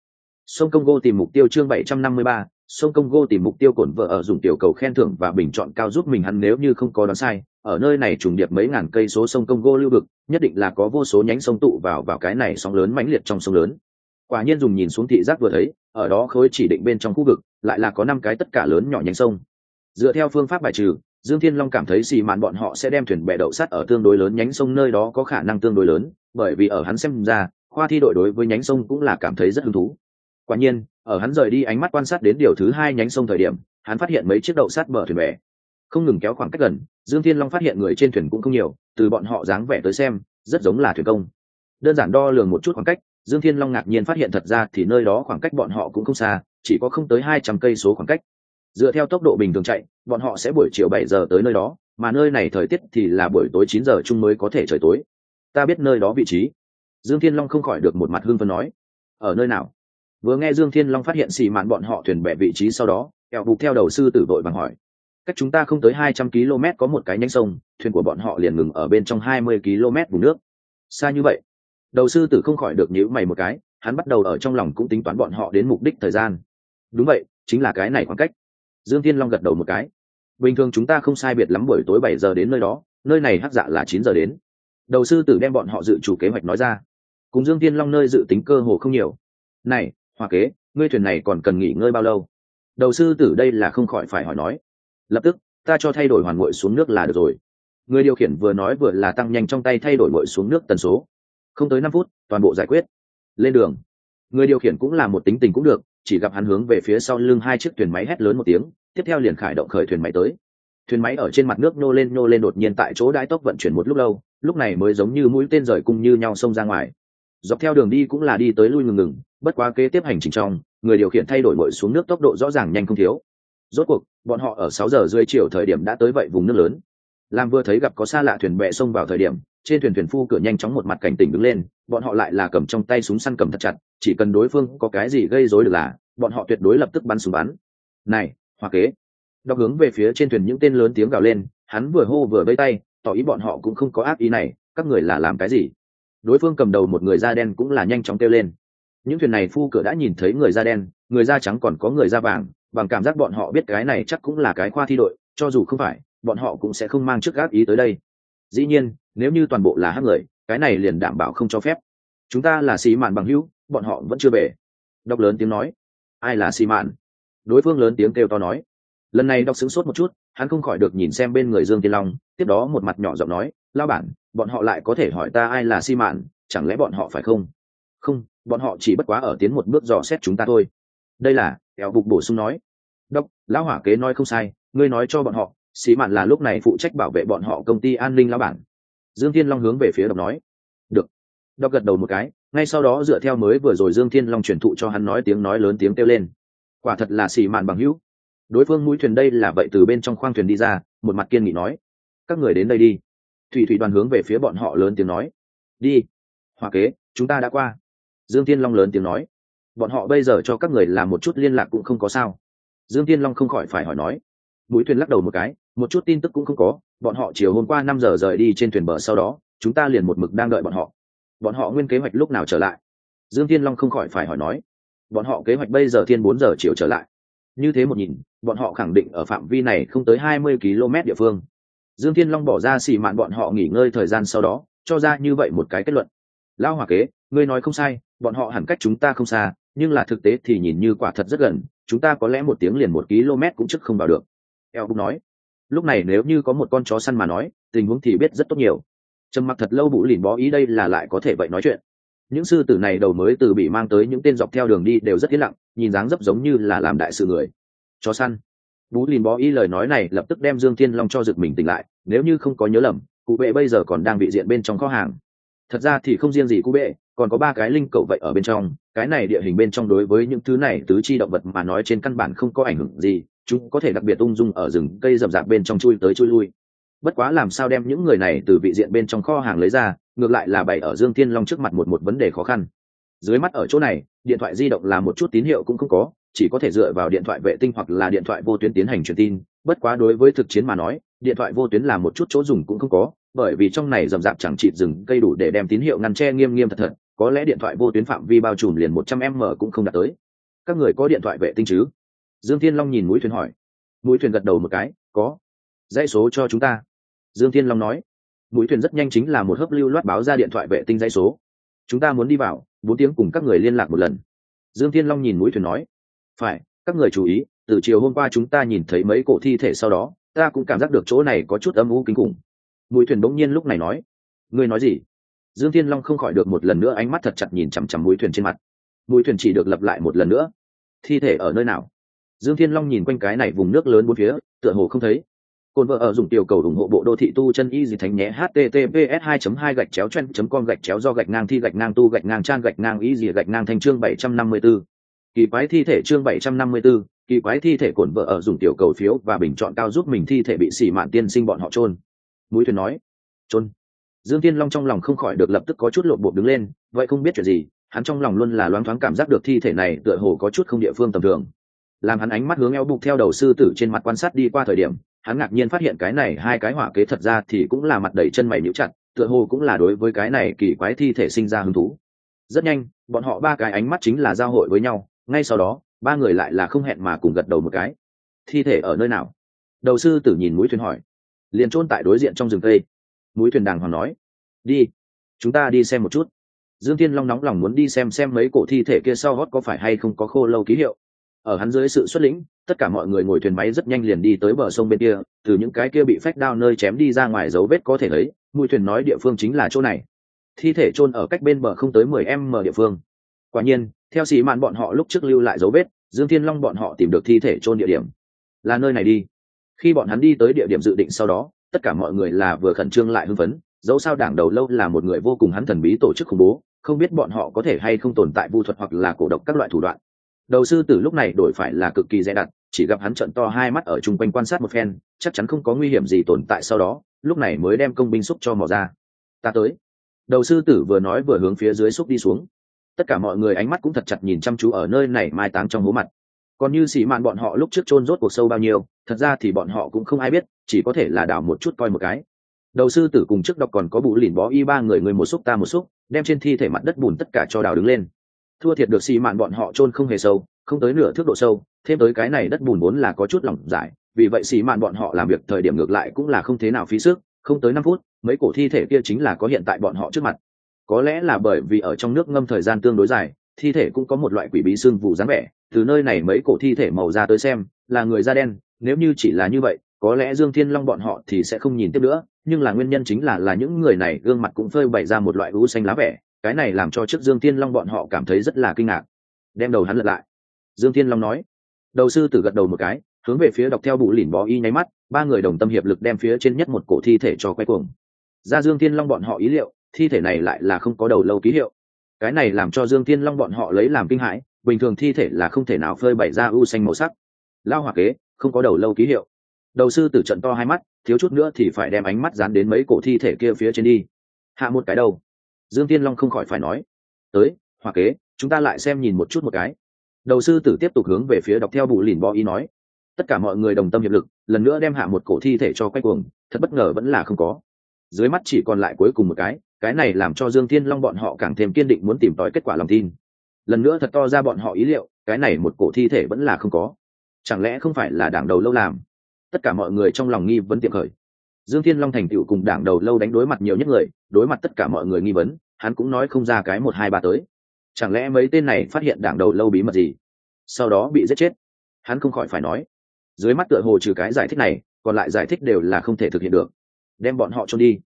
sông congo tìm mục tiêu chương 753, sông congo tìm mục tiêu cồn vợ ở dùng tiểu cầu khen thưởng và bình chọn cao giúp mình hắn nếu như không có đoán sai. Ở nơi này trùng điệp mấy ngàn cây số sông congo lưu vực nhất định là có vô số nhánh sông tụ vào vào cái này sóng lớn mãnh liệt trong sông lớn quả nhiên dùng nhìn xuống thị giác vừa thấy, ở đó khối chỉ định bên trong khu vực, lại là có năm cái tất cả lớn nhỏ nhánh sông. Dựa theo phương pháp bài trừ, dương thiên long cảm thấy xì mạn bọn họ sẽ đem thuyền bè đậu sắt ở tương đối lớn nhánh sông nơi đó có khả năng tương đối lớn, bởi vì ở hắn xem ra, khoa thi đội đối với nhánh sông cũng là cảm thấy rất hứng thú. Quả nhiên, ở hắn rời đi ánh mắt quan sát đến điều thứ hai nhánh sông thời điểm, hắn phát hiện mấy chiếc đậu sắt bờ thuyền bè. Không ngừng kéo khoảng cách gần, dương thiên long phát hiện người trên thuyền cũng không nhiều, từ bọn họ dáng vẻ tới xem, rất giống là thuyền công. Đơn giản đo lường một chút khoảng cách dương thiên long ngạc nhiên phát hiện thật ra thì nơi đó khoảng cách bọn họ cũng không xa, chỉ có không tới hai trăm cây số khoảng cách. Dựa theo tốc độ bình thường chạy, bọn họ sẽ buổi chiều bảy giờ tới nơi đó, mà nơi này thời tiết thì là buổi tối chín giờ chung mới có thể trời tối. Ta biết nơi đó vị trí. Dương thiên long không khỏi được một mặt hương phân nói. Ở nơi nào? Vừa nghe dương thiên long phát hiện xì mạn bọn họ thuyền bè vị trí sau đó, kẹo bục theo đầu sư tử vội vàng hỏi. Cách chúng ta không tới hai trăm km có một cái nhánh sông, thuyền của bọn họ liền ngừng ở bên trong hai mươi km vùng nước. Xa như vậy đầu sư tử không khỏi được nhíu mày một cái, hắn bắt đầu ở trong lòng cũng tính toán bọn họ đến mục đích thời gian. Đúng vậy, chính là cái này khoảng cách. Dương thiên long gật đầu một cái. Bình thường chúng ta không sai biệt lắm buổi tối bảy giờ đến nơi đó, nơi này hắc dạ là chín giờ đến. Đầu sư tử đem bọn họ dự chủ kế hoạch nói ra. Cùng dương thiên long nơi dự tính cơ hồ không nhiều. Này, hoa kế, ngươi thuyền này còn cần nghỉ ngơi bao lâu? Đầu sư tử đây là không khỏi phải hỏi nói. Lập tức, ta cho thay đổi hoàn ngội xuống nước là được rồi. Người điều khiển vừa nói vừa là tăng nhanh trong tay thay đổi ngội xuống nước tần số không tới năm phút, toàn bộ giải quyết. Lên đường. Người điều khiển cũng là một tính tình cũng được, chỉ gặp hắn hướng về phía sau lưng hai chiếc thuyền máy hét lớn một tiếng, tiếp theo liền khải động khởi thuyền máy tới. Thuyền máy ở trên mặt nước nô lên nô lên đột nhiên tại chỗ đái tốc vận chuyển một lúc lâu, lúc này mới giống như mũi tên rời cung như nhau xông ra ngoài. Dọc theo đường đi cũng là đi tới lui ngừng ngừng, bất quá kế tiếp hành trình trong, người điều khiển thay đổi bội xuống nước tốc độ rõ ràng nhanh không thiếu. Rốt cuộc, bọn họ ở sáu giờ rưỡi chiều thời điểm đã tới vậy vùng nước lớn. Làm vừa thấy gặp có xa lạ thuyền bè xông vào thời điểm trên thuyền thuyền phu cửa nhanh chóng một mặt cảnh tỉnh đứng lên, bọn họ lại là cầm trong tay súng săn cầm thật chặt, chỉ cần đối phương có cái gì gây rối được là, bọn họ tuyệt đối lập tức bắn súng bắn. Này, hoa kế. Đọc hướng về phía trên thuyền những tên lớn tiếng gào lên, hắn vừa hô vừa vây tay, tỏ ý bọn họ cũng không có ác ý này, các người là làm cái gì? Đối phương cầm đầu một người da đen cũng là nhanh chóng kêu lên. Những thuyền này phu cửa đã nhìn thấy người da đen, người da trắng còn có người da vàng, bằng cảm giác bọn họ biết cái này chắc cũng là cái khoa thi đội, cho dù không phải, bọn họ cũng sẽ không mang trước gác ý tới đây. Dĩ nhiên nếu như toàn bộ là hát người, cái này liền đảm bảo không cho phép. Chúng ta là xì mạn bằng hữu, bọn họ vẫn chưa về. Đọc lớn tiếng nói. Ai là xì mạn? Đối phương lớn tiếng kêu to nói. Lần này đọc sửng sốt một chút, hắn không khỏi được nhìn xem bên người dương tiên long, tiếp đó một mặt nhỏ giọng nói lao bản, bọn họ lại có thể hỏi ta ai là xi mạn, chẳng lẽ bọn họ phải không? Không, bọn họ chỉ bất quá ở tiến một bước dò xét chúng ta thôi. Đây là kéo bục bổ sung nói. Đốc, lão hỏa kế nói không sai, ngươi nói cho bọn họ xí mạn là lúc này phụ trách bảo vệ bọn họ công ty an ninh lão bản dương thiên long hướng về phía độc nói. Được. Đọc gật đầu một cái, ngay sau đó dựa theo mới vừa rồi dương thiên long truyền thụ cho hắn nói tiếng nói lớn tiếng kêu lên. Quả thật là xì mạn bằng hữu. Đối phương mũi thuyền đây là vậy từ bên trong khoang thuyền đi ra, một mặt kiên nghị nói. Các người đến đây đi. Thủy thủy đoàn hướng về phía bọn họ lớn tiếng nói. Đi. Hoa kế, chúng ta đã qua. Dương Thiên long lớn tiếng nói. Bọn họ bây giờ cho các người làm một chút liên lạc cũng không có sao. Dương Thiên long không khỏi phải hỏi nói. Mũi thuyền lắc đầu một cái, một chút tin tức cũng không có bọn họ chiều hôm qua năm giờ rời đi trên thuyền bờ sau đó, chúng ta liền một mực đang đợi bọn họ. Bọn họ nguyên kế hoạch lúc nào trở lại? Dương tiên long không khỏi phải hỏi nói. Bọn họ kế hoạch bây giờ thiên bốn giờ chiều trở lại. Như thế một nhìn, bọn họ khẳng định ở phạm vi này không tới hai mươi km địa phương. Dương thiên long bỏ ra xì mạn bọn họ nghỉ ngơi thời gian sau đó, cho ra như vậy một cái kết luận. Lao hòa kế, ngươi nói không sai, bọn họ hẳn cách chúng ta không xa, nhưng là thực tế thì nhìn như quả thật rất gần, chúng ta có lẽ một tiếng liền một km cũng chức không vào được. Eo cũng nói lúc này nếu như có một con chó săn mà nói, tình huống thì biết rất tốt nhiều. Trầm mặc thật lâu bụ lìn bó ý đây là lại có thể vậy nói chuyện. Những sư tử này đầu mới từ bị mang tới những tên dọc theo đường đi đều rất yên lặng, nhìn dáng dấp giống như là làm đại sự người. Chó săn. Bú lìn bó ý lời nói này lập tức đem dương thiên long cho giựt mình tỉnh lại, nếu như không có nhớ lầm, cụ bệ bây giờ còn đang bị diện bên trong kho hàng. Thật ra thì không riêng gì cụ bệ, còn có ba cái linh cầu vậy ở bên trong, cái này địa hình bên trong đối với những thứ này tứ chi động vật mà nói trên căn bản không có ảnh hưởng gì chúng có thể đặc biệt ung dung ở rừng cây rậm rạp bên trong chui tới chui lui. Bất quá làm sao đem những người này từ vị diện bên trong kho hàng lấy ra, ngược lại là bày ở dương thiên long trước mặt một một vấn đề khó khăn. Dưới mắt ở chỗ này, điện thoại di động là một chút tín hiệu cũng không có, chỉ có thể dựa vào điện thoại vệ tinh hoặc là điện thoại vô tuyến tiến hành truyền tin. Bất quá đối với thực chiến mà nói, điện thoại vô tuyến là một chút chỗ dùng cũng không có, bởi vì trong này rậm rạp chẳng chịt rừng cây đủ để đem tín hiệu ngăn che nghiêm nghiêm thật thật, có lẽ điện thoại vô tuyến phạm vi bao trùm liền một trăm m cũng không đạt tới. Các người có điện thoại vệ tinh chứ? Dương thiên long nhìn mũi thuyền hỏi. Mũi thuyền gật đầu một cái, có. Dãy số cho chúng ta. Dương thiên long nói. Mũi thuyền rất nhanh chính là một hớp lưu loát báo ra điện thoại vệ tinh dãy số. Chúng ta muốn đi vào, bốn tiếng cùng các người liên lạc một lần. Dương thiên long nhìn mũi thuyền nói. Phải, các người chú ý, từ chiều hôm qua chúng ta nhìn thấy mấy cổ thi thể sau đó, ta cũng cảm giác được chỗ này có chút âm u kinh khủng. Mũi thuyền bỗng nhiên lúc này nói. Ngươi nói gì? Dương thiên long không khỏi được một lần nữa ánh mắt thật chặt nhìn chằm chằm mũi thuyền trên mặt. Mũi thuyền chỉ được lập lại một lần nữa. Thi thể ở nơi nào? Dương thiên long nhìn quanh cái này vùng nước lớn bốn phía tựa hồ không thấy. Cồn vợ ở dùng tiểu cầu ủng hộ bộ đô thị tu chân y gì thánh nhé https 2 2 gạch chéo chen com gạch chéo do gạch ngang thi gạch ngang tu gạch ngang trang gạch ngang y gì gạch ngang thành chương 754. kỳ quái thi thể chương 754, kỳ quái thi thể cồn vợ ở dùng tiểu cầu phiếu và bình chọn cao giúp mình thi thể bị xỉ mạn tiên sinh bọn họ trôn mũi thuyền nói trôn dương tiên long trong lòng không khỏi được lập tức có chút lộn bộ đứng lên vậy không biết chuyện gì hắn trong lòng luôn là loáng thoáng cảm giác được thi thể này tựa hồ có chút không địa phương tầm thường làm hắn ánh mắt hướng eo bục theo đầu sư tử trên mặt quan sát đi qua thời điểm, hắn ngạc nhiên phát hiện cái này hai cái hỏa kế thật ra thì cũng là mặt đầy chân mày níu chặt, tựa hồ cũng là đối với cái này kỳ quái thi thể sinh ra hứng thú. Rất nhanh, bọn họ ba cái ánh mắt chính là giao hội với nhau, ngay sau đó, ba người lại là không hẹn mà cùng gật đầu một cái. Thi thể ở nơi nào? Đầu sư tử nhìn mũi thuyền hỏi. Liền trôn tại đối diện trong rừng cây. Mũi thuyền đàng hoàng nói. Đi, chúng ta đi xem một chút. Dương thiên long nóng lòng muốn đi xem xem mấy cổ thi thể kia sau gót có phải hay không có khô lâu ký hiệu ở hắn dưới sự xuất lĩnh, tất cả mọi người ngồi thuyền máy rất nhanh liền đi tới bờ sông bên kia, từ những cái kia bị phách đao nơi chém đi ra ngoài dấu vết có thể thấy, mũi thuyền nói địa phương chính là chỗ này. Thi thể chôn ở cách bên bờ không tới mười m địa phương. Quả nhiên, theo xì mạn bọn họ lúc trước lưu lại dấu vết, dương thiên long bọn họ tìm được thi thể chôn địa điểm. Là nơi này đi. Khi bọn hắn đi tới địa điểm dự định sau đó, tất cả mọi người là vừa khẩn trương lại hưng phấn, dẫu sao đảng đầu lâu là một người vô cùng hắn thần bí tổ chức khủng bố, không biết bọn họ có thể hay không tồn tại vu thuật hoặc là cổ độc các loại thủ đoạn đầu sư tử lúc này đổi phải là cực kỳ dè đặt chỉ gặp hắn trận to hai mắt ở chung quanh quan sát một phen, chắc chắn không có nguy hiểm gì tồn tại sau đó, lúc này mới đem công binh xúc cho mò ra. Ta tới. Đầu sư tử vừa nói vừa hướng phía dưới xúc đi xuống. Tất cả mọi người ánh mắt cũng thật chặt nhìn chăm chú ở nơi này mai táng trong hố mặt. Còn như xỉ mạn bọn họ lúc trước chôn rốt cuộc sâu bao nhiêu, thật ra thì bọn họ cũng không ai biết, chỉ có thể là đảo một chút coi một cái. Đầu sư tử cùng trước đọc còn có bụ lìn bó y ba người người một xúc ta một xúc, đem trên thi thể mặt đất bùn tất cả cho đào đứng lên thua thiệt được xì mạn bọn họ chôn không hề sâu, không tới nửa thước độ sâu, thêm tới cái này đất bùn vốn là có chút lỏng giải vì vậy xì mạn bọn họ làm việc thời điểm ngược lại cũng là không thế nào phí sức, không tới năm phút, mấy cổ thi thể kia chính là có hiện tại bọn họ trước mặt. Có lẽ là bởi vì ở trong nước ngâm thời gian tương đối dài, thi thể cũng có một loại quỷ bí xương vụ dáng vẻ, từ nơi này mấy cổ thi thể màu ra tới xem, là người da đen, nếu như chỉ là như vậy, có lẽ dương thiên long bọn họ thì sẽ không nhìn tiếp nữa, nhưng là nguyên nhân chính là là những người này gương mặt cũng phơi bày ra một loại u xanh lá vẻ cái này làm cho trước dương thiên long bọn họ cảm thấy rất là kinh ngạc. Đem đầu hắn lật lại. Dương thiên long nói. Đầu sư tử gật đầu một cái, hướng về phía đọc theo bụ lỉn bó y nháy mắt, ba người đồng tâm hiệp lực đem phía trên nhất một cổ thi thể cho quay cuồng. Ra dương thiên long bọn họ ý liệu, thi thể này lại là không có đầu lâu ký hiệu. Cái này làm cho dương thiên long bọn họ lấy làm kinh hãi, bình thường thi thể là không thể nào phơi bày ra u xanh màu sắc. Lao hoặc kế, không có đầu lâu ký hiệu. Đầu sư tử trận to hai mắt, thiếu chút nữa thì phải đem ánh mắt dán đến mấy cổ thi thể kia phía trên đi. Hạ một cái đầu dương tiên long không khỏi phải nói, tới hòa kế, chúng ta lại xem nhìn một chút một cái. Đầu sư tử tiếp tục hướng về phía đọc theo bù lìn bò ý nói, tất cả mọi người đồng tâm hiệp lực, lần nữa đem hạ một cổ thi thể cho quay cuồng, thật bất ngờ vẫn là không có. Dưới mắt chỉ còn lại cuối cùng một cái cái này làm cho dương thiên long bọn họ càng thêm kiên định muốn tìm tòi kết quả lòng tin. Lần nữa thật to ra bọn họ ý liệu, cái này một cổ thi thể vẫn là không có. Chẳng lẽ không phải là đảng đầu lâu làm? Tất cả mọi người trong lòng nghi vấn tiệm khởi. Dương thiên long thành tựu cùng đảng đầu lâu đánh đối mặt nhiều nhất người, đối mặt tất cả mọi người nghi vấn hắn cũng nói không ra cái một hai ba tới. Chẳng lẽ mấy tên này phát hiện đảng đầu lâu bí mật gì? Sau đó bị giết chết. Hắn không khỏi phải nói. Dưới mắt tựa hồ trừ cái giải thích này, còn lại giải thích đều là không thể thực hiện được. Đem bọn họ trôn đi.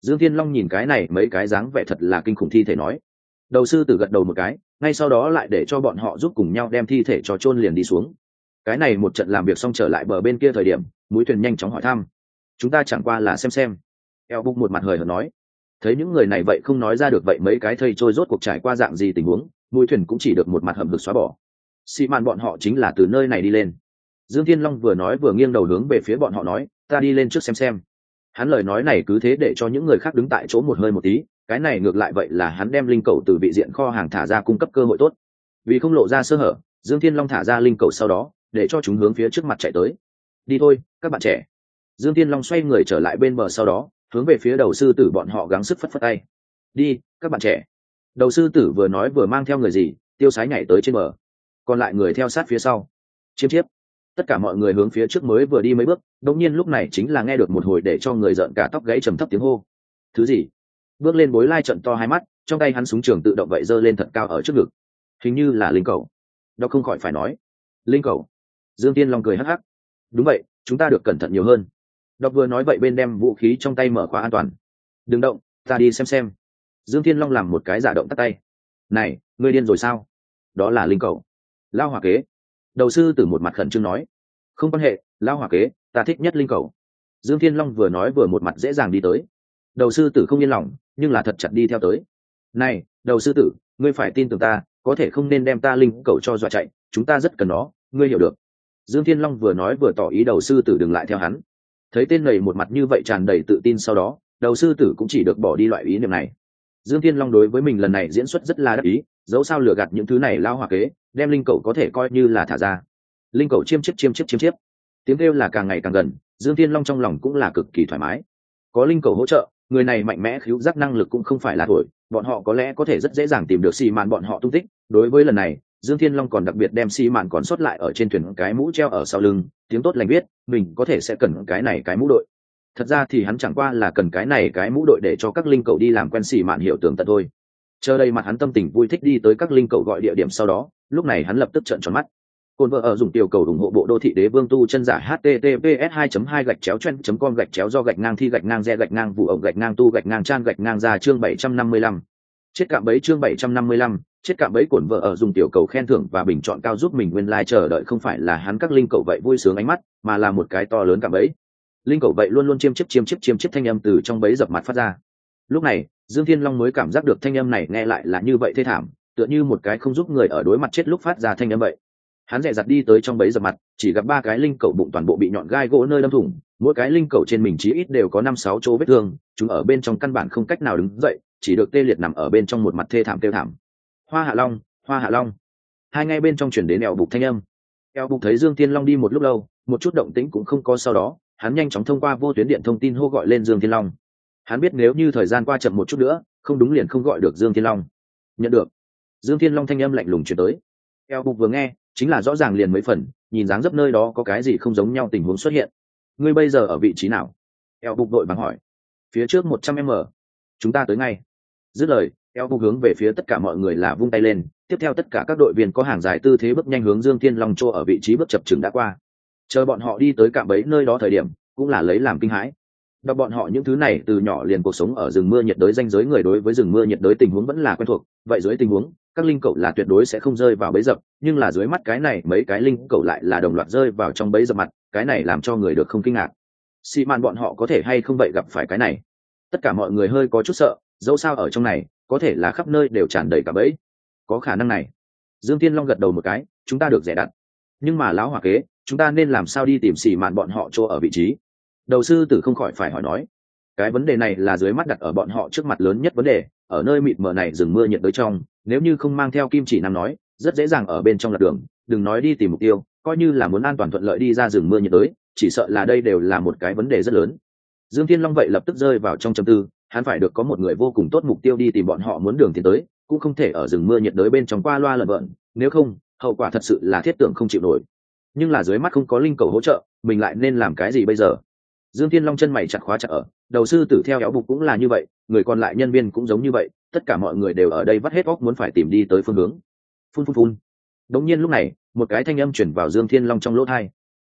Dương thiên long nhìn cái này mấy cái dáng vẻ thật là kinh khủng thi thể nói. Đầu sư tử gật đầu một cái, ngay sau đó lại để cho bọn họ giúp cùng nhau đem thi thể cho chôn liền đi xuống. Cái này một trận làm việc xong trở lại bờ bên kia thời điểm, mũi thuyền nhanh chóng hỏi thăm. Chúng ta chẳng qua là xem xem. Eo bục một mặt hời hợt nói thấy những người này vậy không nói ra được vậy mấy cái thây trôi rốt cuộc trải qua dạng gì tình huống, mũi thuyền cũng chỉ được một mặt hầm được xóa bỏ. Xị mạn bọn họ chính là từ nơi này đi lên. Dương thiên long vừa nói vừa nghiêng đầu hướng về phía bọn họ nói, ta đi lên trước xem xem. Hắn lời nói này cứ thế để cho những người khác đứng tại chỗ một hơi một tí, cái này ngược lại vậy là hắn đem linh cầu từ vị diện kho hàng thả ra cung cấp cơ hội tốt. Vì không lộ ra sơ hở, dương thiên long thả ra linh cầu sau đó, để cho chúng hướng phía trước mặt chạy tới. Đi thôi, các bạn trẻ. Dương thiên long xoay người trở lại bên bờ sau đó hướng về phía đầu sư tử bọn họ gắng sức phất phất tay. Đi, các bạn trẻ. Đầu sư tử vừa nói vừa mang theo người gì, tiêu sái nhảy tới trên bờ. Còn lại người theo sát phía sau. Chiếm chiếp. Tất cả mọi người hướng phía trước mới vừa đi mấy bước đống nhiên lúc này chính là nghe được một hồi để cho người giận cả tóc gãy trầm thấp tiếng hô. Thứ gì? Bước lên bối lai trận to hai mắt, trong tay hắn súng trường tự động vậy giơ lên thật cao ở trước ngực. Hình như là linh cầu. Đó không khỏi phải nói. Linh cầu. Dương tiên long cười hắc hắc. Đúng vậy, chúng ta được cẩn thận nhiều hơn đọc vừa nói vậy bên đem vũ khí trong tay mở khóa an toàn. Đừng động, ta đi xem xem. Dương thiên long làm một cái giả động tắt tay. Này, ngươi điên rồi sao? Đó là linh cầu. Lao hòa kế. Đầu sư từ một mặt khẩn trương nói. Không quan hệ lao hòa kế, ta thích nhất linh cầu. Dương thiên long vừa nói vừa một mặt dễ dàng đi tới. Đầu sư tử không yên lòng, nhưng là thật chặt đi theo tới. Này, đầu sư tử, ngươi phải tin tưởng ta, có thể không nên đem ta linh cầu cho dọa chạy, chúng ta rất cần nó, ngươi hiểu được. Dương thiên long vừa nói vừa tỏ ý đầu sư tử đừng lại theo hắn thấy tên này một mặt như vậy tràn đầy tự tin sau đó, đầu sư tử cũng chỉ được bỏ đi loại ý niệm này. Dương thiên long đối với mình lần này diễn xuất rất là đắc ý, dẫu sao lừa gạt những thứ này lao hoa kế, đem linh cầu có thể coi như là thả ra. Linh cầu chiêm chiếp chiêm chiếp chiêm chiếp. Tiếng kêu là càng ngày càng gần, dương thiên long trong lòng cũng là cực kỳ thoải mái. Có linh cầu hỗ trợ, người này mạnh mẽ khiếu giác năng lực cũng không phải là thổi, bọn họ có lẽ có thể rất dễ dàng tìm được xì màn bọn họ tung tích. Đối với lần này dương thiên long còn đặc biệt đem xì mạn còn sót lại ở trên thuyền cái mũ treo ở sau lưng tiếng tốt lành biết mình có thể sẽ cần cái này cái mũ đội. Thật ra thì hắn chẳng qua là cần cái này cái mũ đội để cho các linh cầu đi làm quen xì mạn hiểu tưởng tận thôi. Chờ đây mặt hắn tâm tình vui thích đi tới các linh cầu gọi địa điểm sau đó lúc này hắn lập tức trợn tròn mắt. Cồn vợ ở dùng tiểu cầu ủng hộ bộ đô thị đế vương tu chân giả https 2 2 gạch chéo chen com gạch chéo do gạch ngang thi gạch ngang re gạch ngang vụ ổng gạch ngang tu gạch ngang chan gạch ngang ra chương 755. Chết cạm bấy chương 755, chết cạm bẫy cổn vợ ở dùng tiểu cầu khen thưởng và bình chọn cao giúp mình nguyên lai like chờ đợi không phải là hắn các linh cầu vậy vui sướng ánh mắt, mà là một cái to lớn cạm bẫy. Linh cầu vậy luôn luôn chiêm chiếp chiêm chiếp chiêm chiếp thanh âm từ trong bẫy dập mặt phát ra. Lúc này, Dương Thiên Long mới cảm giác được thanh âm này nghe lại là như vậy thê thảm, tựa như một cái không giúp người ở đối mặt chết lúc phát ra thanh âm vậy hắn dè dặt đi tới trong bẫy dập mặt chỉ gặp ba cái linh cầu bụng toàn bộ bị nhọn gai gỗ nơi đâm thủng mỗi cái linh cầu trên mình chí ít đều có năm sáu chỗ vết thương chúng ở bên trong căn bản không cách nào đứng dậy chỉ được tê liệt nằm ở bên trong một mặt thê thảm kêu thảm hoa hạ long, hoa hạ long. Hai ngay bên trong chuyển đến eo bục thanh âm. Eo bục thấy dương thiên long đi một lúc lâu, một chút động tĩnh cũng không có sau đó, hắn nhanh chóng thông qua vô tuyến điện thông tin hô gọi lên dương thiên long. Hắn biết nếu như thời gian qua chậm một chút nữa, không đúng liền không gọi được dương thiên long. Nhận được. Dương thiên long thanh âm lạnh lùng chuyển tới. Eo bục vừa nghe, chính là rõ ràng liền mấy phần, nhìn dáng dấp nơi đó có cái gì không giống nhau tình huống xuất hiện. Ngươi bây giờ ở vị trí nào? Eo bục đội bằng hỏi. Phía trước một trăm m. Chúng ta tới ngay. Dứt lời eo vung hướng về phía tất cả mọi người là vung tay lên, tiếp theo tất cả các đội viên có hàng dài tư thế bước nhanh hướng dương thiên long chỗ ở vị trí bước chập chừng đã qua. Chờ bọn họ đi tới cạm bẫy nơi đó thời điểm, cũng là lấy làm kinh hãi. Đọc bọn họ những thứ này từ nhỏ liền cuộc sống ở rừng mưa nhiệt đới danh giới người đối với rừng mưa nhiệt đới tình huống vẫn là quen thuộc. Vậy dưới tình huống, các linh cậu là tuyệt đối sẽ không rơi vào bẫy dập, nhưng là dưới mắt cái này mấy cái linh cậu lại là đồng loạt rơi vào trong bẫy dập mặt, cái này làm cho người được không kinh ngạc. Xị mạn bọn họ có thể hay không vậy gặp phải cái này? Tất cả mọi người hơi có chút sợ, dẫu sao ở trong này có thể là khắp nơi đều tràn đầy cả bẫy. Có khả năng này. Dương tiên long gật đầu một cái, chúng ta được rẻ đặt nhưng mà lão hòa kế, chúng ta nên làm sao đi tìm xì mạn bọn họ chỗ ở vị trí? Đầu sư tử không khỏi phải hỏi nói. Cái vấn đề này là dưới mắt đặt ở bọn họ trước mặt lớn nhất vấn đề, ở nơi mịt mờ này rừng mưa nhiệt đới trong, nếu như không mang theo kim chỉ nam nói, rất dễ dàng ở bên trong lật đường, đừng nói đi tìm mục tiêu, coi như là muốn an toàn thuận lợi đi ra rừng mưa nhiệt đới, chỉ sợ là đây đều là một cái vấn đề rất lớn. Dương thiên long vậy lập tức rơi vào trong châm tư hắn phải được có một người vô cùng tốt mục tiêu đi tìm bọn họ muốn đường tiến tới, cũng không thể ở rừng mưa nhiệt đới bên trong qua loa lợn vợn nếu không, hậu quả thật sự là thiết tưởng không chịu nổi. Nhưng là dưới mắt không có linh cầu hỗ trợ, mình lại nên làm cái gì bây giờ? Dương thiên long chân mày chặt khóa chặt ở, đầu sư tử theo éo bục cũng là như vậy, người còn lại nhân viên cũng giống như vậy, tất cả mọi người đều ở đây vắt hết óc muốn phải tìm đi tới phương hướng. Phun phun phun. Đống nhiên lúc này, một cái thanh âm chuyển vào dương thiên long trong lỗ thai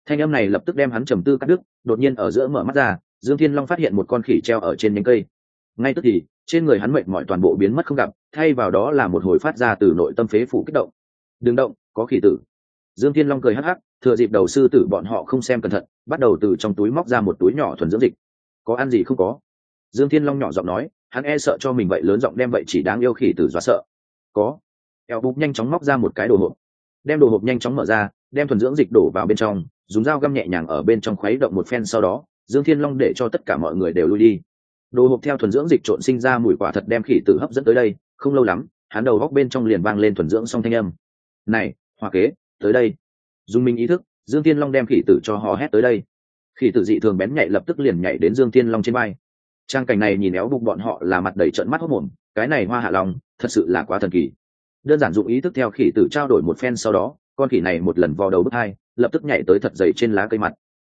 thanh âm này lập tức đem hắn trầm tư cắt đứt, đột nhiên ở giữa mở mắt ra, dương thiên long phát hiện một con khỉ treo ở trên nhánh cây ngay tức thì, trên người hắn mệt mỏi toàn bộ biến mất không gặp, thay vào đó là một hồi phát ra từ nội tâm phế phủ kích động. Đừng động, có khỉ tử. Dương thiên long cười hắc hắc, thừa dịp đầu sư tử bọn họ không xem cẩn thận, bắt đầu từ trong túi móc ra một túi nhỏ thuần dưỡng dịch. Có ăn gì không có? Dương thiên long nhỏ giọng nói, hắn e sợ cho mình vậy lớn giọng đem vậy chỉ đáng yêu khỉ tử dọa sợ. Có. Eo bục nhanh chóng móc ra một cái đồ hộp. Đem đồ hộp nhanh chóng mở ra, đem thuần dưỡng dịch đổ vào bên trong, dùng dao găm nhẹ nhàng ở bên trong khuấy động một phen sau đó, dương thiên long để cho tất cả mọi người đều lui đi đồ hộp theo thuần dưỡng dịch trộn sinh ra mùi quả thật đem khỉ tử hấp dẫn tới đây, không lâu lắm, hắn đầu góc bên trong liền vang lên thuần dưỡng song thanh âm. Này hoa kế, tới đây. Dùng mình ý thức, dương thiên long đem khỉ tử cho họ hét tới đây. Khỉ tử dị thường bén nhạy lập tức liền nhảy đến dương thiên long trên bay trang cảnh này nhìn éo bục bọn họ là mặt đầy trận mắt hốc mồm, cái này hoa hạ long thật sự là quá thần kỳ. Đơn giản dụng ý thức theo khỉ tử trao đổi một phen sau đó, con khỉ này một lần vào đầu bước hai, lập tức nhảy tới thật dày trên lá cây mặt.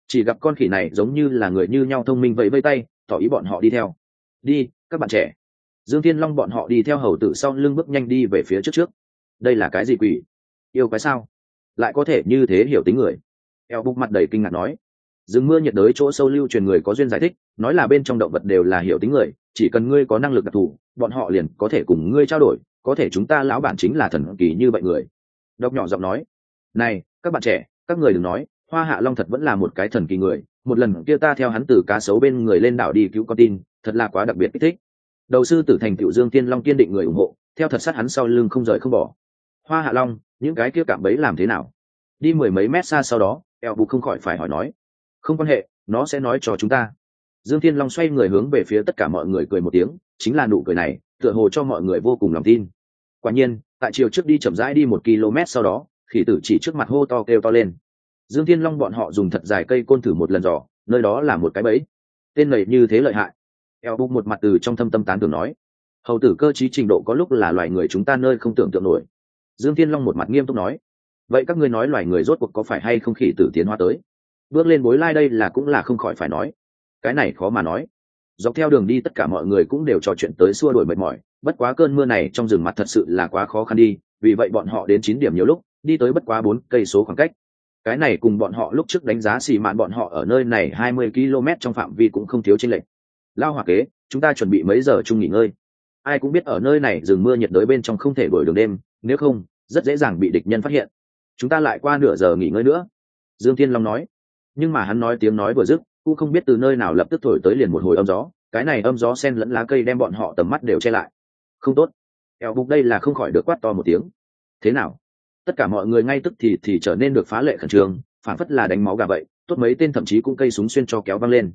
Chỉ gặp con khỉ này giống như là người như nhau thông minh vẫy vây tay tỏ ý bọn họ đi theo. Đi, các bạn trẻ. Dương thiên long bọn họ đi theo hầu tử sau lưng bước nhanh đi về phía trước trước. Đây là cái gì quỷ? Yêu cái sao? Lại có thể như thế hiểu tính người. Eo bục mặt đầy kinh ngạc nói. Rừng mưa nhiệt đới chỗ sâu lưu truyền người có duyên giải thích, nói là bên trong động vật đều là hiểu tính người, chỉ cần ngươi có năng lực đặc thù, bọn họ liền có thể cùng ngươi trao đổi, có thể chúng ta lão bản chính là thần kỳ như vậy người. Độc nhỏ giọng nói. Này, các bạn trẻ, các người đừng nói, hoa hạ long thật vẫn là một cái thần kỳ người một lần kia ta theo hắn từ cá sấu bên người lên đảo đi cứu con tin, thật là quá đặc biệt kích thích. Đầu sư tử thành cựu dương tiên long kiên định người ủng hộ, theo thật sát hắn sau lưng không rời không bỏ. Hoa hạ long, những cái kia cạm bẫy làm thế nào? Đi mười mấy mét xa sau đó, eo bục không khỏi phải hỏi nói. Không quan hệ, nó sẽ nói cho chúng ta. Dương thiên long xoay người hướng về phía tất cả mọi người cười một tiếng, chính là nụ cười này, tựa hồ cho mọi người vô cùng lòng tin. Quả nhiên, tại chiều trước đi chậm rãi đi một km sau đó, khỉ tử chỉ trước mặt hô to kêu to lên dương thiên long bọn họ dùng thật dài cây côn thử một lần dò, nơi đó là một cái bẫy. Tên lầy như thế lợi hại. Eo bục một mặt từ trong thâm tâm tán tưởng nói. Hầu tử cơ t trình độ có lúc là loài người chúng ta nơi không tưởng tượng nổi. Dương thiên long một mặt nghiêm túc nói. Vậy các ngươi nói loài người rốt cuộc có phải hay không khỉ tử tiến hóa tới? Bước lên bối lai đây là cũng là không khỏi phải nói. Cái này khó mà nói. Dọc theo đường đi tất cả mọi người cũng đều trò chuyện tới xua đuổi mệt mỏi. Bất quá cơn mưa này trong rừng mặt thật sự là quá khó khăn đi, vì vậy bọn họ đến chín điểm nhiều lúc, đi tới bất quá bốn cây số khoảng cách cái này cùng bọn họ lúc trước đánh giá xì mạn bọn họ ở nơi này hai mươi km trong phạm vi cũng không thiếu chênh lệch. Lao hòa kế, chúng ta chuẩn bị mấy giờ chung nghỉ ngơi? Ai cũng biết ở nơi này rừng mưa nhiệt đới bên trong không thể đổi đường đêm, nếu không, rất dễ dàng bị địch nhân phát hiện. Chúng ta lại qua nửa giờ nghỉ ngơi nữa. Dương thiên long nói. Nhưng mà hắn nói tiếng nói vừa dứt, cũng không biết từ nơi nào lập tức thổi tới liền một hồi âm gió. Cái này âm gió sen lẫn lá cây đem bọn họ tầm mắt đều che lại. Không tốt. Eo bục đây là không khỏi được quát to một tiếng. Thế nào? Tất cả mọi người ngay tức thì thì trở nên được phá lệ khẩn trương phản phất là đánh máu gà vậy tốt mấy tên thậm chí cũng cây súng xuyên cho kéo văng lên.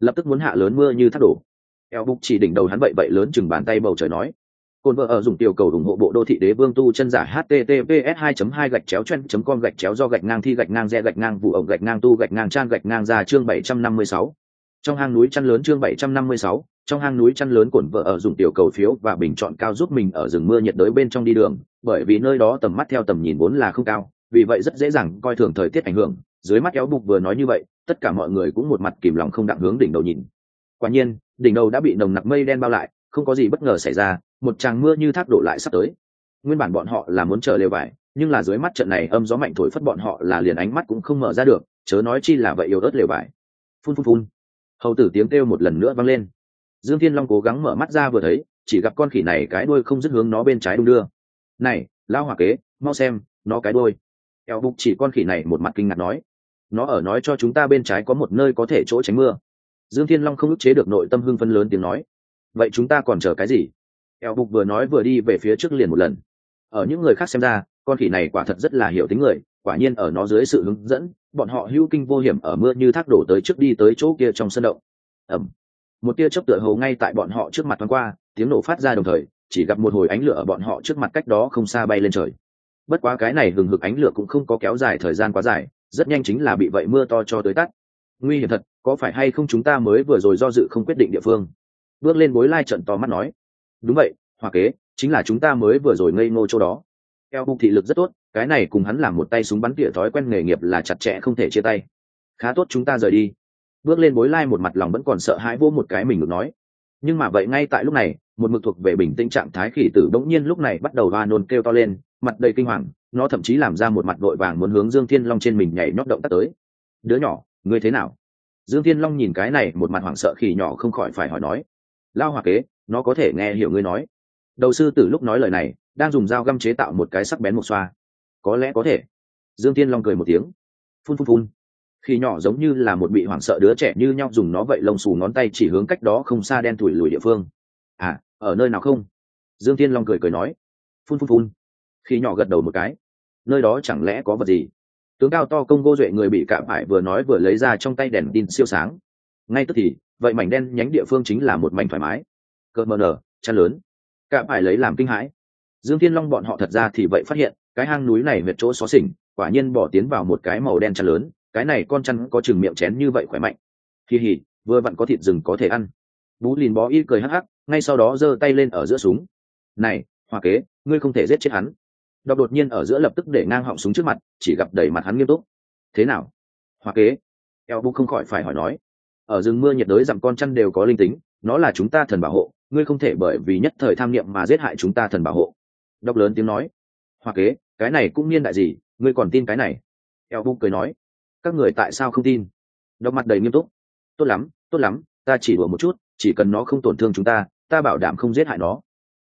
Lập tức muốn hạ lớn mưa như thác đổ. Eo bục chỉ đỉnh đầu hắn vậy vậy lớn chừng bàn tay bầu trời nói. Cồn vợ ở dùng tiểu cầu ủng hộ bộ đô thị đế vương tu chân giả https 2 2 gạch chéo chen com gạch chéo do gạch ngang thi gạch ngang re gạch ngang vụ ổng gạch ngang tu gạch ngang trang gạch ngang ra chương 756. trong hang núi chăn lớn chương 756, trong hang núi chăn lớn cồn vợ ở dùng tiểu cầu phiếu và bình chọn cao giúp mình ở rừng mưa nhiệt đới bên trong đi đường bởi vì nơi đó tầm mắt theo tầm nhìn vốn là không cao, vì vậy rất dễ dàng coi thường thời tiết ảnh hưởng. Dưới mắt kéo bục vừa nói như vậy, tất cả mọi người cũng một mặt kìm lòng không đặng hướng đỉnh đầu nhìn. Quả nhiên, đỉnh đầu đã bị nồng nặc mây đen bao lại, không có gì bất ngờ xảy ra, một tràng mưa như thác đổ lại sắp tới. Nguyên bản bọn họ là muốn chờ lều vải, nhưng là dưới mắt trận này âm gió mạnh thổi phất bọn họ là liền ánh mắt cũng không mở ra được, chớ nói chi là vậy yếu ớt lều vải. Phun phun phun. Hầu tử tiếng kêu một lần nữa vang lên. Dương thiên long cố gắng mở mắt ra vừa thấy, chỉ gặp con khỉ này cái đuôi không dứt hướng nó bên trái đung đưa này lao hòa kế, mau xem, nó cái đuôi. Eo bục chỉ con khỉ này một mặt kinh ngạc nói. Nó ở nói cho chúng ta bên trái có một nơi có thể chỗ tránh mưa. Dương thiên long không ức chế được nội tâm hưng phân lớn tiếng nói. Vậy chúng ta còn chờ cái gì? Eo bục vừa nói vừa đi về phía trước liền một lần. Ở những người khác xem ra, con khỉ này quả thật rất là hiểu tính người, quả nhiên ở nó dưới sự hướng dẫn, bọn họ hữu kinh vô hiểm ở mưa như thác đổ tới trước đi tới chỗ kia trong sân động. Ẩm một tia chốc tựa hồ ngay tại bọn họ trước mặt thoáng qua, tiếng nổ phát ra đồng thời chỉ gặp một hồi ánh lửa ở bọn họ trước mặt cách đó không xa bay lên trời. Bất quá cái này hừng hực ánh lửa cũng không có kéo dài thời gian quá dài, rất nhanh chính là bị vậy mưa to cho tới tắt. Nguy hiểm thật, có phải hay không chúng ta mới vừa rồi do dự không quyết định địa phương? Bước lên bối lai trận to mắt nói. Đúng vậy, hoa kế, chính là chúng ta mới vừa rồi ngây ngô chỗ đó. Eo bục thị lực rất tốt, cái này cùng hắn làm một tay súng bắn tỉa thói quen nghề nghiệp là chặt chẽ không thể chia tay. Khá tốt chúng ta rời đi. Bước lên bối lai một mặt lòng vẫn còn sợ hãi vô một cái mình được nói nhưng mà vậy ngay tại lúc này, một mực thuộc về bình tĩnh trạng thái khỉ tử bỗng nhiên lúc này bắt đầu va nôn kêu to lên, mặt đầy kinh hoàng, nó thậm chí làm ra một mặt vội vàng muốn hướng dương thiên long trên mình nhảy nhót động tác tới. Đứa nhỏ, ngươi thế nào? Dương thiên long nhìn cái này, một mặt hoảng sợ khỉ nhỏ không khỏi phải hỏi nói. Lao hòa kế, nó có thể nghe hiểu ngươi nói. Đầu sư tử lúc nói lời này, đang dùng dao găm chế tạo một cái sắc bén một xoa. Có lẽ có thể. Dương thiên long cười một tiếng. Phun phun phun khi nhỏ giống như là một bị hoảng sợ đứa trẻ như nhau dùng nó vậy lông xù ngón tay chỉ hướng cách đó không xa đen thủi lùi địa phương. À ở nơi nào không? Dương thiên long cười cười nói. Phun phun phun. Khi nhỏ gật đầu một cái. Nơi đó chẳng lẽ có vật gì? Tướng cao to công vô duệ người bị cạm hại vừa nói vừa lấy ra trong tay đèn tin siêu sáng. Ngay tức thì, vậy mảnh đen nhánh địa phương chính là một mảnh thoải mái. Cỡ mờ nở, chăn lớn. Cạm hại lấy làm kinh hãi. Dương thiên long bọn họ thật ra thì vậy phát hiện, cái hang núi này huyệt chỗ xó xỉnh, quả nhiên bỏ tiến vào một cái màu đen chăn lớn cái này con chăn có chừng miệng chén như vậy khỏe mạnh. Kỳ hỉ vừa vặn có thịt rừng có thể ăn. Bú lìn bó y cười hắc hắc, ngay sau đó giơ tay lên ở giữa súng. Này, hoa kế, ngươi không thể giết chết hắn. Đọc đột nhiên ở giữa lập tức để ngang họng súng trước mặt, chỉ gặp đầy mặt hắn nghiêm túc. Thế nào? Hoa kế? Eo bu không khỏi phải hỏi nói. Ở rừng mưa nhiệt đới dặm con chăn đều có linh tính, nó là chúng ta thần bảo hộ, ngươi không thể bởi vì nhất thời tham niệm mà giết hại chúng ta thần bảo hộ. Đọc lớn tiếng nói. Hoa kế, cái này cũng niên đại gì, ngươi còn tin cái này? Eo bu cười nói các người tại sao không tin? Đọc mặt đầy nghiêm túc. Tốt lắm tốt lắm, ta chỉ đùa một chút, chỉ cần nó không tổn thương chúng ta ta bảo đảm không giết hại nó.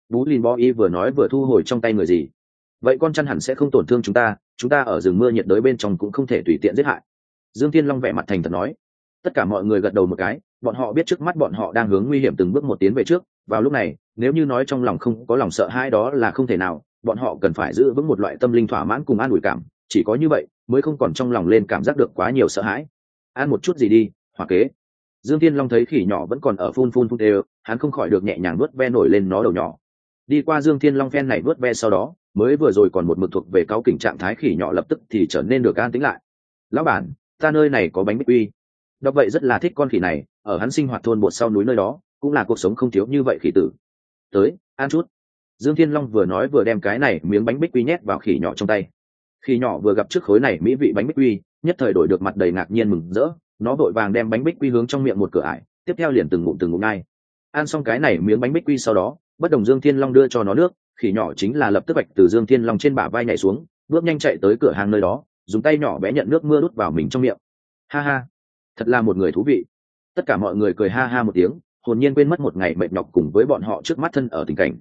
Bú lin Bó y vừa nói vừa thu hồi trong tay người gì? Vậy con chăn hẳn sẽ không tổn thương chúng ta chúng ta ở rừng mưa nhiệt đới bên trong cũng không thể tùy tiện giết hại. Dương thiên long vẻ mặt thành thật nói. Tất cả mọi người gật đầu một cái, bọn họ biết trước mắt bọn họ đang hướng nguy hiểm từng bước một tiến về trước. Vào lúc này, nếu như nói trong lòng không có lòng sợ hãi đó là không thể nào, bọn họ cần phải giữ vững một loại tâm linh thỏa mãn cùng an ủi cảm. Chỉ có như vậy mới không còn trong lòng lên cảm giác được quá nhiều sợ hãi. Ăn một chút gì đi hòa kế. Dương thiên long thấy khỉ nhỏ vẫn còn ở phun phun phun đều, hắn không khỏi được nhẹ nhàng nuốt ve nổi lên nó đầu nhỏ. Đi qua dương thiên long phen này nuốt ve sau đó, mới vừa rồi còn một mực thuộc về cao kỉnh trạng thái khỉ nhỏ lập tức thì trở nên được an tính lại. Lão bản, ta nơi này có bánh bích quy. Đọc vậy rất là thích con khỉ này, ở hắn sinh hoạt thôn bột sau núi nơi đó, cũng là cuộc sống không thiếu như vậy khỉ tử. Tới, ăn chút. Dương thiên long vừa nói vừa đem cái này miếng bánh bích quy nhét vào khỉ nhỏ trong tay khi nhỏ vừa gặp trước khối này mỹ vị bánh bích quy, nhất thời đổi được mặt đầy ngạc nhiên mừng rỡ. Nó vội vàng đem bánh bích quy hướng trong miệng một cửa ải, tiếp theo liền từng ngụm từng ngụm ngay. Ăn xong cái này miếng bánh bích quy sau đó, bất đồng dương thiên long đưa cho nó nước khỉ nhỏ chính là lập tức bạch từ dương thiên long trên bả vai nhảy xuống, bước nhanh chạy tới cửa hàng nơi đó, dùng tay nhỏ bé nhận nước mưa đút vào mình trong miệng. Ha ha, thật là một người thú vị. Tất cả mọi người cười ha ha một tiếng, hồn nhiên quên mất một ngày mệt nhọc cùng với bọn họ trước mắt thân ở tình cảnh.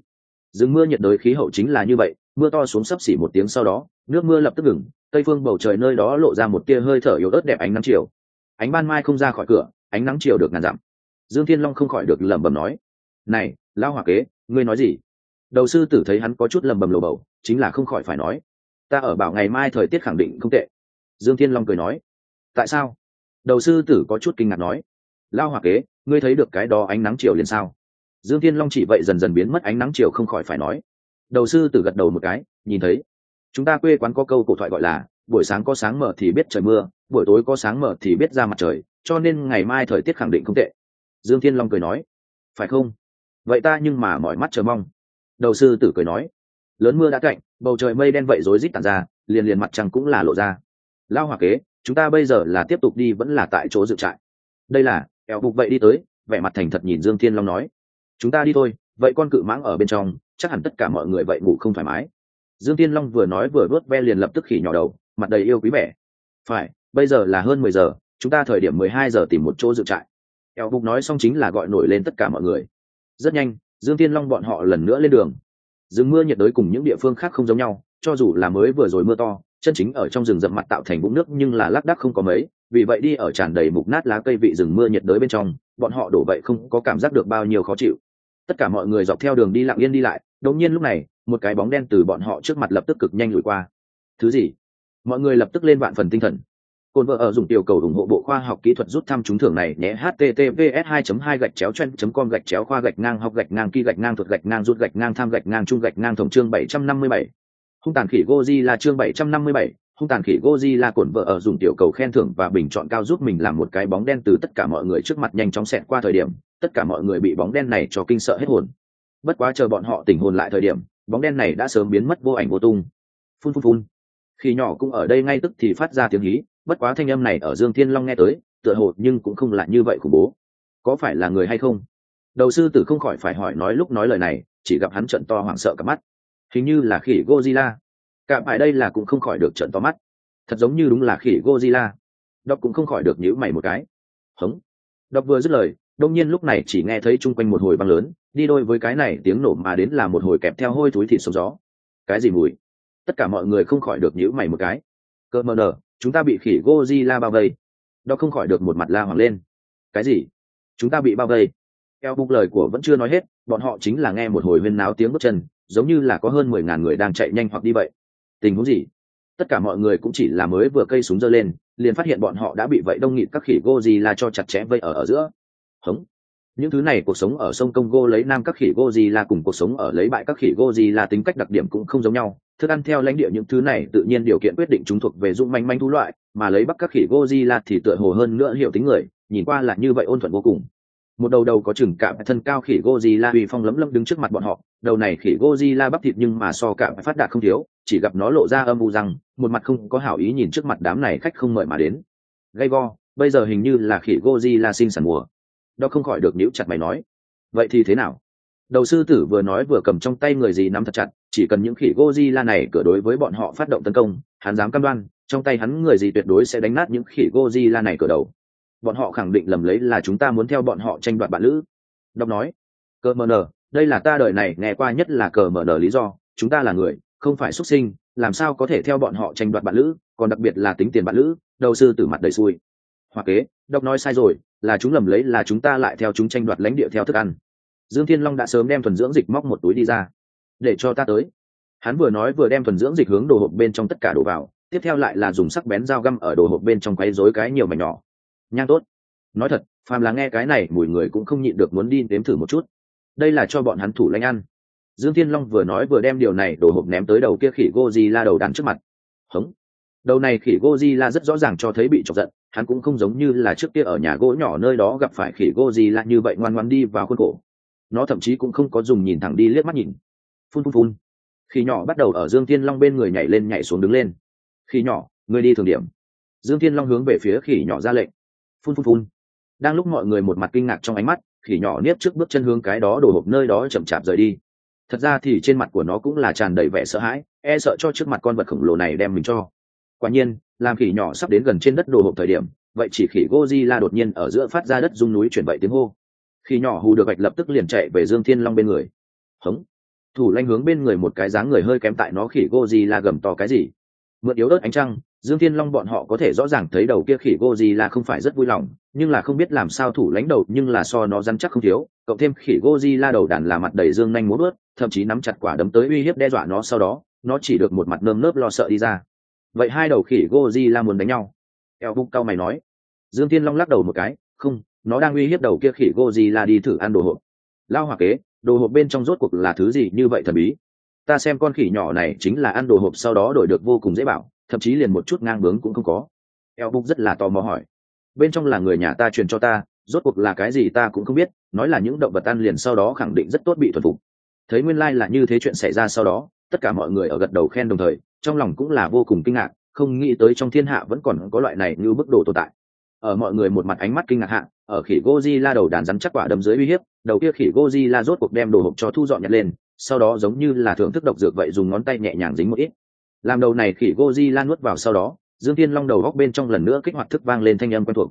Rừng mưa nhiệt đới khí hậu chính là như vậy, mưa to xuống sấp xỉ một tiếng sau đó nước mưa lập tức ngừng, tây phương bầu trời nơi đó lộ ra một tia hơi thở yếu ớt đẹp ánh nắng chiều. Ánh ban mai không ra khỏi cửa, ánh nắng chiều được ngàn dặm. Dương thiên long không khỏi được lẩm bẩm nói, này lao hòa kế, ngươi nói gì? Đầu sư tử thấy hắn có chút lẩm bẩm lồ bầu, chính là không khỏi phải nói, ta ở bảo ngày mai thời tiết khẳng định không tệ. Dương thiên long cười nói, tại sao? Đầu sư tử có chút kinh ngạc nói lao hòa kế, ngươi thấy được cái đó ánh nắng chiều liền sao? Dương thiên long chỉ vậy dần dần biến mất ánh nắng chiều không khỏi phải nói. Đầu sư tử gật đầu một cái, nhìn thấy chúng ta quê quán có câu cổ thoại gọi là, buổi sáng có sáng mở thì biết trời mưa, buổi tối có sáng mở thì biết ra mặt trời, cho nên ngày mai thời tiết khẳng định không tệ. Dương thiên long cười nói. Phải không? Vậy ta nhưng mà mọi mắt chờ mong. Đầu sư tử cười nói. Lớn mưa đã cạnh, bầu trời mây đen vậy rối rít tàn ra, liền liền mặt trăng cũng là lộ ra. Lao hòa kế, chúng ta bây giờ là tiếp tục đi vẫn là tại chỗ dự trại. Đây là, eo bục vậy đi tới, vẻ mặt thành thật nhìn dương thiên long nói. Chúng ta đi thôi, vậy con cự mãng ở bên trong, chắc hẳn tất cả mọi người vậy ngủ không thoải mái dương tiên long vừa nói vừa vớt ve liền lập tức khỉ nhỏ đầu, mặt đầy yêu quý vẻ. Phải, bây giờ là hơn mười giờ, chúng ta thời điểm mười hai giờ tìm một chỗ dự trại. Eo bục nói xong chính là gọi nổi lên tất cả mọi người. Rất nhanh, dương tiên long bọn họ lần nữa lên đường. Rừng mưa nhiệt đới cùng những địa phương khác không giống nhau, cho dù là mới vừa rồi mưa to, chân chính ở trong rừng rậm mặt tạo thành vũng nước nhưng là lác đác không có mấy, vì vậy đi ở tràn đầy mục nát lá cây vị rừng mưa nhiệt đới bên trong, bọn họ đổ vậy không có cảm giác được bao nhiêu khó chịu. Tất cả mọi người dọc theo đường đi lặng yên đi lại, đột nhiên lúc này một cái bóng đen từ bọn họ trước mặt lập tức cực nhanh lùi qua. Thứ gì? Mọi người lập tức lên vạn phần tinh thần. Cồn vợ ở dùng tiểu cầu ủng hộ bộ khoa học kỹ thuật rút thăm trúng thưởng này nhé https 2 2 gạch chéo chen com gạch chéo khoa gạch ngang học gạch ngang kỳ gạch ngang thuật gạch ngang rút gạch ngang tham gạch ngang trung gạch ngang tổng chương 757. hung tàn khỉ goji là chương 757, hung tàn khỉ goji là cồn vợ ở dùng tiểu cầu khen thưởng và bình chọn cao giúp mình làm một cái bóng đen từ tất cả mọi người trước mặt nhanh chóng xẹt qua thời điểm tất cả mọi người bị bóng đen này cho kinh sợ hết hồn. Bất quá chờ bọn họ tỉnh hồn lại thời điểm bóng đen này đã sớm biến mất vô ảnh vô tung phun phun phun khi nhỏ cũng ở đây ngay tức thì phát ra tiếng hí bất quá thanh âm này ở dương thiên long nghe tới tựa hồ nhưng cũng không là như vậy khủng bố có phải là người hay không đầu sư tử không khỏi phải hỏi nói lúc nói lời này chỉ gặp hắn trận to hoảng sợ cả mắt hình như là khỉ Godzilla. Cả phải đây là cũng không khỏi được trận to mắt. Thật giống như đúng là khỉ Godzilla. Đọc cũng không khỏi được nhíu mày một cái. Hống. Đọc vừa dứt lời, đông nhiên lúc này chỉ nghe thấy chung quanh một hồi băng lớn, đi đôi với cái này tiếng nổ mà đến là một hồi kẹp theo hôi thối thịt sông gió. Cái gì mùi? Tất cả mọi người không khỏi được nhíu mày một cái. Cơ mờ nở, chúng ta bị khỉ Godzilla bao vây. đó không khỏi được một mặt la hoàng lên. Cái gì? Chúng ta bị bao vây? Theo bục lời của vẫn chưa nói hết, bọn họ chính là nghe một hồi huyên náo tiếng bước chân, giống như là có hơn mười ngàn người đang chạy nhanh hoặc đi vậy tình huống gì tất cả mọi người cũng chỉ là mới vừa cây súng giơ lên liền phát hiện bọn họ đã bị vậy đông nghịt các khỉ Godzilla cho chặt chẽ vây ở ở giữa hống những thứ này cuộc sống ở sông congo lấy nam các khỉ gô là cùng cuộc sống ở lấy bại các khỉ gô là tính cách đặc điểm cũng không giống nhau thức ăn theo lãnh địa những thứ này tự nhiên điều kiện quyết định chúng thuộc về dung manh manh thú loại mà lấy bắc các khỉ gô di là thì tựa hồ hơn nữa hiểu tính người nhìn qua là như vậy ôn thuận vô cùng một đầu đầu có chừng cả thân cao khỉ Godzilla uy phong lấm lấm đứng trước mặt bọn họ, đầu này khỉ Godzilla bắp thịt nhưng mà so cả phát đạt không thiếu, chỉ gặp nó lộ ra âm u rằng, một mặt không có hảo ý nhìn trước mặt đám này khách không mời mà đến. Gay go, bây giờ hình như là khỉ Godzilla sinh sản mùa. Đó không khỏi được nhíu chặt mày nói. Vậy thì thế nào? Đầu sư tử vừa nói vừa cầm trong tay người gì nắm thật chặt, chỉ cần những khỉ Godzilla này cửa đối với bọn họ phát động tấn công, hắn dám cam đoan, trong tay hắn người gì tuyệt đối sẽ đánh nát những khỉ Godzilla này cửa đầu bọn họ khẳng định lầm lấy là chúng ta muốn theo bọn họ tranh đoạt bạn lữ đọc nói cờ mờ nờ đây là ta đời này nghe qua nhất là cờ mờ nờ lý do chúng ta là người không phải xuất sinh làm sao có thể theo bọn họ tranh đoạt bạn lữ còn đặc biệt là tính tiền bạn lữ đầu sư tử mặt đầy xui hoặc kế đọc nói sai rồi, là chúng lầm lấy là chúng ta lại theo chúng tranh đoạt lãnh địa theo thức ăn. Dương thiên long đã sớm đem thuần dưỡng dịch móc một túi đi ra. Để cho ta tới. Hắn vừa nói vừa đem thuần dưỡng dịch hướng đồ hộp bên trong tất cả đổ vào, tiếp theo lại là dùng sắc bén dao găm ở đồ hộp bên trong quấy rối cái nhiều mảnh nhỏ. Nhang tốt. Nói thật, phàm là nghe cái này, mùi người cũng không nhịn được muốn đi nếm thử một chút. Đây là cho bọn hắn thủ lãnh ăn. Dương thiên long vừa nói vừa đem điều này đổ hộp ném tới đầu kia khỉ Gô Di la đầu đàn trước mặt. Hống đầu này khỉ Godzilla rất rõ ràng cho thấy bị chọc giận, hắn cũng không giống như là trước kia ở nhà gỗ nhỏ nơi đó gặp phải khỉ Godzilla như vậy ngoan ngoan đi vào khuôn cổ nó thậm chí cũng không có dùng nhìn thẳng đi liếc mắt nhìn. Phun phun phun. Khỉ nhỏ bắt đầu ở dương thiên long bên người nhảy lên nhảy xuống đứng lên. Khỉ nhỏ người đi thường điểm. Dương thiên long hướng về phía khỉ nhỏ ra lệnh. Phun phun phun. Đang lúc mọi người một mặt kinh ngạc trong ánh mắt, khỉ nhỏ niếp trước bước chân hướng cái đó đổ hộp nơi đó chậm chạp rời đi. Thật ra thì trên mặt của nó cũng là tràn đầy vẻ sợ hãi e sợ cho trước mặt con vật khổng lồ này đem mình cho quả nhiên, làm khỉ nhỏ sắp đến gần trên đất đồ hộp thời điểm, vậy chỉ khỉ Godzilla đột nhiên ở giữa phát ra đất rung núi chuyển vậy tiếng hô. Khi nhỏ hù được gạch lập tức liền chạy về dương thiên long bên người. Hống. Thủ lanh hướng bên người một cái dáng người hơi kém tại nó khỉ Godzilla gầm to cái gì. Mượn yếu đớt ánh trăng, dương thiên long bọn họ có thể rõ ràng thấy đầu kia khỉ Godzilla không phải rất vui lòng, nhưng là không biết làm sao thủ lãnh đầu nhưng là so nó rắn chắc không thiếu, cộng thêm khỉ Godzilla đầu đàn là mặt đầy dương nhanh muốn bớt thậm chí nắm chặt quả đấm tới uy hiếp đe dọa nó sau đó, nó chỉ được một mặt nơm nớp lo sợ đi ra vậy hai đầu khỉ Godzilla muốn đánh nhau. Eo bục cao mày nói. Dương thiên long lắc đầu một cái, không, nó đang uy hiếp đầu kia khỉ Godzilla đi thử ăn đồ hộp. Lao hỏa kế, đồ hộp bên trong rốt cuộc là thứ gì như vậy thần bí? Ta xem con khỉ nhỏ này chính là ăn đồ hộp sau đó đổi được vô cùng dễ bảo, thậm chí liền một chút ngang bướng cũng không có. Eo bục rất là tò mò hỏi. Bên trong là người nhà ta truyền cho ta, rốt cuộc là cái gì ta cũng không biết, nói là những động vật ăn liền sau đó khẳng định rất tốt bị thuần phục. Thấy nguyên lai là như thế chuyện xảy ra sau đó, tất cả mọi người ở gật đầu khen đồng thời trong lòng cũng là vô cùng kinh ngạc, không nghĩ tới trong thiên hạ vẫn còn có loại này như bức đồ tồn tại. Ở mọi người một mặt ánh mắt kinh ngạc hạ, ở khỉ goji la đầu đàn rắn chắc quả đâm dưới uy hiếp, đầu kia khỉ goji la rốt cuộc đem đồ hộp cho thu dọn nhặt lên, sau đó giống như là thưởng thức độc dược vậy dùng ngón tay nhẹ nhàng dính một ít. Làm đầu này khỉ goji la nuốt vào sau đó, dương tiên long đầu góc bên trong lần nữa kích hoạt thức vang lên thanh âm quen thuộc.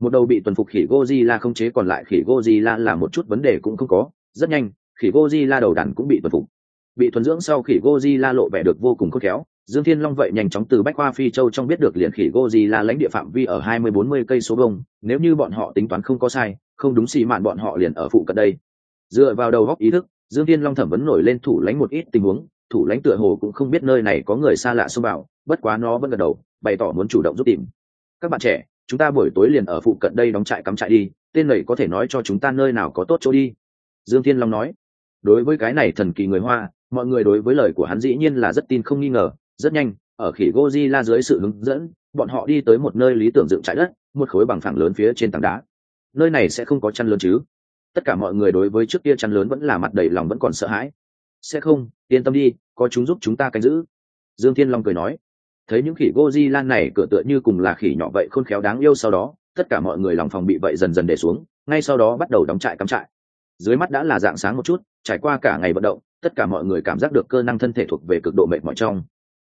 Một đầu bị tuần phục khỉ goji la không chế còn lại khỉ goji la là một chút vấn đề cũng không có, rất nhanh, khỉ goji la đầu đàn cũng bị tuần phục. Bị thuần dưỡng sau khỉ goji la lộ vẻ được vô cùng khôn khéo dương thiên long vậy nhanh chóng từ bách khoa phi châu trong biết được liền khỉ goji là lãnh địa phạm vi ở hai mươi bốn mươi cây số bông nếu như bọn họ tính toán không có sai, không đúng xì mạn bọn họ liền ở phụ cận đây. Dựa vào đầu góc ý thức, dương thiên long thẩm vấn nổi lên thủ lãnh một ít tình huống, thủ lãnh tựa hồ cũng không biết nơi này có người xa lạ xông vào, bất quá nó vẫn gật đầu, bày tỏ muốn chủ động giúp tìm. Các bạn trẻ, chúng ta buổi tối liền ở phụ cận đây đóng trại cắm trại đi, tên lầy có thể nói cho chúng ta nơi nào có tốt chỗ đi. Dương thiên long nói. Đối với cái này thần kỳ người hoa, mọi người đối với lời của hắn dĩ nhiên là rất tin không nghi ngờ rất nhanh, ở khỉ Godzilla dưới sự hướng dẫn, bọn họ đi tới một nơi lý tưởng dựng trại đất, một khối bằng phẳng lớn phía trên tảng đá. Nơi này sẽ không có chăn lớn chứ? Tất cả mọi người đối với trước kia chăn lớn vẫn là mặt đầy lòng vẫn còn sợ hãi. Sẽ không, yên tâm đi, có chúng giúp chúng ta canh giữ. Dương thiên long cười nói. Thấy những khỉ Godzilla này cửa tựa như cùng là khỉ nhỏ vậy khôn khéo đáng yêu sau đó, tất cả mọi người lòng phòng bị vậy dần dần để xuống, ngay sau đó bắt đầu đóng trại cắm trại. Dưới mắt đã là dạng sáng một chút, trải qua cả ngày vận động, tất cả mọi người cảm giác được cơ năng thân thể thuộc về cực độ mệt mỏi trong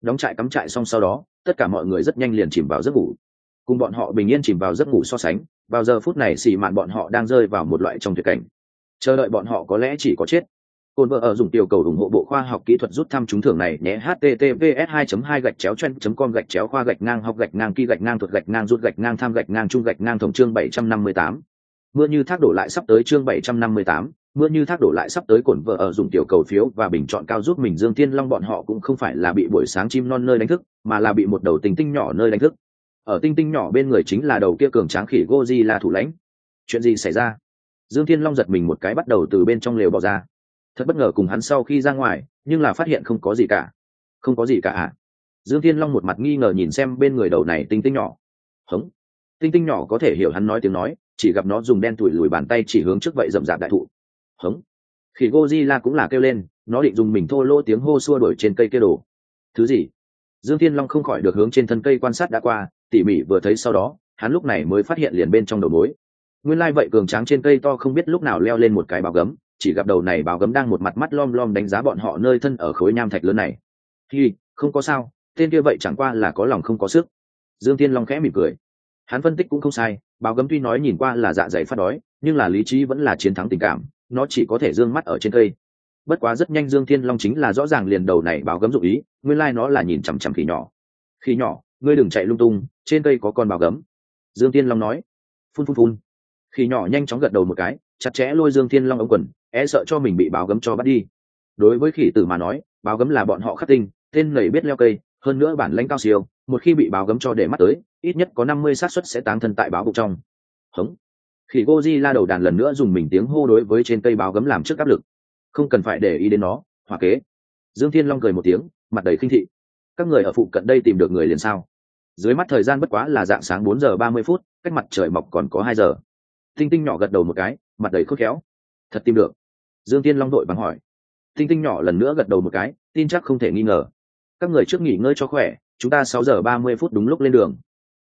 đóng trại cắm trại xong sau đó tất cả mọi người rất nhanh liền chìm vào giấc ngủ. Cùng bọn họ bình yên chìm vào giấc ngủ so sánh vào giờ phút này xì mạn bọn họ đang rơi vào một loại trong tuyệt cảnh. Chờ đợi bọn họ có lẽ chỉ có chết. Cồn vợ ở dùng tiểu cầu ủng hộ bộ khoa học kỹ thuật rút thăm trúng thưởng này nhé https 2 2 gạch chéo chen com gạch chéo khoa gạch ngang học gạch ngang kỳ gạch ngang thuật gạch ngang rút gạch ngang tham gạch ngang trung gạch ngang tổng chương 758. mưa như thác đổ lại sắp tới chương 758, mưa như thác đổ lại sắp tới cổn vợ ở dùng tiểu cầu phiếu và bình chọn cao giúp mình dương thiên long bọn họ cũng không phải là bị buổi sáng chim non nơi đánh thức, mà là bị một đầu tinh tinh nhỏ nơi đánh thức. Ở tinh tinh nhỏ bên người chính là đầu kia cường tráng khỉ goji là thủ lãnh. Chuyện gì xảy ra? Dương thiên long giật mình một cái bắt đầu từ bên trong lều bỏ ra. Thật bất ngờ cùng hắn sau khi ra ngoài, nhưng là phát hiện không có gì cả. Không có gì cả à? Dương thiên long một mặt nghi ngờ nhìn xem bên người đầu này tinh tinh nhỏ. Hống. Tinh tinh nhỏ có thể hiểu hắn nói tiếng nói, chỉ gặp nó dùng đen tủi lùi bàn tay chỉ hướng trước vậy rậm rạp đại thụ hống. Khi Godzilla cũng là kêu lên, nó định dùng mình thô lỗ tiếng hô xua đuổi trên cây kia đổ. Thứ gì? Dương thiên long không khỏi được hướng trên thân cây quan sát đã qua, tỉ mỉ vừa thấy sau đó, hắn lúc này mới phát hiện liền bên trong đầu mối. Nguyên lai vậy cường tráng trên cây to không biết lúc nào leo lên một cái báo gấm, chỉ gặp đầu này báo gấm đang một mặt mắt lom lom đánh giá bọn họ nơi thân ở khối nham thạch lớn này. Hi, không có sao, tên kia vậy chẳng qua là có lòng không có sức. Dương thiên long khẽ mỉm cười. Hắn phân tích cũng không sai, báo gấm tuy nói nhìn qua là dạ dày phát đói, nhưng là lý trí vẫn là chiến thắng tình cảm nó chỉ có thể d ư ơ n g mắt ở trên cây. Bất quá rất nhanh dương thiên long chính là rõ ràng liền đầu này báo gấm dụ ý, nguyên lai、like、nó là nhìn chằm chằm khỉ nhỏ. Khỉ nhỏ, ngươi đừng chạy lung tung, trên cây có con báo gấm. Dương thiên long nói. Phun phun phun. Khỉ nhỏ nhanh chóng gật đầu một cái, chặt chẽ lôi dương thiên long ống quần e sợ cho mình bị báo gấm cho bắt đi. Đối với khỉ tử mà nói, báo gấm là bọn họ khắc tinh, tên lầy biết leo cây, hơn nữa bản lãnh cao siêu, một khi bị báo gấm cho để mắt tới, ít nhất có năm mươi xác suất sẽ táng thân tại báo bụng trong. Hống khỉ Goji la đầu đàn lần nữa dùng mình tiếng hô đối với trên cây báo gấm làm trước áp lực. Không cần phải để ý đến nó, hòa kế. Dương thiên long cười một tiếng, mặt đầy khinh thị. Các người ở phụ cận đây tìm được người liền sao? Dưới mắt thời gian bất quá là dạng sáng bốn giờ ba mươi phút, cách mặt trời mọc còn có hai giờ. Tinh tinh nhỏ gật đầu một cái, mặt đầy khôn khéo. Thật tìm được. Dương thiên long đội bằng hỏi. Tinh tinh nhỏ lần nữa gật đầu một cái, tin chắc không thể nghi ngờ. Các người trước nghỉ ngơi cho khỏe, chúng ta sáu giờ ba mươi phút đúng lúc lên đường.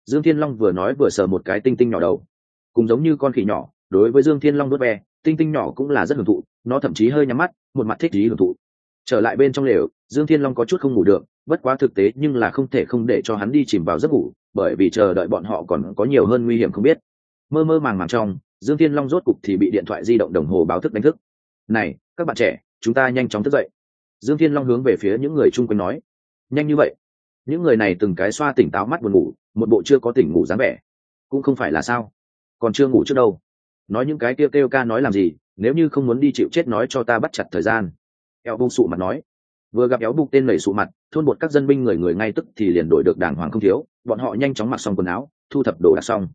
Dương thiên long vừa nói vừa sờ một cái tinh tinh nhỏ đầu cùng giống như con khỉ nhỏ, đối với dương thiên long đốt ve, tinh tinh nhỏ cũng là rất hưởng thụ, nó thậm chí hơi nhắm mắt, một mặt thích lý hưởng thụ. Trở lại bên trong lều, dương thiên long có chút không ngủ được, bất quá thực tế nhưng là không thể không để cho hắn đi chìm vào giấc ngủ, bởi vì chờ đợi bọn họ còn có nhiều hơn nguy hiểm không biết. Mơ mơ màng màng trong, dương thiên long rốt cục thì bị điện thoại di động đồng hồ báo thức đánh thức. Này, các bạn trẻ, chúng ta nhanh chóng thức dậy. Dương thiên long hướng về phía những người chung quanh nói. Nhanh như vậy? Những người này từng cái xoa tỉnh táo mắt buồn ngủ, một bộ chưa có tỉnh ngủ dáng vẻ. Cũng không phải là sao còn chưa ngủ trước đâu. Nói những cái kêu kêu ca nói làm gì, nếu như không muốn đi chịu chết nói cho ta bắt chặt thời gian. Eo bung sụ mặt nói. Vừa gặp éo bục tên lầy sụ mặt, thôn bột các dân binh người người ngay tức thì liền đổi được đàng hoàng không thiếu, bọn họ nhanh chóng mặc xong quần áo, thu thập đồ đạc xong.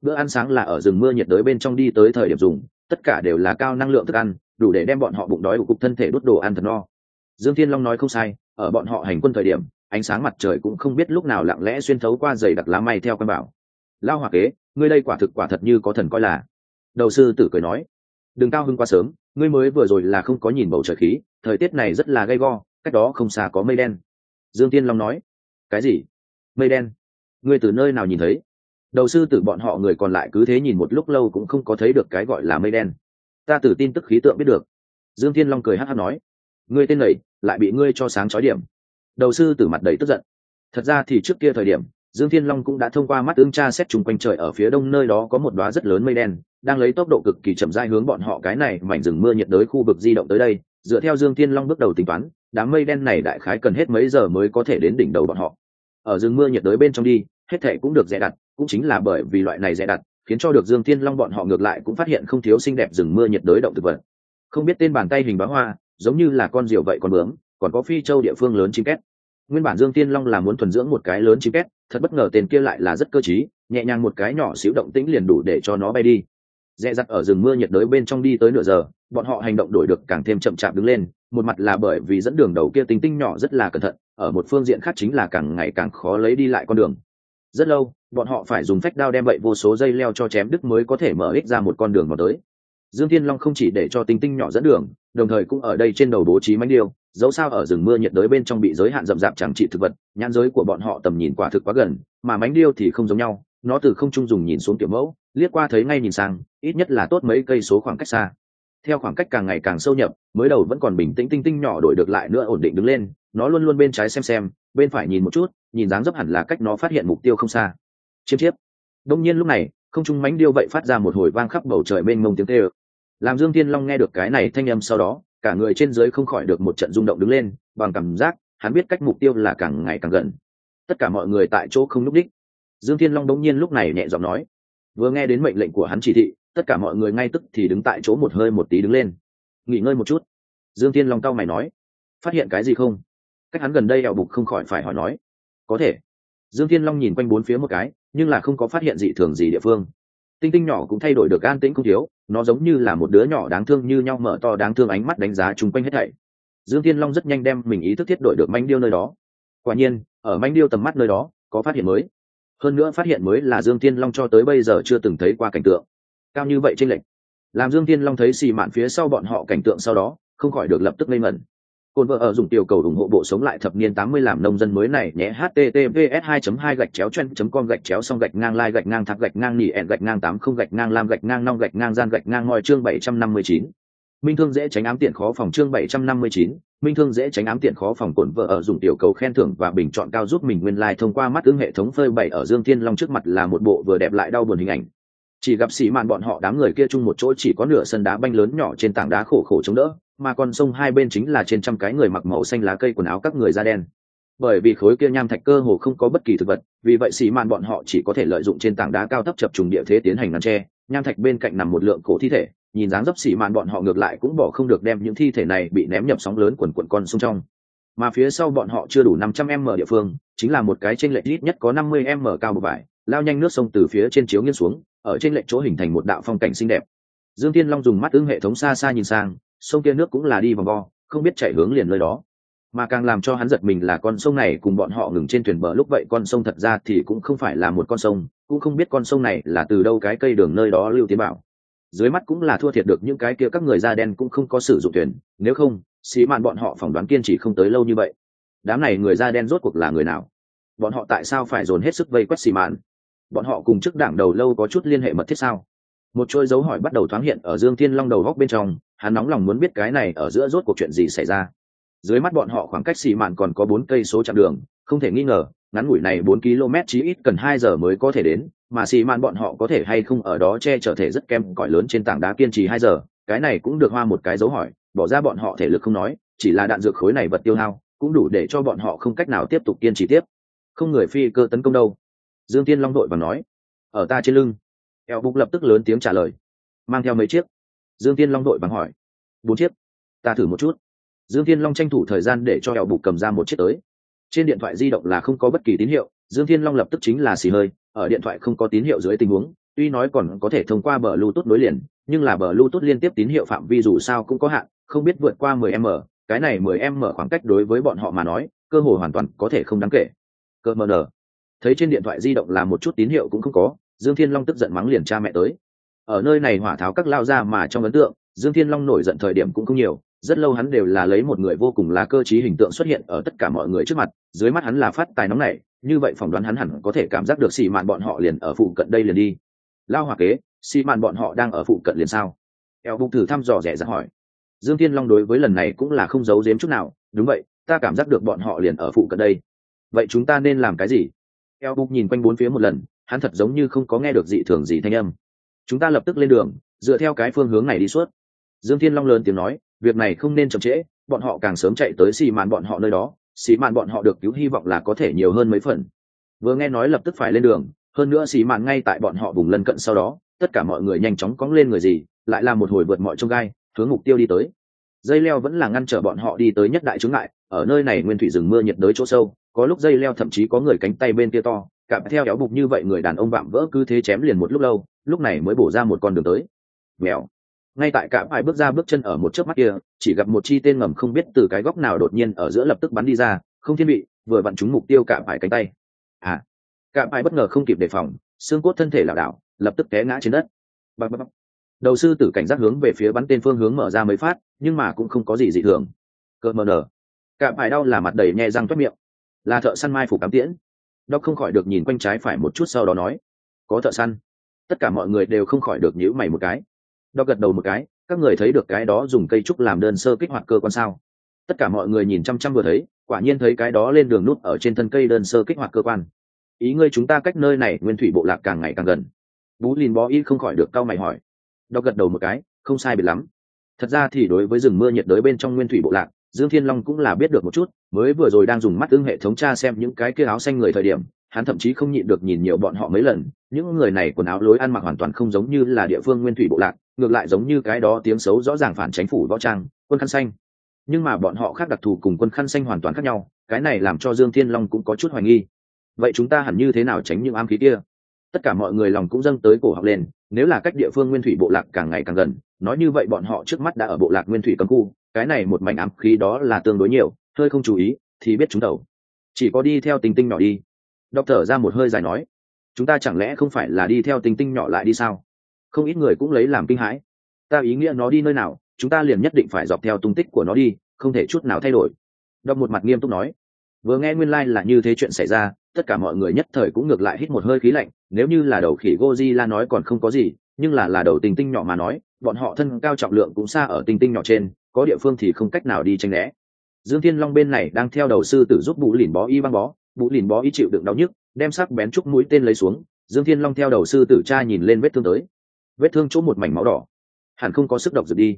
Bữa ăn sáng là ở rừng mưa nhiệt đới bên trong đi tới thời điểm dùng, tất cả đều là cao năng lượng thức ăn, đủ để đem bọn họ bụng đói của cục thân thể đốt đồ ăn thật no. Dương thiên long nói không sai, ở bọn họ hành quân thời điểm, ánh sáng mặt trời cũng không biết lúc nào lặng lẽ xuyên thấu qua giày đặc lá may theo quan bảo. Lao hòa kế ngươi đây quả thực quả thật như có thần coi là. Đầu sư tử cười nói, đừng cao hưng quá sớm, ngươi mới vừa rồi là không có nhìn bầu trời khí, thời tiết này rất là gay go, cách đó không xa có mây đen. Dương tiên long nói, cái gì? Mây đen? Ngươi từ nơi nào nhìn thấy? Đầu sư tử bọn họ người còn lại cứ thế nhìn một lúc lâu cũng không có thấy được cái gọi là mây đen. Ta từ tin tức khí tượng biết được. Dương thiên long cười hát hát nói, ngươi tên lầy lại bị ngươi cho sáng chói điểm. Đầu sư tử mặt đầy tức giận. Thật ra thì trước kia thời điểm dương thiên long cũng đã thông qua mắt ứng tra xét chung quanh trời ở phía đông nơi đó có một đoá rất lớn mây đen, đang lấy tốc độ cực kỳ chậm rãi hướng bọn họ cái này mảnh rừng mưa nhiệt đới khu vực di động tới đây. Dựa theo dương thiên long bước đầu tính toán, đám mây đen này đại khái cần hết mấy giờ mới có thể đến đỉnh đầu bọn họ. Ở rừng mưa nhiệt đới bên trong đi, hết thể cũng được dè đặt cũng chính là bởi vì loại này dè đặt khiến cho được dương thiên long bọn họ ngược lại cũng phát hiện không thiếu xinh đẹp rừng mưa nhiệt đới động thực vật. Không biết tên bàn tay hình bá hoa, giống như là con diều vậy con bướm, còn có phi châu địa phương lớn chim két nguyên bản dương tiên long là muốn thuần dưỡng một cái lớn chim két, thật bất ngờ tên kia lại là rất cơ t nhẹ nhàng một cái nhỏ xíu động tĩnh liền đủ để cho nó bay đi. Dẹ dặt ở rừng mưa nhiệt đới bên trong đi tới nửa giờ, bọn họ hành động đổi được càng thêm chậm chạp đứng lên, một mặt là bởi vì dẫn đường đầu kia tính tinh nhỏ rất là cẩn thận, ở một phương diện khác chính là càng ngày càng khó lấy đi lại con đường. Rất lâu, bọn họ phải dùng phách đao đem vậy vô số dây leo cho chém đứt mới có thể mở ích ra một con đường vào tới. Dương thiên long không chỉ để cho tinh tinh nhỏ dẫn đường đồng thời cũng ở đây trên đầu bố trí mánh điêu, dẫu sao ở rừng mưa nhiệt đới bên trong bị giới hạn rậm rạp chẳng trị thực vật, nhãn giới của bọn họ tầm nhìn quả thực quá gần, mà mánh điêu thì không giống nhau, nó từ không trung dùng nhìn xuống tiểu mẫu, liếc qua thấy ngay nhìn sang, ít nhất là tốt mấy cây số khoảng cách xa. Theo khoảng cách càng ngày càng sâu nhập, mới đầu vẫn còn bình tĩnh tinh tinh nhỏ đổi được lại nữa ổn định đứng lên, nó luôn luôn bên trái xem xem, bên phải nhìn một chút, nhìn dáng dấp hẳn là cách nó phát hiện mục tiêu không xa. Chiếm chiếp. Đông nhiên lúc này, không trung mánh điêu vậy phát ra một hồi vang khắp bầu trời bên mông tiếng tê ực làm dương tiên long nghe được cái này thanh âm sau đó, cả người trên dưới không khỏi được một trận rung động đứng lên, bằng cảm giác, hắn biết cách mục tiêu là càng ngày càng gần. Tất cả mọi người tại chỗ không núp đích. Dương thiên long đống nhiên lúc này nhẹ giọng nói, vừa nghe đến mệnh lệnh của hắn chỉ thị, tất cả mọi người ngay tức thì đứng tại chỗ một hơi một tí đứng lên. Nghỉ ngơi một chút. Dương thiên long cau mày nói, phát hiện cái gì không? Cách hắn gần đây ẻo bục không khỏi phải hỏi nói, có thể. Dương thiên long nhìn quanh bốn phía một cái, nhưng là không có phát hiện gì thường gì địa phương tinh tinh nhỏ cũng thay đổi được an tĩnh không thiếu, nó giống như là một đứa nhỏ đáng thương như nhau mở to đáng thương ánh mắt đánh giá chung quanh hết thảy. Dương thiên long rất nhanh đem mình ý thức thiết đổi được manh điêu nơi đó. Quả nhiên, ở manh điêu tầm mắt nơi đó, có phát hiện mới. Hơn nữa phát hiện mới là dương thiên long cho tới bây giờ chưa từng thấy qua cảnh tượng. Cao như vậy trên lệnh làm dương thiên long thấy xì mạn phía sau bọn họ cảnh tượng sau đó, không khỏi được lập tức ngây ngẩn. Côn vợ ở dùng tiểu cầu ủng hộ bộ sống lại thập niên 80 làm nông dân mới này nhé https 2 2 gạch chéo chen com gạch chéo xong gạch ngang lai gạch ngang thạc gạch ngang nỉ ẹn gạch ngang 80 gạch ngang lam gạch ngang nong gạch ngang gian gạch ngang ngòi chương 759. Minh thương dễ tránh ám tiện khó phòng chương 759, Minh thương dễ tránh ám tiện khó phòng cổn vợ ở dùng tiểu cầu khen thưởng và bình chọn cao giúp mình nguyên lai like thông qua mắt ứng hệ thống phơi bày ở Dương Thiên Long trước mặt là một bộ vừa đẹp lại đau buồn hình ảnh. Chỉ gặp sĩ mạn bọn họ đám người kia chung một chỗ chỉ có nửa sân đá banh lớn nhỏ trên tảng đá khổ khổ chống đỡ, mà con sông hai bên chính là trên trăm cái người mặc màu xanh lá cây quần áo các người da đen. Bởi vì khối kia nham thạch cơ hồ không có bất kỳ thực vật, vì vậy xì mạn bọn họ chỉ có thể lợi dụng trên tảng đá cao thấp chập trùng địa thế tiến hành ngăn tre. Nham thạch bên cạnh nằm một lượng cổ thi thể, nhìn dáng dấp xì mạn bọn họ ngược lại cũng bỏ không được đem những thi thể này bị ném nhập sóng lớn quần quần con sông trong. Mà phía sau bọn họ chưa đủ năm trăm m địa phương, chính là một cái trên lệch ít nhất có năm mươi m cao một vải, lao nhanh nước sông từ phía trên chiếu nghiêng xuống, ở trên lệch chỗ hình thành một đạo phong cảnh xinh đẹp. Dương tiên long dùng mắt ứng hệ thống xa xa nhìn sang sông kia nước cũng là đi vòng vo, không biết chạy hướng liền nơi đó. Mà càng làm cho hắn giật mình là con sông này cùng bọn họ ngừng trên thuyền bờ lúc vậy con sông thật ra thì cũng không phải là một con sông, cũng không biết con sông này là từ đâu cái cây đường nơi đó lưu tiến bảo dưới mắt cũng là thua thiệt được những cái kia các người da đen cũng không có sử dụng thuyền, nếu không xì mạn bọn họ phỏng đoán kiên trì không tới lâu như vậy. Đám này người da đen rốt cuộc là người nào? Bọn họ tại sao phải dồn hết sức vây quét xì mạn? Bọn họ cùng chức đảng đầu lâu có chút liên hệ mật thiết sao? Một trôi dấu hỏi bắt đầu thoáng hiện ở dương thiên long đầu góc bên trong, hắn nóng lòng muốn biết cái này ở giữa rốt cuộc chuyện gì xảy ra. Dưới mắt bọn họ khoảng cách xì mạn còn có bốn cây số chặng đường, không thể nghi ngờ, ngắn ngủi này bốn km chí ít cần hai giờ mới có thể đến, mà xì mạn bọn họ có thể hay không ở đó che chở thể rất kem cỏi lớn trên tảng đá kiên trì hai giờ, cái này cũng được hoa một cái dấu hỏi, bỏ ra bọn họ thể lực không nói, chỉ là đạn dược khối này vật tiêu hao, cũng đủ để cho bọn họ không cách nào tiếp tục kiên trì tiếp. Không người phi cơ tấn công đâu. Dương tiên long đội và nói, ở ta trên lưng eo bục lập tức lớn tiếng trả lời. Mang theo mấy chiếc. Dương tiên long đội bằng hỏi. Bốn chiếc. Ta thử một chút. Dương thiên long tranh thủ thời gian để cho eo bục cầm ra một chiếc tới. Trên điện thoại di động là không có bất kỳ tín hiệu, dương thiên long lập tức chính là xì hơi, ở điện thoại không có tín hiệu dưới tình huống, tuy nói còn có thể thông qua bờ bluetooth nối liền, nhưng là bờ bluetooth liên tiếp tín hiệu phạm vi dù sao cũng có hạn, không biết vượt qua 10 m, cái này 10 m khoảng cách đối với bọn họ mà nói, cơ hội hoàn toàn có thể không đáng kể. Cơ mờ nở thấy trên điện thoại di động là một chút tín hiệu cũng không có dương thiên long tức giận mắng liền cha mẹ tới. Ở nơi này hỏa tháo các lao ra mà trong ấn tượng, dương thiên long nổi giận thời điểm cũng không nhiều, rất lâu hắn đều là lấy một người vô cùng là cơ t hình tượng xuất hiện ở tất cả mọi người trước mặt, dưới mắt hắn là phát tài nóng này như vậy phỏng đoán hắn hẳn có thể cảm giác được xì mạn bọn họ liền ở phụ cận đây liền đi. Lao hòa kế, xì mạn bọn họ đang ở phụ cận liền sao? Eo bục thử thăm dò rẻ ra hỏi. Dương thiên long đối với lần này cũng là không giấu giếm chút nào, đúng vậy, ta cảm giác được bọn họ liền ở phụ cận đây. Vậy chúng ta nên làm cái gì? Eo bục nhìn quanh bốn phía một lần hắn thật giống như không có nghe được dị thường gì thanh âm. Chúng ta lập tức lên đường, dựa theo cái phương hướng này đi suốt. Dương thiên long lớn tiếng nói, việc này không nên chậm trễ, bọn họ càng sớm chạy tới xì mạn bọn họ nơi đó, xì mạn bọn họ được cứu hy vọng là có thể nhiều hơn mấy phần. Vừa nghe nói lập tức phải lên đường, hơn nữa xì mạn ngay tại bọn họ vùng lân cận sau đó, tất cả mọi người nhanh chóng cóng lên người gì, lại làm một hồi vượt mọi trông gai, hướng mục tiêu đi tới. Dây leo vẫn là ngăn trở bọn họ đi tới nhất đại chướng ngại, ở nơi này nguyên thủy rừng mưa nhiệt đới chỗ sâu, có lúc dây leo thậm chí có người cánh tay bên kia to cả theo kéo bục như vậy người đàn ông vạm vỡ cứ thế chém liền một lúc lâu, lúc này mới bổ ra một con đường tới. Mèo. Ngay tại cả phải bước ra bước chân ở một chớp mắt kia, chỉ gặp một chi tên ngầm không biết từ cái góc nào đột nhiên ở giữa lập tức bắn đi ra, không thiên bị vừa vặn trúng mục tiêu cả phải cánh tay. À. Cả phải bất ngờ không kịp đề phòng, xương cốt thân thể lảo đảo, lập tức té ngã trên đất. Bạc bạc. đầu sư tử cảnh giác hướng về phía bắn tên phương hướng mở ra mấy phát, nhưng mà cũng không có gì dị thường. Cợt mờ nở. Cả phải đau là mặt đầy nhẹ răng toét miệng. Là thợ săn mai phủ cám tiễn đọc không khỏi được nhìn quanh trái phải một chút sau đó nói, có thợ săn. Tất cả mọi người đều không khỏi được nhíu mày một cái. Đọc gật đầu một cái, các người thấy được cái đó dùng cây trúc làm đơn sơ kích hoạt cơ quan sao? Tất cả mọi người nhìn chăm chăm vừa thấy, quả nhiên thấy cái đó lên đường nút ở trên thân cây đơn sơ kích hoạt cơ quan. Ý ngươi chúng ta cách nơi này, nguyên thủy bộ lạc càng ngày càng gần. Bú lìn bó y không khỏi được cau mày hỏi. Đọc gật đầu một cái, không sai biệt lắm. Thật ra thì đối với rừng mưa nhiệt đới bên trong nguyên thủy bộ lạc dương thiên long cũng là biết được một chút, mới vừa rồi đang dùng mắt tương hệ thống tra xem những cái kia áo xanh người thời điểm, hắn thậm chí không nhịn được nhìn nhiều bọn họ mấy lần. Những người này quần áo lối ăn mặc hoàn toàn không giống như là địa phương nguyên thủy bộ lạc, ngược lại giống như cái đó tiếng xấu rõ ràng phản chánh phủ võ trang, quân khăn xanh. Nhưng mà bọn họ khác đặc thù cùng quân khăn xanh hoàn toàn khác nhau, cái này làm cho dương thiên long cũng có chút hoài nghi. Vậy chúng ta hẳn như thế nào tránh những am khí kia? Tất cả mọi người lòng cũng dâng tới cổ học lên, nếu là cách địa phương nguyên thủy bộ lạc càng ngày càng gần, nói như vậy bọn họ trước mắt đã ở bộ lạc nguyên thủy cấm khu cái này một mảnh ám khí đó là tương đối nhiều, hơi không chú ý, thì biết chúng đầu chỉ có đi theo tinh tinh nhỏ đi. Đọc thở ra một hơi dài nói, chúng ta chẳng lẽ không phải là đi theo tinh tinh nhỏ lại đi sao? Không ít người cũng lấy làm kinh hãi. Ta ý nghĩa nó đi nơi nào, chúng ta liền nhất định phải dọc theo tung tích của nó đi, không thể chút nào thay đổi. Đọc một mặt nghiêm túc nói, vừa nghe nguyên lai、like、là như thế chuyện xảy ra, tất cả mọi người nhất thời cũng ngược lại hít một hơi khí lạnh, nếu như là đầu khỉ goji la nói còn không có gì, nhưng là là đầu tinh tinh nhỏ mà nói, bọn họ thân cao trọng lượng cũng xa ở tinh tinh nhỏ trên có địa phương thì không cách nào đi tranh né. Dương thiên long bên này đang theo đầu sư tử giúp bụ lìn bó y băng bó. Bụ lìn bó y chịu đựng đau nhức, đem sắc bén trúc mũi tên lấy xuống. Dương thiên long theo đầu sư tử cha nhìn lên vết thương tới. Vết thương chỗ một mảnh máu đỏ. Hẳn không có sức độc dược đi.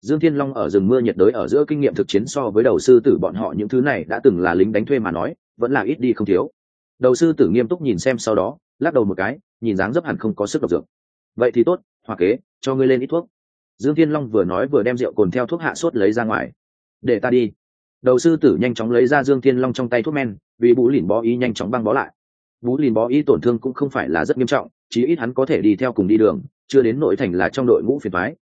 Dương thiên long ở rừng mưa nhiệt đới ở giữa kinh nghiệm thực chiến so với đầu sư tử bọn họ những thứ này đã từng là lính đánh thuê mà nói, vẫn là ít đi không thiếu. Đầu sư tử nghiêm túc nhìn xem sau đó, lắc đầu một cái, nhìn dáng dấp hẳn không có sức độc dược. Vậy thì tốt, hoa kế, cho ngươi lên ít thuốc dương thiên long vừa nói vừa đem rượu cồn theo thuốc hạ sốt lấy ra ngoài. Để ta đi. Đầu sư tử nhanh chóng lấy ra dương thiên long trong tay thuốc men, vì bú lìn bó ý nhanh chóng băng bó lại. Bú lìn bó ý tổn thương cũng không phải là rất nghiêm trọng, chí ít hắn có thể đi theo cùng đi đường, chưa đến nội thành là trong đội ngũ phiền thoái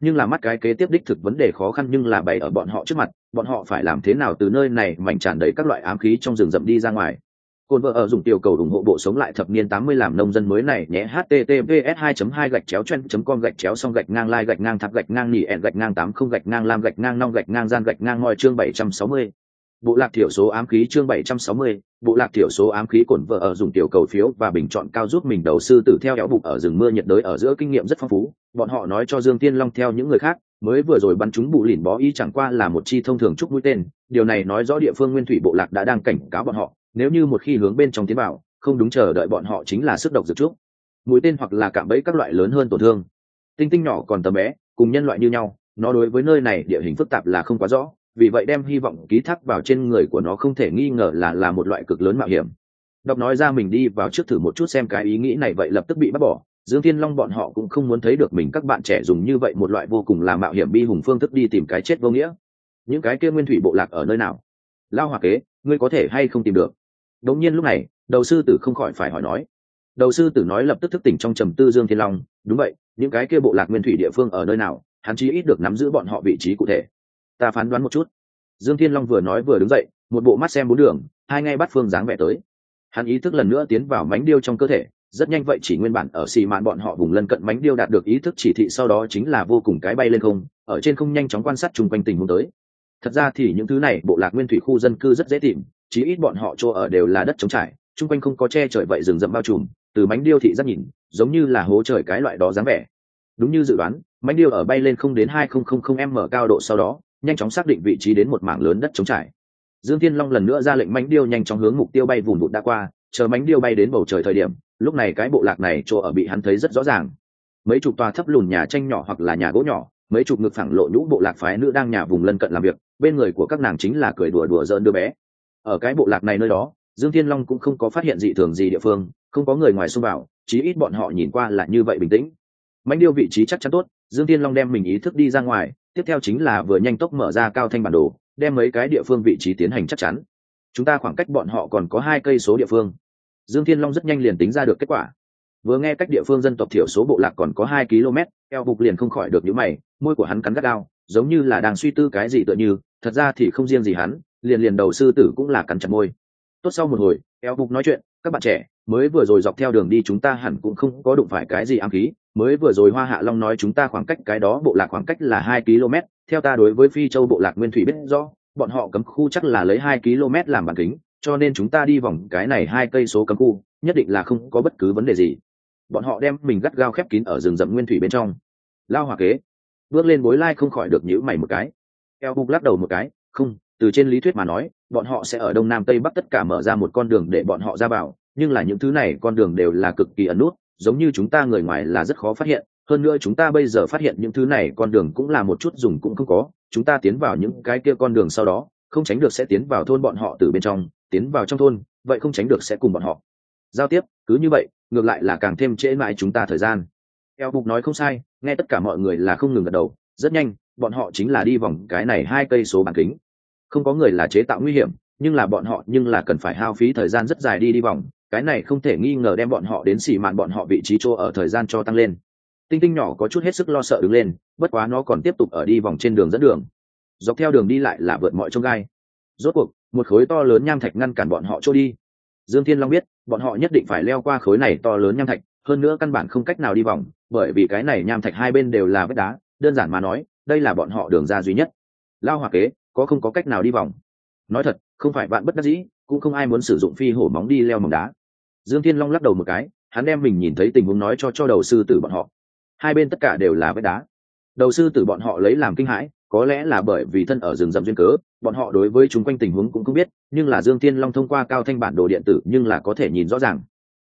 nhưng là mắt cái kế tiếp đích thực vấn đề khó khăn nhưng là bày ở bọn họ trước mặt, bọn họ phải làm thế nào từ nơi này mảnh tràn đầy các loại ám khí trong rừng rậm đi ra ngoài. Côn vợ ở dùng tiểu cầu ủng hộ bộ sống lại thập niên 80 làm nông dân mới này nhé https 2 2 gạch chéo chen com gạch chéo xong gạch ngang lai gạch ngang thạp gạch ngang nỉ ẹn gạch ngang 80 gạch ngang lam gạch ngang nong gạch ngang gian gạch ngang ngoi chương 760. Bộ lạc thiểu số ám khí chương 760, bộ lạc thiểu số ám khí cổn vợ ở dùng tiểu cầu phiếu và bình chọn cao giúp mình đầu sư tử theo kéo bụng ở rừng mưa nhiệt đới ở giữa kinh nghiệm rất phong phú, bọn họ nói cho Dương Tiên Long theo những người khác, mới vừa rồi bắn chúng bụ lỉn bó y chẳng qua là một chi thông thường trúc mũi tên, điều này nói rõ địa phương nguyên thủy bộ lạc đã đang cảnh cáo bọn họ, nếu như một khi hướng bên trong tiến vào, không đúng chờ đợi bọn họ chính là sức độc dược trúc. Mũi tên hoặc là cạm bẫy các loại lớn hơn tổn thương. Tinh tinh nhỏ còn tầm bé, cùng nhân loại như nhau, nó đối với nơi này địa hình phức tạp là không quá rõ, vì vậy đem hy vọng ký thác vào trên người của nó không thể nghi ngờ là là một loại cực lớn mạo hiểm. Đọc nói ra mình đi vào trước thử một chút xem cái ý nghĩ này vậy lập tức bị bắt bỏ. Dương thiên long bọn họ cũng không muốn thấy được mình các bạn trẻ dùng như vậy một loại vô cùng là mạo hiểm bi hùng phương thức đi tìm cái chết vô nghĩa. Những cái kia nguyên thủy bộ lạc ở nơi nào? Lao hòa kế, ngươi có thể hay không tìm được? Đống nhiên lúc này, đầu sư tử không khỏi phải hỏi nói. Đầu sư tử nói lập tức thức tỉnh trong trầm tư dương thiên long, đúng vậy, những cái kia bộ lạc nguyên thủy địa phương ở nơi nào, hắn chí ít được nắm giữ bọn họ vị trí cụ thể. Ta phán đoán một chút. Dương thiên long vừa nói vừa đứng dậy, một bộ mắt xem bốn đường, hai ngay bắt phương dáng vẻ tới. Hắn ý thức lần nữa tiến vào mánh điêu trong cơ thể, rất nhanh vậy chỉ nguyên bản ở xì mạn bọn họ vùng lân cận mánh điêu đạt được ý thức chỉ thị, sau đó chính là vô cùng cái bay lên không, ở trên không nhanh chóng quan sát chung quanh tình huống tới thật ra thì những thứ này, bộ lạc nguyên thủy khu dân cư rất dễ tìm, chí ít bọn họ chỗ ở đều là đất trống trải, chung quanh không có che trời vậy rừng rậm bao trùm, từ mánh điêu thị rất nhìn, giống như là hố trời cái loại đó dáng vẻ. Đúng như dự đoán, mánh điêu ở bay lên không đến hai không không không m cao độ sau đó, nhanh chóng xác định vị trí đến một mảng lớn đất trống trải. Dương thiên long lần nữa ra lệnh mánh điêu nhanh chóng hướng mục tiêu bay vùng vụt đã qua, chờ mánh điêu bay đến bầu trời thời điểm, lúc này cái bộ lạc này chỗ ở bị hắn thấy rất rõ ràng. Mấy chục tòa thấp lùn nhà tranh nhỏ hoặc là nhà gỗ nhỏ mấy chục ngực phẳng lộ nhũ bộ lạc phái nữ đang nhà vùng lân cận làm việc, bên người của các nàng chính là cười đùa đùa dỡn đứa bé. Ở cái bộ lạc này nơi đó, dương thiên long cũng không có phát hiện dị thường gì địa phương, không có người ngoài xông vào, chí ít bọn họ nhìn qua là như vậy bình tĩnh. Mãnh điêu vị trí chắc chắn tốt, dương thiên long đem mình ý thức đi ra ngoài, tiếp theo chính là vừa nhanh tốc mở ra cao thanh bản đồ, đem mấy cái địa phương vị trí tiến hành chắc chắn. Chúng ta khoảng cách bọn họ còn có hai cây số địa phương. Dương thiên long rất nhanh liền tính ra được kết quả vừa nghe cách địa phương dân tộc thiểu số bộ lạc còn có hai km, eo bục liền không khỏi được những mày, môi của hắn cắn gắt gao, giống như là đang suy tư cái gì tựa như, thật ra thì không riêng gì hắn, liền liền đầu sư tử cũng là cắn chặt môi. Tốt sau một hồi, eo bục nói chuyện, các bạn trẻ, mới vừa rồi dọc theo đường đi chúng ta hẳn cũng không có đụng phải cái gì ám khí, mới vừa rồi hoa hạ long nói chúng ta khoảng cách cái đó bộ lạc khoảng cách là hai km, theo ta đối với phi châu bộ lạc nguyên thủy biết rõ, bọn họ cấm khu chắc là lấy hai km làm bản kính, cho nên chúng ta đi vòng cái này hai cây số cấm khu, nhất định là không có bất cứ vấn đề gì bọn họ đem mình gắt gao khép kín ở rừng rậm nguyên thủy bên trong. Lao hòa kế, bước lên bối lai không khỏi được nhữ mày một cái. Eo bục lắc đầu một cái, không, từ trên lý thuyết mà nói, bọn họ sẽ ở đông nam tây bắc tất cả mở ra một con đường để bọn họ ra vào, nhưng là những thứ này con đường đều là cực kỳ ẩn nút, giống như chúng ta người ngoài là rất khó phát hiện. Hơn nữa chúng ta bây giờ phát hiện những thứ này con đường cũng là một chút dùng cũng không có, chúng ta tiến vào những cái kia con đường sau đó, không tránh được sẽ tiến vào thôn bọn họ từ bên trong, tiến vào trong thôn, vậy không tránh được sẽ cùng bọn họ. Giao tiếp, cứ như vậy ngược lại là càng thêm trễ mãi chúng ta thời gian. Eo bục nói không sai, nghe tất cả mọi người là không ngừng gật đầu, rất nhanh, bọn họ chính là đi vòng cái này hai cây số bản kính. Không có người là chế tạo nguy hiểm, nhưng là bọn họ, nhưng là cần phải hao phí thời gian rất dài đi đi vòng, cái này không thể nghi ngờ đem bọn họ đến xỉ mạn bọn họ vị trí chỗ ở thời gian cho tăng lên. Tinh tinh nhỏ có chút hết sức lo sợ đứng lên, bất quá nó còn tiếp tục ở đi vòng trên đường dẫn đường. Dọc theo đường đi lại là vượt mọi trông gai. Rốt cuộc, một khối to lớn nham thạch ngăn cản bọn họ trôi đi dương thiên long biết, bọn họ nhất định phải leo qua khối này to lớn nham thạch, hơn nữa căn bản không cách nào đi vòng, bởi vì cái này nham thạch hai bên đều là vách đá, đơn giản mà nói, đây là bọn họ đường ra duy nhất. Lao hòa kế, có không có cách nào đi vòng? Nói thật, không phải bạn bất đắc dĩ, cũng không ai muốn sử dụng phi hổ móng đi leo mỏng đá. Dương thiên long lắc đầu một cái, hắn đem mình nhìn thấy tình huống nói cho cho đầu sư tử bọn họ. Hai bên tất cả đều là vách đá. Đầu sư tử bọn họ lấy làm kinh hãi có lẽ là bởi vì thân ở rừng rậm duyên cớ, bọn họ đối với chúng quanh tình huống cũng không biết, nhưng là dương thiên long thông qua cao thanh bản đồ điện tử nhưng là có thể nhìn rõ ràng.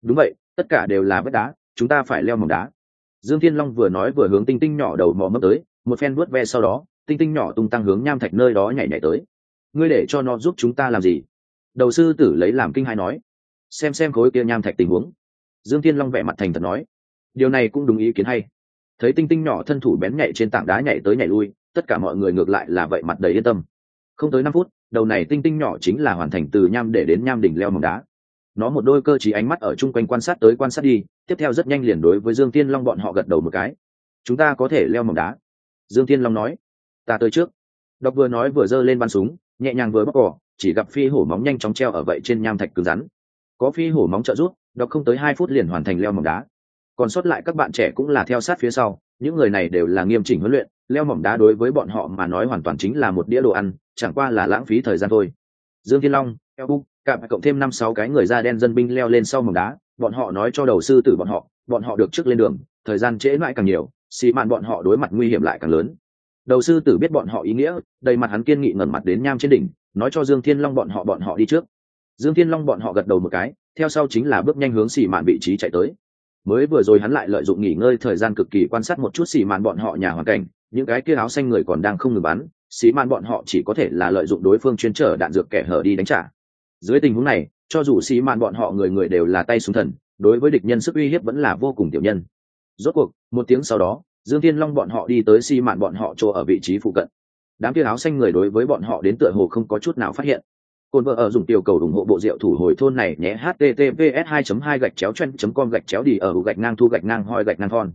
Đúng vậy, tất cả đều là vách đá, chúng ta phải leo mỏng đá. Dương thiên long vừa nói vừa hướng tinh tinh nhỏ đầu mò mấp tới, một phen vuốt ve sau đó, tinh tinh nhỏ tung tăng hướng nham thạch nơi đó nhảy nhảy tới. Ngươi để cho nó giúp chúng ta làm gì? Đầu sư tử lấy làm kinh hai nói. Xem xem khối kia nham thạch tình huống. Dương thiên long vẻ mặt thành thật nói. Điều này cũng đúng ý kiến hay. Thấy tinh tinh nhỏ thân thủ bén nhảy trên tảng đá nhảy tới nhảy lui tất cả mọi người ngược lại là vậy mặt đầy yên tâm. Không tới năm phút, đầu này tinh tinh nhỏ chính là hoàn thành từ nham để đến nham đỉnh leo mỏng đá. Nó một đôi cơ chí ánh mắt ở chung quanh quan sát tới quan sát đi, tiếp theo rất nhanh liền đối với dương tiên long bọn họ gật đầu một cái. Chúng ta có thể leo mỏng đá. Dương tiên long nói. Ta tới trước. Đọc vừa nói vừa giơ lên bắn súng, nhẹ nhàng vừa bóc cỏ, chỉ gặp phi hổ móng nhanh chóng treo ở vậy trên nham thạch cứng rắn. Có phi hổ móng trợ rút đọc không tới hai phút liền hoàn thành leo mỏng đá. Còn sót lại các bạn trẻ cũng là theo sát phía sau, những người này đều là nghiêm chỉnh huấn luyện leo mỏng đá đối với bọn họ mà nói hoàn toàn chính là một đĩa đồ ăn, chẳng qua là lãng phí thời gian thôi. Dương thiên long, eo búc cạm cộng thêm năm sáu cái người da đen dân binh leo lên sau mỏng đá, bọn họ nói cho đầu sư tử bọn họ bọn họ được trước lên đường, thời gian trễ mãi càng nhiều, xì mạn bọn họ đối mặt nguy hiểm lại càng lớn. Đầu sư tử biết bọn họ ý nghĩa, đầy mặt hắn kiên nghị ngẩn mặt đến nham trên đỉnh, nói cho dương thiên long bọn họ bọn họ đi trước. Dương thiên long bọn họ gật đầu một cái, theo sau chính là bước nhanh hướng xì mạn vị trí chạy tới. Mới vừa rồi hắn lại lợi dụng nghỉ ngơi thời gian cực kỳ quan sát một chút xì mạn bọn họ nhà hoàn cảnh những cái kia áo xanh người còn đang không ngừng bắn, xí man bọn họ chỉ có thể là lợi dụng đối phương chuyên trở đạn dược kẻ hở đi đánh trả. Dưới tình huống này, cho dù xí man bọn họ người người đều là tay súng thần, đối với địch nhân sức uy hiếp vẫn là vô cùng tiểu nhân. Rốt cuộc, một tiếng sau đó, dương thiên long bọn họ đi tới xi mạn bọn họ chỗ ở vị trí phụ cận. Đám kia áo xanh người đối với bọn họ đến tựa hồ không có chút nào phát hiện. Cồn vợ ở dùng tiểu cầu ủng hộ bộ rượu thủ hồi thôn này nhé, https 2 2 gạch chéo chen com gạch chéo đi ở gạch ngang thu gạch ngang hoi gạch ngang thon.